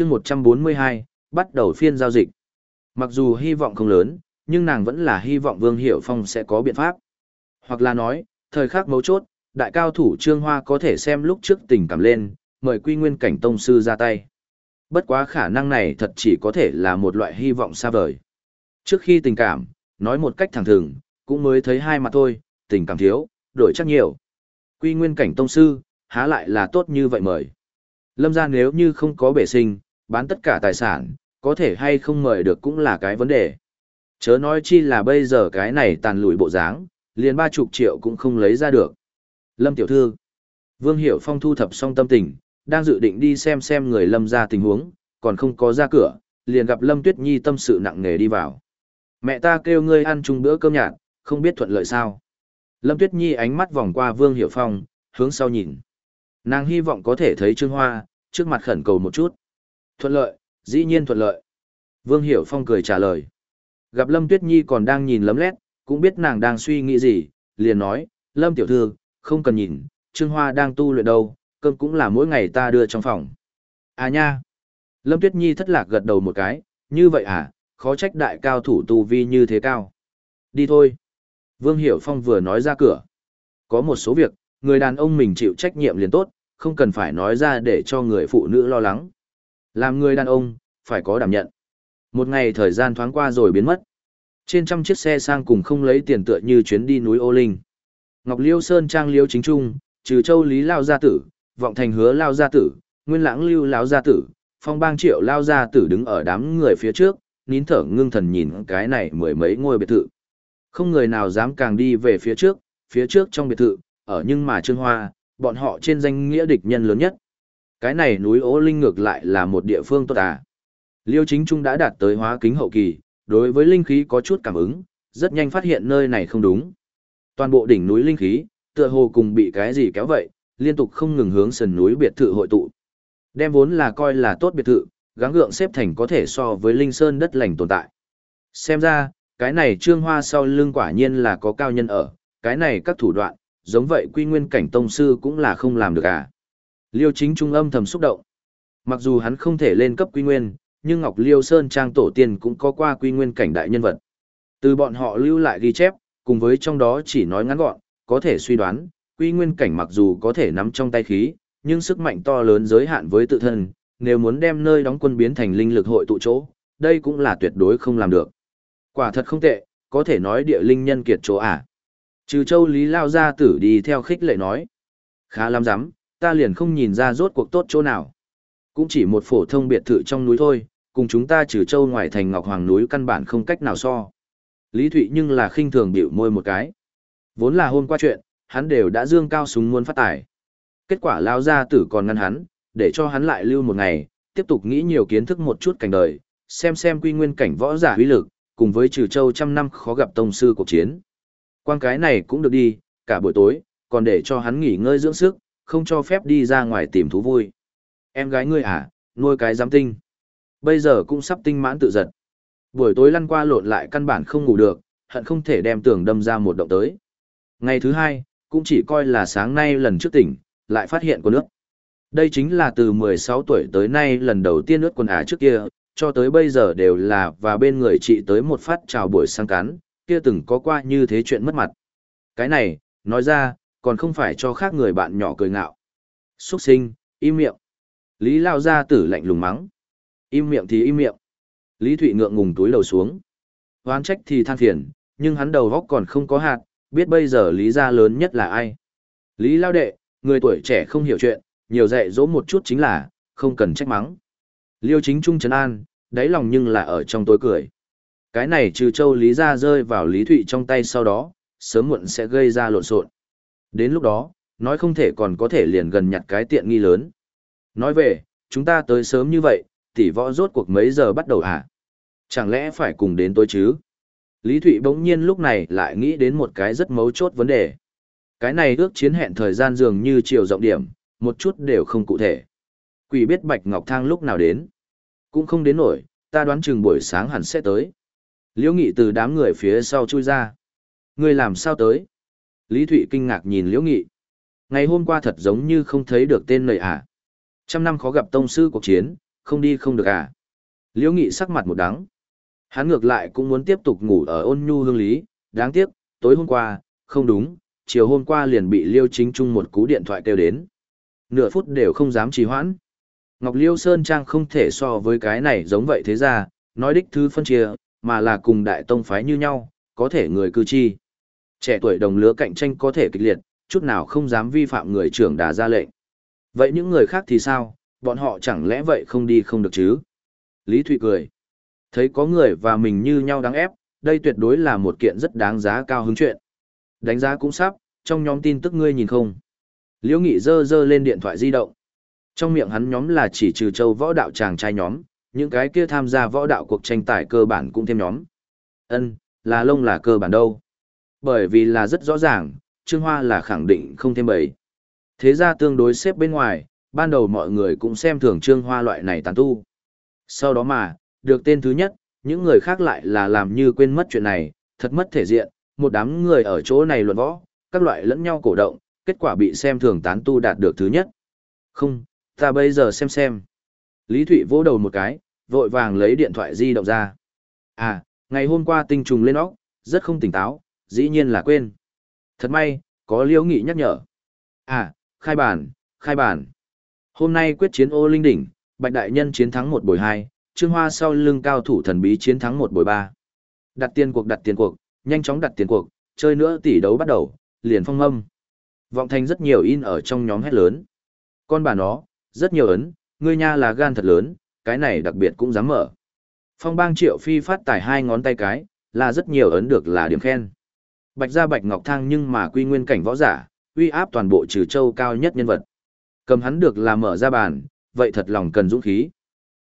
chương 142, bắt đầu phiên giao dịch. Mặc dù hy vọng không lớn, nhưng nàng vẫn là hy vọng Vương Hiểu Phong sẽ có biện pháp. Hoặc là nói, thời khắc mấu chốt, đại cao thủ Trương Hoa có thể xem lúc trước tình cảm lên, mời quy nguyên cảnh tông sư ra tay. Bất quá khả năng này thật chỉ có thể là một loại hy vọng xa vời. Trước khi tình cảm, nói một cách thẳng thừng, cũng mới thấy hai mặt thôi, tình cảm thiếu, đổi chắc nhiều. Quy nguyên cảnh tông sư, há lại là tốt như vậy mời. Lâm ra nếu như không có bể sinh, bán tất cả tài sản, có thể hay không mời được cũng là cái vấn đề. Chớ nói chi là bây giờ cái này tàn lùi bộ dáng, liền ba chục triệu cũng không lấy ra được. Lâm tiểu thư, Vương Hiểu Phong thu thập xong tâm tình, đang dự định đi xem xem người Lâm ra tình huống, còn không có ra cửa, liền gặp Lâm Tuyết Nhi tâm sự nặng nề đi vào. Mẹ ta kêu ngươi ăn chung bữa cơm nhạt, không biết thuận lợi sao. Lâm Tuyết Nhi ánh mắt vòng qua Vương Hiểu Phong, hướng sau nhìn. Nàng hy vọng có thể thấy Trương Hoa, trước mặt khẩn cầu một chút. Thuận lợi, dĩ nhiên thuận lợi. Vương Hiểu Phong cười trả lời. Gặp Lâm Tuyết Nhi còn đang nhìn lấm lét, cũng biết nàng đang suy nghĩ gì, liền nói, Lâm Tiểu Thư, không cần nhìn, Trương Hoa đang tu luyện đâu, cơm cũng là mỗi ngày ta đưa trong phòng. À nha! Lâm Tuyết Nhi thất lạc gật đầu một cái, như vậy à, khó trách đại cao thủ tu vi như thế cao. Đi thôi. Vương Hiểu Phong vừa nói ra cửa. Có một số việc, người đàn ông mình chịu trách nhiệm liền tốt, không cần phải nói ra để cho người phụ nữ lo lắng. Làm người đàn ông, phải có đảm nhận. Một ngày thời gian thoáng qua rồi biến mất. Trên trăm chiếc xe sang cùng không lấy tiền tựa như chuyến đi núi Ô Linh. Ngọc Liêu Sơn Trang Liêu Chính Trung, trừ châu Lý Lao Gia Tử, Vọng Thành Hứa Lao Gia Tử, Nguyên Lãng Lưu Lao Gia Tử, Phong Bang Triệu Lao Gia Tử đứng ở đám người phía trước, nín thở ngưng thần nhìn cái này mười mấy ngôi biệt thự. Không người nào dám càng đi về phía trước, phía trước trong biệt thự, ở nhưng mà Trương Hoa, bọn họ trên danh nghĩa địch nhân lớn nhất. Cái này núi ố linh ngược lại là một địa phương tốt à. Liêu chính trung đã đạt tới hóa kính hậu kỳ, đối với linh khí có chút cảm ứng, rất nhanh phát hiện nơi này không đúng. Toàn bộ đỉnh núi linh khí, tựa hồ cùng bị cái gì kéo vậy, liên tục không ngừng hướng sườn núi biệt thự hội tụ. Đem vốn là coi là tốt biệt thự, gắng gượng xếp thành có thể so với linh sơn đất lành tồn tại. Xem ra, cái này trương hoa sau lưng quả nhiên là có cao nhân ở, cái này các thủ đoạn, giống vậy quy nguyên cảnh tông sư cũng là không làm được à. Liêu chính trung âm thầm xúc động. Mặc dù hắn không thể lên cấp quy nguyên, nhưng Ngọc Liêu Sơn Trang tổ tiên cũng có qua quy nguyên cảnh đại nhân vật. Từ bọn họ lưu lại ghi chép, cùng với trong đó chỉ nói ngắn gọn, có thể suy đoán, quy nguyên cảnh mặc dù có thể nắm trong tay khí, nhưng sức mạnh to lớn giới hạn với tự thân, nếu muốn đem nơi đóng quân biến thành linh lực hội tụ chỗ, đây cũng là tuyệt đối không làm được. Quả thật không tệ, có thể nói địa linh nhân kiệt chỗ à. Trừ châu Lý Lao gia tử đi theo khích lệ nói. Khá lắm dám, ta liền không nhìn ra rốt cuộc tốt chỗ nào. Cũng chỉ một phổ thông biệt thự trong núi thôi, cùng chúng ta trừ châu ngoài thành Ngọc Hoàng núi căn bản không cách nào so. Lý Thụy nhưng là khinh thường biểu môi một cái. Vốn là hôm qua chuyện, hắn đều đã dương cao súng muốn phát tài. Kết quả lao gia tử còn ngăn hắn, để cho hắn lại lưu một ngày, tiếp tục nghĩ nhiều kiến thức một chút cảnh đời, xem xem quy nguyên cảnh võ giả uy lực, cùng với trừ châu trăm năm khó gặp tông sư cuộc chiến. Quan cái này cũng được đi, cả buổi tối, còn để cho hắn nghỉ ngơi dưỡng sức, không cho phép đi ra ngoài tìm thú vui. Em gái ngươi à, nuôi cái giám tinh. Bây giờ cũng sắp tinh mãn tự giật. Buổi tối lăn qua lộn lại căn bản không ngủ được, hận không thể đem tường đâm ra một động tới. Ngày thứ hai, cũng chỉ coi là sáng nay lần trước tỉnh, lại phát hiện có nước. Đây chính là từ 16 tuổi tới nay lần đầu tiên nước quần ả trước kia, cho tới bây giờ đều là và bên người chị tới một phát chào buổi sang cán, kia từng có qua như thế chuyện mất mặt. Cái này, nói ra, còn không phải cho khác người bạn nhỏ cười ngạo. Xuất sinh, im miệng. Lý lao ra tử lạnh lùng mắng. Im miệng thì im miệng. Lý Thụy ngượng ngùng túi đầu xuống. Hoán trách thì than phiền, nhưng hắn đầu góc còn không có hạt, biết bây giờ Lý gia lớn nhất là ai. Lý lao đệ, người tuổi trẻ không hiểu chuyện, nhiều dạy dỗ một chút chính là, không cần trách mắng. Liêu chính trung trấn an, đáy lòng nhưng là ở trong tối cười. Cái này trừ châu Lý gia rơi vào Lý Thụy trong tay sau đó, sớm muộn sẽ gây ra lộn xộn. Đến lúc đó, nói không thể còn có thể liền gần nhặt cái tiện nghi lớn. Nói về, chúng ta tới sớm như vậy, tỷ võ rốt cuộc mấy giờ bắt đầu à? Chẳng lẽ phải cùng đến tối chứ? Lý Thụy bỗng nhiên lúc này lại nghĩ đến một cái rất mấu chốt vấn đề. Cái này ước chiến hẹn thời gian dường như chiều rộng điểm, một chút đều không cụ thể. Quỷ biết Bạch Ngọc Thang lúc nào đến. Cũng không đến nổi, ta đoán chừng buổi sáng hẳn sẽ tới. Liễu Nghị từ đám người phía sau chui ra. Người làm sao tới? Lý Thụy kinh ngạc nhìn Liễu Nghị. Ngày hôm qua thật giống như không thấy được tên lời à. Trăm năm khó gặp tông sư cuộc chiến, không đi không được à. Liễu Nghị sắc mặt một đắng. Hắn ngược lại cũng muốn tiếp tục ngủ ở ôn nhu hương lý, đáng tiếc, tối hôm qua, không đúng, chiều hôm qua liền bị Liêu Chính Trung một cú điện thoại kêu đến. Nửa phút đều không dám trì hoãn. Ngọc Liêu Sơn Trang không thể so với cái này giống vậy thế ra, nói đích thứ phân chia, mà là cùng đại tông phái như nhau, có thể người cư chi. Trẻ tuổi đồng lứa cạnh tranh có thể kịch liệt, chút nào không dám vi phạm người trưởng đà ra lệnh. Vậy những người khác thì sao, bọn họ chẳng lẽ vậy không đi không được chứ? Lý Thụy cười. Thấy có người và mình như nhau đáng ép, đây tuyệt đối là một kiện rất đáng giá cao hứng chuyện. Đánh giá cũng sắp, trong nhóm tin tức ngươi nhìn không. Liễu Nghị dơ dơ lên điện thoại di động. Trong miệng hắn nhóm là chỉ trừ châu võ đạo chàng trai nhóm, những cái kia tham gia võ đạo cuộc tranh tài cơ bản cũng thêm nhóm. Ân, là lông là cơ bản đâu. Bởi vì là rất rõ ràng, Trương Hoa là khẳng định không thêm bảy. Thế ra tương đối xếp bên ngoài, ban đầu mọi người cũng xem thường Trương Hoa loại này tàn tu. Sau đó mà, được tên thứ nhất, những người khác lại là làm như quên mất chuyện này, thật mất thể diện, một đám người ở chỗ này luận võ, các loại lẫn nhau cổ động, kết quả bị xem thường tán tu đạt được thứ nhất. Không, ta bây giờ xem xem. Lý Thụy vỗ đầu một cái, vội vàng lấy điện thoại di động ra. À, ngày hôm qua tinh trùng lên óc, rất không tỉnh táo, dĩ nhiên là quên. Thật may, có liễu nghị nhắc nhở. À, khai bản, khai bản. Hôm nay quyết chiến ô linh đỉnh, Bạch Đại Nhân chiến thắng một buổi hai, Trương Hoa sau lưng cao thủ thần bí chiến thắng một buổi ba. Đặt tiền cuộc đặt tiền cuộc, nhanh chóng đặt tiền cuộc, chơi nữa tỷ đấu bắt đầu, liền phong âm. Vọng thành rất nhiều in ở trong nhóm hét lớn. Con bà nó, rất nhiều ấn, ngươi nha là gan thật lớn, cái này đặc biệt cũng dám mở. Phong bang triệu phi phát tải hai ngón tay cái, là rất nhiều ấn được là điểm khen. Bạch ra bạch ngọc thang nhưng mà quy nguyên cảnh võ giả, uy áp toàn bộ trừ châu cao nhất nhân vật. Cầm hắn được là mở ra bàn, vậy thật lòng cần dũng khí.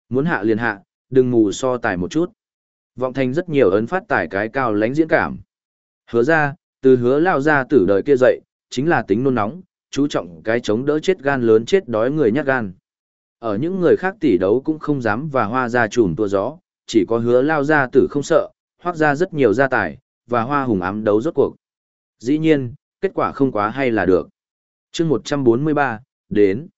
Muốn hạ liền hạ, đừng mù so tài một chút. Vọng thành rất nhiều ấn phát tải cái cao lánh diễn cảm. Hứa ra, từ hứa lao ra tử đời kia dậy, chính là tính nôn nóng, chú trọng cái chống đỡ chết gan lớn chết đói người nhát gan. Ở những người khác tỷ đấu cũng không dám và hoa ra trùm tua gió, chỉ có hứa lao ra tử không sợ, hoác ra rất nhiều gia tài, và hoa hùng ám đấu rốt cuộc. Dĩ nhiên, kết quả không quá hay là được. chương 143, đến.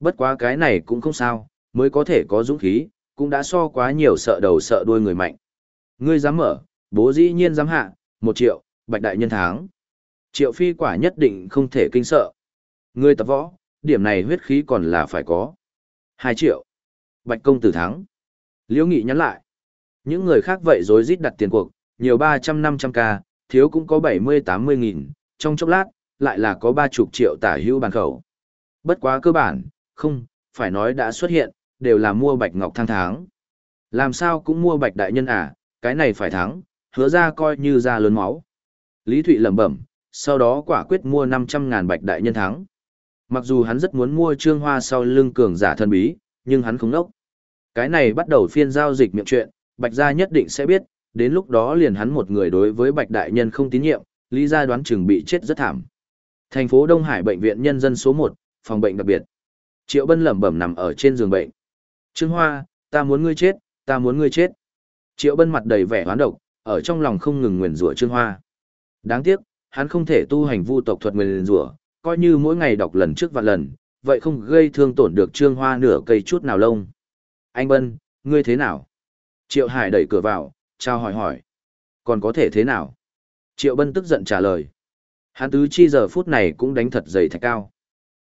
Bất quá cái này cũng không sao, mới có thể có dũng khí, cũng đã so quá nhiều sợ đầu sợ đuôi người mạnh. Ngươi dám mở, bố dĩ nhiên dám hạ, một triệu, bạch đại nhân tháng. Triệu phi quả nhất định không thể kinh sợ. Ngươi tập võ, điểm này huyết khí còn là phải có. hai triệu. Bạch công tử thắng. Liễu Nghị nhắn lại. Những người khác vậy rối rít đặt tiền cuộc, nhiều 300-500 ca, thiếu cũng có 70-80 nghìn, trong chốc lát, lại là có 30 triệu tả hữu bàn khẩu. Bất quá cơ bản, không, phải nói đã xuất hiện, đều là mua bạch ngọc thang tháng. Làm sao cũng mua bạch đại nhân à, cái này phải thắng, hứa ra coi như ra lớn máu. Lý Thụy lẩm bẩm, sau đó quả quyết mua 500 ngàn bạch đại nhân thắng. Mặc dù hắn rất muốn mua trương hoa sau lưng cường giả thân bí, nhưng hắn không nốc. Cái này bắt đầu phiên giao dịch miệng chuyện, bạch gia nhất định sẽ biết, đến lúc đó liền hắn một người đối với bạch đại nhân không tín nhiệm, lý gia đoán chừng bị chết rất thảm. Thành phố Đông Hải bệnh viện nhân dân số 1, phòng bệnh đặc biệt. Triệu Bân lẩm bẩm nằm ở trên giường bệnh. Trương Hoa, ta muốn ngươi chết, ta muốn ngươi chết. Triệu Bân mặt đầy vẻ hoán độc, ở trong lòng không ngừng nguyền rủa Trương Hoa. Đáng tiếc, hắn không thể tu hành vu tộc thuật nguyền rủa, coi như mỗi ngày đọc lần trước và lần, vậy không gây thương tổn được Trương Hoa nửa cây chút nào lông. Anh Bân, ngươi thế nào? Triệu Hải đẩy cửa vào, trao hỏi hỏi. Còn có thể thế nào? Triệu Bân tức giận trả lời. Hắn tứ chi giờ phút này cũng đánh thật dày thạch cao.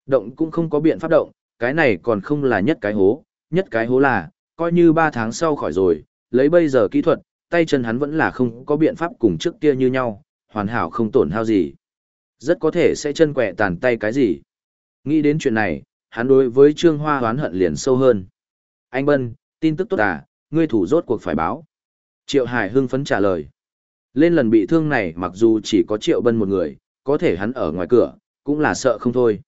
Động cũng không có biện pháp động, cái này còn không là nhất cái hố, nhất cái hố là, coi như 3 tháng sau khỏi rồi, lấy bây giờ kỹ thuật, tay chân hắn vẫn là không có biện pháp cùng trước kia như nhau, hoàn hảo không tổn hao gì. Rất có thể sẽ chân quẹ tàn tay cái gì. Nghĩ đến chuyện này, hắn đối với Trương Hoa hoán hận liền sâu hơn. Anh Bân, tin tức tốt à, ngươi thủ rốt cuộc phải báo. Triệu Hải hưng phấn trả lời. Lên lần bị thương này mặc dù chỉ có Triệu Bân một người, có thể hắn ở ngoài cửa, cũng là sợ không thôi.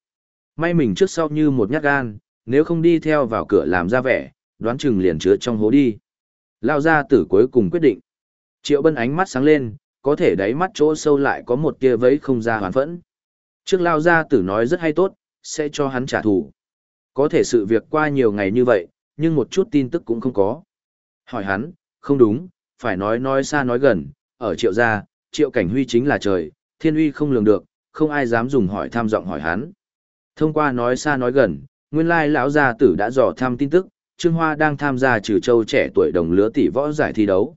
May mình trước sau như một nhát gan, nếu không đi theo vào cửa làm ra vẻ, đoán chừng liền chứa trong hố đi. Lao ra tử cuối cùng quyết định. Triệu Bân ánh mắt sáng lên, có thể đáy mắt chỗ sâu lại có một kia vấy không ra hoàn phẫn. Trước Lao ra tử nói rất hay tốt, sẽ cho hắn trả thù. Có thể sự việc qua nhiều ngày như vậy, nhưng một chút tin tức cũng không có. Hỏi hắn, không đúng, phải nói nói xa nói gần, ở triệu gia, triệu cảnh huy chính là trời, thiên uy không lường được, không ai dám dùng hỏi tham giọng hỏi hắn. Thông qua nói xa nói gần, nguyên lai lão gia tử đã dò thăm tin tức, Trương Hoa đang tham gia trừ châu trẻ tuổi đồng lứa tỷ võ giải thi đấu.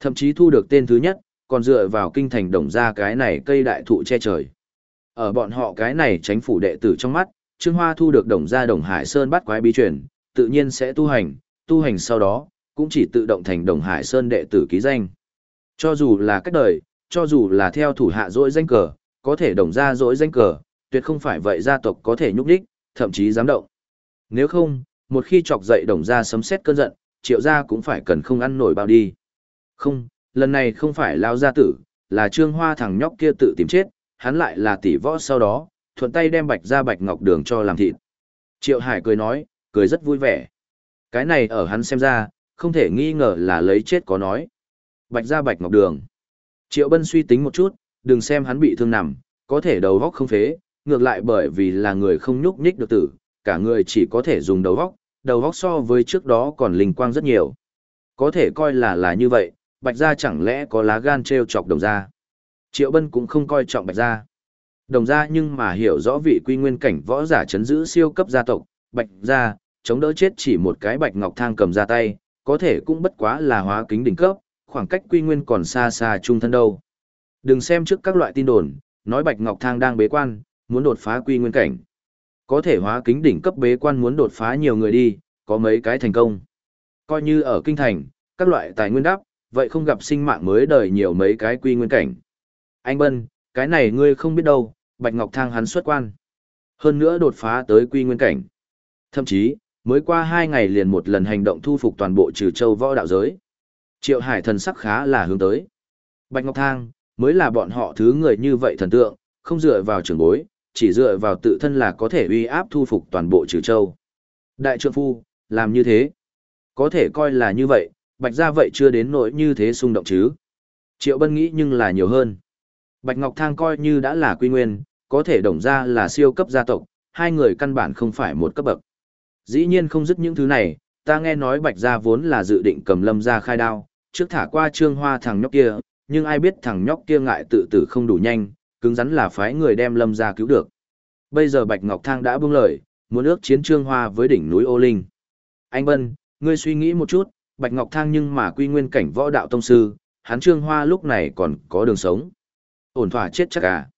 Thậm chí thu được tên thứ nhất, còn dựa vào kinh thành đồng ra cái này cây đại thụ che trời. Ở bọn họ cái này tránh phủ đệ tử trong mắt, Trương Hoa thu được đồng ra đồng Hải Sơn bắt quái bí truyền, tự nhiên sẽ tu hành, tu hành sau đó, cũng chỉ tự động thành đồng Hải Sơn đệ tử ký danh. Cho dù là cách đời, cho dù là theo thủ hạ dỗi danh cờ, có thể đồng ra dỗi danh cờ, tuyệt không phải vậy gia tộc có thể nhúc đích, thậm chí dám động. Nếu không, một khi chọc dậy đồng ra sấm xét cơn giận, triệu gia cũng phải cần không ăn nổi bao đi. Không, lần này không phải lao gia tử, là trương hoa thằng nhóc kia tự tìm chết, hắn lại là tỷ võ sau đó, thuận tay đem bạch ra bạch ngọc đường cho làm thịt. Triệu Hải cười nói, cười rất vui vẻ. Cái này ở hắn xem ra, không thể nghi ngờ là lấy chết có nói. Bạch ra bạch ngọc đường. Triệu Bân suy tính một chút, đừng xem hắn bị thương nằm, có thể đầu góc không phế, ngược lại bởi vì là người không nhúc nhích được tử, cả người chỉ có thể dùng đầu góc, đầu góc so với trước đó còn linh quang rất nhiều. Có thể coi là là như vậy, bạch gia chẳng lẽ có lá gan treo chọc đồng gia. Triệu Bân cũng không coi trọng bạch gia. Đồng gia nhưng mà hiểu rõ vị quy nguyên cảnh võ giả chấn giữ siêu cấp gia tộc, bạch gia, chống đỡ chết chỉ một cái bạch ngọc thang cầm ra tay, có thể cũng bất quá là hóa kính đỉnh cấp, khoảng cách quy nguyên còn xa xa trung thân đâu. Đừng xem trước các loại tin đồn, nói bạch ngọc thang đang bế quan, muốn đột phá quy nguyên cảnh. Có thể hóa kính đỉnh cấp bế quan muốn đột phá nhiều người đi, có mấy cái thành công. Coi như ở kinh thành, các loại tài nguyên đắp, vậy không gặp sinh mạng mới đời nhiều mấy cái quy nguyên cảnh. Anh Bân, cái này ngươi không biết đâu, Bạch Ngọc Thang hắn xuất quan. Hơn nữa đột phá tới quy nguyên cảnh. Thậm chí, mới qua hai ngày liền một lần hành động thu phục toàn bộ trừ châu võ đạo giới. Triệu Hải thần sắc khá là hướng tới. Bạch Ngọc Thang, mới là bọn họ thứ người như vậy thần tượng, không dựa vào trường bối, chỉ dựa vào tự thân là có thể uy áp thu phục toàn bộ trừ châu. Đại trượng phu, làm như thế. Có thể coi là như vậy, Bạch gia vậy chưa đến nỗi như thế xung động chứ. Triệu Bân nghĩ nhưng là nhiều hơn. Bạch Ngọc Thang coi như đã là quy nguyên, có thể đồng ra là siêu cấp gia tộc, hai người căn bản không phải một cấp bậc. Dĩ nhiên không dứt những thứ này, ta nghe nói Bạch gia vốn là dự định cầm lâm gia khai đao, trước thả qua trương hoa thằng nhóc kia, nhưng ai biết thằng nhóc kia ngại tự tử không đủ nhanh, cứng rắn là phái người đem lâm gia cứu được. Bây giờ Bạch Ngọc Thang đã buông lời, muốn ước chiến trương hoa với đỉnh núi Ô Linh. Anh Bân, ngươi suy nghĩ một chút, Bạch Ngọc Thang nhưng mà quy nguyên cảnh võ đạo tông sư, hắn trương hoa lúc này còn có đường sống. Ổn thỏa chết chắc à.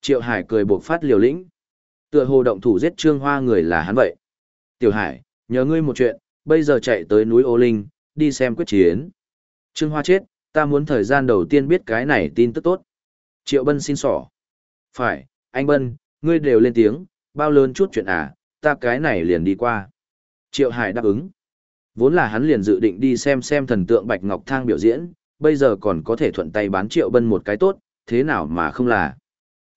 Triệu Hải cười buộc phát liều lĩnh. Tựa hồ động thủ giết trương hoa người là hắn vậy. Tiểu Hải, nhờ ngươi một chuyện, bây giờ chạy tới núi Ô Linh, đi xem quyết chiến. Trương Hoa chết, ta muốn thời gian đầu tiên biết cái này tin tức tốt. Triệu Bân xin sỏ. Phải, anh Bân, ngươi đều lên tiếng, bao lớn chút chuyện à, ta cái này liền đi qua. Triệu Hải đáp ứng. Vốn là hắn liền dự định đi xem xem thần tượng Bạch Ngọc Thang biểu diễn, bây giờ còn có thể thuận tay bán Triệu Bân một cái tốt, thế nào mà không là.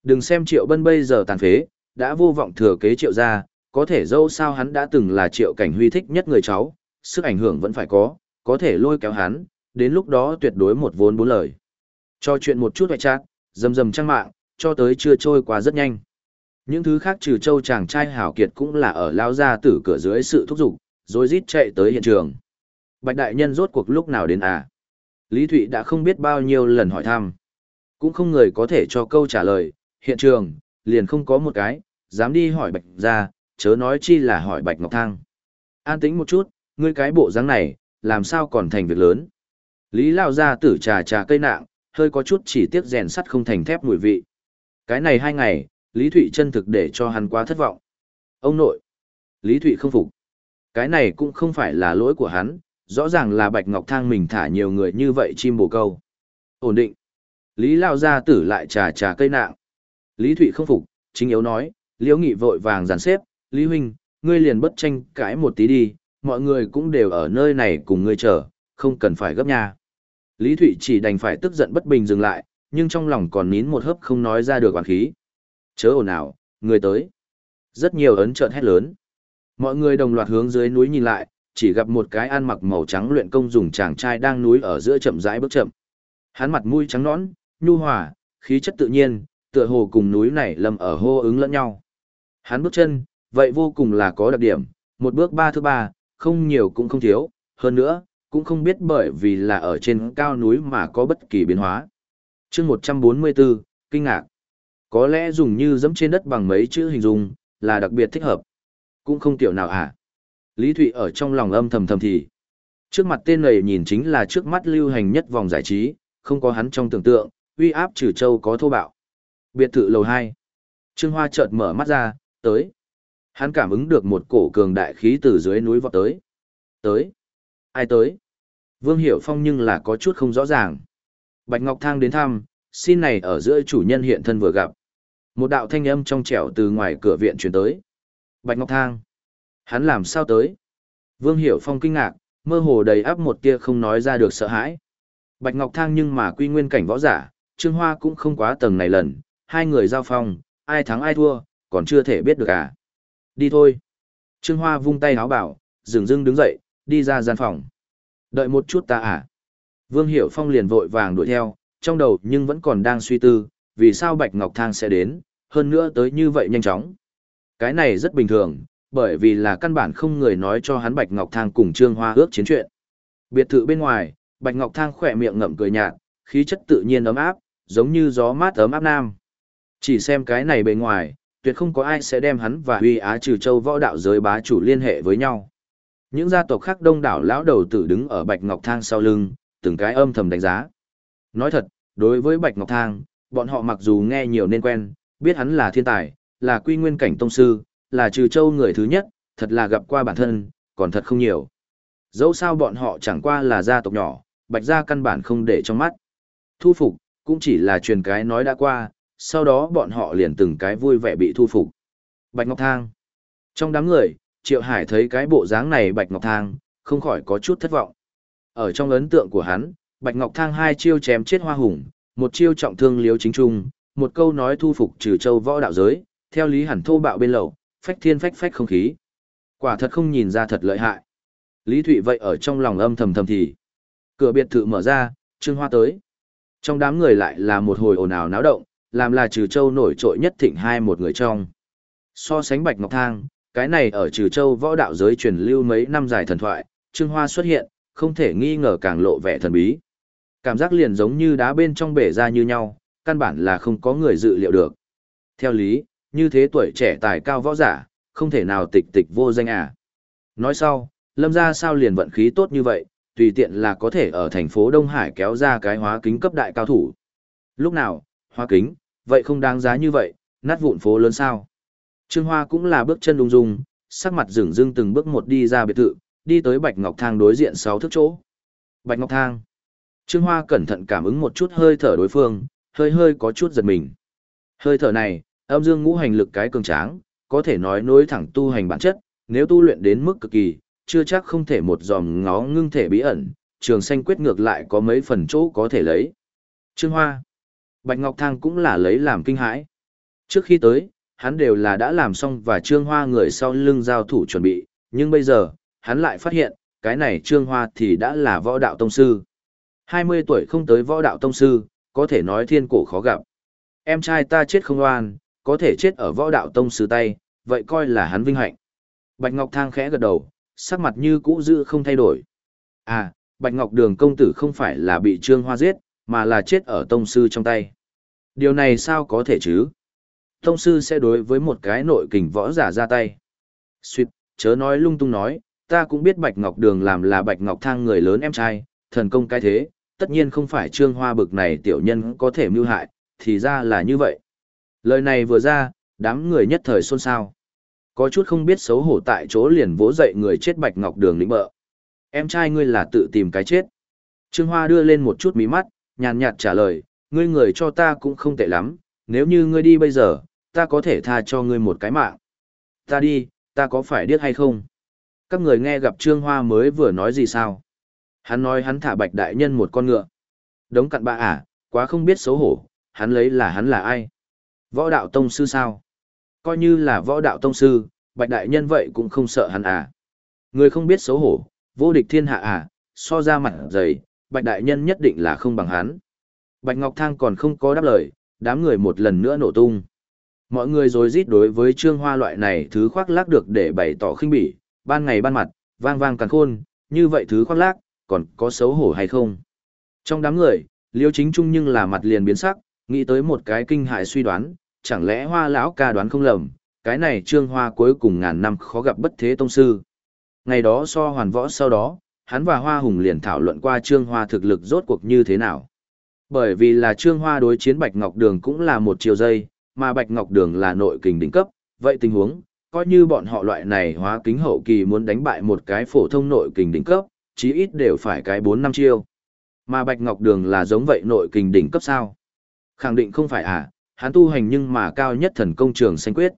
Đừng xem Triệu Bân bây giờ tàn phế, đã vô vọng thừa kế Triệu gia, có thể dâu sao hắn đã từng là Triệu Cảnh Huy thích nhất người cháu, sức ảnh hưởng vẫn phải có, có thể lôi kéo hắn, đến lúc đó tuyệt đối một vốn bốn lời. Cho chuyện một chút hoại chát, dầm dầm trang mạng, cho tới chưa trôi qua rất nhanh. Những thứ khác trừ châu chàng trai hảo kiệt cũng là ở lao ra tử cửa dưới sự thúc giục, rồi rít chạy tới hiện trường. Bạch đại nhân rốt cuộc lúc nào đến à? Lý Thụy đã không biết bao nhiêu lần hỏi thăm. Cũng không người có thể cho câu trả lời, hiện trường, liền không có một cái, dám đi hỏi Bạch ra, chớ nói chi là hỏi Bạch Ngọc Thang. An tĩnh một chút, ngươi cái bộ dáng này, làm sao còn thành việc lớn. Lý Lao ra tử trà trà cây nạng, hơi có chút chỉ tiếc rèn sắt không thành thép mùi vị. Cái này hai ngày, Lý Thụy chân thực để cho hắn quá thất vọng. Ông nội. Lý Thụy không phục. Cái này cũng không phải là lỗi của hắn, rõ ràng là Bạch Ngọc Thang mình thả nhiều người như vậy chim bồ câu. Ổn định. Lý Lao ra tử lại trà trà cây nạng. Lý Thụy không phục, chính yếu nói, Liễu Nghị vội vàng dàn xếp, Lý Huynh, ngươi liền bất tranh cãi một tí đi, mọi người cũng đều ở nơi này cùng ngươi chờ, không cần phải gấp nha. Lý Thụy chỉ đành phải tức giận bất bình dừng lại, nhưng trong lòng còn nín một hớp không nói ra được oán khí. Chớ ồn ào, người tới. Rất nhiều ấn trợn hét lớn. Mọi người đồng loạt hướng dưới núi nhìn lại, chỉ gặp một cái ăn mặc màu trắng luyện công dùng chàng trai đang núi ở giữa chậm rãi bước chậm. Hắn mặt mũi trắng nõn, nhu hòa, khí chất tự nhiên, tựa hồ cùng núi này lầm ở hô ứng lẫn nhau. Hắn bước chân, vậy vô cùng là có đặc điểm, một bước ba thứ ba, không nhiều cũng không thiếu, hơn nữa, cũng không biết bởi vì là ở trên cao núi mà có bất kỳ biến hóa. chương 144, kinh ngạc. Có lẽ dùng như dẫm trên đất bằng mấy chữ hình dung, là đặc biệt thích hợp. Cũng không tiểu nào à. Lý Thụy ở trong lòng âm thầm thầm thì. Trước mặt tên này nhìn chính là trước mắt lưu hành nhất vòng giải trí, không có hắn trong tưởng tượng, uy áp trừ châu có thô bạo. Biệt thự lầu 2. Trương Hoa chợt mở mắt ra, tới. Hắn cảm ứng được một cổ cường đại khí từ dưới núi vọt tới. Tới. Ai tới? Vương Hiểu Phong nhưng là có chút không rõ ràng. Bạch Ngọc Thang đến thăm, xin này ở giữa chủ nhân hiện thân vừa gặp. Một đạo thanh âm trong trẻo từ ngoài cửa viện truyền tới. Bạch Ngọc Thang. Hắn làm sao tới? Vương Hiểu Phong kinh ngạc, mơ hồ đầy áp một tia không nói ra được sợ hãi. Bạch Ngọc Thang nhưng mà quy nguyên cảnh võ giả, Trương Hoa cũng không quá tầng này lần, hai người giao phong, ai thắng ai thua, còn chưa thể biết được à. Đi thôi. Trương Hoa vung tay háo bảo, dừng dưng đứng dậy, đi ra gian phòng. Đợi một chút ta à. Vương Hiểu Phong liền vội vàng đuổi theo, trong đầu nhưng vẫn còn đang suy tư, vì sao Bạch Ngọc Thang sẽ đến, hơn nữa tới như vậy nhanh chóng. Cái này rất bình thường, bởi vì là căn bản không người nói cho hắn Bạch Ngọc Thang cùng Trương Hoa ước chiến chuyện. Biệt thự bên ngoài, Bạch Ngọc Thang khỏe miệng ngậm cười nhạt, khí chất tự nhiên ấm áp, giống như gió mát ấm áp nam. Chỉ xem cái này bề ngoài, tuyệt không có ai sẽ đem hắn và Huy Á Trừ Châu võ đạo giới bá chủ liên hệ với nhau. Những gia tộc khác đông đảo lão đầu tử đứng ở Bạch Ngọc Thang sau lưng, từng cái âm thầm đánh giá. Nói thật, đối với Bạch Ngọc Thang, bọn họ mặc dù nghe nhiều nên quen, biết hắn là thiên tài, là quy nguyên cảnh tông sư, là trừ châu người thứ nhất, thật là gặp qua bản thân, còn thật không nhiều. Dẫu sao bọn họ chẳng qua là gia tộc nhỏ, Bạch gia căn bản không để trong mắt. Thu phục, cũng chỉ là truyền cái nói đã qua, sau đó bọn họ liền từng cái vui vẻ bị thu phục. Bạch Ngọc Thang. Trong đám người, Triệu Hải thấy cái bộ dáng này Bạch Ngọc Thang, không khỏi có chút thất vọng. Ở trong ấn tượng của hắn, Bạch Ngọc Thang hai chiêu chém chết hoa hùng, một chiêu trọng thương liếu chính trung, một câu nói thu phục trừ châu võ đạo giới, theo lý hẳn thô bạo bên lầu, phách thiên phách phách không khí. Quả thật không nhìn ra thật lợi hại. Lý Thụy vậy ở trong lòng âm thầm thầm thì. Cửa biệt thự mở ra, Trương Hoa tới. Trong đám người lại là một hồi ồn ào náo động, làm là trừ châu nổi trội nhất thịnh hai một người trong. So sánh Bạch Ngọc Thang, cái này ở trừ châu võ đạo giới truyền lưu mấy năm dài thần thoại, Trương Hoa xuất hiện, không thể nghi ngờ càng lộ vẻ thần bí. Cảm giác liền giống như đá bên trong bể ra như nhau, căn bản là không có người dự liệu được. Theo lý, như thế tuổi trẻ tài cao võ giả, không thể nào tịch tịch vô danh à. Nói sau, lâm ra sao liền vận khí tốt như vậy, tùy tiện là có thể ở thành phố Đông Hải kéo ra cái hóa kính cấp đại cao thủ. Lúc nào, hóa kính, vậy không đáng giá như vậy, nát vụn phố lớn sao. Trương Hoa cũng là bước chân lung dung, sắc mặt rừng rưng từng bước một đi ra biệt thự, đi tới Bạch Ngọc Thang đối diện sáu thước chỗ. Bạch Ngọc Thang. Trương Hoa cẩn thận cảm ứng một chút hơi thở đối phương, hơi hơi có chút giật mình. Hơi thở này, âm dương ngũ hành lực cái cường tráng, có thể nói nối thẳng tu hành bản chất, nếu tu luyện đến mức cực kỳ, chưa chắc không thể một dòm ngó ngưng thể bí ẩn, trường xanh quyết ngược lại có mấy phần chỗ có thể lấy. Trương Hoa. Bạch Ngọc Thang cũng là lấy làm kinh hãi. Trước khi tới, hắn đều là đã làm xong và Trương Hoa người sau lưng giao thủ chuẩn bị, nhưng bây giờ, hắn lại phát hiện, cái này Trương Hoa thì đã là võ đạo tông sư. 20 tuổi không tới võ đạo tông sư, có thể nói thiên cổ khó gặp. Em trai ta chết không oan, có thể chết ở võ đạo tông sư tay, vậy coi là hắn vinh hạnh. Bạch Ngọc Thang khẽ gật đầu, sắc mặt như cũ giữ không thay đổi. À, Bạch Ngọc Đường công tử không phải là bị Trương Hoa giết, mà là chết ở tông sư trong tay. Điều này sao có thể chứ? Tông sư sẽ đối với một cái nội kình võ giả ra tay. Xuyệt, chớ nói lung tung nói, ta cũng biết Bạch Ngọc Đường làm là Bạch Ngọc Thang người lớn em trai, thần công cái thế, tất nhiên không phải trương hoa bực này tiểu nhân có thể mưu hại, thì ra là như vậy. Lời này vừa ra, đám người nhất thời xôn xao. Có chút không biết xấu hổ tại chỗ liền vỗ dậy người chết Bạch Ngọc Đường lĩnh bợ. Em trai ngươi là tự tìm cái chết. Trương Hoa đưa lên một chút mí mắt, nhàn nhạt trả lời, ngươi người cho ta cũng không tệ lắm, nếu như ngươi đi bây giờ, ta có thể tha cho ngươi một cái mạng. Ta đi, ta có phải điếc hay không? Các người nghe gặp Trương Hoa mới vừa nói gì sao? Hắn nói hắn thả bạch đại nhân một con ngựa. Đống cặn bạ à, quá không biết xấu hổ, hắn lấy là hắn là ai? Võ đạo tông sư sao? Coi như là võ đạo tông sư, bạch đại nhân vậy cũng không sợ hắn à. Người không biết xấu hổ, vô địch thiên hạ à, so ra mặt dày, bạch đại nhân nhất định là không bằng hắn. Bạch Ngọc Thang còn không có đáp lời, đám người một lần nữa nổ tung. Mọi người rồi rít đối với trương hoa loại này thứ khoác lác được để bày tỏ khinh bỉ, ban ngày ban mặt, vang vang càng khôn, như vậy thứ khoác lác, còn có xấu hổ hay không? Trong đám người, liêu chính trung nhưng là mặt liền biến sắc, nghĩ tới một cái kinh hại suy đoán, chẳng lẽ hoa lão ca đoán không lầm, cái này trương hoa cuối cùng ngàn năm khó gặp bất thế tông sư. Ngày đó so hoàn võ sau đó, hắn và Hoa Hùng liền thảo luận qua Trương Hoa thực lực rốt cuộc như thế nào. Bởi vì là Trương Hoa đối chiến Bạch Ngọc Đường cũng là một chiều dây, mà Bạch Ngọc Đường là nội kình đỉnh cấp, vậy tình huống, coi như bọn họ loại này hóa kính hậu kỳ muốn đánh bại một cái phổ thông nội kình đỉnh cấp, chí ít đều phải cái 4 năm chiêu. Mà Bạch Ngọc Đường là giống vậy nội kình đỉnh cấp sao? Khẳng định không phải à, hắn tu hành nhưng mà cao nhất thần công trường sanh quyết.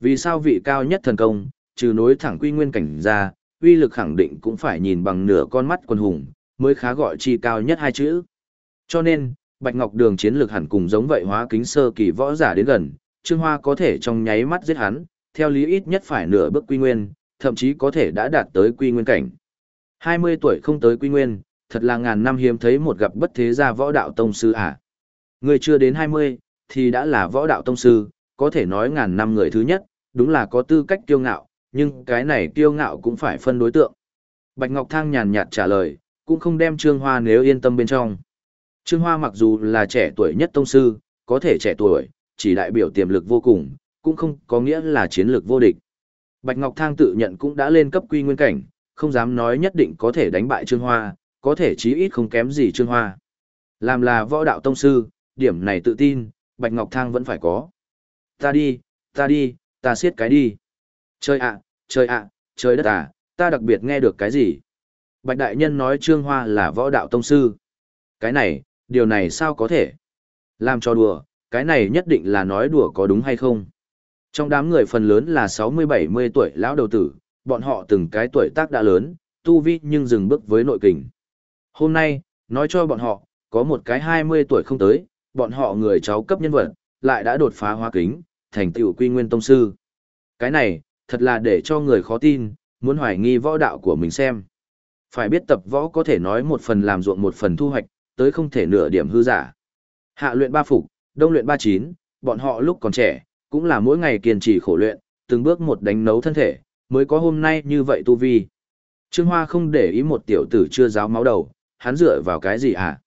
Vì sao vị cao nhất thần công, trừ nối thẳng quy nguyên cảnh ra, uy lực khẳng định cũng phải nhìn bằng nửa con mắt quân hùng, mới khá gọi chi cao nhất hai chữ. Cho nên, Bạch Ngọc Đường chiến lược hẳn cùng giống vậy hóa kính sơ kỳ võ giả đến gần, Trương Hoa có thể trong nháy mắt giết hắn, theo lý ít nhất phải nửa bước quy nguyên, thậm chí có thể đã đạt tới quy nguyên cảnh. 20 tuổi không tới quy nguyên, thật là ngàn năm hiếm thấy một gặp bất thế gia võ đạo tông sư à. Người chưa đến 20, thì đã là võ đạo tông sư, có thể nói ngàn năm người thứ nhất, đúng là có tư cách kiêu ngạo, nhưng cái này kiêu ngạo cũng phải phân đối tượng. Bạch Ngọc Thang nhàn nhạt trả lời, cũng không đem Trương Hoa nếu yên tâm bên trong. Trương Hoa mặc dù là trẻ tuổi nhất tông sư, có thể trẻ tuổi, chỉ đại biểu tiềm lực vô cùng, cũng không có nghĩa là chiến lược vô địch. Bạch Ngọc Thang tự nhận cũng đã lên cấp quy nguyên cảnh, không dám nói nhất định có thể đánh bại Trương Hoa, có thể chí ít không kém gì Trương Hoa. Làm là võ đạo tông sư, điểm này tự tin, Bạch Ngọc Thang vẫn phải có. Ta đi, ta đi, ta siết cái đi. Chơi ạ, chơi ạ, chơi đất à, ta đặc biệt nghe được cái gì? Bạch Đại Nhân nói Trương Hoa là võ đạo tông sư. Cái này, điều này sao có thể? Làm cho đùa, cái này nhất định là nói đùa có đúng hay không? Trong đám người phần lớn là 60-70 tuổi lão đầu tử, bọn họ từng cái tuổi tác đã lớn, tu vi nhưng dừng bước với nội kình. Hôm nay, nói cho bọn họ, có một cái 20 tuổi không tới, bọn họ người cháu cấp nhân vật, lại đã đột phá hóa kính, thành tựu quy nguyên tông sư. Cái này, thật là để cho người khó tin, muốn hoài nghi võ đạo của mình xem. Phải biết tập võ có thể nói một phần làm ruộng một phần thu hoạch, tới không thể nửa điểm hư giả. Hạ luyện ba phục, đông luyện ba chín, bọn họ lúc còn trẻ, cũng là mỗi ngày kiên trì khổ luyện, từng bước một đánh nấu thân thể, mới có hôm nay như vậy tu vi. Trương Hoa không để ý một tiểu tử chưa giáo máu đầu, hắn dựa vào cái gì hả?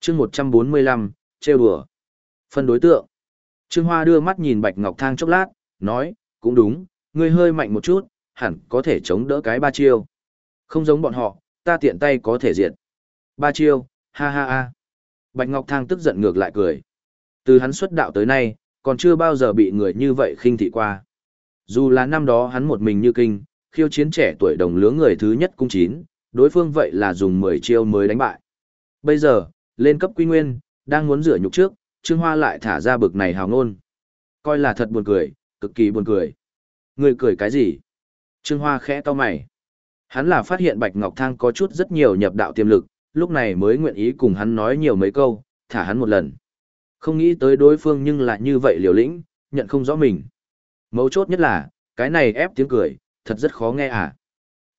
Chương 145, trêu đùa. Phân đối tượng. Trương Hoa đưa mắt nhìn Bạch Ngọc Thang chốc lát, nói, cũng đúng, ngươi hơi mạnh một chút, hẳn có thể chống đỡ cái ba chiêu. Không giống bọn họ, ta tiện tay có thể diệt. Ba chiêu, ha ha ha. Bạch Ngọc Thang tức giận ngược lại cười. Từ hắn xuất đạo tới nay, còn chưa bao giờ bị người như vậy khinh thị qua. Dù là năm đó hắn một mình như kinh, khiêu chiến trẻ tuổi đồng lứa người thứ nhất cung chín, đối phương vậy là dùng 10 chiêu mới đánh bại. Bây giờ, lên cấp quy nguyên, đang muốn rửa nhục trước, Trương Hoa lại thả ra bực này hào ngôn. Coi là thật buồn cười, cực kỳ buồn cười. Người cười cái gì? Trương Hoa khẽ to mày. Hắn là phát hiện Bạch Ngọc Thang có chút rất nhiều nhập đạo tiềm lực, lúc này mới nguyện ý cùng hắn nói nhiều mấy câu, thả hắn một lần. Không nghĩ tới đối phương nhưng lại như vậy liều lĩnh, nhận không rõ mình. Mấu chốt nhất là, cái này ép tiếng cười, thật rất khó nghe à.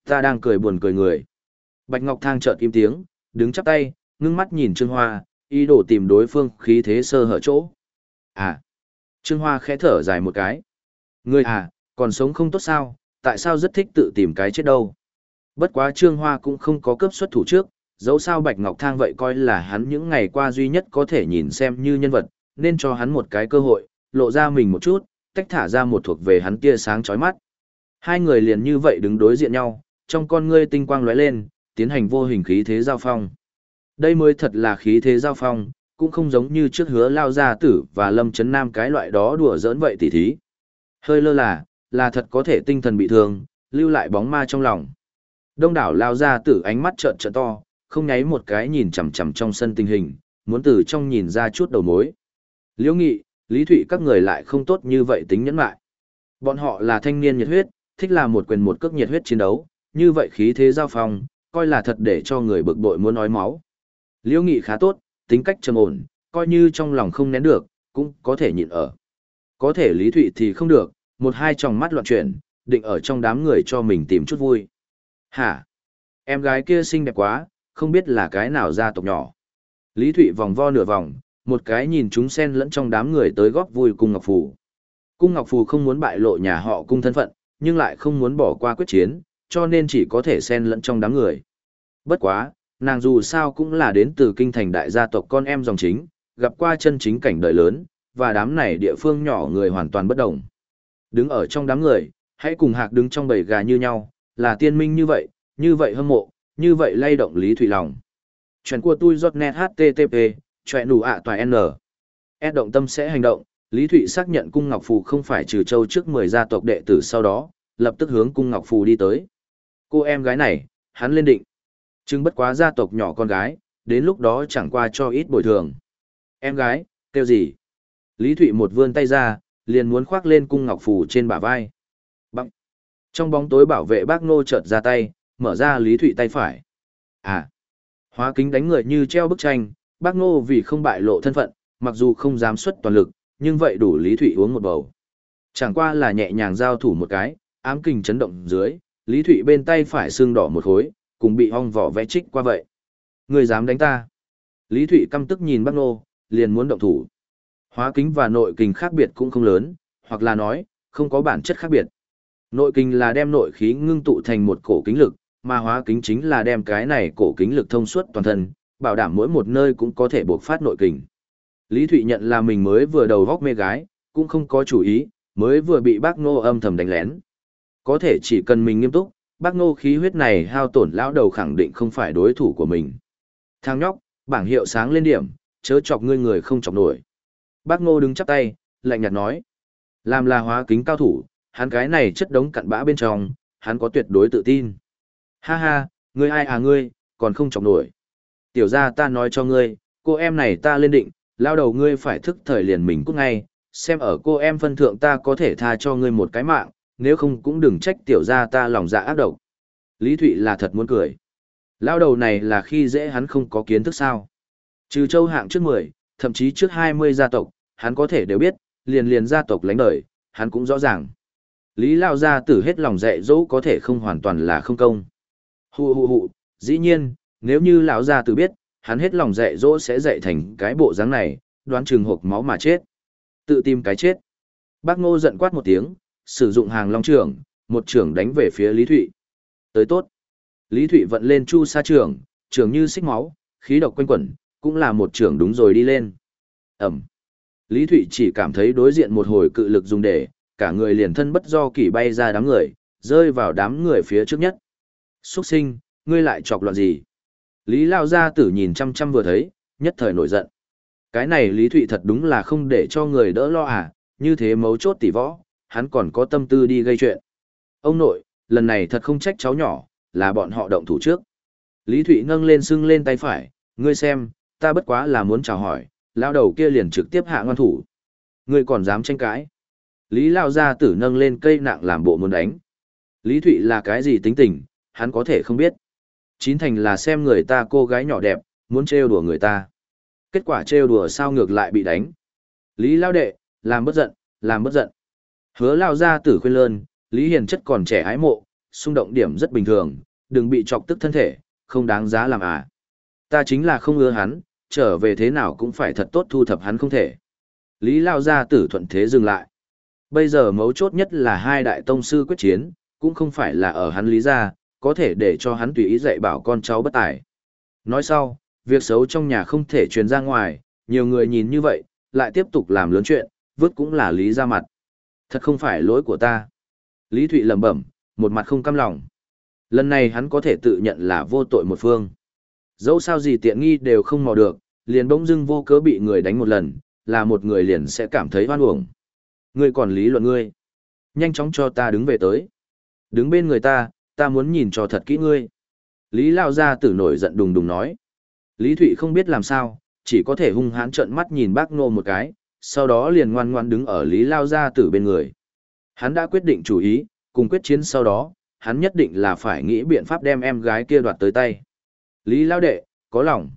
Ta đang cười buồn cười người. Bạch Ngọc Thang chợt im tiếng, đứng chắp tay, ngưng mắt nhìn Trương Hoa, ý đồ tìm đối phương khí thế sơ hở chỗ. À. Trương Hoa khẽ thở dài một cái. Ngươi à, còn sống không tốt sao, tại sao rất thích tự tìm cái chết đâu. Bất quá Trương Hoa cũng không có cấp xuất thủ trước, dẫu sao Bạch Ngọc Thang vậy coi là hắn những ngày qua duy nhất có thể nhìn xem như nhân vật, nên cho hắn một cái cơ hội, lộ ra mình một chút, tách thả ra một thuộc về hắn tia sáng chói mắt. Hai người liền như vậy đứng đối diện nhau, trong con ngươi tinh quang lóe lên, tiến hành vô hình khí thế giao phong. Đây mới thật là khí thế giao phong, cũng không giống như trước hứa lao gia tử và lâm chấn nam cái loại đó đùa giỡn vậy tỉ thí. Hơi lơ là, là thật có thể tinh thần bị thương, lưu lại bóng ma trong lòng. Đông đảo lao gia tử ánh mắt trợn trợn to, không nháy một cái nhìn chằm chằm trong sân tình hình, muốn từ trong nhìn ra chút đầu mối. Liễu Nghị, Lý Thụy các người lại không tốt như vậy tính nhẫn lại. Bọn họ là thanh niên nhiệt huyết, thích là một quyền một cước nhiệt huyết chiến đấu, như vậy khí thế giao phong, coi là thật để cho người bực bội muốn nói máu. Liễu Nghị khá tốt, tính cách trầm ổn, coi như trong lòng không nén được, cũng có thể nhịn ở. Có thể Lý Thụy thì không được, một hai tròng mắt loạn chuyển, định ở trong đám người cho mình tìm chút vui. Hả? Em gái kia xinh đẹp quá, không biết là cái nào gia tộc nhỏ. Lý Thụy vòng vo nửa vòng, một cái nhìn chúng sen lẫn trong đám người tới góp vui cung Ngọc Phù. Cung Ngọc Phù không muốn bại lộ nhà họ cung thân phận, nhưng lại không muốn bỏ qua quyết chiến, cho nên chỉ có thể xen lẫn trong đám người. Bất quá, nàng dù sao cũng là đến từ kinh thành đại gia tộc con em dòng chính, gặp qua chân chính cảnh đời lớn, và đám này địa phương nhỏ người hoàn toàn bất đồng. Đứng ở trong đám người, hãy cùng hạc đứng trong bầy gà như nhau, là tiên minh như vậy, như vậy hâm mộ, như vậy lay động Lý thủy lòng. Chuyện của tôi giọt net HTTP, chuyện đủ ạ toài N. S động tâm sẽ hành động, Lý Thụy xác nhận Cung Ngọc Phù không phải trừ châu trước 10 gia tộc đệ tử sau đó, lập tức hướng Cung Ngọc Phù đi tới. Cô em gái này, hắn lên định. Chứng bất quá gia tộc nhỏ con gái, đến lúc đó chẳng qua cho ít bồi thường. Em gái, kêu gì? Lý Thụy một vươn tay ra, liền muốn khoác lên Cung Ngọc Phù trên bả vai. Bằng. Trong bóng tối bảo vệ bác Nô chợt ra tay, mở ra Lý Thụy tay phải. À, hóa kính đánh người như treo bức tranh, bác Nô vì không bại lộ thân phận, mặc dù không dám xuất toàn lực, nhưng vậy đủ Lý Thụy uống một bầu. Chẳng qua là nhẹ nhàng giao thủ một cái, ám kinh chấn động dưới, Lý Thụy bên tay phải xương đỏ một khối, cùng bị hong vỏ vẽ trích qua vậy. Người dám đánh ta. Lý Thụy căm tức nhìn bác Nô, liền muốn động thủ. Hóa kính và nội kinh khác biệt cũng không lớn, hoặc là nói, không có bản chất khác biệt. Nội kinh là đem nội khí ngưng tụ thành một cổ kính lực, mà hóa kính chính là đem cái này cổ kính lực thông suốt toàn thân, bảo đảm mỗi một nơi cũng có thể buộc phát nội kình. Lý Thụy nhận là mình mới vừa đầu góc mê gái, cũng không có chủ ý, mới vừa bị bác ngô âm thầm đánh lén. Có thể chỉ cần mình nghiêm túc, bác ngô khí huyết này hao tổn lão đầu khẳng định không phải đối thủ của mình. Thang nhóc, bảng hiệu sáng lên điểm, chớ chọc ngươi người không chọc nổi. Bác ngô đứng chắp tay, lạnh nhạt nói. Làm là hóa kính cao thủ, hắn cái này chất đống cặn bã bên trong, hắn có tuyệt đối tự tin. Ha ha, ngươi ai à ngươi, còn không chọc nổi. Tiểu ra ta nói cho ngươi, cô em này ta lên định, lao đầu ngươi phải thức thời liền mình cút ngay, xem ở cô em phân thượng ta có thể tha cho ngươi một cái mạng, nếu không cũng đừng trách tiểu ra ta lòng dạ ác độc. Lý Thụy là thật muốn cười. Lao đầu này là khi dễ hắn không có kiến thức sao. Trừ châu hạng trước 10, thậm chí trước 20 gia tộc, hắn có thể đều biết, liền liền gia tộc lánh đời, hắn cũng rõ ràng. Lý Lao gia tử hết lòng dạy dỗ có thể không hoàn toàn là không công. Hù hù hù, dĩ nhiên, nếu như lão gia tử biết, hắn hết lòng dạy dỗ sẽ dạy thành cái bộ dáng này, đoán chừng hộp máu mà chết. Tự tìm cái chết. Bác Ngô giận quát một tiếng, sử dụng hàng long trưởng, một trưởng đánh về phía Lý Thụy. Tới tốt. Lý Thụy vận lên chu sa trưởng, trưởng như xích máu, khí độc quanh quẩn, cũng là một trưởng đúng rồi đi lên. Ẩm. Lý Thụy chỉ cảm thấy đối diện một hồi cự lực dùng để, cả người liền thân bất do kỳ bay ra đám người, rơi vào đám người phía trước nhất. Xuất sinh, ngươi lại chọc loạn gì? Lý Lao Gia tử nhìn chăm chăm vừa thấy, nhất thời nổi giận. Cái này Lý Thụy thật đúng là không để cho người đỡ lo à, như thế mấu chốt tỷ võ, hắn còn có tâm tư đi gây chuyện. Ông nội, lần này thật không trách cháu nhỏ, là bọn họ động thủ trước. Lý Thụy nâng lên sưng lên tay phải, ngươi xem, ta bất quá là muốn chào hỏi, lao đầu kia liền trực tiếp hạ ngoan thủ. Ngươi còn dám tranh cãi. Lý Lao Gia tử nâng lên cây nặng làm bộ muốn đánh. Lý Thụy là cái gì tính tình, hắn có thể không biết. Chín thành là xem người ta cô gái nhỏ đẹp, muốn trêu đùa người ta. Kết quả trêu đùa sao ngược lại bị đánh. Lý Lao Đệ, làm bất giận, làm bất giận. Hứa Lao ra tử khuyên lơn, Lý Hiền chất còn trẻ hái mộ, xung động điểm rất bình thường, đừng bị chọc tức thân thể, không đáng giá làm à. Ta chính là không ưa hắn, trở về thế nào cũng phải thật tốt thu thập hắn không thể. Lý Lao Gia tử thuận thế dừng lại. Bây giờ mấu chốt nhất là hai đại tông sư quyết chiến, cũng không phải là ở hắn lý gia, có thể để cho hắn tùy ý dạy bảo con cháu bất tài. Nói sau, việc xấu trong nhà không thể truyền ra ngoài, nhiều người nhìn như vậy, lại tiếp tục làm lớn chuyện, vứt cũng là lý ra mặt. Thật không phải lỗi của ta. Lý Thụy lẩm bẩm, một mặt không cam lòng. Lần này hắn có thể tự nhận là vô tội một phương. Dẫu sao gì tiện nghi đều không mò được, liền bỗng dưng vô cớ bị người đánh một lần, là một người liền sẽ cảm thấy hoan uổng. Ngươi còn lý luận ngươi. Nhanh chóng cho ta đứng về tới. Đứng bên người ta, ta muốn nhìn cho thật kỹ ngươi. Lý Lao Gia tử nổi giận đùng đùng nói. Lý Thụy không biết làm sao, chỉ có thể hung hãn trợn mắt nhìn bác nô một cái, sau đó liền ngoan ngoan đứng ở Lý Lao Gia tử bên người. Hắn đã quyết định chủ ý, cùng quyết chiến sau đó, hắn nhất định là phải nghĩ biện pháp đem em gái kia đoạt tới tay. Lý Lao Đệ, có lòng.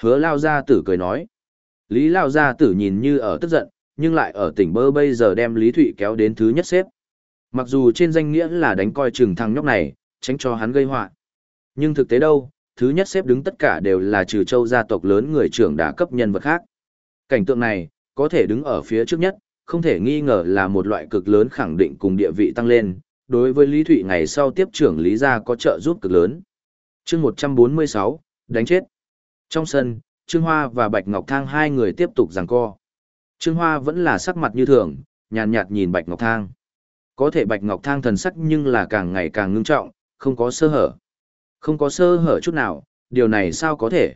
Hứa Lao Gia tử cười nói. Lý Lao Gia tử nhìn như ở tức giận, nhưng lại ở tỉnh bơ bây giờ đem Lý Thụy kéo đến thứ nhất xếp. Mặc dù trên danh nghĩa là đánh coi chừng thằng nhóc này, tránh cho hắn gây họa Nhưng thực tế đâu, thứ nhất xếp đứng tất cả đều là trừ châu gia tộc lớn người trưởng đã cấp nhân vật khác. Cảnh tượng này, có thể đứng ở phía trước nhất, không thể nghi ngờ là một loại cực lớn khẳng định cùng địa vị tăng lên, đối với Lý Thụy ngày sau tiếp trưởng Lý gia có trợ giúp cực lớn. chương 146, đánh chết. Trong sân, Trương Hoa và Bạch Ngọc Thang hai người tiếp tục giằng co. Trương Hoa vẫn là sắc mặt như thường, nhàn nhạt nhìn Bạch Ngọc Thang. Có thể Bạch Ngọc Thang thần sắc nhưng là càng ngày càng ngưng trọng, Không có sơ hở. Không có sơ hở chút nào, điều này sao có thể?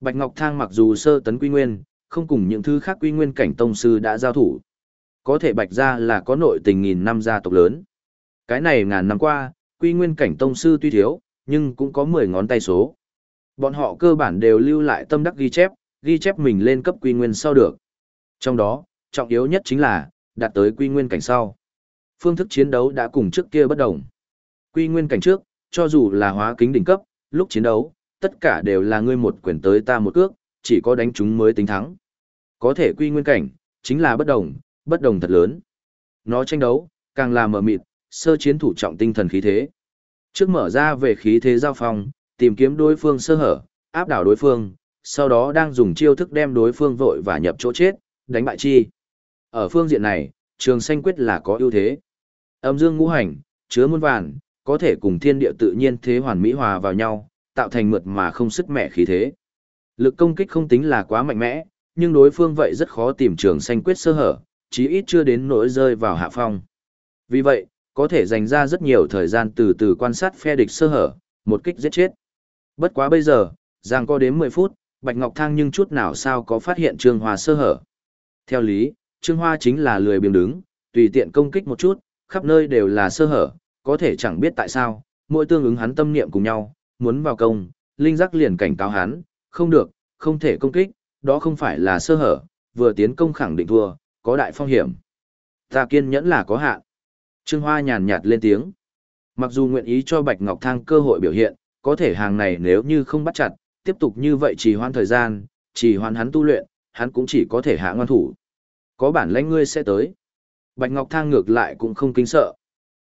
Bạch Ngọc Thang mặc dù sơ tấn quy nguyên, không cùng những thứ khác quy nguyên cảnh tông sư đã giao thủ. Có thể Bạch gia là có nội tình nghìn năm gia tộc lớn. Cái này ngàn năm qua, quy nguyên cảnh tông sư tuy thiếu, nhưng cũng có 10 ngón tay số. Bọn họ cơ bản đều lưu lại tâm đắc ghi chép, ghi chép mình lên cấp quy nguyên sau được. Trong đó, trọng yếu nhất chính là, đạt tới quy nguyên cảnh sau. Phương thức chiến đấu đã cùng trước kia bất đồng. Quy nguyên cảnh trước, cho dù là hóa kính đỉnh cấp, lúc chiến đấu, tất cả đều là ngươi một quyền tới ta một cước, chỉ có đánh chúng mới tính thắng. Có thể quy nguyên cảnh, chính là bất đồng, bất đồng thật lớn. Nó tranh đấu, càng là mở mịt, sơ chiến thủ trọng tinh thần khí thế. Trước mở ra về khí thế giao phong, tìm kiếm đối phương sơ hở, áp đảo đối phương, sau đó đang dùng chiêu thức đem đối phương vội và nhập chỗ chết, đánh bại chi. Ở phương diện này, trường xanh quyết là có ưu thế. Âm dương ngũ hành, chứa muôn vàn, có thể cùng thiên địa tự nhiên thế hoàn mỹ hòa vào nhau, tạo thành mượt mà không sức mẻ khí thế. Lực công kích không tính là quá mạnh mẽ, nhưng đối phương vậy rất khó tìm trường xanh quyết sơ hở, chí ít chưa đến nỗi rơi vào hạ phong. Vì vậy, có thể dành ra rất nhiều thời gian từ từ quan sát phe địch sơ hở, một kích giết chết. Bất quá bây giờ, giang có đến 10 phút, Bạch Ngọc Thang nhưng chút nào sao có phát hiện Trương Hoa sơ hở. Theo lý, Trương Hoa chính là lười biếng đứng, tùy tiện công kích một chút, khắp nơi đều là sơ hở, có thể chẳng biết tại sao, mỗi tương ứng hắn tâm niệm cùng nhau, muốn vào công, linh giác liền cảnh cáo hắn, không được, không thể công kích, đó không phải là sơ hở, vừa tiến công khẳng định thua, có đại phong hiểm. Ta kiên nhẫn là có hạn. Trương Hoa nhàn nhạt lên tiếng. Mặc dù nguyện ý cho Bạch Ngọc Thang cơ hội biểu hiện, có thể hàng này nếu như không bắt chặt, tiếp tục như vậy trì hoãn thời gian, trì hoãn hắn tu luyện, hắn cũng chỉ có thể hạ ngoan thủ. Có bản lãnh ngươi sẽ tới. Bạch Ngọc Thang ngược lại cũng không kinh sợ.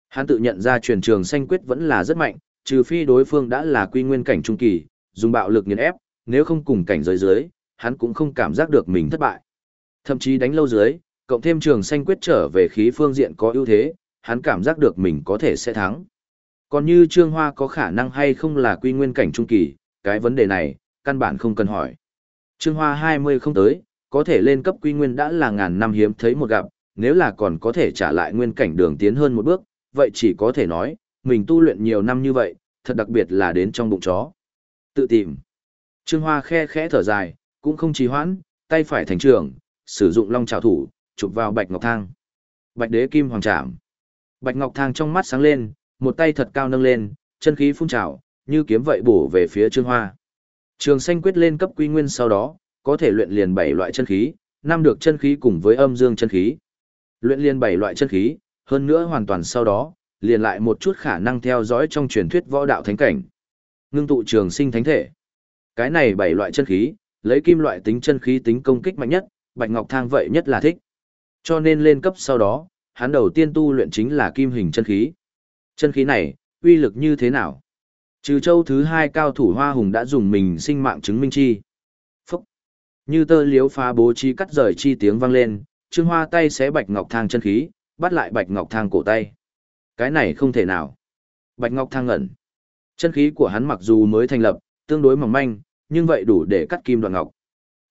Hắn tự nhận ra truyền trường xanh quyết vẫn là rất mạnh, trừ phi đối phương đã là quy nguyên cảnh trung kỳ, dùng bạo lực nghiền ép, nếu không cùng cảnh giới dưới, hắn cũng không cảm giác được mình thất bại. Thậm chí đánh lâu dưới, cộng thêm trường xanh quyết trở về khí phương diện có ưu thế, hắn cảm giác được mình có thể sẽ thắng. Còn như Trương Hoa có khả năng hay không là quy nguyên cảnh trung kỳ, cái vấn đề này, căn bản không cần hỏi. Trương Hoa 20 không tới, có thể lên cấp quy nguyên đã là ngàn năm hiếm thấy một gặp, nếu là còn có thể trả lại nguyên cảnh đường tiến hơn một bước, vậy chỉ có thể nói, mình tu luyện nhiều năm như vậy, thật đặc biệt là đến trong bụng chó. Tự tìm. Trương Hoa khe khẽ thở dài, cũng không trì hoãn, tay phải thành trường, sử dụng long trảo thủ, chụp vào Bạch Ngọc Thang. Bạch Đế Kim Hoàng Trảm. Bạch Ngọc Thang trong mắt sáng lên, một tay thật cao nâng lên, chân khí phun trào, như kiếm vậy bổ về phía Trương Hoa. Trường xanh quyết lên cấp quy nguyên sau đó, có thể luyện liền bảy loại chân khí, năm được chân khí cùng với âm dương chân khí. Luyện liền bảy loại chân khí, hơn nữa hoàn toàn sau đó, liền lại một chút khả năng theo dõi trong truyền thuyết võ đạo thánh cảnh. Ngưng tụ trường sinh thánh thể. Cái này bảy loại chân khí, lấy kim loại tính chân khí tính công kích mạnh nhất, Bạch Ngọc Thang vậy nhất là thích. Cho nên lên cấp sau đó, hắn đầu tiên tu luyện chính là kim hình chân khí. Chân khí này, uy lực như thế nào? Trừ châu thứ hai cao thủ hoa hùng đã dùng mình sinh mạng chứng minh chi. Như tơ liếu phá bố chi cắt rời chi tiếng vang lên, trương hoa tay xé bạch ngọc thang chân khí, bắt lại bạch ngọc thang cổ tay. Cái này không thể nào. Bạch ngọc thang ngẩn. Chân khí của hắn mặc dù mới thành lập, tương đối mỏng manh, nhưng vậy đủ để cắt kim đoạn ngọc.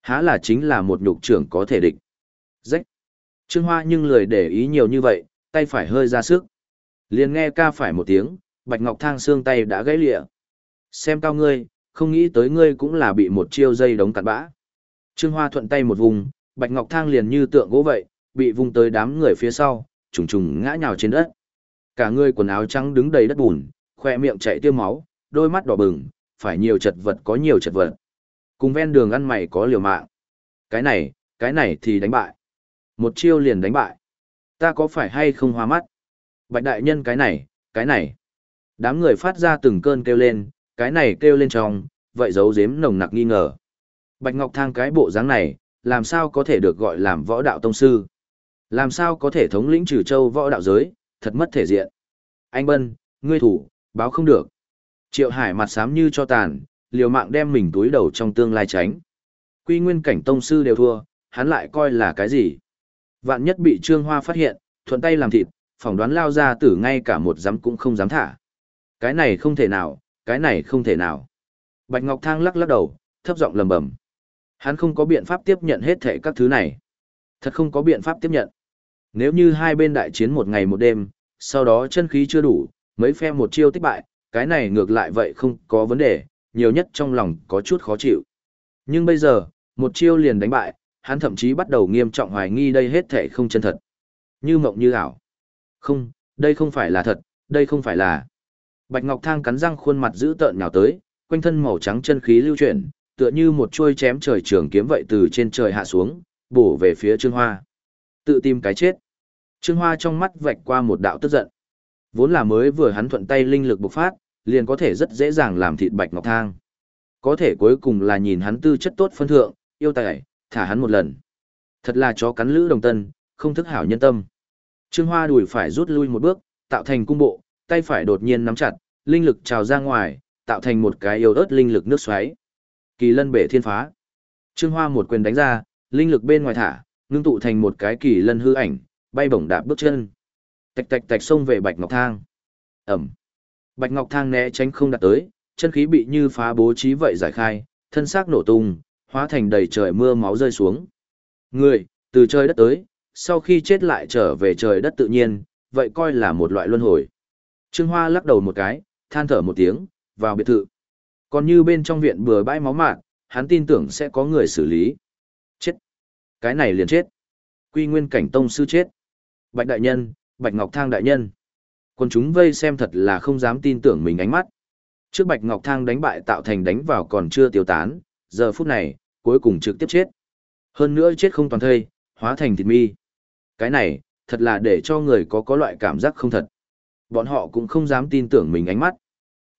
Há là chính là một nhục trưởng có thể địch. Rách. Trương Hoa nhưng lười để ý nhiều như vậy, tay phải hơi ra sức. Liền nghe ca phải một tiếng, Bạch Ngọc Thang xương tay đã gãy lịa. Xem cao ngươi, không nghĩ tới ngươi cũng là bị một chiêu dây đống cặn bã. Trương Hoa thuận tay một vùng, Bạch Ngọc Thang liền như tượng gỗ vậy, bị vung tới đám người phía sau, trùng trùng ngã nhào trên đất. Cả người quần áo trắng đứng đầy đất bùn, khoe miệng chảy tiêu máu, đôi mắt đỏ bừng, phải nhiều chật vật có nhiều chật vật. Cùng ven đường ăn mày có liều mạng. Cái này, cái này thì đánh bại. Một chiêu liền đánh bại. Ta có phải hay không hoa mắt? Bạch đại nhân cái này, cái này. Đám người phát ra từng cơn kêu lên, cái này kêu lên trong, vậy giấu giếm nồng nặc nghi ngờ. Bạch Ngọc Thang cái bộ dáng này, làm sao có thể được gọi làm võ đạo tông sư? Làm sao có thể thống lĩnh trừ châu võ đạo giới, thật mất thể diện. Anh Bân, ngươi thủ, báo không được. Triệu Hải mặt xám như cho tàn, liều mạng đem mình túi đầu trong tương lai tránh. Quy nguyên cảnh tông sư đều thua, hắn lại coi là cái gì? Vạn nhất bị Trương Hoa phát hiện, thuận tay làm thịt, phỏng đoán lao ra tử ngay cả một dám cũng không dám thả. Cái này không thể nào, cái này không thể nào. Bạch Ngọc Thang lắc lắc đầu, thấp giọng lầm bầm. Hắn không có biện pháp tiếp nhận hết thảy các thứ này. Thật không có biện pháp tiếp nhận. Nếu như hai bên đại chiến một ngày một đêm, sau đó chân khí chưa đủ, mấy phe một chiêu tích bại, cái này ngược lại vậy không có vấn đề, nhiều nhất trong lòng có chút khó chịu. Nhưng bây giờ, một chiêu liền đánh bại, hắn thậm chí bắt đầu nghiêm trọng hoài nghi đây hết thể không chân thật. Như mộng như ảo. Không, đây không phải là thật, đây không phải là. Bạch Ngọc Thang cắn răng khuôn mặt giữ tợn nhào tới, quanh thân màu trắng chân khí lưu chuyển, tựa như một chuôi chém trời trường kiếm vậy từ trên trời hạ xuống, bổ về phía Trương Hoa. Tự tìm cái chết. Trương Hoa trong mắt vạch qua một đạo tức giận. Vốn là mới vừa hắn thuận tay linh lực bộc phát, liền có thể rất dễ dàng làm thịt Bạch Ngọc Thang. Có thể cuối cùng là nhìn hắn tư chất tốt phân thượng, yêu tài, thả hắn một lần. Thật là chó cắn lữ đồng tân, không thức hảo nhân tâm. Trương Hoa đùi phải rút lui một bước, tạo thành cung bộ, tay phải đột nhiên nắm chặt, linh lực trào ra ngoài, tạo thành một cái yêu ớt linh lực nước xoáy. Kỳ lân bể thiên phá. Trương Hoa một quyền đánh ra, linh lực bên ngoài thả, ngưng tụ thành một cái kỳ lân hư ảnh, bay bổng đạp bước chân. Tạch tạch tạch xông về Bạch Ngọc Thang. Ẩm. Bạch Ngọc Thang né tránh không đạt tới, chân khí bị như phá bố trí vậy giải khai, thân xác nổ tung, hóa thành đầy trời mưa máu rơi xuống. Người, từ trời đất tới, sau khi chết lại trở về trời đất tự nhiên, vậy coi là một loại luân hồi. Trương Hoa lắc đầu một cái, than thở một tiếng, vào biệt thự. Còn như bên trong viện bừa bãi máu mạn, hắn tin tưởng sẽ có người xử lý. Chết. Cái này liền chết. Quy nguyên cảnh tông sư chết. Bạch đại nhân, Bạch Ngọc Thang đại nhân. Quân chúng vây xem thật là không dám tin tưởng mình ánh mắt. Trước Bạch Ngọc Thang đánh bại tạo thành đánh vào còn chưa tiêu tán, giờ phút này, cuối cùng trực tiếp chết. Hơn nữa chết không toàn thây, hóa thành thịt mi. Cái này, thật là để cho người có có loại cảm giác không thật. Bọn họ cũng không dám tin tưởng mình ánh mắt.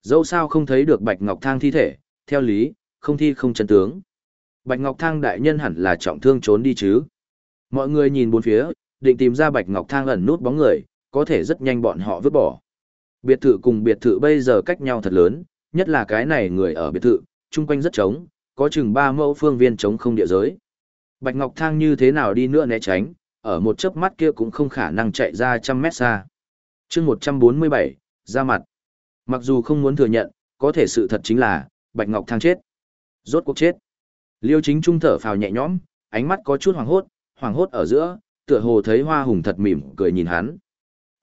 Dẫu sao không thấy được Bạch Ngọc Thang thi thể, theo lý, không thi không chân tướng. Bạch Ngọc Thang đại nhân hẳn là trọng thương trốn đi chứ. Mọi người nhìn bốn phía, định tìm ra Bạch Ngọc Thang ẩn nút bóng người, có thể rất nhanh bọn họ vứt bỏ. Biệt thự cùng biệt thự bây giờ cách nhau thật lớn, nhất là cái này người ở biệt thự, chung quanh rất trống, có chừng ba mẫu phương viên trống không địa giới. Bạch Ngọc Thang như thế nào đi nữa né tránh, ở một chớp mắt kia cũng không khả năng chạy ra trăm mét xa. chương 147, ra mặt. Mặc dù không muốn thừa nhận, có thể sự thật chính là, Bạch Ngọc Thang chết. Rốt cuộc chết. Liêu chính trung thở phào nhẹ nhõm, ánh mắt có chút hoàng hốt, hoàng hốt ở giữa, tựa hồ thấy hoa hùng thật mỉm, cười nhìn hắn.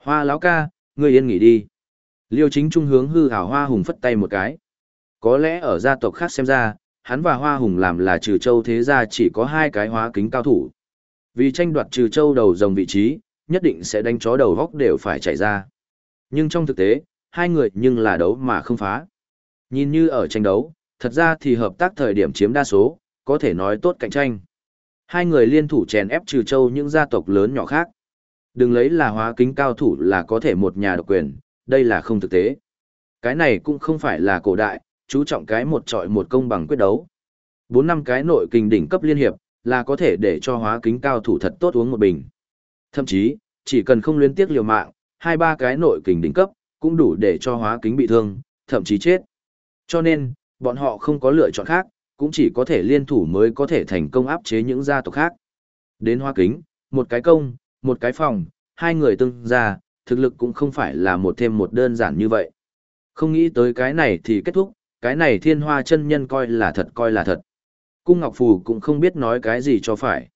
Hoa lão ca, ngươi yên nghỉ đi. Liêu chính trung hướng hư hảo hoa hùng phất tay một cái. Có lẽ ở gia tộc khác xem ra, hắn và hoa hùng làm là trừ châu thế gia chỉ có hai cái hóa kính cao thủ. Vì tranh đoạt trừ châu đầu dòng vị trí, nhất định sẽ đánh chó đầu góc đều phải chạy ra. Nhưng trong thực tế, hai người nhưng là đấu mà không phá. Nhìn như ở tranh đấu, thật ra thì hợp tác thời điểm chiếm đa số, có thể nói tốt cạnh tranh. Hai người liên thủ chèn ép trừ châu những gia tộc lớn nhỏ khác. Đừng lấy là hóa kính cao thủ là có thể một nhà độc quyền, đây là không thực tế. Cái này cũng không phải là cổ đại, chú trọng cái một trọi một công bằng quyết đấu. Bốn năm cái nội kình đỉnh cấp liên hiệp, là có thể để cho hóa kính cao thủ thật tốt uống một bình. Thậm chí, chỉ cần không liên tiếc liều mạng, hai ba cái nội kình đỉnh cấp, cũng đủ để cho hóa kính bị thương, thậm chí chết. Cho nên, bọn họ không có lựa chọn khác, cũng chỉ có thể liên thủ mới có thể thành công áp chế những gia tộc khác. Đến hóa kính, một cái công, một cái phòng, hai người tương ra, thực lực cũng không phải là một thêm một đơn giản như vậy. Không nghĩ tới cái này thì kết thúc, cái này thiên hoa chân nhân coi là thật coi là thật. Cung Ngọc Phù cũng không biết nói cái gì cho phải.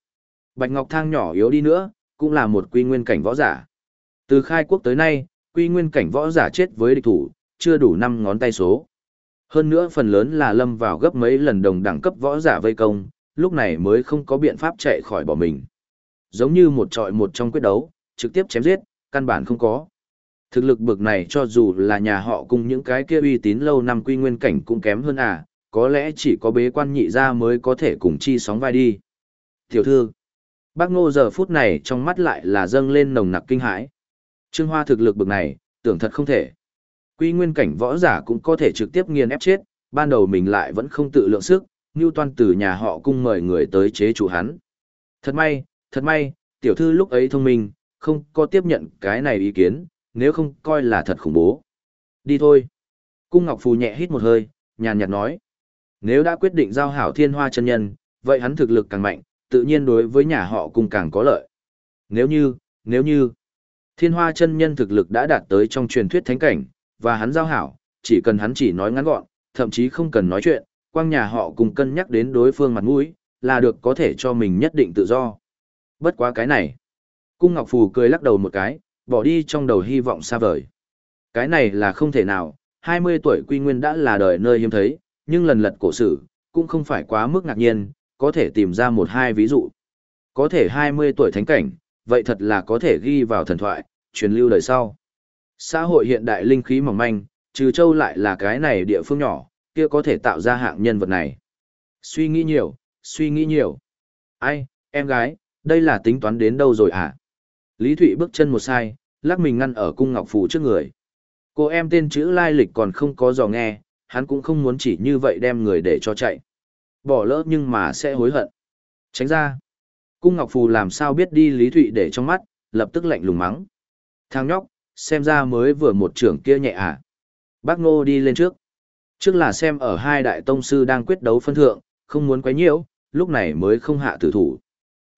Bạch Ngọc Thang nhỏ yếu đi nữa, cũng là một quy nguyên cảnh võ giả. Từ khai quốc tới nay, quy nguyên cảnh võ giả chết với địch thủ, chưa đủ 5 ngón tay số. Hơn nữa phần lớn là lâm vào gấp mấy lần đồng đẳng cấp võ giả vây công, lúc này mới không có biện pháp chạy khỏi bỏ mình. Giống như một trọi một trong quyết đấu, trực tiếp chém giết, căn bản không có. Thực lực bực này cho dù là nhà họ cùng những cái kia uy tín lâu năm quy nguyên cảnh cũng kém hơn à, có lẽ chỉ có bế quan nhị ra mới có thể cùng chi sóng vai đi. Tiểu thư, bác ngô giờ phút này trong mắt lại là dâng lên nồng nặc kinh hãi. Trương Hoa thực lực bực này, tưởng thật không thể. Quy nguyên cảnh võ giả cũng có thể trực tiếp nghiền ép chết, ban đầu mình lại vẫn không tự lượng sức, như Toàn từ nhà họ cung mời người tới chế chủ hắn. Thật may, thật may, tiểu thư lúc ấy thông minh, không có tiếp nhận cái này ý kiến, nếu không coi là thật khủng bố. Đi thôi. Cung Ngọc Phù nhẹ hít một hơi, nhàn nhạt nói. Nếu đã quyết định giao hảo thiên hoa chân nhân, vậy hắn thực lực càng mạnh, tự nhiên đối với nhà họ cung càng có lợi. Nếu như, nếu như, thiên hoa chân nhân thực lực đã đạt tới trong truyền thuyết thánh cảnh, và hắn giao hảo, chỉ cần hắn chỉ nói ngắn gọn, thậm chí không cần nói chuyện, quang nhà họ cùng cân nhắc đến đối phương mặt mũi, là được có thể cho mình nhất định tự do. Bất quá cái này. Cung Ngọc Phù cười lắc đầu một cái, bỏ đi trong đầu hy vọng xa vời. Cái này là không thể nào, 20 tuổi quy nguyên đã là đời nơi hiếm thấy, nhưng lần lật cổ sử, cũng không phải quá mức ngạc nhiên, có thể tìm ra một hai ví dụ. Có thể 20 tuổi thánh cảnh, vậy thật là có thể ghi vào thần thoại, truyền lưu đời sau. Xã hội hiện đại linh khí mỏng manh, trừ châu lại là cái này địa phương nhỏ, kia có thể tạo ra hạng nhân vật này. Suy nghĩ nhiều, suy nghĩ nhiều. Ai, em gái, đây là tính toán đến đâu rồi à? Lý Thụy bước chân một sai, lắc mình ngăn ở cung ngọc phủ trước người. Cô em tên chữ lai lịch còn không có dò nghe, hắn cũng không muốn chỉ như vậy đem người để cho chạy. Bỏ lỡ nhưng mà sẽ hối hận. Tránh ra. Cung Ngọc Phù làm sao biết đi Lý Thụy để trong mắt, lập tức lạnh lùng mắng. Thằng nhóc, xem ra mới vừa một trưởng kia nhẹ à. Bác Ngô đi lên trước. Trước là xem ở hai đại tông sư đang quyết đấu phân thượng, không muốn quấy nhiễu, lúc này mới không hạ tử thủ.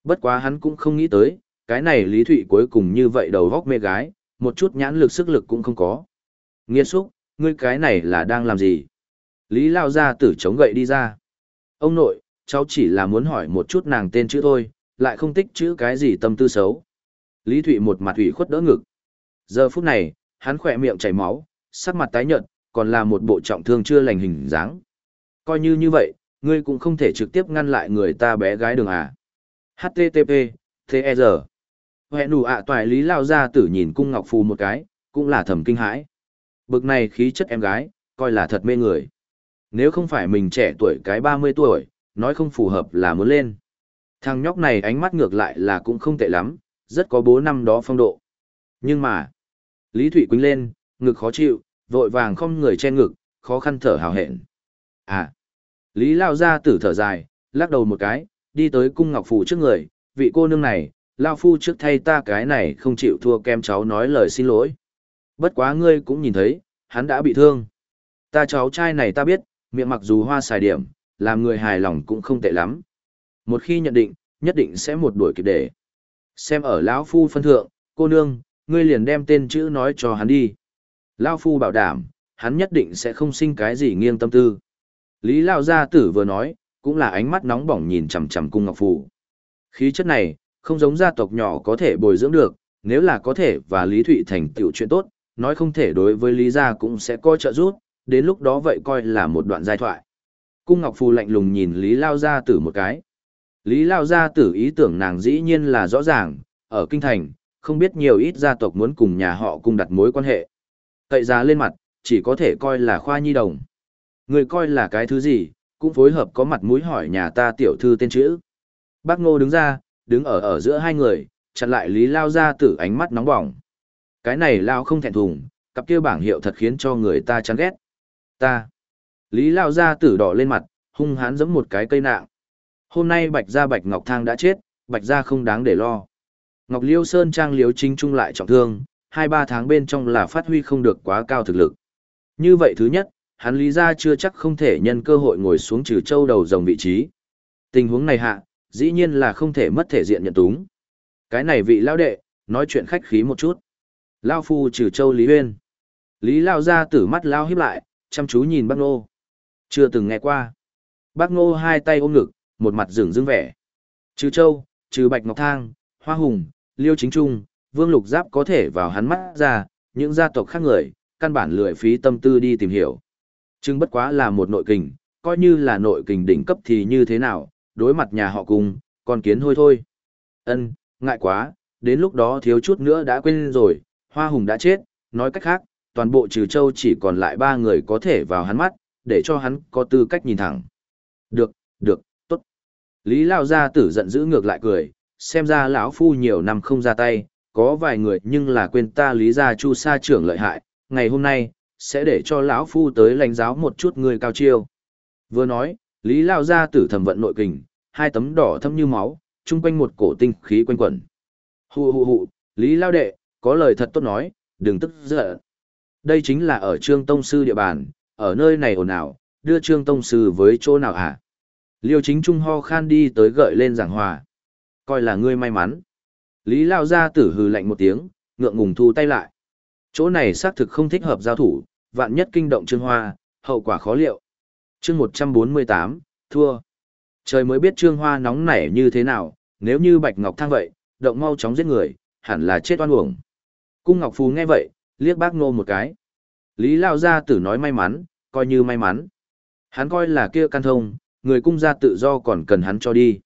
Bất quá hắn cũng không nghĩ tới, cái này Lý Thụy cuối cùng như vậy đầu góc mê gái, một chút nhãn lực sức lực cũng không có. Nghiên xúc, ngươi cái này là đang làm gì? Lý lao ra tử chống gậy đi ra. Ông nội, cháu chỉ là muốn hỏi một chút nàng tên chữ thôi, lại không tích chữ cái gì tâm tư xấu. Lý Thụy một mặt ủy khuất đỡ ngực. Giờ phút này, hắn khỏe miệng chảy máu, sắc mặt tái nhợt, còn là một bộ trọng thương chưa lành hình dáng. Coi như như vậy, ngươi cũng không thể trực tiếp ngăn lại người ta bé gái đường à. HTTP, TR. Hẹn đủ ạ toại lý lao ra tử nhìn cung ngọc phù một cái, cũng là thầm kinh hãi. Bực này khí chất em gái, coi là thật mê người. Nếu không phải mình trẻ tuổi cái 30 tuổi, nói không phù hợp là muốn lên. Thằng nhóc này ánh mắt ngược lại là cũng không tệ lắm, rất có bố năm đó phong độ. Nhưng mà, Lý Thụy quính lên, ngực khó chịu, vội vàng không người che ngực, khó khăn thở hào hẹn. À, Lý Lao ra tử thở dài, lắc đầu một cái, đi tới cung ngọc phủ trước người, vị cô nương này, Lao phu trước thay ta cái này không chịu thua kem cháu nói lời xin lỗi. Bất quá ngươi cũng nhìn thấy, hắn đã bị thương. Ta cháu trai này ta biết, miệng mặc dù hoa xài điểm, làm người hài lòng cũng không tệ lắm. Một khi nhận định, nhất định sẽ một đuổi kịp để. Xem ở lão phu phân thượng, cô nương, ngươi liền đem tên chữ nói cho hắn đi. Lão phu bảo đảm, hắn nhất định sẽ không sinh cái gì nghiêng tâm tư. Lý Lão gia tử vừa nói, cũng là ánh mắt nóng bỏng nhìn chằm chằm cung ngọc phù. Khí chất này, không giống gia tộc nhỏ có thể bồi dưỡng được, nếu là có thể và Lý Thụy thành tựu chuyện tốt, nói không thể đối với Lý gia cũng sẽ coi trợ giúp, đến lúc đó vậy coi là một đoạn giai thoại. Cung Ngọc Phù lạnh lùng nhìn Lý Lao gia tử một cái. Lý Lao gia tử ý tưởng nàng dĩ nhiên là rõ ràng, ở kinh thành, không biết nhiều ít gia tộc muốn cùng nhà họ cùng đặt mối quan hệ. Cậy ra lên mặt, chỉ có thể coi là khoa nhi đồng. Người coi là cái thứ gì, cũng phối hợp có mặt mũi hỏi nhà ta tiểu thư tên chữ. Bác Ngô đứng ra, đứng ở ở giữa hai người, chặn lại Lý Lao gia tử ánh mắt nóng bỏng. Cái này Lao không thẹn thùng, cặp kia bảng hiệu thật khiến cho người ta chán ghét. Ta. Lý Lao gia tử đỏ lên mặt, hung hãn giẫm một cái cây nạng. Hôm nay Bạch Gia Bạch Ngọc Thang đã chết, Bạch Gia không đáng để lo. Ngọc Liêu Sơn Trang liếu Chính Trung lại trọng thương, hai ba tháng bên trong là phát huy không được quá cao thực lực. Như vậy thứ nhất, hắn Lý Gia chưa chắc không thể nhân cơ hội ngồi xuống trừ châu đầu dòng vị trí. Tình huống này hạ, dĩ nhiên là không thể mất thể diện nhận túng. Cái này vị lao đệ, nói chuyện khách khí một chút. Lao phu trừ châu Lý Huyên. Lý Lao ra tử mắt Lao hiếp lại, chăm chú nhìn bác nô. Chưa từng nghe qua. Bác ngô hai tay ôm ngực, một mặt rừng rưng vẻ. Trừ châu, trừ bạch ngọc thang, hoa hùng, liêu chính trung, vương lục giáp có thể vào hắn mắt ra, những gia tộc khác người, căn bản lười phí tâm tư đi tìm hiểu. Trưng bất quá là một nội kình, coi như là nội kình đỉnh cấp thì như thế nào, đối mặt nhà họ cùng, còn kiến hôi thôi. Ân, ngại quá, đến lúc đó thiếu chút nữa đã quên rồi, hoa hùng đã chết, nói cách khác, toàn bộ trừ châu chỉ còn lại ba người có thể vào hắn mắt, để cho hắn có tư cách nhìn thẳng. Được, được. Lý Lao Gia tử giận dữ ngược lại cười, xem ra lão phu nhiều năm không ra tay, có vài người nhưng là quên ta Lý Gia Chu Sa trưởng lợi hại, ngày hôm nay, sẽ để cho lão phu tới lãnh giáo một chút người cao chiêu. Vừa nói, Lý Lao Gia tử thầm vận nội kình, hai tấm đỏ thâm như máu, chung quanh một cổ tinh khí quanh quẩn. Hù hù hù, Lý Lao đệ, có lời thật tốt nói, đừng tức giận. Đây chính là ở Trương Tông Sư địa bàn, ở nơi này ồn ào, đưa Trương Tông Sư với chỗ nào hả? Liêu chính trung ho khan đi tới gợi lên giảng hòa. Coi là ngươi may mắn. Lý Lao ra tử hừ lạnh một tiếng, ngượng ngùng thu tay lại. Chỗ này xác thực không thích hợp giao thủ, vạn nhất kinh động Trương Hoa, hậu quả khó liệu. Chương 148, thua. Trời mới biết Trương Hoa nóng nảy như thế nào, nếu như Bạch Ngọc Thang vậy, động mau chóng giết người, hẳn là chết oan uổng. Cung Ngọc Phú nghe vậy, liếc bác nô một cái. Lý Lao Gia tử nói may mắn, coi như may mắn. Hắn coi là kia căn thông, người cung gia tự do còn cần hắn cho đi.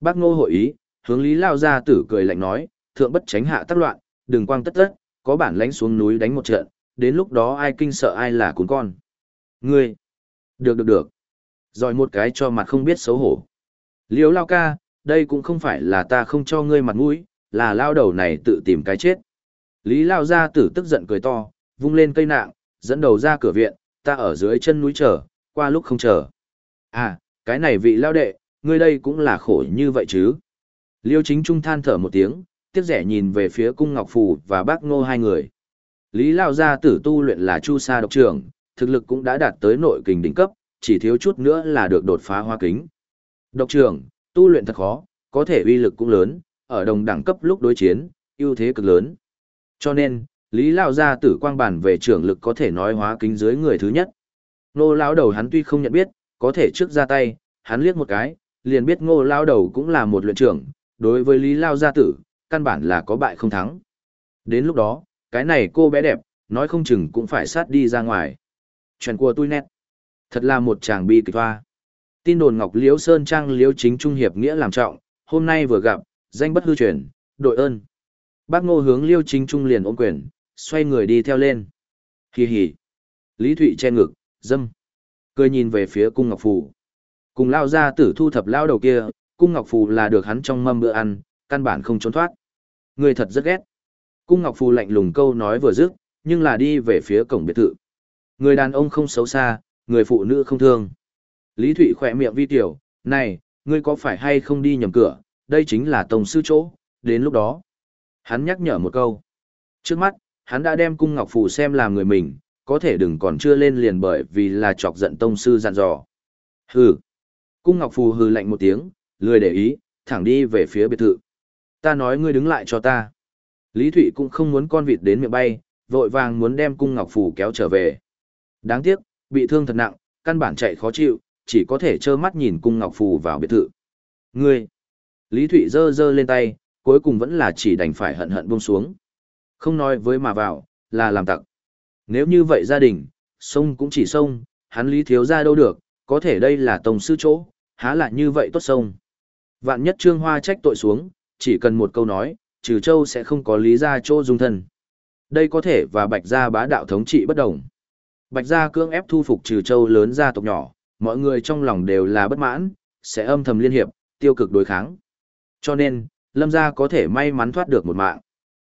Bác ngô hội ý, hướng Lý Lao Gia tử cười lạnh nói, thượng bất tránh hạ tác loạn, đừng quang tất tất, có bản lãnh xuống núi đánh một trận, đến lúc đó ai kinh sợ ai là cuốn con. Ngươi! Được được được. Rồi một cái cho mặt không biết xấu hổ. Liêu Lao ca, đây cũng không phải là ta không cho ngươi mặt mũi, là lao đầu này tự tìm cái chết. Lý Lao Gia tử tức giận cười to, vung lên cây nạng, dẫn đầu ra cửa viện, ta ở dưới chân núi chờ, qua lúc không chờ. À, cái này vị lao đệ, ngươi đây cũng là khổ như vậy chứ. Liêu chính trung than thở một tiếng, tiếc rẻ nhìn về phía cung ngọc phù và bác ngô hai người. Lý Lao Gia tử tu luyện là chu sa độc trưởng, thực lực cũng đã đạt tới nội kình đỉnh cấp, chỉ thiếu chút nữa là được đột phá hoa kính. Độc trưởng, tu luyện thật khó, có thể uy lực cũng lớn, ở đồng đẳng cấp lúc đối chiến, ưu thế cực lớn. Cho nên, Lý Lao Gia tử quang bản về trưởng lực có thể nói hóa kính dưới người thứ nhất. Nô lão đầu hắn tuy không nhận biết, có thể trước ra tay, hắn liếc một cái, liền biết ngô lao đầu cũng là một luyện trưởng, đối với Lý Lao gia tử, căn bản là có bại không thắng. Đến lúc đó, cái này cô bé đẹp, nói không chừng cũng phải sát đi ra ngoài. Chuyện của tôi nét. Thật là một chàng bi kịch hoa. Tin đồn Ngọc Liễu Sơn Trang Liễu Chính Trung Hiệp nghĩa làm trọng, hôm nay vừa gặp, danh bất hư truyền, đội ơn. Bác ngô hướng Liễu Chính Trung liền ôm quyền, xoay người đi theo lên. Hì hì. Lý Thụy che ngực, dâm. Cười nhìn về phía cung Ngọc Phù. Cùng lao ra tử thu thập lao đầu kia, cung Ngọc Phù là được hắn trong mâm bữa ăn, căn bản không trốn thoát. Người thật rất ghét. Cung Ngọc Phù lạnh lùng câu nói vừa dứt, nhưng là đi về phía cổng biệt thự. Người đàn ông không xấu xa, người phụ nữ không thương. Lý Thụy khỏe miệng vi tiểu, này, ngươi có phải hay không đi nhầm cửa, đây chính là tổng sư chỗ, đến lúc đó. Hắn nhắc nhở một câu. Trước mắt, hắn đã đem cung Ngọc Phù xem làm người mình, có thể đừng còn chưa lên liền bởi vì là chọc giận tông sư dặn dò. Hừ. Cung Ngọc Phù hừ lạnh một tiếng, lười để ý, thẳng đi về phía biệt thự. Ta nói ngươi đứng lại cho ta. Lý Thụy cũng không muốn con vịt đến miệng bay, vội vàng muốn đem Cung Ngọc Phù kéo trở về. Đáng tiếc, bị thương thật nặng, căn bản chạy khó chịu, chỉ có thể trơ mắt nhìn Cung Ngọc Phù vào biệt thự. Ngươi! Lý Thụy giơ giơ lên tay, cuối cùng vẫn là chỉ đành phải hận hận buông xuống. Không nói với mà vào, là làm tặc. Nếu như vậy gia đình, sông cũng chỉ sông, hắn lý thiếu ra đâu được, có thể đây là tổng sư chỗ, há lại như vậy tốt sông. Vạn nhất trương hoa trách tội xuống, chỉ cần một câu nói, trừ châu sẽ không có lý ra chỗ dung thân. Đây có thể và bạch gia bá đạo thống trị bất đồng. Bạch gia cưỡng ép thu phục trừ châu lớn gia tộc nhỏ, mọi người trong lòng đều là bất mãn, sẽ âm thầm liên hiệp, tiêu cực đối kháng. Cho nên, lâm gia có thể may mắn thoát được một mạng.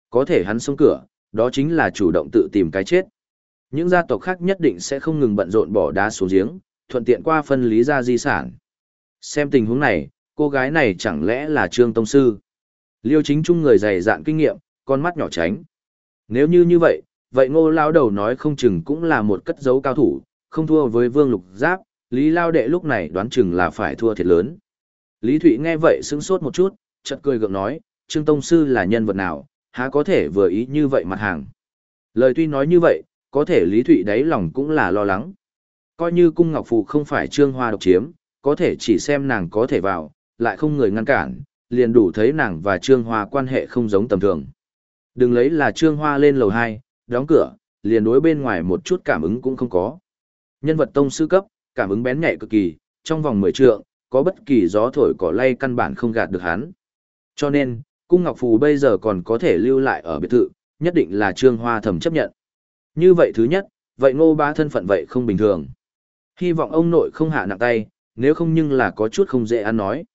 Có thể hắn sống cửa, đó chính là chủ động tự tìm cái chết. Những gia tộc khác nhất định sẽ không ngừng bận rộn bỏ đá xuống giếng, thuận tiện qua phân lý ra di sản. Xem tình huống này, cô gái này chẳng lẽ là Trương Tông Sư? Liêu chính trung người dày dạn kinh nghiệm, con mắt nhỏ tránh. Nếu như như vậy, vậy ngô lao đầu nói không chừng cũng là một cất dấu cao thủ, không thua với vương lục giáp, Lý Lao Đệ lúc này đoán chừng là phải thua thiệt lớn. Lý Thụy nghe vậy sững sốt một chút, chợt cười gượng nói, Trương Tông Sư là nhân vật nào, há có thể vừa ý như vậy mặt hàng. Lời tuy nói như vậy, có thể Lý Thụy đáy lòng cũng là lo lắng. Coi như cung ngọc phù không phải trương hoa độc chiếm, có thể chỉ xem nàng có thể vào, lại không người ngăn cản, liền đủ thấy nàng và trương hoa quan hệ không giống tầm thường. Đừng lấy là trương hoa lên lầu 2, đóng cửa, liền đối bên ngoài một chút cảm ứng cũng không có. Nhân vật tông sư cấp, cảm ứng bén nhạy cực kỳ, trong vòng 10 trượng, có bất kỳ gió thổi cỏ lay căn bản không gạt được hắn. Cho nên, cung ngọc phù bây giờ còn có thể lưu lại ở biệt thự, nhất định là trương hoa thầm chấp nhận. Như vậy thứ nhất, vậy ngô bá thân phận vậy không bình thường. Hy vọng ông nội không hạ nặng tay, nếu không nhưng là có chút không dễ ăn nói.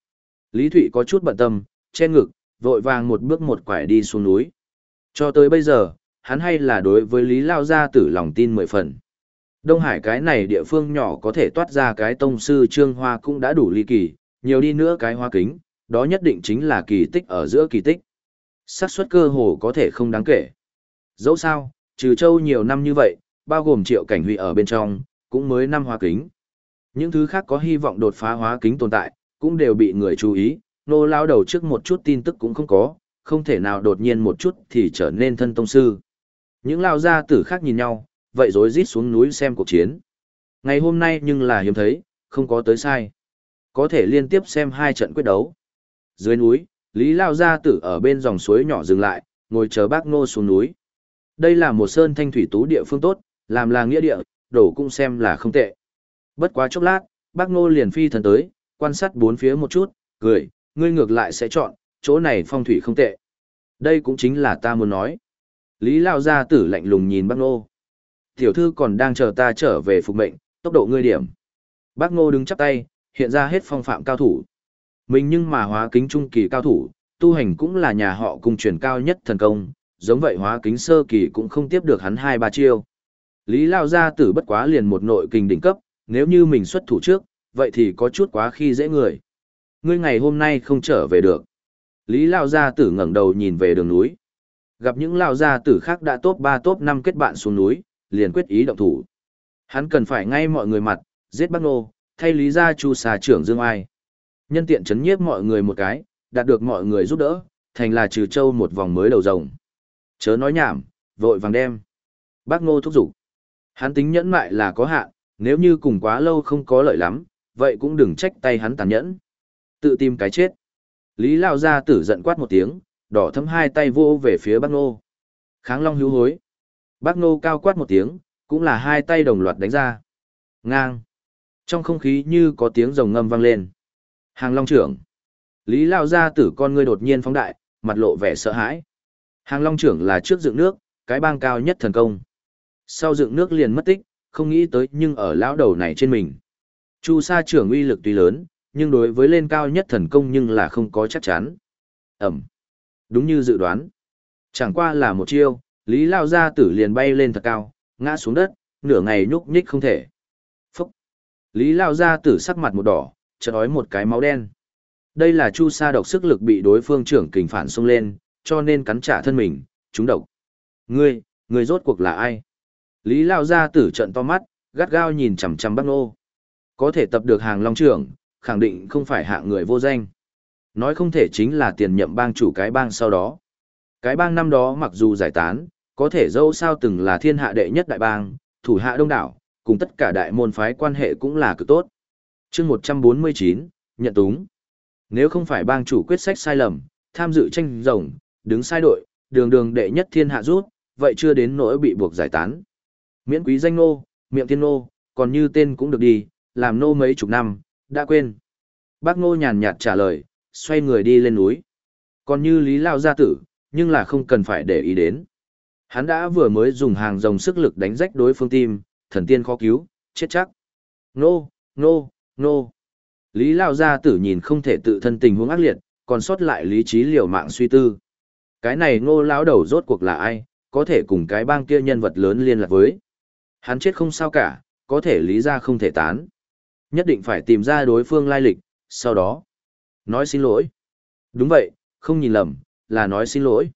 Lý Thụy có chút bận tâm, che ngực, vội vàng một bước một quải đi xuống núi. Cho tới bây giờ, hắn hay là đối với Lý Lao Gia tử lòng tin mười phần. Đông Hải cái này địa phương nhỏ có thể toát ra cái tông sư trương hoa cũng đã đủ ly kỳ, nhiều đi nữa cái hoa kính, đó nhất định chính là kỳ tích ở giữa kỳ tích. xác suất cơ hồ có thể không đáng kể. Dẫu sao, trừ châu nhiều năm như vậy, bao gồm triệu cảnh huy ở bên trong, cũng mới năm hóa kính. Những thứ khác có hy vọng đột phá hóa kính tồn tại, cũng đều bị người chú ý, nô lao đầu trước một chút tin tức cũng không có, không thể nào đột nhiên một chút thì trở nên thân tông sư. Những lao gia tử khác nhìn nhau, vậy rồi rít xuống núi xem cuộc chiến. Ngày hôm nay nhưng là hiếm thấy, không có tới sai. Có thể liên tiếp xem hai trận quyết đấu. Dưới núi, Lý Lao gia tử ở bên dòng suối nhỏ dừng lại, ngồi chờ bác nô xuống núi. Đây là một sơn thanh thủy tú địa phương tốt, Làm là nghĩa địa, đổ cũng xem là không tệ. Bất quá chốc lát, bác ngô liền phi thần tới, quan sát bốn phía một chút, cười, ngươi ngược lại sẽ chọn, chỗ này phong thủy không tệ. Đây cũng chính là ta muốn nói. Lý Lao Gia tử lạnh lùng nhìn bác ngô. Tiểu thư còn đang chờ ta trở về phục mệnh, tốc độ ngươi điểm. Bác ngô đứng chắp tay, hiện ra hết phong phạm cao thủ. Mình nhưng mà hóa kính trung kỳ cao thủ, tu hành cũng là nhà họ cùng truyền cao nhất thần công, giống vậy hóa kính sơ kỳ cũng không tiếp được hắn hai ba chiêu. Lý Lao Gia tử bất quá liền một nội kinh đỉnh cấp, nếu như mình xuất thủ trước, vậy thì có chút quá khi dễ người. Ngươi ngày hôm nay không trở về được. Lý Lao Gia tử ngẩng đầu nhìn về đường núi. Gặp những Lao Gia tử khác đã top 3 top 5 kết bạn xuống núi, liền quyết ý động thủ. Hắn cần phải ngay mọi người mặt, giết bác Nô, thay Lý Gia Chu xà trưởng Dương Ai. Nhân tiện chấn nhiếp mọi người một cái, đạt được mọi người giúp đỡ, thành là trừ châu một vòng mới đầu rồng. Chớ nói nhảm, vội vàng đem. Bác Ngô thúc giục. Hắn tính nhẫn mại là có hạn, nếu như cùng quá lâu không có lợi lắm, vậy cũng đừng trách tay hắn tàn nhẫn. Tự tìm cái chết. Lý Lao Gia tử giận quát một tiếng, đỏ thấm hai tay vô về phía bác Ngô. Kháng Long hữu hối. Bác Ngô cao quát một tiếng, cũng là hai tay đồng loạt đánh ra. Ngang. Trong không khí như có tiếng rồng ngâm vang lên. Hàng Long trưởng. Lý Lao Gia tử con ngươi đột nhiên phóng đại, mặt lộ vẻ sợ hãi. Hàng Long trưởng là trước dựng nước, cái bang cao nhất thần công. Sau dựng nước liền mất tích, không nghĩ tới nhưng ở lão đầu này trên mình. Chu sa trưởng uy lực tuy lớn, nhưng đối với lên cao nhất thần công nhưng là không có chắc chắn. Ẩm. Đúng như dự đoán. Chẳng qua là một chiêu, Lý Lao Gia tử liền bay lên thật cao, ngã xuống đất, nửa ngày nhúc nhích không thể. Phúc. Lý Lao Gia tử sắc mặt một đỏ, chợt ói một cái máu đen. Đây là chu sa độc sức lực bị đối phương trưởng kình phản xông lên, cho nên cắn trả thân mình, chúng độc. Ngươi, ngươi rốt cuộc là ai? Lý Lao Gia tử trận to mắt, gắt gao nhìn chằm chằm bác Nô. Có thể tập được hàng long trưởng, khẳng định không phải hạng người vô danh. Nói không thể chính là tiền nhậm bang chủ cái bang sau đó. Cái bang năm đó mặc dù giải tán, có thể dâu sao từng là thiên hạ đệ nhất đại bang, thủ hạ đông đảo, cùng tất cả đại môn phái quan hệ cũng là cực tốt. chương 149, nhận túng. Nếu không phải bang chủ quyết sách sai lầm, tham dự tranh rồng, đứng sai đội, đường đường đệ nhất thiên hạ rút, vậy chưa đến nỗi bị buộc giải tán. Miễn quý danh nô, miệng thiên nô, còn như tên cũng được đi, làm nô mấy chục năm, đã quên. Bác nô nhàn nhạt trả lời, xoay người đi lên núi. Còn như Lý Lao gia tử, nhưng là không cần phải để ý đến. Hắn đã vừa mới dùng hàng rồng sức lực đánh rách đối phương tim, thần tiên khó cứu, chết chắc. Nô, nô, nô. Lý Lao gia tử nhìn không thể tự thân tình huống ác liệt, còn sót lại lý trí liều mạng suy tư. Cái này ngô lão đầu rốt cuộc là ai, có thể cùng cái bang kia nhân vật lớn liên lạc với. Hắn chết không sao cả, có thể lý ra không thể tán. Nhất định phải tìm ra đối phương lai lịch, sau đó. Nói xin lỗi. Đúng vậy, không nhìn lầm, là nói xin lỗi.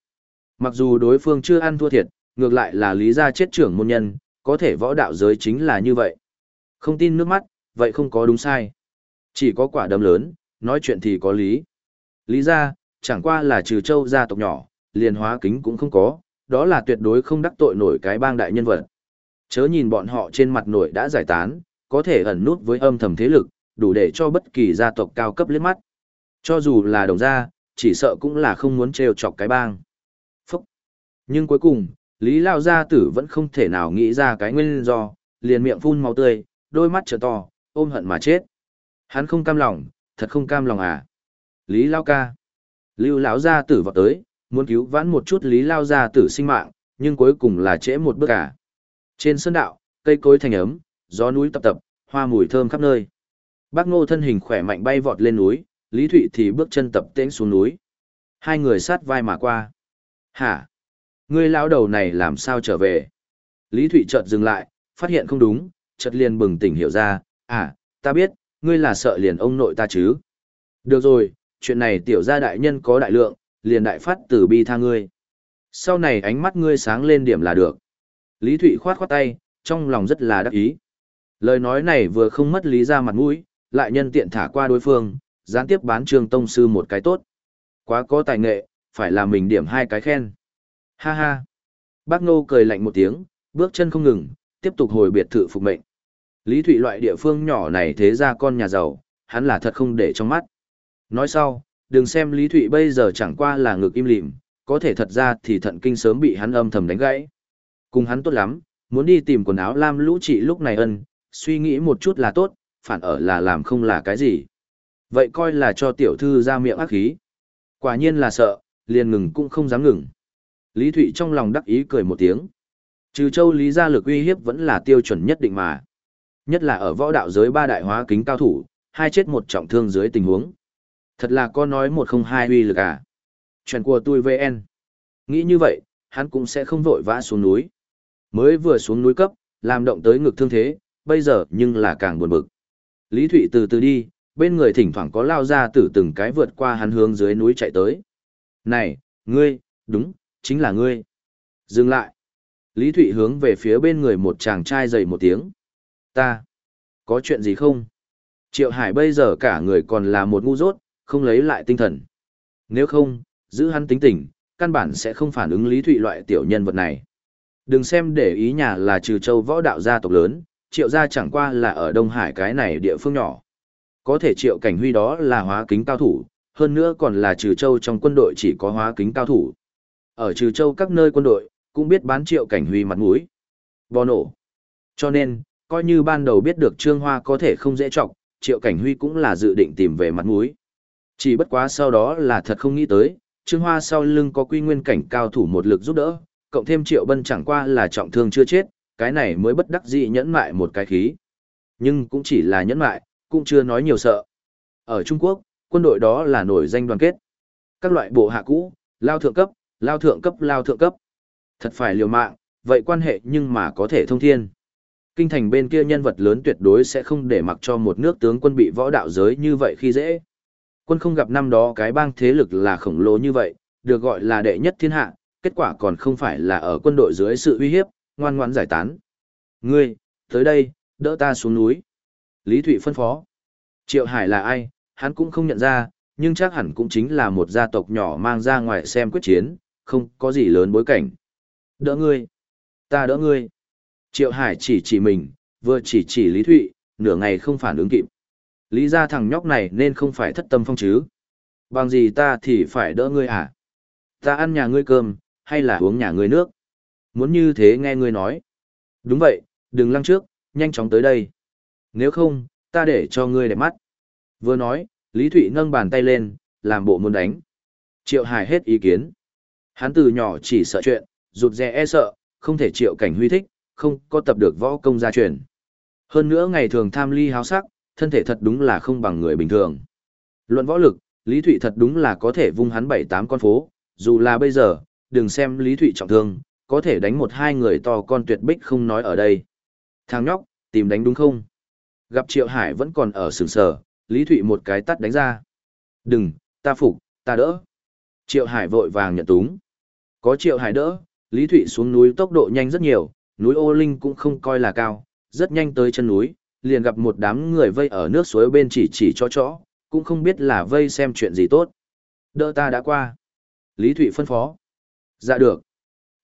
Mặc dù đối phương chưa ăn thua thiệt, ngược lại là lý ra chết trưởng môn nhân, có thể võ đạo giới chính là như vậy. Không tin nước mắt, vậy không có đúng sai. Chỉ có quả đấm lớn, nói chuyện thì có lý. Lý ra, chẳng qua là trừ châu gia tộc nhỏ, liền hóa kính cũng không có, đó là tuyệt đối không đắc tội nổi cái bang đại nhân vật. Chớ nhìn bọn họ trên mặt nổi đã giải tán, có thể ẩn nút với âm thầm thế lực, đủ để cho bất kỳ gia tộc cao cấp liếc mắt. Cho dù là đồng gia, chỉ sợ cũng là không muốn trêu chọc cái bang. Phúc! Nhưng cuối cùng, Lý Lao Gia Tử vẫn không thể nào nghĩ ra cái nguyên do, liền miệng phun máu tươi, đôi mắt trở to, ôm hận mà chết. Hắn không cam lòng, thật không cam lòng à. Lý Lao ca. Lưu lão Gia Tử vọt tới, muốn cứu vãn một chút Lý Lao ra Tử sinh mạng, nhưng cuối cùng là trễ một bước cả. Trên sơn đạo, cây cối thành ấm, gió núi tập tập, hoa mùi thơm khắp nơi. Bác Ngô thân hình khỏe mạnh bay vọt lên núi, Lý Thụy thì bước chân tập tễnh xuống núi. Hai người sát vai mà qua. Hả? Ngươi lão đầu này làm sao trở về? Lý Thụy chợt dừng lại, phát hiện không đúng, chợt liền bừng tỉnh hiểu ra, à, ta biết, ngươi là sợ liền ông nội ta chứ. Được rồi, chuyện này tiểu gia đại nhân có đại lượng, liền đại phát tử bi tha ngươi. Sau này ánh mắt ngươi sáng lên điểm là được. Lý Thụy khoát khoát tay, trong lòng rất là đắc ý. Lời nói này vừa không mất lý ra mặt mũi, lại nhân tiện thả qua đối phương, gián tiếp bán trương tông sư một cái tốt. Quá có tài nghệ, phải là mình điểm hai cái khen. Ha ha. Bác Ngô cười lạnh một tiếng, bước chân không ngừng, tiếp tục hồi biệt thự phục mệnh. Lý Thụy loại địa phương nhỏ này thế ra con nhà giàu, hắn là thật không để trong mắt. Nói sau, đừng xem Lý Thụy bây giờ chẳng qua là ngực im lìm, có thể thật ra thì thận kinh sớm bị hắn âm thầm đánh gãy. Cùng hắn tốt lắm, Muốn đi tìm quần áo lam lũ chị lúc này ân, suy nghĩ một chút là tốt, phản ở là làm không là cái gì. Vậy coi là cho tiểu thư ra miệng ác khí. Quả nhiên là sợ, liền ngừng cũng không dám ngừng. Lý Thụy trong lòng đắc ý cười một tiếng. Trừ châu lý gia lực uy hiếp vẫn là tiêu chuẩn nhất định mà. Nhất là ở võ đạo giới ba đại hóa kính cao thủ, hai chết một trọng thương dưới tình huống. Thật là có nói một không hai uy lực à. Chuyện của tôi VN. Nghĩ như vậy, hắn cũng sẽ không vội vã xuống núi. Mới vừa xuống núi cấp, làm động tới ngực thương thế, bây giờ nhưng là càng buồn bực. Lý Thụy từ từ đi, bên người thỉnh thoảng có lao ra từ từng cái vượt qua hắn hướng dưới núi chạy tới. Này, ngươi, đúng, chính là ngươi. Dừng lại. Lý Thụy hướng về phía bên người một chàng trai dày một tiếng. Ta, có chuyện gì không? Triệu Hải bây giờ cả người còn là một ngu dốt, không lấy lại tinh thần. Nếu không, giữ hắn tính tình, căn bản sẽ không phản ứng Lý Thụy loại tiểu nhân vật này. Đừng xem để ý nhà là trừ châu võ đạo gia tộc lớn, triệu gia chẳng qua là ở Đông Hải cái này địa phương nhỏ. Có thể triệu cảnh huy đó là hóa kính cao thủ, hơn nữa còn là trừ châu trong quân đội chỉ có hóa kính cao thủ. Ở trừ châu các nơi quân đội, cũng biết bán triệu cảnh huy mặt mũi. Bò nổ. Cho nên, coi như ban đầu biết được Trương Hoa có thể không dễ trọng, triệu cảnh huy cũng là dự định tìm về mặt mũi. Chỉ bất quá sau đó là thật không nghĩ tới, Trương Hoa sau lưng có quy nguyên cảnh cao thủ một lực giúp đỡ, cộng thêm triệu bân chẳng qua là trọng thương chưa chết, cái này mới bất đắc dĩ nhẫn mại một cái khí. Nhưng cũng chỉ là nhẫn mại, cũng chưa nói nhiều sợ. Ở Trung Quốc, quân đội đó là nổi danh đoàn kết. Các loại bộ hạ cũ, lao thượng cấp, lao thượng cấp, lao thượng cấp. Thật phải liều mạng, vậy quan hệ nhưng mà có thể thông thiên. Kinh thành bên kia nhân vật lớn tuyệt đối sẽ không để mặc cho một nước tướng quân bị võ đạo giới như vậy khi dễ. Quân không gặp năm đó cái bang thế lực là khổng lồ như vậy, được gọi là đệ nhất thiên hạ, kết quả còn không phải là ở quân đội dưới sự uy hiếp, ngoan ngoãn giải tán. Ngươi, tới đây, đỡ ta xuống núi. Lý Thụy phân phó. Triệu Hải là ai, hắn cũng không nhận ra, nhưng chắc hẳn cũng chính là một gia tộc nhỏ mang ra ngoài xem quyết chiến, không có gì lớn bối cảnh. Đỡ ngươi. Ta đỡ ngươi. Triệu Hải chỉ chỉ mình, vừa chỉ chỉ Lý Thụy, nửa ngày không phản ứng kịp. Lý ra thằng nhóc này nên không phải thất tâm phong chứ. Bằng gì ta thì phải đỡ ngươi à? Ta ăn nhà ngươi cơm, hay là uống nhà ngươi nước? Muốn như thế nghe ngươi nói. Đúng vậy, đừng lăng trước, nhanh chóng tới đây. Nếu không, ta để cho ngươi đẹp mắt. Vừa nói, Lý Thụy nâng bàn tay lên, làm bộ muốn đánh. Triệu Hải hết ý kiến. Hắn từ nhỏ chỉ sợ chuyện, rụt rè e sợ, không thể triệu cảnh huy thích, không có tập được võ công gia truyền. Hơn nữa ngày thường tham ly háo sắc, thân thể thật đúng là không bằng người bình thường. Luận võ lực, Lý Thụy thật đúng là có thể vung hắn bảy tám con phố, dù là bây giờ, đừng xem Lý Thụy trọng thương, có thể đánh một hai người to con tuyệt bích không nói ở đây. Thằng nhóc, tìm đánh đúng không? Gặp Triệu Hải vẫn còn ở sừng sờ, Lý Thụy một cái tắt đánh ra. Đừng, ta phục, ta đỡ. Triệu Hải vội vàng nhận túng. Có Triệu Hải đỡ, Lý Thụy xuống núi tốc độ nhanh rất nhiều, núi ô linh cũng không coi là cao, rất nhanh tới chân núi, liền gặp một đám người vây ở nước suối bên chỉ chỉ cho chó, cũng không biết là vây xem chuyện gì tốt. Đỡ ta đã qua. Lý Thụy phân phó. Dạ được.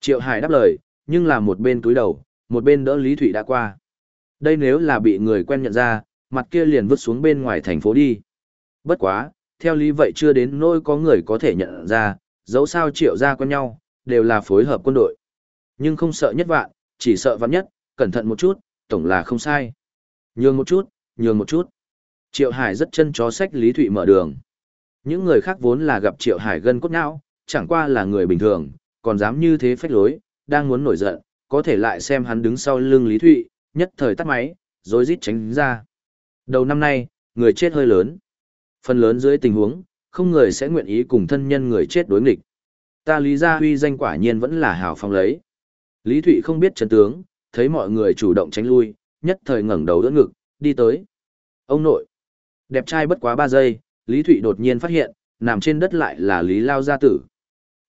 Triệu Hải đáp lời, nhưng là một bên túi đầu, một bên đỡ Lý Thụy đã qua. Đây nếu là bị người quen nhận ra, mặt kia liền vứt xuống bên ngoài thành phố đi. Bất quá, theo lý vậy chưa đến nỗi có người có thể nhận ra, dẫu sao triệu ra quen nhau, đều là phối hợp quân đội. Nhưng không sợ nhất vạn, chỉ sợ vạn nhất, cẩn thận một chút, tổng là không sai. Nhường một chút, nhường một chút. Triệu Hải rất chân chó sách Lý Thụy mở đường. Những người khác vốn là gặp Triệu Hải gân cốt não, chẳng qua là người bình thường, còn dám như thế phách lối, đang muốn nổi giận, có thể lại xem hắn đứng sau lưng Lý Thụy, nhất thời tắt máy, rồi rít tránh ra. Đầu năm nay, người chết hơi lớn. Phần lớn dưới tình huống, không người sẽ nguyện ý cùng thân nhân người chết đối nghịch. Ta Lý Gia Huy danh quả nhiên vẫn là hào phong lấy. Lý Thụy không biết chân tướng, thấy mọi người chủ động tránh lui, nhất thời ngẩng đầu đỡ ngực, đi tới. Ông nội. Đẹp trai bất quá 3 giây, Lý Thụy đột nhiên phát hiện, nằm trên đất lại là Lý Lao Gia Tử.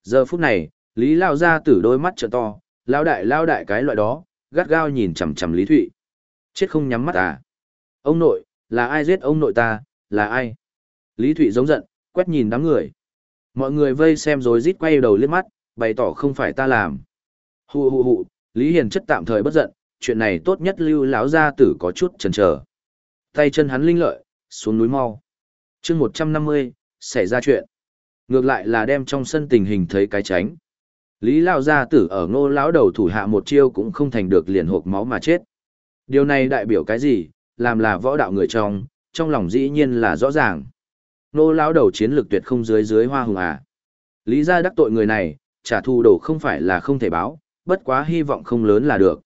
Giờ phút này, Lý Lao Gia Tử đôi mắt trợ to, lao đại lao đại cái loại đó, gắt gao nhìn chằm chằm Lý Thụy. Chết không nhắm mắt à? Ông nội, là ai giết ông nội ta, là ai? Lý Thụy giống giận, quét nhìn đám người. Mọi người vây xem rồi rít quay đầu liếc mắt, bày tỏ không phải ta làm. Hù hù hù, Lý Hiền chất tạm thời bất giận, chuyện này tốt nhất lưu lão gia tử có chút chần chờ. Tay chân hắn linh lợi, xuống núi mau. chương 150, xảy ra chuyện. Ngược lại là đem trong sân tình hình thấy cái tránh. Lý Lao Gia Tử ở ngô lão đầu thủ hạ một chiêu cũng không thành được liền hộp máu mà chết. Điều này đại biểu cái gì, làm là võ đạo người trong, trong lòng dĩ nhiên là rõ ràng. Ngô lão đầu chiến lược tuyệt không dưới dưới hoa hùng à. Lý gia đắc tội người này, trả thù đổ không phải là không thể báo, bất quá hy vọng không lớn là được.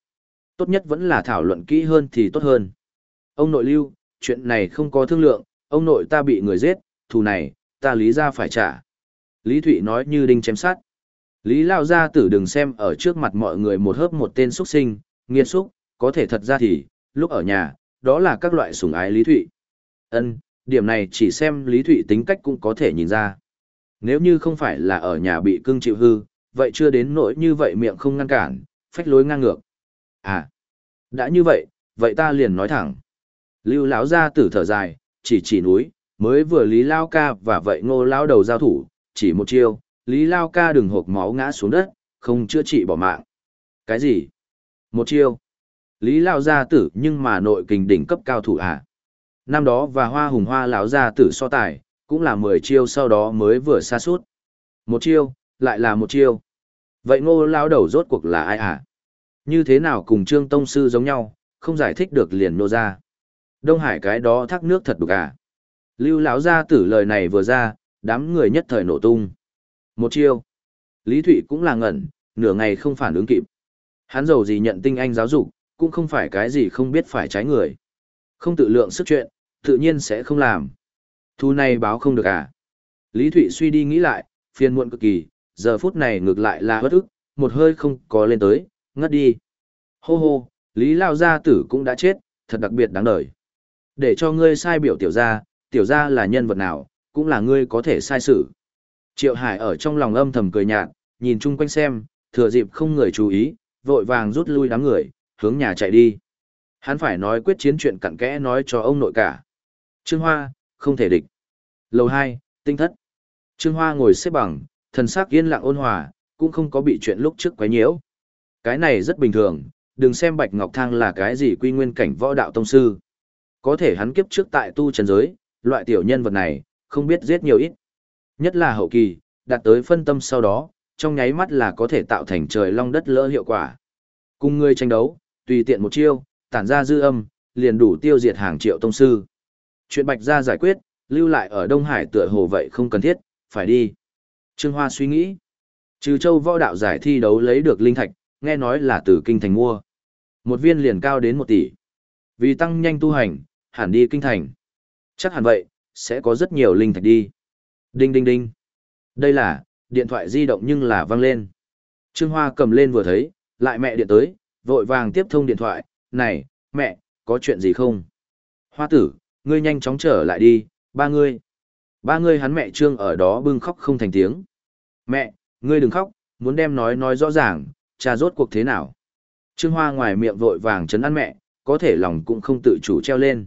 Tốt nhất vẫn là thảo luận kỹ hơn thì tốt hơn. Ông nội lưu, chuyện này không có thương lượng, ông nội ta bị người giết, thù này, ta lý ra phải trả. Lý Thụy nói như đinh chém sát. Lý Lao Gia tử đừng xem ở trước mặt mọi người một hớp một tên xuất sinh, nghiệt xúc, có thể thật ra thì, lúc ở nhà, đó là các loại sủng ái Lý Thụy. Ân, điểm này chỉ xem Lý Thụy tính cách cũng có thể nhìn ra. Nếu như không phải là ở nhà bị cưng chịu hư, vậy chưa đến nỗi như vậy miệng không ngăn cản, phách lối ngang ngược. À, đã như vậy, vậy ta liền nói thẳng. Lưu lão gia tử thở dài, chỉ chỉ núi, mới vừa Lý Lao ca và vậy ngô lao đầu giao thủ, chỉ một chiêu, Lý Lao ca đừng hộp máu ngã xuống đất, không chữa trị bỏ mạng. Cái gì? Một chiêu. Lý Lao gia tử nhưng mà nội kình đỉnh cấp cao thủ à? Năm đó và hoa hùng hoa lão gia tử so tài, cũng là 10 chiêu sau đó mới vừa xa suốt. Một chiêu, lại là một chiêu. Vậy ngô lao đầu rốt cuộc là ai à? Như thế nào cùng Trương Tông Sư giống nhau, không giải thích được liền nô ra. Đông Hải cái đó thác nước thật đục à? Lưu lão gia tử lời này vừa ra, đám người nhất thời nổ tung. Một chiêu. Lý Thụy cũng là ngẩn, nửa ngày không phản ứng kịp. Hắn giàu gì nhận tinh anh giáo dục, cũng không phải cái gì không biết phải trái người. Không tự lượng sức chuyện, tự nhiên sẽ không làm. Thu này báo không được à? Lý Thụy suy đi nghĩ lại, phiền muộn cực kỳ, giờ phút này ngược lại là bất ức, một hơi không có lên tới, ngất đi. Hô hô, Lý Lao Gia Tử cũng đã chết, thật đặc biệt đáng đời. Để cho ngươi sai biểu tiểu gia, tiểu gia là nhân vật nào, cũng là ngươi có thể sai sự. Triệu Hải ở trong lòng âm thầm cười nhạt, nhìn chung quanh xem, thừa dịp không người chú ý, vội vàng rút lui đám người, hướng nhà chạy đi. Hắn phải nói quyết chiến chuyện cặn kẽ nói cho ông nội cả. Trương Hoa, không thể địch. Lầu 2, tinh thất. Trương Hoa ngồi xếp bằng, thần sắc yên lặng ôn hòa, cũng không có bị chuyện lúc trước quấy nhiễu. Cái này rất bình thường, đừng xem Bạch Ngọc Thang là cái gì quy nguyên cảnh võ đạo tông sư. Có thể hắn kiếp trước tại tu trần giới, loại tiểu nhân vật này, không biết giết nhiều ít. Nhất là hậu kỳ, đạt tới phân tâm sau đó, trong nháy mắt là có thể tạo thành trời long đất lỡ hiệu quả. Cùng người tranh đấu, tùy tiện một chiêu, tản ra dư âm, liền đủ tiêu diệt hàng triệu tông sư. Chuyện Bạch gia giải quyết, lưu lại ở Đông Hải tựa hồ vậy không cần thiết, phải đi. Trương Hoa suy nghĩ. Trừ châu võ đạo giải thi đấu lấy được linh thạch, nghe nói là từ kinh thành mua. Một viên liền cao đến một tỷ. Vì tăng nhanh tu hành, hẳn đi kinh thành. Chắc hẳn vậy, sẽ có rất nhiều linh thạch đi. Đinh đinh đinh. Đây là, điện thoại di động nhưng là văng lên. Trương Hoa cầm lên vừa thấy, lại mẹ điện tới, vội vàng tiếp thông điện thoại. Này, mẹ, có chuyện gì không? Hoa tử, ngươi nhanh chóng trở lại đi, ba ngươi. Ba ngươi hắn mẹ Trương ở đó bưng khóc không thành tiếng. Mẹ, ngươi đừng khóc, muốn đem nói nói rõ ràng, cha rốt cuộc thế nào. Trương Hoa ngoài miệng vội vàng chấn an mẹ, có thể lòng cũng không tự chủ treo lên.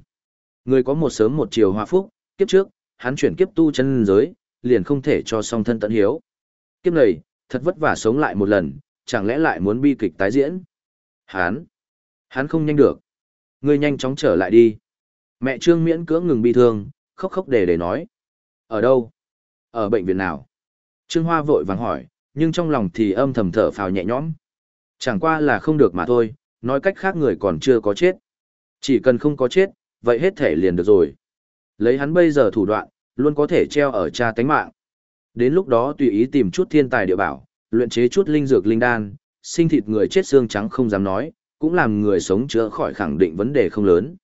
Người có một sớm một chiều hoa phúc, kiếp trước, hắn chuyển kiếp tu chân giới, liền không thể cho song thân tận hiếu. Kiếp này, thật vất vả sống lại một lần, chẳng lẽ lại muốn bi kịch tái diễn? Hắn, hắn không nhanh được. Ngươi nhanh chóng trở lại đi. Mẹ Trương miễn cưỡng ngừng bi thương, khóc khóc để để nói. Ở đâu? Ở bệnh viện nào? Trương Hoa vội vàng hỏi, nhưng trong lòng thì âm thầm thở phào nhẹ nhõm. Chẳng qua là không được mà thôi, nói cách khác người còn chưa có chết. Chỉ cần không có chết, vậy hết thể liền được rồi. Lấy hắn bây giờ thủ đoạn, luôn có thể treo ở cha tánh mạng. Đến lúc đó tùy ý tìm chút thiên tài địa bảo, luyện chế chút linh dược linh đan, sinh thịt người chết xương trắng không dám nói, cũng làm người sống chữa khỏi khẳng định vấn đề không lớn.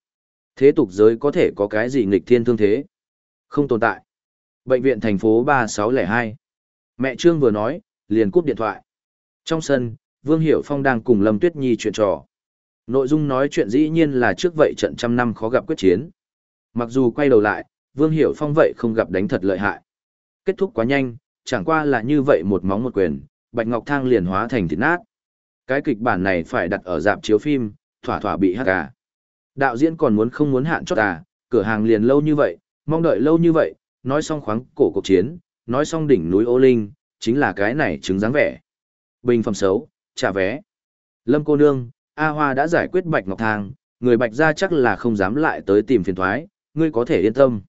Thế tục giới có thể có cái gì nghịch thiên thương thế? Không tồn tại. Bệnh viện thành phố 3602. Mẹ Trương vừa nói, liền cúp điện thoại. Trong sân, Vương Hiểu Phong đang cùng Lâm Tuyết Nhi chuyện trò. Nội dung nói chuyện dĩ nhiên là trước vậy trận trăm năm khó gặp quyết chiến. Mặc dù quay đầu lại, Vương Hiểu Phong vậy không gặp đánh thật lợi hại. Kết thúc quá nhanh, chẳng qua là như vậy một móng một quyền, Bạch Ngọc Thang liền hóa thành thịt nát. Cái kịch bản này phải đặt ở dạp chiếu phim, thỏa thỏa bị hắc à. Đạo diễn còn muốn không muốn hạn chót à, cửa hàng liền lâu như vậy, mong đợi lâu như vậy, nói xong khoáng cổ cuộc chiến, nói xong đỉnh núi ô linh, chính là cái này chứng dáng vẻ. Bình phẩm xấu, trả vé. Lâm cô nương, A Hoa đã giải quyết Bạch Ngọc Thang, người Bạch gia chắc là không dám lại tới tìm phiền thoái, ngươi có thể yên tâm.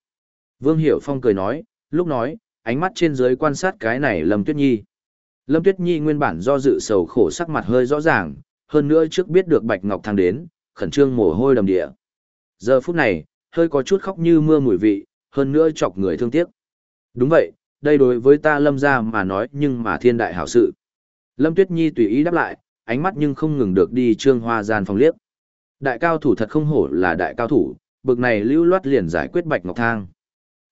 Vương Hiểu Phong cười nói, lúc nói, ánh mắt trên dưới quan sát cái này Lâm Tuyết Nhi. Lâm Tuyết Nhi nguyên bản do dự sầu khổ sắc mặt hơi rõ ràng, hơn nữa trước biết được Bạch Ngọc Thang đến, khẩn trương mồ hôi đầm địa. Giờ phút này, hơi có chút khóc như mưa mùi vị, hơn nữa chọc người thương tiếc. Đúng vậy, đây đối với ta Lâm gia mà nói nhưng mà thiên đại hảo sự. Lâm Tuyết Nhi tùy ý đáp lại, ánh mắt nhưng không ngừng được đi trương hoa gian phòng liếc. Đại cao thủ thật không hổ là đại cao thủ, bực này lưu loát liền giải quyết Bạch Ngọc Thang.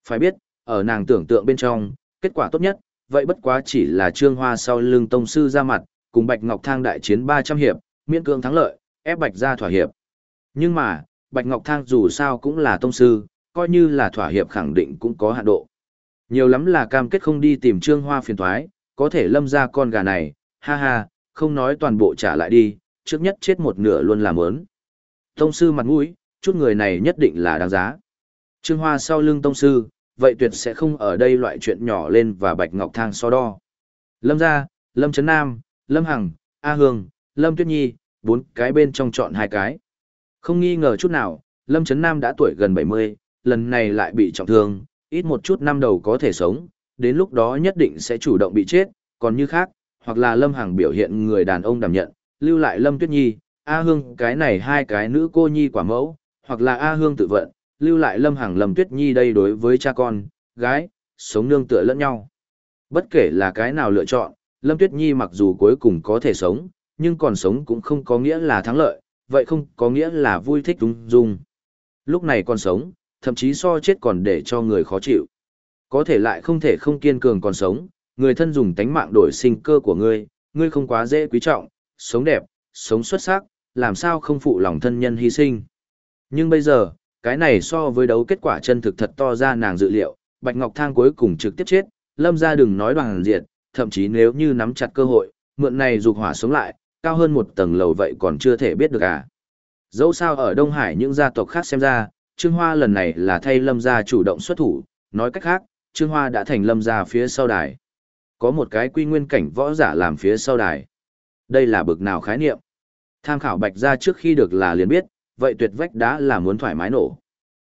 Phải biết, ở nàng tưởng tượng bên trong, kết quả tốt nhất, vậy bất quá chỉ là trương hoa sau lưng tông sư ra mặt, cùng Bạch Ngọc Thang đại chiến 300 hiệp, miễn cương thắng lợi, ép Bạch ra thỏa hiệp. Nhưng mà, Bạch Ngọc Thang dù sao cũng là tông sư, coi như là thỏa hiệp khẳng định cũng có hạn độ. Nhiều lắm là cam kết không đi tìm trương hoa phiền thoái, có thể lâm ra con gà này, ha ha, không nói toàn bộ trả lại đi, trước nhất chết một nửa luôn làm ớn. Tông sư mặt mũi, chút người này nhất định là đáng giá. Trương Hoa sau lưng tông sư, vậy tuyệt sẽ không ở đây loại chuyện nhỏ lên và Bạch Ngọc Thang so đo. Lâm gia, Lâm Trấn Nam, Lâm Hằng, A Hương, Lâm Tuyết Nhi, bốn cái bên trong chọn hai cái. Không nghi ngờ chút nào, Lâm Trấn Nam đã tuổi gần 70, lần này lại bị trọng thương, ít một chút năm đầu có thể sống, đến lúc đó nhất định sẽ chủ động bị chết, còn như khác, hoặc là Lâm Hằng biểu hiện người đàn ông đảm nhận, lưu lại Lâm Tuyết Nhi, A Hương cái này hai cái nữ cô nhi quả mẫu, hoặc là A Hương tự vận, lưu lại Lâm Hằng Lâm Tuyết Nhi đây đối với cha con, gái, sống nương tựa lẫn nhau. Bất kể là cái nào lựa chọn, Lâm Tuyết Nhi mặc dù cuối cùng có thể sống, nhưng còn sống cũng không có nghĩa là thắng lợi, vậy không có nghĩa là vui thích đúng dung. Lúc này còn sống, thậm chí so chết còn để cho người khó chịu. Có thể lại không thể không kiên cường còn sống, người thân dùng tánh mạng đổi sinh cơ của ngươi, ngươi không quá dễ quý trọng, sống đẹp, sống xuất sắc, làm sao không phụ lòng thân nhân hy sinh. Nhưng bây giờ, cái này so với đấu kết quả chân thực thật to ra nàng dự liệu, Bạch Ngọc Thang cuối cùng trực tiếp chết, lâm ra đừng nói bằng diệt, thậm chí nếu như nắm chặt cơ hội, mượn này dục hỏa sống lại, cao hơn một tầng lầu vậy còn chưa thể biết được à. Dẫu sao ở Đông Hải những gia tộc khác xem ra, Trương Hoa lần này là thay lâm gia chủ động xuất thủ, nói cách khác, Trương Hoa đã thành lâm gia phía sau đài. Có một cái quy nguyên cảnh võ giả làm phía sau đài. Đây là bực nào khái niệm. Tham khảo bạch gia trước khi được là liền biết, vậy tuyệt vách đã là muốn thoải mái nổ.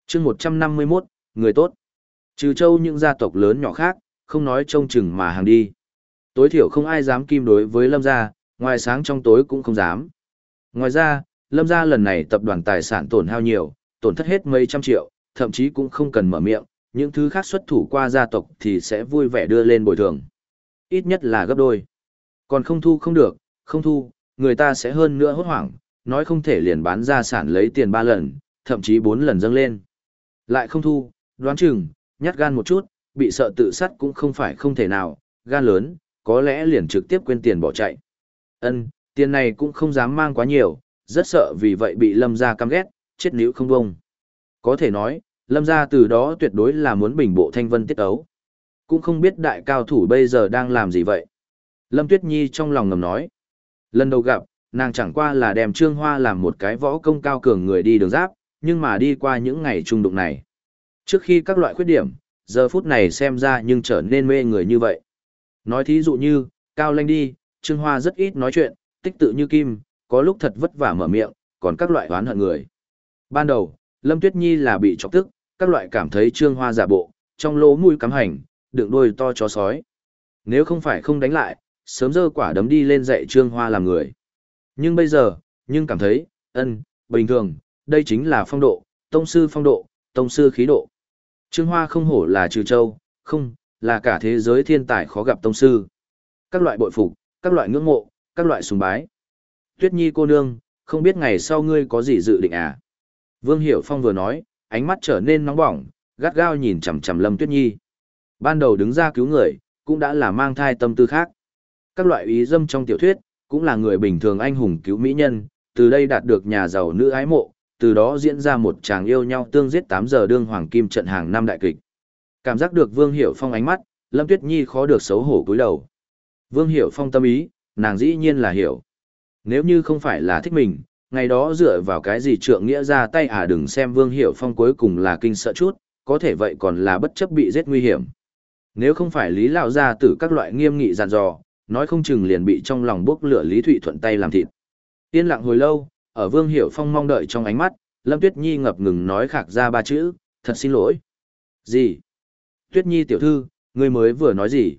chương 151, người tốt. Trừ châu những gia tộc lớn nhỏ khác, không nói trông chừng mà hàng đi. Tối thiểu không ai dám kim đối với lâm gia, ngoài sáng trong tối cũng không dám. Ngoài ra, lâm gia lần này tập đoàn tài sản tổn hao nhiều, tổn thất hết mấy trăm triệu, thậm chí cũng không cần mở miệng, những thứ khác xuất thủ qua gia tộc thì sẽ vui vẻ đưa lên bồi thường. Ít nhất là gấp đôi. Còn không thu không được, không thu, người ta sẽ hơn nữa hốt hoảng, nói không thể liền bán gia sản lấy tiền ba lần, thậm chí bốn lần dâng lên. Lại không thu, đoán chừng, nhát gan một chút, bị sợ tự sát cũng không phải không thể nào, gan lớn, có lẽ liền trực tiếp quên tiền bỏ chạy. Ân, tiền này cũng không dám mang quá nhiều, rất sợ vì vậy bị lâm gia căm ghét, chết níu không bông. Có thể nói, lâm gia từ đó tuyệt đối là muốn bình bộ thanh vân tiết ấu. Cũng không biết đại cao thủ bây giờ đang làm gì vậy. Lâm Tuyết Nhi trong lòng ngầm nói. Lần đầu gặp, nàng chẳng qua là đem Trương Hoa làm một cái võ công cao cường người đi đường giáp, nhưng mà đi qua những ngày trung đụng này. Trước khi các loại khuyết điểm, giờ phút này xem ra nhưng trở nên mê người như vậy. Nói thí dụ như, cao lanh đi, Trương Hoa rất ít nói chuyện, tích tự như kim, có lúc thật vất vả mở miệng, còn các loại oán hận người. Ban đầu, Lâm Tuyết Nhi là bị chọc tức, các loại cảm thấy Trương Hoa giả bộ, trong lỗ mũi cắm hành, đựng đôi to chó sói. Nếu không phải không đánh lại, sớm dơ quả đấm đi lên dạy Trương Hoa làm người. Nhưng bây giờ, nhưng cảm thấy, ân, bình thường, đây chính là phong độ, tông sư phong độ, tông sư khí độ. Trương Hoa không hổ là trừ châu, không, là cả thế giới thiên tài khó gặp tông sư. Các loại bội phục, các loại ngưỡng mộ, các loại sùng bái. Tuyết Nhi cô nương, không biết ngày sau ngươi có gì dự định à? Vương Hiểu Phong vừa nói, ánh mắt trở nên nóng bỏng, gắt gao nhìn chằm chằm Lâm Tuyết Nhi. Ban đầu đứng ra cứu người, cũng đã là mang thai tâm tư khác. Các loại ý dâm trong tiểu thuyết, cũng là người bình thường anh hùng cứu mỹ nhân, từ đây đạt được nhà giàu nữ ái mộ, từ đó diễn ra một chàng yêu nhau tương giết 8 giờ đương hoàng kim trận hàng năm đại kịch. Cảm giác được Vương Hiểu Phong ánh mắt, Lâm Tuyết Nhi khó được xấu hổ cúi đầu. Vương Hiểu Phong tâm ý, nàng dĩ nhiên là hiểu. Nếu như không phải là thích mình, ngày đó dựa vào cái gì trượng nghĩa ra tay à đừng xem Vương Hiểu Phong cuối cùng là kinh sợ chút, có thể vậy còn là bất chấp bị giết nguy hiểm. Nếu không phải Lý Lão gia tử các loại nghiêm nghị dàn dò, nói không chừng liền bị trong lòng bốc lửa Lý Thụy thuận tay làm thịt. Yên lặng hồi lâu, ở Vương Hiểu Phong mong đợi trong ánh mắt, Lâm Tuyết Nhi ngập ngừng nói khạc ra ba chữ, thật xin lỗi. Gì? Tuyết Nhi tiểu thư, ngươi mới vừa nói gì?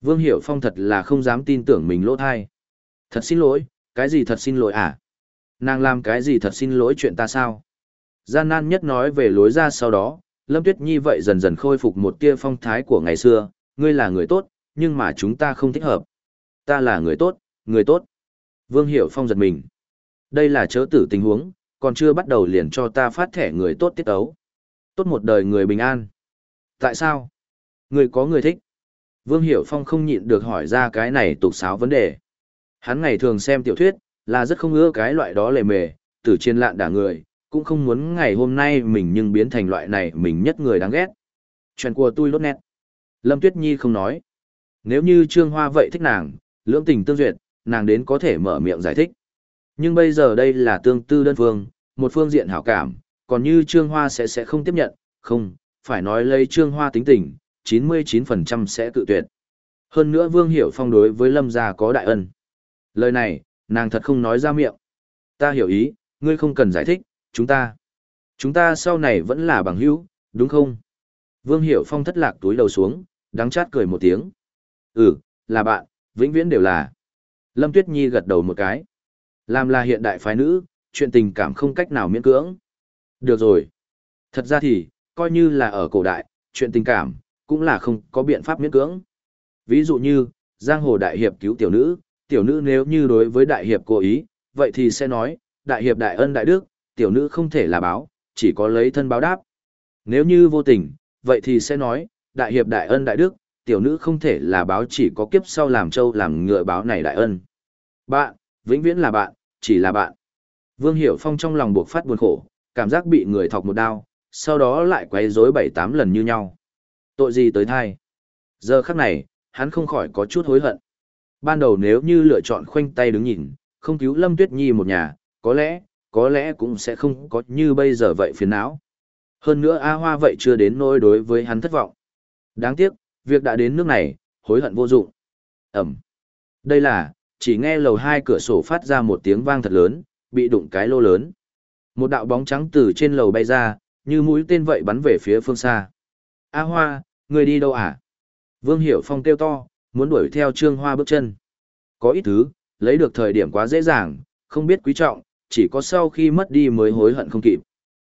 Vương Hiểu Phong thật là không dám tin tưởng mình lỗ thai. Thật xin lỗi, cái gì thật xin lỗi à? Nàng làm cái gì thật xin lỗi chuyện ta sao? Gian nan nhất nói về lối ra sau đó, Lâm Tuyết Nhi vậy dần dần khôi phục một tia phong thái của ngày xưa, ngươi là người tốt, nhưng mà chúng ta không thích hợp. Ta là người tốt, người tốt. Vương Hiểu Phong giật mình. Đây là chớ tử tình huống, còn chưa bắt đầu liền cho ta phát thẻ người tốt tiết ấu. Tốt một đời người bình an. Tại sao? Người có người thích. Vương Hiểu Phong không nhịn được hỏi ra cái này tục sáo vấn đề. Hắn ngày thường xem tiểu thuyết, là rất không ưa cái loại đó lề mề, tử chiên lạn đả người, cũng không muốn ngày hôm nay mình nhưng biến thành loại này mình nhất người đáng ghét. Chuyện của tôi lốt nét. Lâm Tuyết Nhi không nói. Nếu như Trương Hoa vậy thích nàng, lưỡng tình tương duyệt, nàng đến có thể mở miệng giải thích. Nhưng bây giờ đây là tương tư đơn phương, một phương diện hảo cảm, còn như Trương Hoa sẽ sẽ không tiếp nhận, không, phải nói lấy Trương Hoa tính tình, 99% sẽ tự tuyệt. Hơn nữa Vương Hiểu Phong đối với Lâm gia có đại ân. Lời này, nàng thật không nói ra miệng. Ta hiểu ý, ngươi không cần giải thích, chúng ta. Chúng ta sau này vẫn là bằng hữu, đúng không? Vương Hiểu Phong thất lạc túi đầu xuống, đắng chát cười một tiếng. Ừ, là bạn, vĩnh viễn đều là. Lâm Tuyết Nhi gật đầu một cái. Làm là hiện đại phái nữ, chuyện tình cảm không cách nào miễn cưỡng. Được rồi. Thật ra thì, coi như là ở cổ đại, chuyện tình cảm, cũng là không có biện pháp miễn cưỡng. Ví dụ như, giang hồ đại hiệp cứu tiểu nữ, tiểu nữ nếu như đối với đại hiệp cố ý, vậy thì sẽ nói, đại hiệp đại ân đại đức, tiểu nữ không thể là báo, chỉ có lấy thân báo đáp. Nếu như vô tình, vậy thì sẽ nói, đại hiệp đại ân đại đức, tiểu nữ không thể là báo chỉ có kiếp sau làm châu làm ngựa báo này đại ân. Bạn, vĩnh viễn là bạn, chỉ là bạn. Vương Hiểu Phong trong lòng buộc phát buồn khổ, cảm giác bị người thọc một đao, sau đó lại quấy rối bảy tám lần như nhau. Tội gì tới thai? Giờ khắc này, hắn không khỏi có chút hối hận. Ban đầu nếu như lựa chọn khoanh tay đứng nhìn, không cứu Lâm Tuyết Nhi một nhà, có lẽ, có lẽ cũng sẽ không có như bây giờ vậy phiền não. Hơn nữa A Hoa vậy chưa đến nỗi đối với hắn thất vọng. Đáng tiếc, việc đã đến nước này, hối hận vô dụng. Ẩm. Đây là, chỉ nghe lầu hai cửa sổ phát ra một tiếng vang thật lớn, bị đụng cái lô lớn. Một đạo bóng trắng từ trên lầu bay ra, như mũi tên vậy bắn về phía phương xa. A Hoa, người đi đâu à? Vương Hiểu Phong kêu to, muốn đuổi theo Trương Hoa bước chân. Có ít thứ, lấy được thời điểm quá dễ dàng, không biết quý trọng, chỉ có sau khi mất đi mới hối hận không kịp.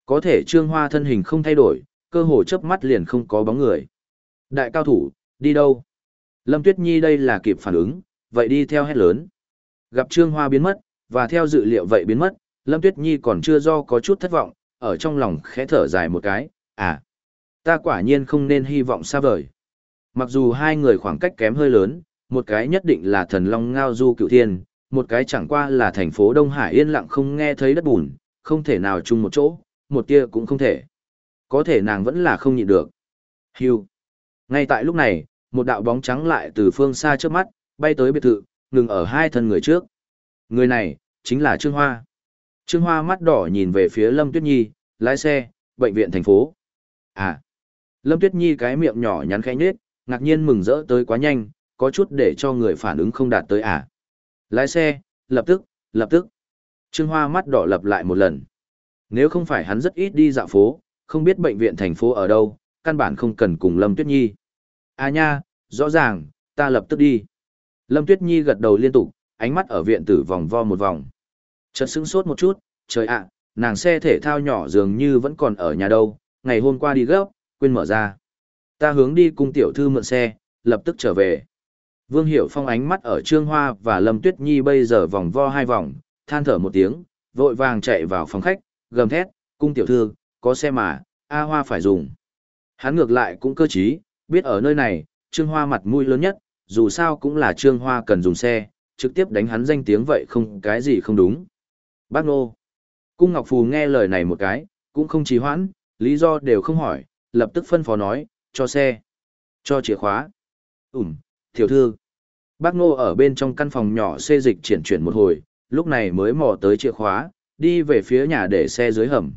Có thể Trương Hoa thân hình không thay đổi, cơ hồ chớp mắt liền không có bóng người. Đại cao thủ, đi đâu? Lâm Tuyết Nhi đây là kịp phản ứng, vậy đi theo hét lớn. Gặp Trương Hoa biến mất, và theo dự liệu vậy biến mất, Lâm Tuyết Nhi còn chưa do có chút thất vọng, ở trong lòng khẽ thở dài một cái, à, ta quả nhiên không nên hy vọng xa vời. Mặc dù hai người khoảng cách kém hơi lớn, một cái nhất định là thần long ngao du cựu thiên, một cái chẳng qua là thành phố Đông Hải yên lặng không nghe thấy đất bùn, không thể nào chung một chỗ, một tia cũng không thể. Có thể nàng vẫn là không nhịn được. Hưu. Ngay tại lúc này, một đạo bóng trắng lại từ phương xa trước mắt, bay tới biệt thự, ngừng ở hai thân người trước. Người này, chính là Trương Hoa. Trương Hoa mắt đỏ nhìn về phía Lâm Tuyết Nhi, lái xe, bệnh viện thành phố. À. Lâm Tuyết Nhi cái miệng nhỏ nhắn khẽ nhếch, ngạc nhiên mừng rỡ tới quá nhanh, có chút để cho người phản ứng không đạt tới à. Lái xe, lập tức, lập tức. Trương Hoa mắt đỏ lập lại một lần. Nếu không phải hắn rất ít đi dạo phố, không biết bệnh viện thành phố ở đâu, căn bản không cần cùng Lâm Tuyết Nhi. À nha, rõ ràng, ta lập tức đi. Lâm Tuyết Nhi gật đầu liên tục, ánh mắt ở viện tử vòng vo một vòng. Chợt sững sốt một chút, trời ạ, nàng xe thể thao nhỏ dường như vẫn còn ở nhà đâu, ngày hôm qua đi gấp, quên mở ra. Ta hướng đi cung tiểu thư mượn xe, lập tức trở về. Vương Hiểu Phong ánh mắt ở Trương Hoa và Lâm Tuyết Nhi bây giờ vòng vo hai vòng, than thở một tiếng, vội vàng chạy vào phòng khách, gầm thét, cung tiểu thư, có xe mà, A Hoa phải dùng. Hắn ngược lại cũng cơ trí, biết ở nơi này, Trương Hoa mặt mũi lớn nhất, dù sao cũng là Trương Hoa cần dùng xe, trực tiếp đánh hắn danh tiếng vậy không cái gì không đúng. Bác Nô. Cung Ngọc Phù nghe lời này một cái, cũng không trì hoãn, lý do đều không hỏi, lập tức phân phó nói, cho xe, cho chìa khóa. Ừm, tiểu thư. Bác Ngô ở bên trong căn phòng nhỏ xê dịch chuyển chuyển một hồi, lúc này mới mò tới chìa khóa, đi về phía nhà để xe dưới hầm.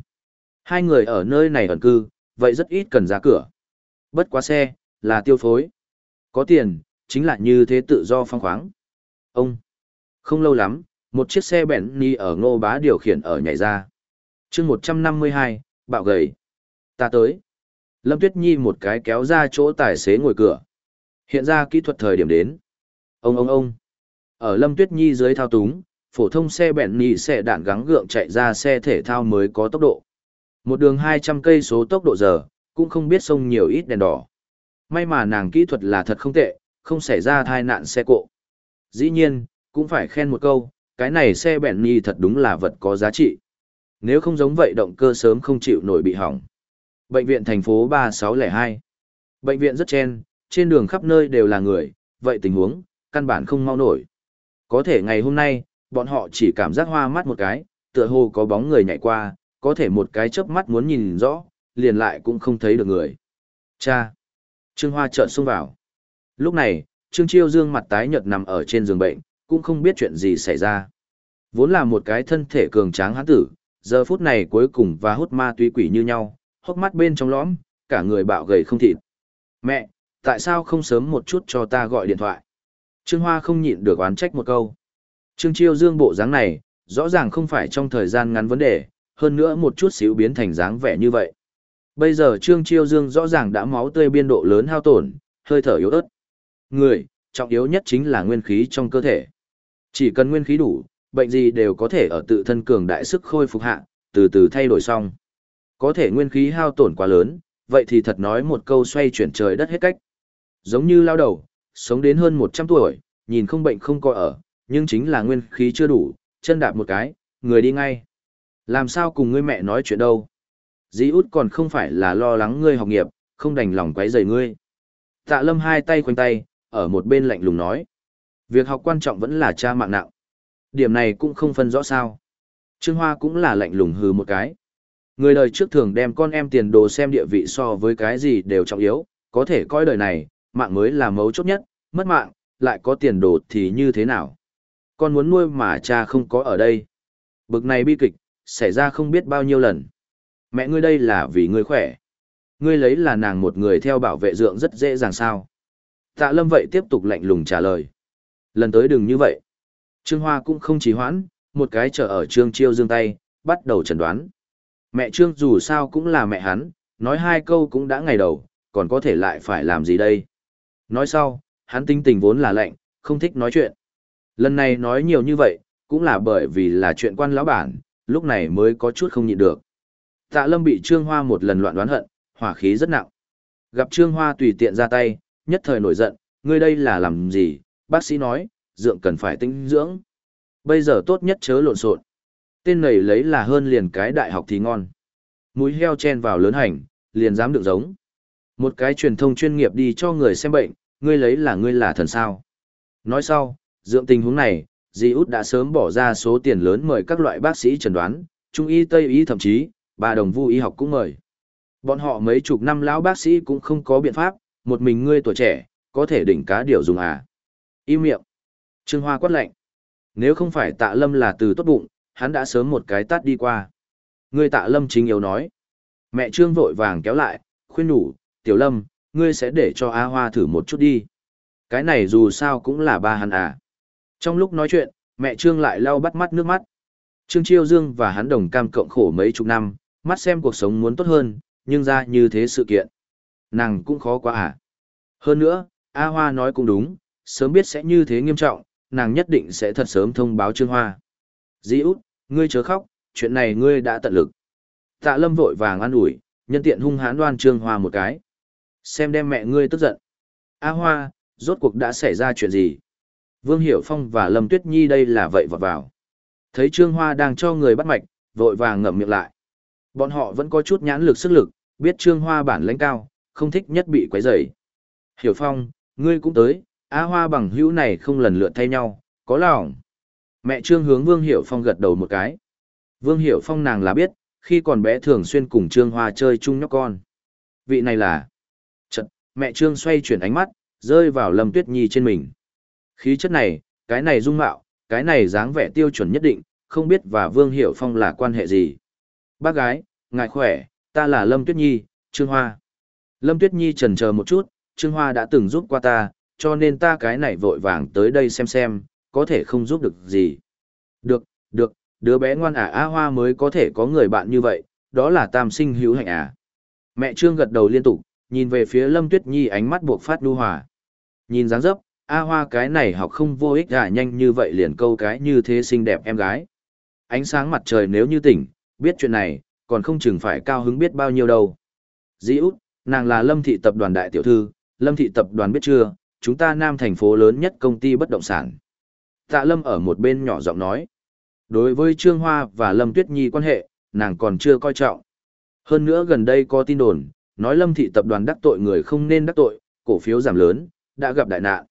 Hai người ở nơi này ẩn cư, vậy rất ít cần ra cửa. Bất quá xe, là tiêu phối. Có tiền, chính là như thế tự do phong khoáng. Ông. Không lâu lắm, một chiếc xe bẹn ni ở ngô bá điều khiển ở nhảy ra. chương 152, bạo gầy. Ta tới. Lâm Tuyết Nhi một cái kéo ra chỗ tài xế ngồi cửa. Hiện ra kỹ thuật thời điểm đến. Ông ông ông. Ở Lâm Tuyết Nhi dưới thao túng, phổ thông xe bẹn nhị xe đạn gắng gượng chạy ra xe thể thao mới có tốc độ. Một đường 200 cây số tốc độ giờ, cũng không biết sông nhiều ít đèn đỏ. May mà nàng kỹ thuật là thật không tệ, không xảy ra tai nạn xe cộ. Dĩ nhiên, cũng phải khen một câu, cái này xe bẹn nhị thật đúng là vật có giá trị. Nếu không giống vậy động cơ sớm không chịu nổi bị hỏng. Bệnh viện thành phố 3602. Bệnh viện rất chen, trên đường khắp nơi đều là người, vậy tình huống, căn bản không mau nổi. Có thể ngày hôm nay, bọn họ chỉ cảm giác hoa mắt một cái, tựa hồ có bóng người nhảy qua, có thể một cái chớp mắt muốn nhìn rõ, liền lại cũng không thấy được người. Cha! Trương Hoa trợn xông vào. Lúc này, Trương Chiêu Dương mặt tái nhợt nằm ở trên giường bệnh, cũng không biết chuyện gì xảy ra. Vốn là một cái thân thể cường tráng hán tử, giờ phút này cuối cùng và hút ma túy quỷ như nhau, hốc mắt bên trong lõm, cả người bạo gầy không thịt. Mẹ, tại sao không sớm một chút cho ta gọi điện thoại? Trương Hoa không nhịn được oán trách một câu. Trương Chiêu Dương bộ dáng này, rõ ràng không phải trong thời gian ngắn vấn đề, hơn nữa một chút xíu biến thành dáng vẻ như vậy. Bây giờ Trương Chiêu Dương rõ ràng đã máu tươi biên độ lớn hao tổn, hơi thở yếu ớt. Người, trọng yếu nhất chính là nguyên khí trong cơ thể. Chỉ cần nguyên khí đủ, bệnh gì đều có thể ở tự thân cường đại sức khôi phục hạ, từ từ thay đổi xong. Có thể nguyên khí hao tổn quá lớn, vậy thì thật nói một câu xoay chuyển trời đất hết cách. Giống như lao đầu, sống đến hơn 100 tuổi, nhìn không bệnh không coi ở, nhưng chính là nguyên khí chưa đủ, chân đạp một cái, người đi ngay. Làm sao cùng ngươi mẹ nói chuyện đâu? Dĩ út còn không phải là lo lắng ngươi học nghiệp, không đành lòng quấy rầy ngươi. Tạ lâm hai tay khoanh tay, ở một bên lạnh lùng nói. Việc học quan trọng vẫn là cha mạng nặng. Điểm này cũng không phân rõ sao. Trương Hoa cũng là lạnh lùng hừ một cái. Người đời trước thường đem con em tiền đồ xem địa vị so với cái gì đều trọng yếu, có thể coi đời này, mạng mới là mấu chốt nhất, mất mạng, lại có tiền đồ thì như thế nào? Con muốn nuôi mà cha không có ở đây. Bực này bi kịch, xảy ra không biết bao nhiêu lần. Mẹ ngươi đây là vì ngươi khỏe. Ngươi lấy là nàng một người theo bảo vệ dượng rất dễ dàng sao. Tạ lâm vậy tiếp tục lạnh lùng trả lời. Lần tới đừng như vậy. Trương Hoa cũng không trì hoãn, một cái trở ở Trương Chiêu dương tay, bắt đầu chẩn đoán. Mẹ Trương dù sao cũng là mẹ hắn, nói hai câu cũng đã ngày đầu, còn có thể lại phải làm gì đây? Nói sau, hắn tinh tình vốn là lạnh, không thích nói chuyện. Lần này nói nhiều như vậy, cũng là bởi vì là chuyện quan lão bản, lúc này mới có chút không nhịn được. Tạ Lâm bị Trương Hoa một lần loạn đoán hận, hỏa khí rất nặng. Gặp Trương Hoa tùy tiện ra tay, nhất thời nổi giận, ngươi đây là làm gì? Bác sĩ nói, dượng cần phải tinh dưỡng. Bây giờ tốt nhất chớ lộn xộn. Tên này lấy là hơn liền cái đại học thì ngon. Mũi heo chen vào lớn hành, liền dám được giống. Một cái truyền thông chuyên nghiệp đi cho người xem bệnh, ngươi lấy là ngươi là thần sao. Nói sau, dưỡng tình huống này, Di Út đã sớm bỏ ra số tiền lớn mời các loại bác sĩ chẩn đoán, trung y tây y thậm chí, bà đồng vu y học cũng mời. Bọn họ mấy chục năm lão bác sĩ cũng không có biện pháp, một mình ngươi tuổi trẻ, có thể đỉnh cá điều dùng à. Im miệng. Trương Hoa quát lạnh. Nếu không phải tạ lâm là từ tốt bụng, hắn đã sớm một cái tát đi qua. Ngươi tạ lâm chính yếu nói. Mẹ Trương vội vàng kéo lại, khuyên nhủ, tiểu lâm, ngươi sẽ để cho A Hoa thử một chút đi. Cái này dù sao cũng là ba hắn à. Trong lúc nói chuyện, mẹ Trương lại lau bắt mắt nước mắt. Trương Chiêu Dương và hắn đồng cam cộng khổ mấy chục năm, mắt xem cuộc sống muốn tốt hơn, nhưng ra như thế sự kiện. Nàng cũng khó quá à. Hơn nữa, A Hoa nói cũng đúng, sớm biết sẽ như thế nghiêm trọng, nàng nhất định sẽ thật sớm thông báo Trương Hoa. Dĩ út, ngươi chớ khóc, chuyện này ngươi đã tận lực. Tạ Lâm vội vàng an ủi, nhân tiện hung hãn đoan Trương Hoa một cái. Xem đem mẹ ngươi tức giận. A Hoa, rốt cuộc đã xảy ra chuyện gì? Vương Hiểu Phong và Lâm Tuyết Nhi đây là vậy vọt vào. Thấy Trương Hoa đang cho người bắt mạch, vội vàng ngậm miệng lại. Bọn họ vẫn có chút nhãn lực sức lực, biết Trương Hoa bản lãnh cao, không thích nhất bị quấy rầy. Hiểu Phong, ngươi cũng tới, A Hoa bằng hữu này không lần lượt thay nhau, có lòng. Mẹ Trương hướng Vương Hiểu Phong gật đầu một cái. Vương Hiểu Phong nàng là biết, khi còn bé thường xuyên cùng Trương Hoa chơi chung nhóc con. Vị này là... Chật, mẹ Trương xoay chuyển ánh mắt, rơi vào Lâm Tuyết Nhi trên mình. Khí chất này, cái này dung mạo, cái này dáng vẻ tiêu chuẩn nhất định, không biết và Vương Hiểu Phong là quan hệ gì. Bác gái, ngài khỏe, ta là Lâm Tuyết Nhi, Trương Hoa. Lâm Tuyết Nhi trần chờ một chút, Trương Hoa đã từng giúp qua ta, cho nên ta cái này vội vàng tới đây xem xem, có thể không giúp được gì. Được, được, đứa bé ngoan ả A Hoa mới có thể có người bạn như vậy, đó là tam sinh hữu hạnh à. Mẹ Trương gật đầu liên tục, nhìn về phía Lâm Tuyết Nhi ánh mắt buộc phát đu hòa. Nhìn dáng dấp, A Hoa cái này học không vô ích à nhanh như vậy liền câu cái như thế xinh đẹp em gái. Ánh sáng mặt trời nếu như tỉnh, biết chuyện này, còn không chừng phải cao hứng biết bao nhiêu đâu. Dĩ út, nàng là Lâm Thị Tập đoàn Đại Tiểu Thư, Lâm Thị Tập đoàn biết chưa, chúng ta nam thành phố lớn nhất công ty bất động sản. Tạ Lâm ở một bên nhỏ giọng nói. Đối với Trương Hoa và Lâm Tuyết Nhi quan hệ, nàng còn chưa coi trọng. Hơn nữa gần đây có tin đồn, nói Lâm Thị Tập đoàn đắc tội người không nên đắc tội, cổ phiếu giảm lớn, đã gặp đại nạn.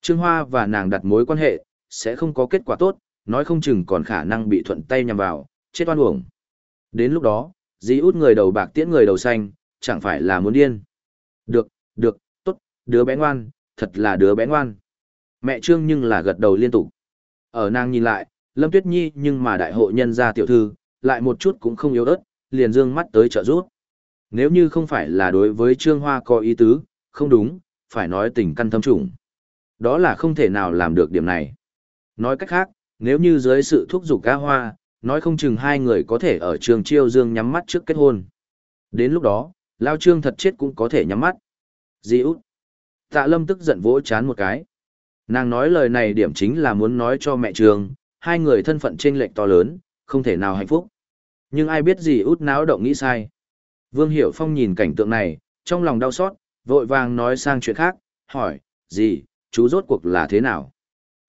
Trương Hoa và nàng đặt mối quan hệ, sẽ không có kết quả tốt, nói không chừng còn khả năng bị thuận tay nhằm vào, chết oan uổng. Đến lúc đó, dí út người đầu bạc tiễn người đầu xanh, chẳng phải là muốn điên. Được, được, tốt, đứa bé ngoan, thật là đứa bé ngoan. Mẹ Trương nhưng là gật đầu liên tục. Ở nàng nhìn lại, Lâm Tuyết Nhi nhưng mà đại hộ nhân gia tiểu thư, lại một chút cũng không yếu ớt, liền dương mắt tới trợ giúp. Nếu như không phải là đối với Trương Hoa có ý tứ, không đúng, phải nói tình căn thâm trùng. Đó là không thể nào làm được điểm này. Nói cách khác, nếu như dưới sự thúc giục ca hoa, nói không chừng hai người có thể ở trường chiêu dương nhắm mắt trước kết hôn. Đến lúc đó, Lao Trương thật chết cũng có thể nhắm mắt. Di út. Tạ Lâm tức giận vỗ chán một cái. Nàng nói lời này điểm chính là muốn nói cho mẹ trường, hai người thân phận chênh lệch to lớn, không thể nào hạnh phúc. Nhưng ai biết gì út náo động nghĩ sai. Vương Hiểu Phong nhìn cảnh tượng này, trong lòng đau xót, vội vàng nói sang chuyện khác, hỏi, gì, chú rốt cuộc là thế nào?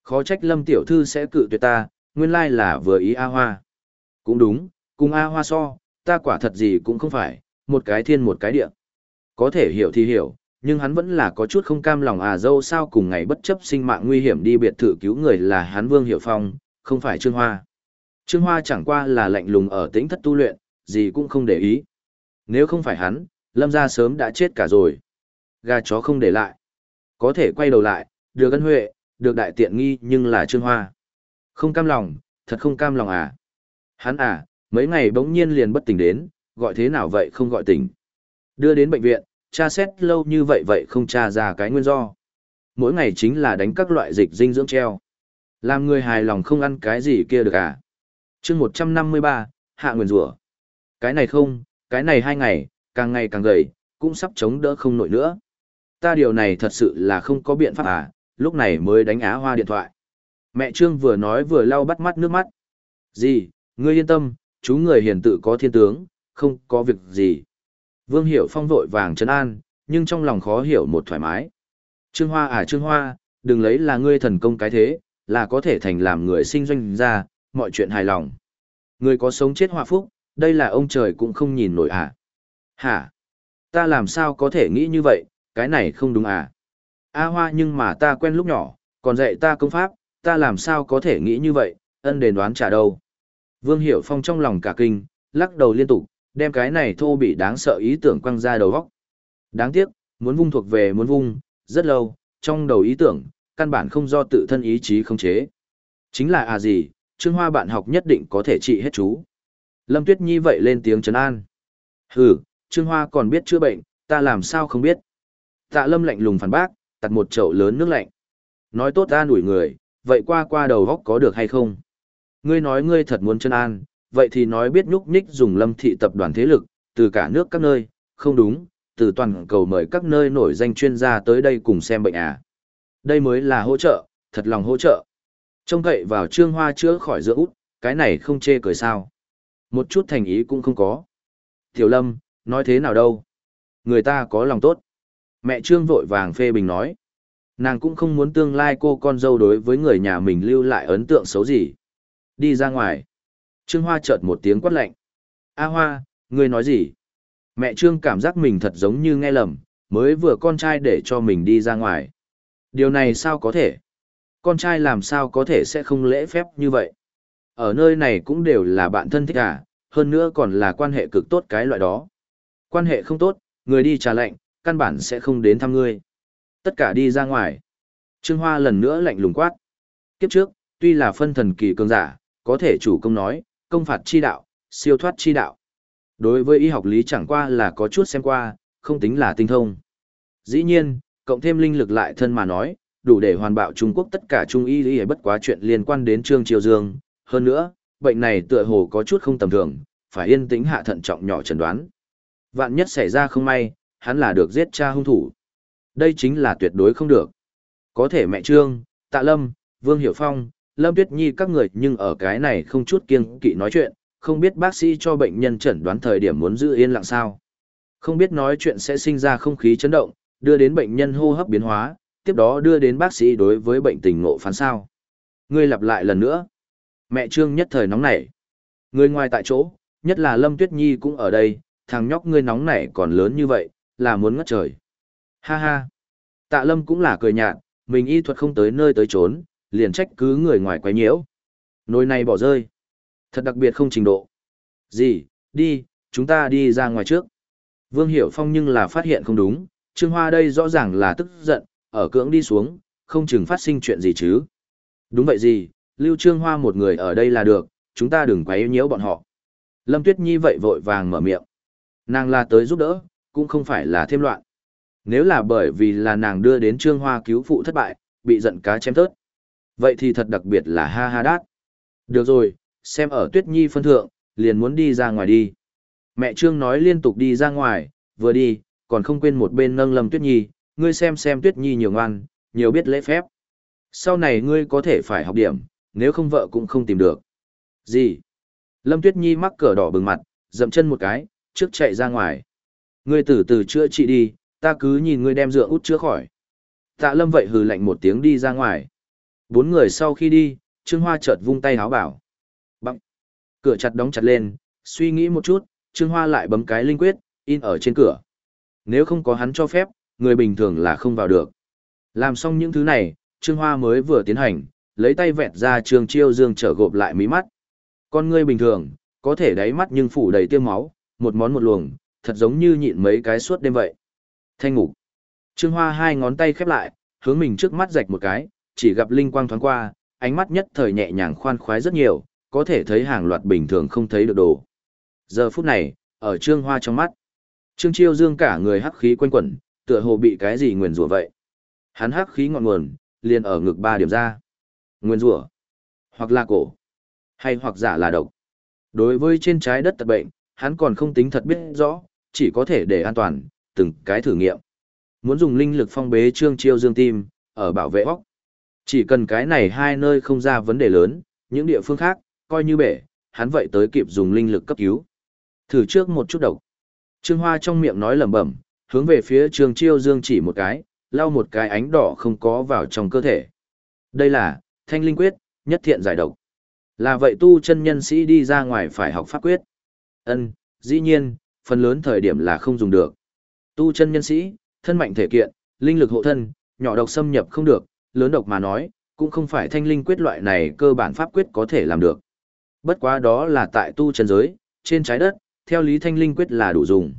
Khó trách Lâm Tiểu Thư sẽ cự tuyệt ta, nguyên lai là vừa ý A Hoa. Cũng đúng, cùng A Hoa so, ta quả thật gì cũng không phải, một cái thiên một cái địa. Có thể hiểu thì hiểu, nhưng hắn vẫn là có chút không cam lòng à dâu sao cùng ngày bất chấp sinh mạng nguy hiểm đi biệt thự cứu người là hắn Vương Hiểu Phong, không phải Trương Hoa. Trương Hoa chẳng qua là lạnh lùng ở tĩnh thất tu luyện, gì cũng không để ý. Nếu không phải hắn, Lâm gia sớm đã chết cả rồi. Gà chó không để lại. Có thể quay đầu lại, được ân huệ, được đại tiện nghi nhưng là Trương Hoa. Không cam lòng, thật không cam lòng à. Hắn à, mấy ngày bỗng nhiên liền bất tỉnh đến, gọi thế nào vậy không gọi tỉnh. Đưa đến bệnh viện, tra xét lâu như vậy vậy không tra ra cái nguyên do. Mỗi ngày chính là đánh các loại dịch dinh dưỡng treo. Làm người hài lòng không ăn cái gì kia được à. chương 153, hạ nguyên rủa Cái này không, cái này hai ngày, càng ngày càng gầy, cũng sắp chống đỡ không nổi nữa. Ta điều này thật sự là không có biện pháp à, lúc này mới đánh á hoa điện thoại. Mẹ Trương vừa nói vừa lau bắt mắt nước mắt. Gì, ngươi yên tâm, chú người hiền tự có thiên tướng, không có việc gì. Vương Hiểu Phong vội vàng trấn an, nhưng trong lòng khó hiểu một thoải mái. Trương Hoa à Trương Hoa, đừng lấy là ngươi thần công cái thế, là có thể thành làm người sinh doanh ra, mọi chuyện hài lòng. Người có sống chết hòa phúc, đây là ông trời cũng không nhìn nổi à. Hả? Ta làm sao có thể nghĩ như vậy, cái này không đúng à. A Hoa nhưng mà ta quen lúc nhỏ, còn dạy ta công pháp, ta làm sao có thể nghĩ như vậy, ân đền đoán trả đâu. Vương Hiểu Phong trong lòng cả kinh, lắc đầu liên tục, đem cái này thô bị đáng sợ ý tưởng quăng ra đầu góc. Đáng tiếc, muốn vung thuộc về muốn vung, rất lâu, trong đầu ý tưởng, căn bản không do tự thân ý chí khống chế. Chính là à gì, Trương Hoa bạn học nhất định có thể trị hết chú. Lâm Tuyết Nhi vậy lên tiếng trấn an. Hừ, Trương Hoa còn biết chữa bệnh, ta làm sao không biết. Tạ Lâm lạnh lùng phản bác, tặt một chậu lớn nước lạnh. Nói tốt ta đuổi người, vậy qua qua đầu góc có được hay không? Ngươi nói ngươi thật muốn chân an, vậy thì nói biết nhúc nhích dùng lâm thị tập đoàn thế lực, từ cả nước các nơi, không đúng, từ toàn cầu mời các nơi nổi danh chuyên gia tới đây cùng xem bệnh à. Đây mới là hỗ trợ, thật lòng hỗ trợ. Trông cậy vào trương hoa chữa khỏi giữa út, cái này không chê cười sao. Một chút thành ý cũng không có. Tiểu lâm, nói thế nào đâu. Người ta có lòng tốt. Mẹ trương vội vàng phê bình nói. Nàng cũng không muốn tương lai cô con dâu đối với người nhà mình lưu lại ấn tượng xấu gì. Đi ra ngoài. Trương Hoa chợt một tiếng quát lạnh. A Hoa, ngươi nói gì? Mẹ Trương cảm giác mình thật giống như nghe lầm, mới vừa con trai để cho mình đi ra ngoài. Điều này sao có thể? Con trai làm sao có thể sẽ không lễ phép như vậy? Ở nơi này cũng đều là bạn thân thích à, hơn nữa còn là quan hệ cực tốt cái loại đó. Quan hệ không tốt, người đi trả lệnh, căn bản sẽ không đến thăm ngươi. Tất cả đi ra ngoài. Trương Hoa lần nữa lạnh lùng quát. Kiếp trước, tuy là phân thần kỳ cường giả, có thể chủ công nói, công phạt chi đạo, siêu thoát chi đạo. Đối với y học lý chẳng qua là có chút xem qua, không tính là tinh thông. Dĩ nhiên, cộng thêm linh lực lại thân mà nói, đủ để hoàn bạo Trung Quốc tất cả Trung y lý bất quá chuyện liên quan đến Trương Triều Dương. Hơn nữa, bệnh này tựa hồ có chút không tầm thường, phải yên tĩnh hạ thận trọng nhỏ chẩn đoán. Vạn nhất xảy ra không may, hắn là được giết cha hung thủ. Đây chính là tuyệt đối không được. Có thể mẹ Trương, Tạ Lâm, Vương Hiểu Phong, Lâm Tuyết Nhi các người nhưng ở cái này không chút kiêng kỵ nói chuyện, không biết bác sĩ cho bệnh nhân chẩn đoán thời điểm muốn giữ yên lặng sao. Không biết nói chuyện sẽ sinh ra không khí chấn động, đưa đến bệnh nhân hô hấp biến hóa, tiếp đó đưa đến bác sĩ đối với bệnh tình ngộ phán sao. Ngươi lặp lại lần nữa. Mẹ Trương nhất thời nóng nảy. Người ngoài tại chỗ, nhất là Lâm Tuyết Nhi cũng ở đây, thằng nhóc ngươi nóng nảy còn lớn như vậy, là muốn ngất trời. Ha ha. Tạ Lâm cũng là cười nhạt, mình y thuật không tới nơi tới trốn, liền trách cứ người ngoài quấy nhiễu. Nồi này bỏ rơi. Thật đặc biệt không trình độ. Gì, đi, chúng ta đi ra ngoài trước. Vương Hiểu Phong nhưng là phát hiện không đúng, Trương Hoa đây rõ ràng là tức giận, ở cưỡng đi xuống, không chừng phát sinh chuyện gì chứ. Đúng vậy gì, Lưu Trương Hoa một người ở đây là được, chúng ta đừng quấy nhiễu bọn họ. Lâm Tuyết Nhi vậy vội vàng mở miệng. Nàng là tới giúp đỡ, cũng không phải là thêm loạn. Nếu là bởi vì là nàng đưa đến Trương Hoa cứu phụ thất bại, bị giận cá chém tớt. Vậy thì thật đặc biệt là ha ha đát. Được rồi, xem ở Tuyết Nhi phân thượng, liền muốn đi ra ngoài đi. Mẹ Trương nói liên tục đi ra ngoài, vừa đi, còn không quên một bên nâng Lâm Tuyết Nhi, ngươi xem xem Tuyết Nhi nhiều ngoan, nhiều biết lễ phép. Sau này ngươi có thể phải học điểm, nếu không vợ cũng không tìm được. Gì? Lâm Tuyết Nhi mắc cờ đỏ bừng mặt, dậm chân một cái, trước chạy ra ngoài. Ngươi từ từ chữa trị đi, ta cứ nhìn ngươi đem dựa út chữa khỏi. Tạ Lâm vậy hừ lạnh một tiếng đi ra ngoài. Bốn người sau khi đi, Trương Hoa chợt vung tay háo bảo. Bằng. Cửa chặt đóng chặt lên, suy nghĩ một chút, Trương Hoa lại bấm cái linh quyết, in ở trên cửa. Nếu không có hắn cho phép, người bình thường là không vào được. Làm xong những thứ này, Trương Hoa mới vừa tiến hành, lấy tay vẹt ra Trương Chiêu Dương trở gộp lại mí mắt. Con ngươi bình thường, có thể đáy mắt nhưng phủ đầy tiêm máu, một món một luồng, thật giống như nhịn mấy cái suốt đêm vậy. Thanh ngục. Trương Hoa hai ngón tay khép lại, hướng mình trước mắt rạch một cái, chỉ gặp linh quang thoáng qua, ánh mắt nhất thời nhẹ nhàng khoan khoái rất nhiều, có thể thấy hàng loạt bình thường không thấy được đồ. Giờ phút này, ở Trương Hoa trong mắt, Trương Chiêu Dương cả người hắc khí quanh quẩn, tựa hồ bị cái gì nguyền rủa vậy. Hắn hắc khí ngọn nguồn, liền ở ngực ba điểm ra. Nguyên rủa, hoặc là cổ, hay hoặc giả là độc. Đối với trên trái đất tật bệnh, hắn còn không tính thật biết rõ, chỉ có thể để an toàn, từng cái thử nghiệm. Muốn dùng linh lực phong bế trương chiêu dương tim, ở bảo vệ óc. Chỉ cần cái này hai nơi không ra vấn đề lớn, những địa phương khác, coi như bể, hắn vậy tới kịp dùng linh lực cấp cứu. Thử trước một chút độc. Trương Hoa trong miệng nói lẩm bẩm, hướng về phía Trương Chiêu Dương chỉ một cái, lau một cái ánh đỏ không có vào trong cơ thể. Đây là Thanh Linh Quyết, nhất thiện giải độc. Là vậy tu chân nhân sĩ đi ra ngoài phải học pháp quyết. Ân, dĩ nhiên, phần lớn thời điểm là không dùng được. Tu chân nhân sĩ, thân mạnh thể kiện, linh lực hộ thân, nhỏ độc xâm nhập không được, lớn độc mà nói, cũng không phải thanh linh quyết loại này cơ bản pháp quyết có thể làm được. Bất quá đó là tại tu chân giới, trên trái đất, theo lý thanh linh quyết là đủ dùng.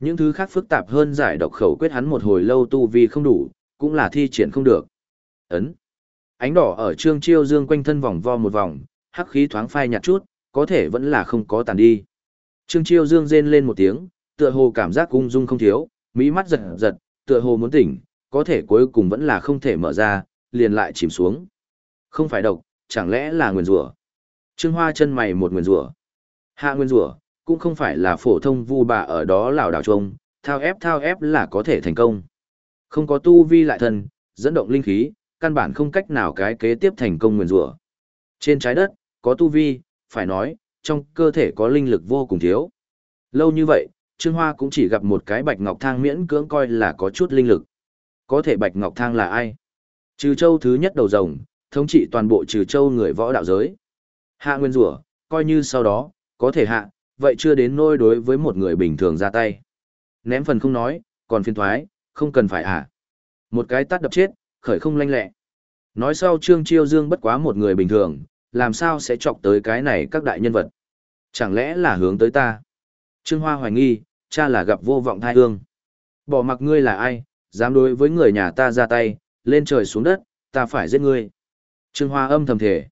Những thứ khác phức tạp hơn giải độc khẩu quyết hắn một hồi lâu tu vì không đủ, cũng là thi triển không được. Ấn. Ánh đỏ ở trương chiêu dương quanh thân vòng vo một vòng, hắc khí thoáng phai nhạt chút, có thể vẫn là không có tàn đi. Trương chiêu dương rên lên một tiếng, tựa hồ cảm giác cung dung không thiếu, mỹ mắt giật giật, tựa hồ muốn tỉnh, có thể cuối cùng vẫn là không thể mở ra, liền lại chìm xuống. Không phải độc, chẳng lẽ là nguyên rủa? Trương Hoa chân mày một nguyên rủa. Hạ nguyên rủa, cũng không phải là phổ thông vu bà ở đó lảo đảo trông, thao ép thao ép là có thể thành công. Không có tu vi lại thần, dẫn động linh khí, căn bản không cách nào cái kế tiếp thành công nguyên rủa. Trên trái đất, có tu vi, phải nói, trong cơ thể có linh lực vô cùng thiếu. Lâu như vậy, Trương Hoa cũng chỉ gặp một cái bạch ngọc thang miễn cưỡng coi là có chút linh lực. Có thể bạch ngọc thang là ai? Trừ châu thứ nhất đầu rồng, thống trị toàn bộ trừ châu người võ đạo giới. Hạ nguyên rủa, coi như sau đó, có thể hạ, vậy chưa đến nôi đối với một người bình thường ra tay. Ném phần không nói, còn phiền thoái, không cần phải hạ. Một cái tát đập chết, khởi không lanh lẹ. Nói sau Trương Chiêu Dương bất quá một người bình thường, làm sao sẽ chọc tới cái này các đại nhân vật. Chẳng lẽ là hướng tới ta? Trương Hoa hoài nghi, cha là gặp vô vọng thai hương. Bỏ mặc ngươi là ai, dám đối với người nhà ta ra tay, lên trời xuống đất, ta phải giết ngươi. Trương Hoa âm thầm thể.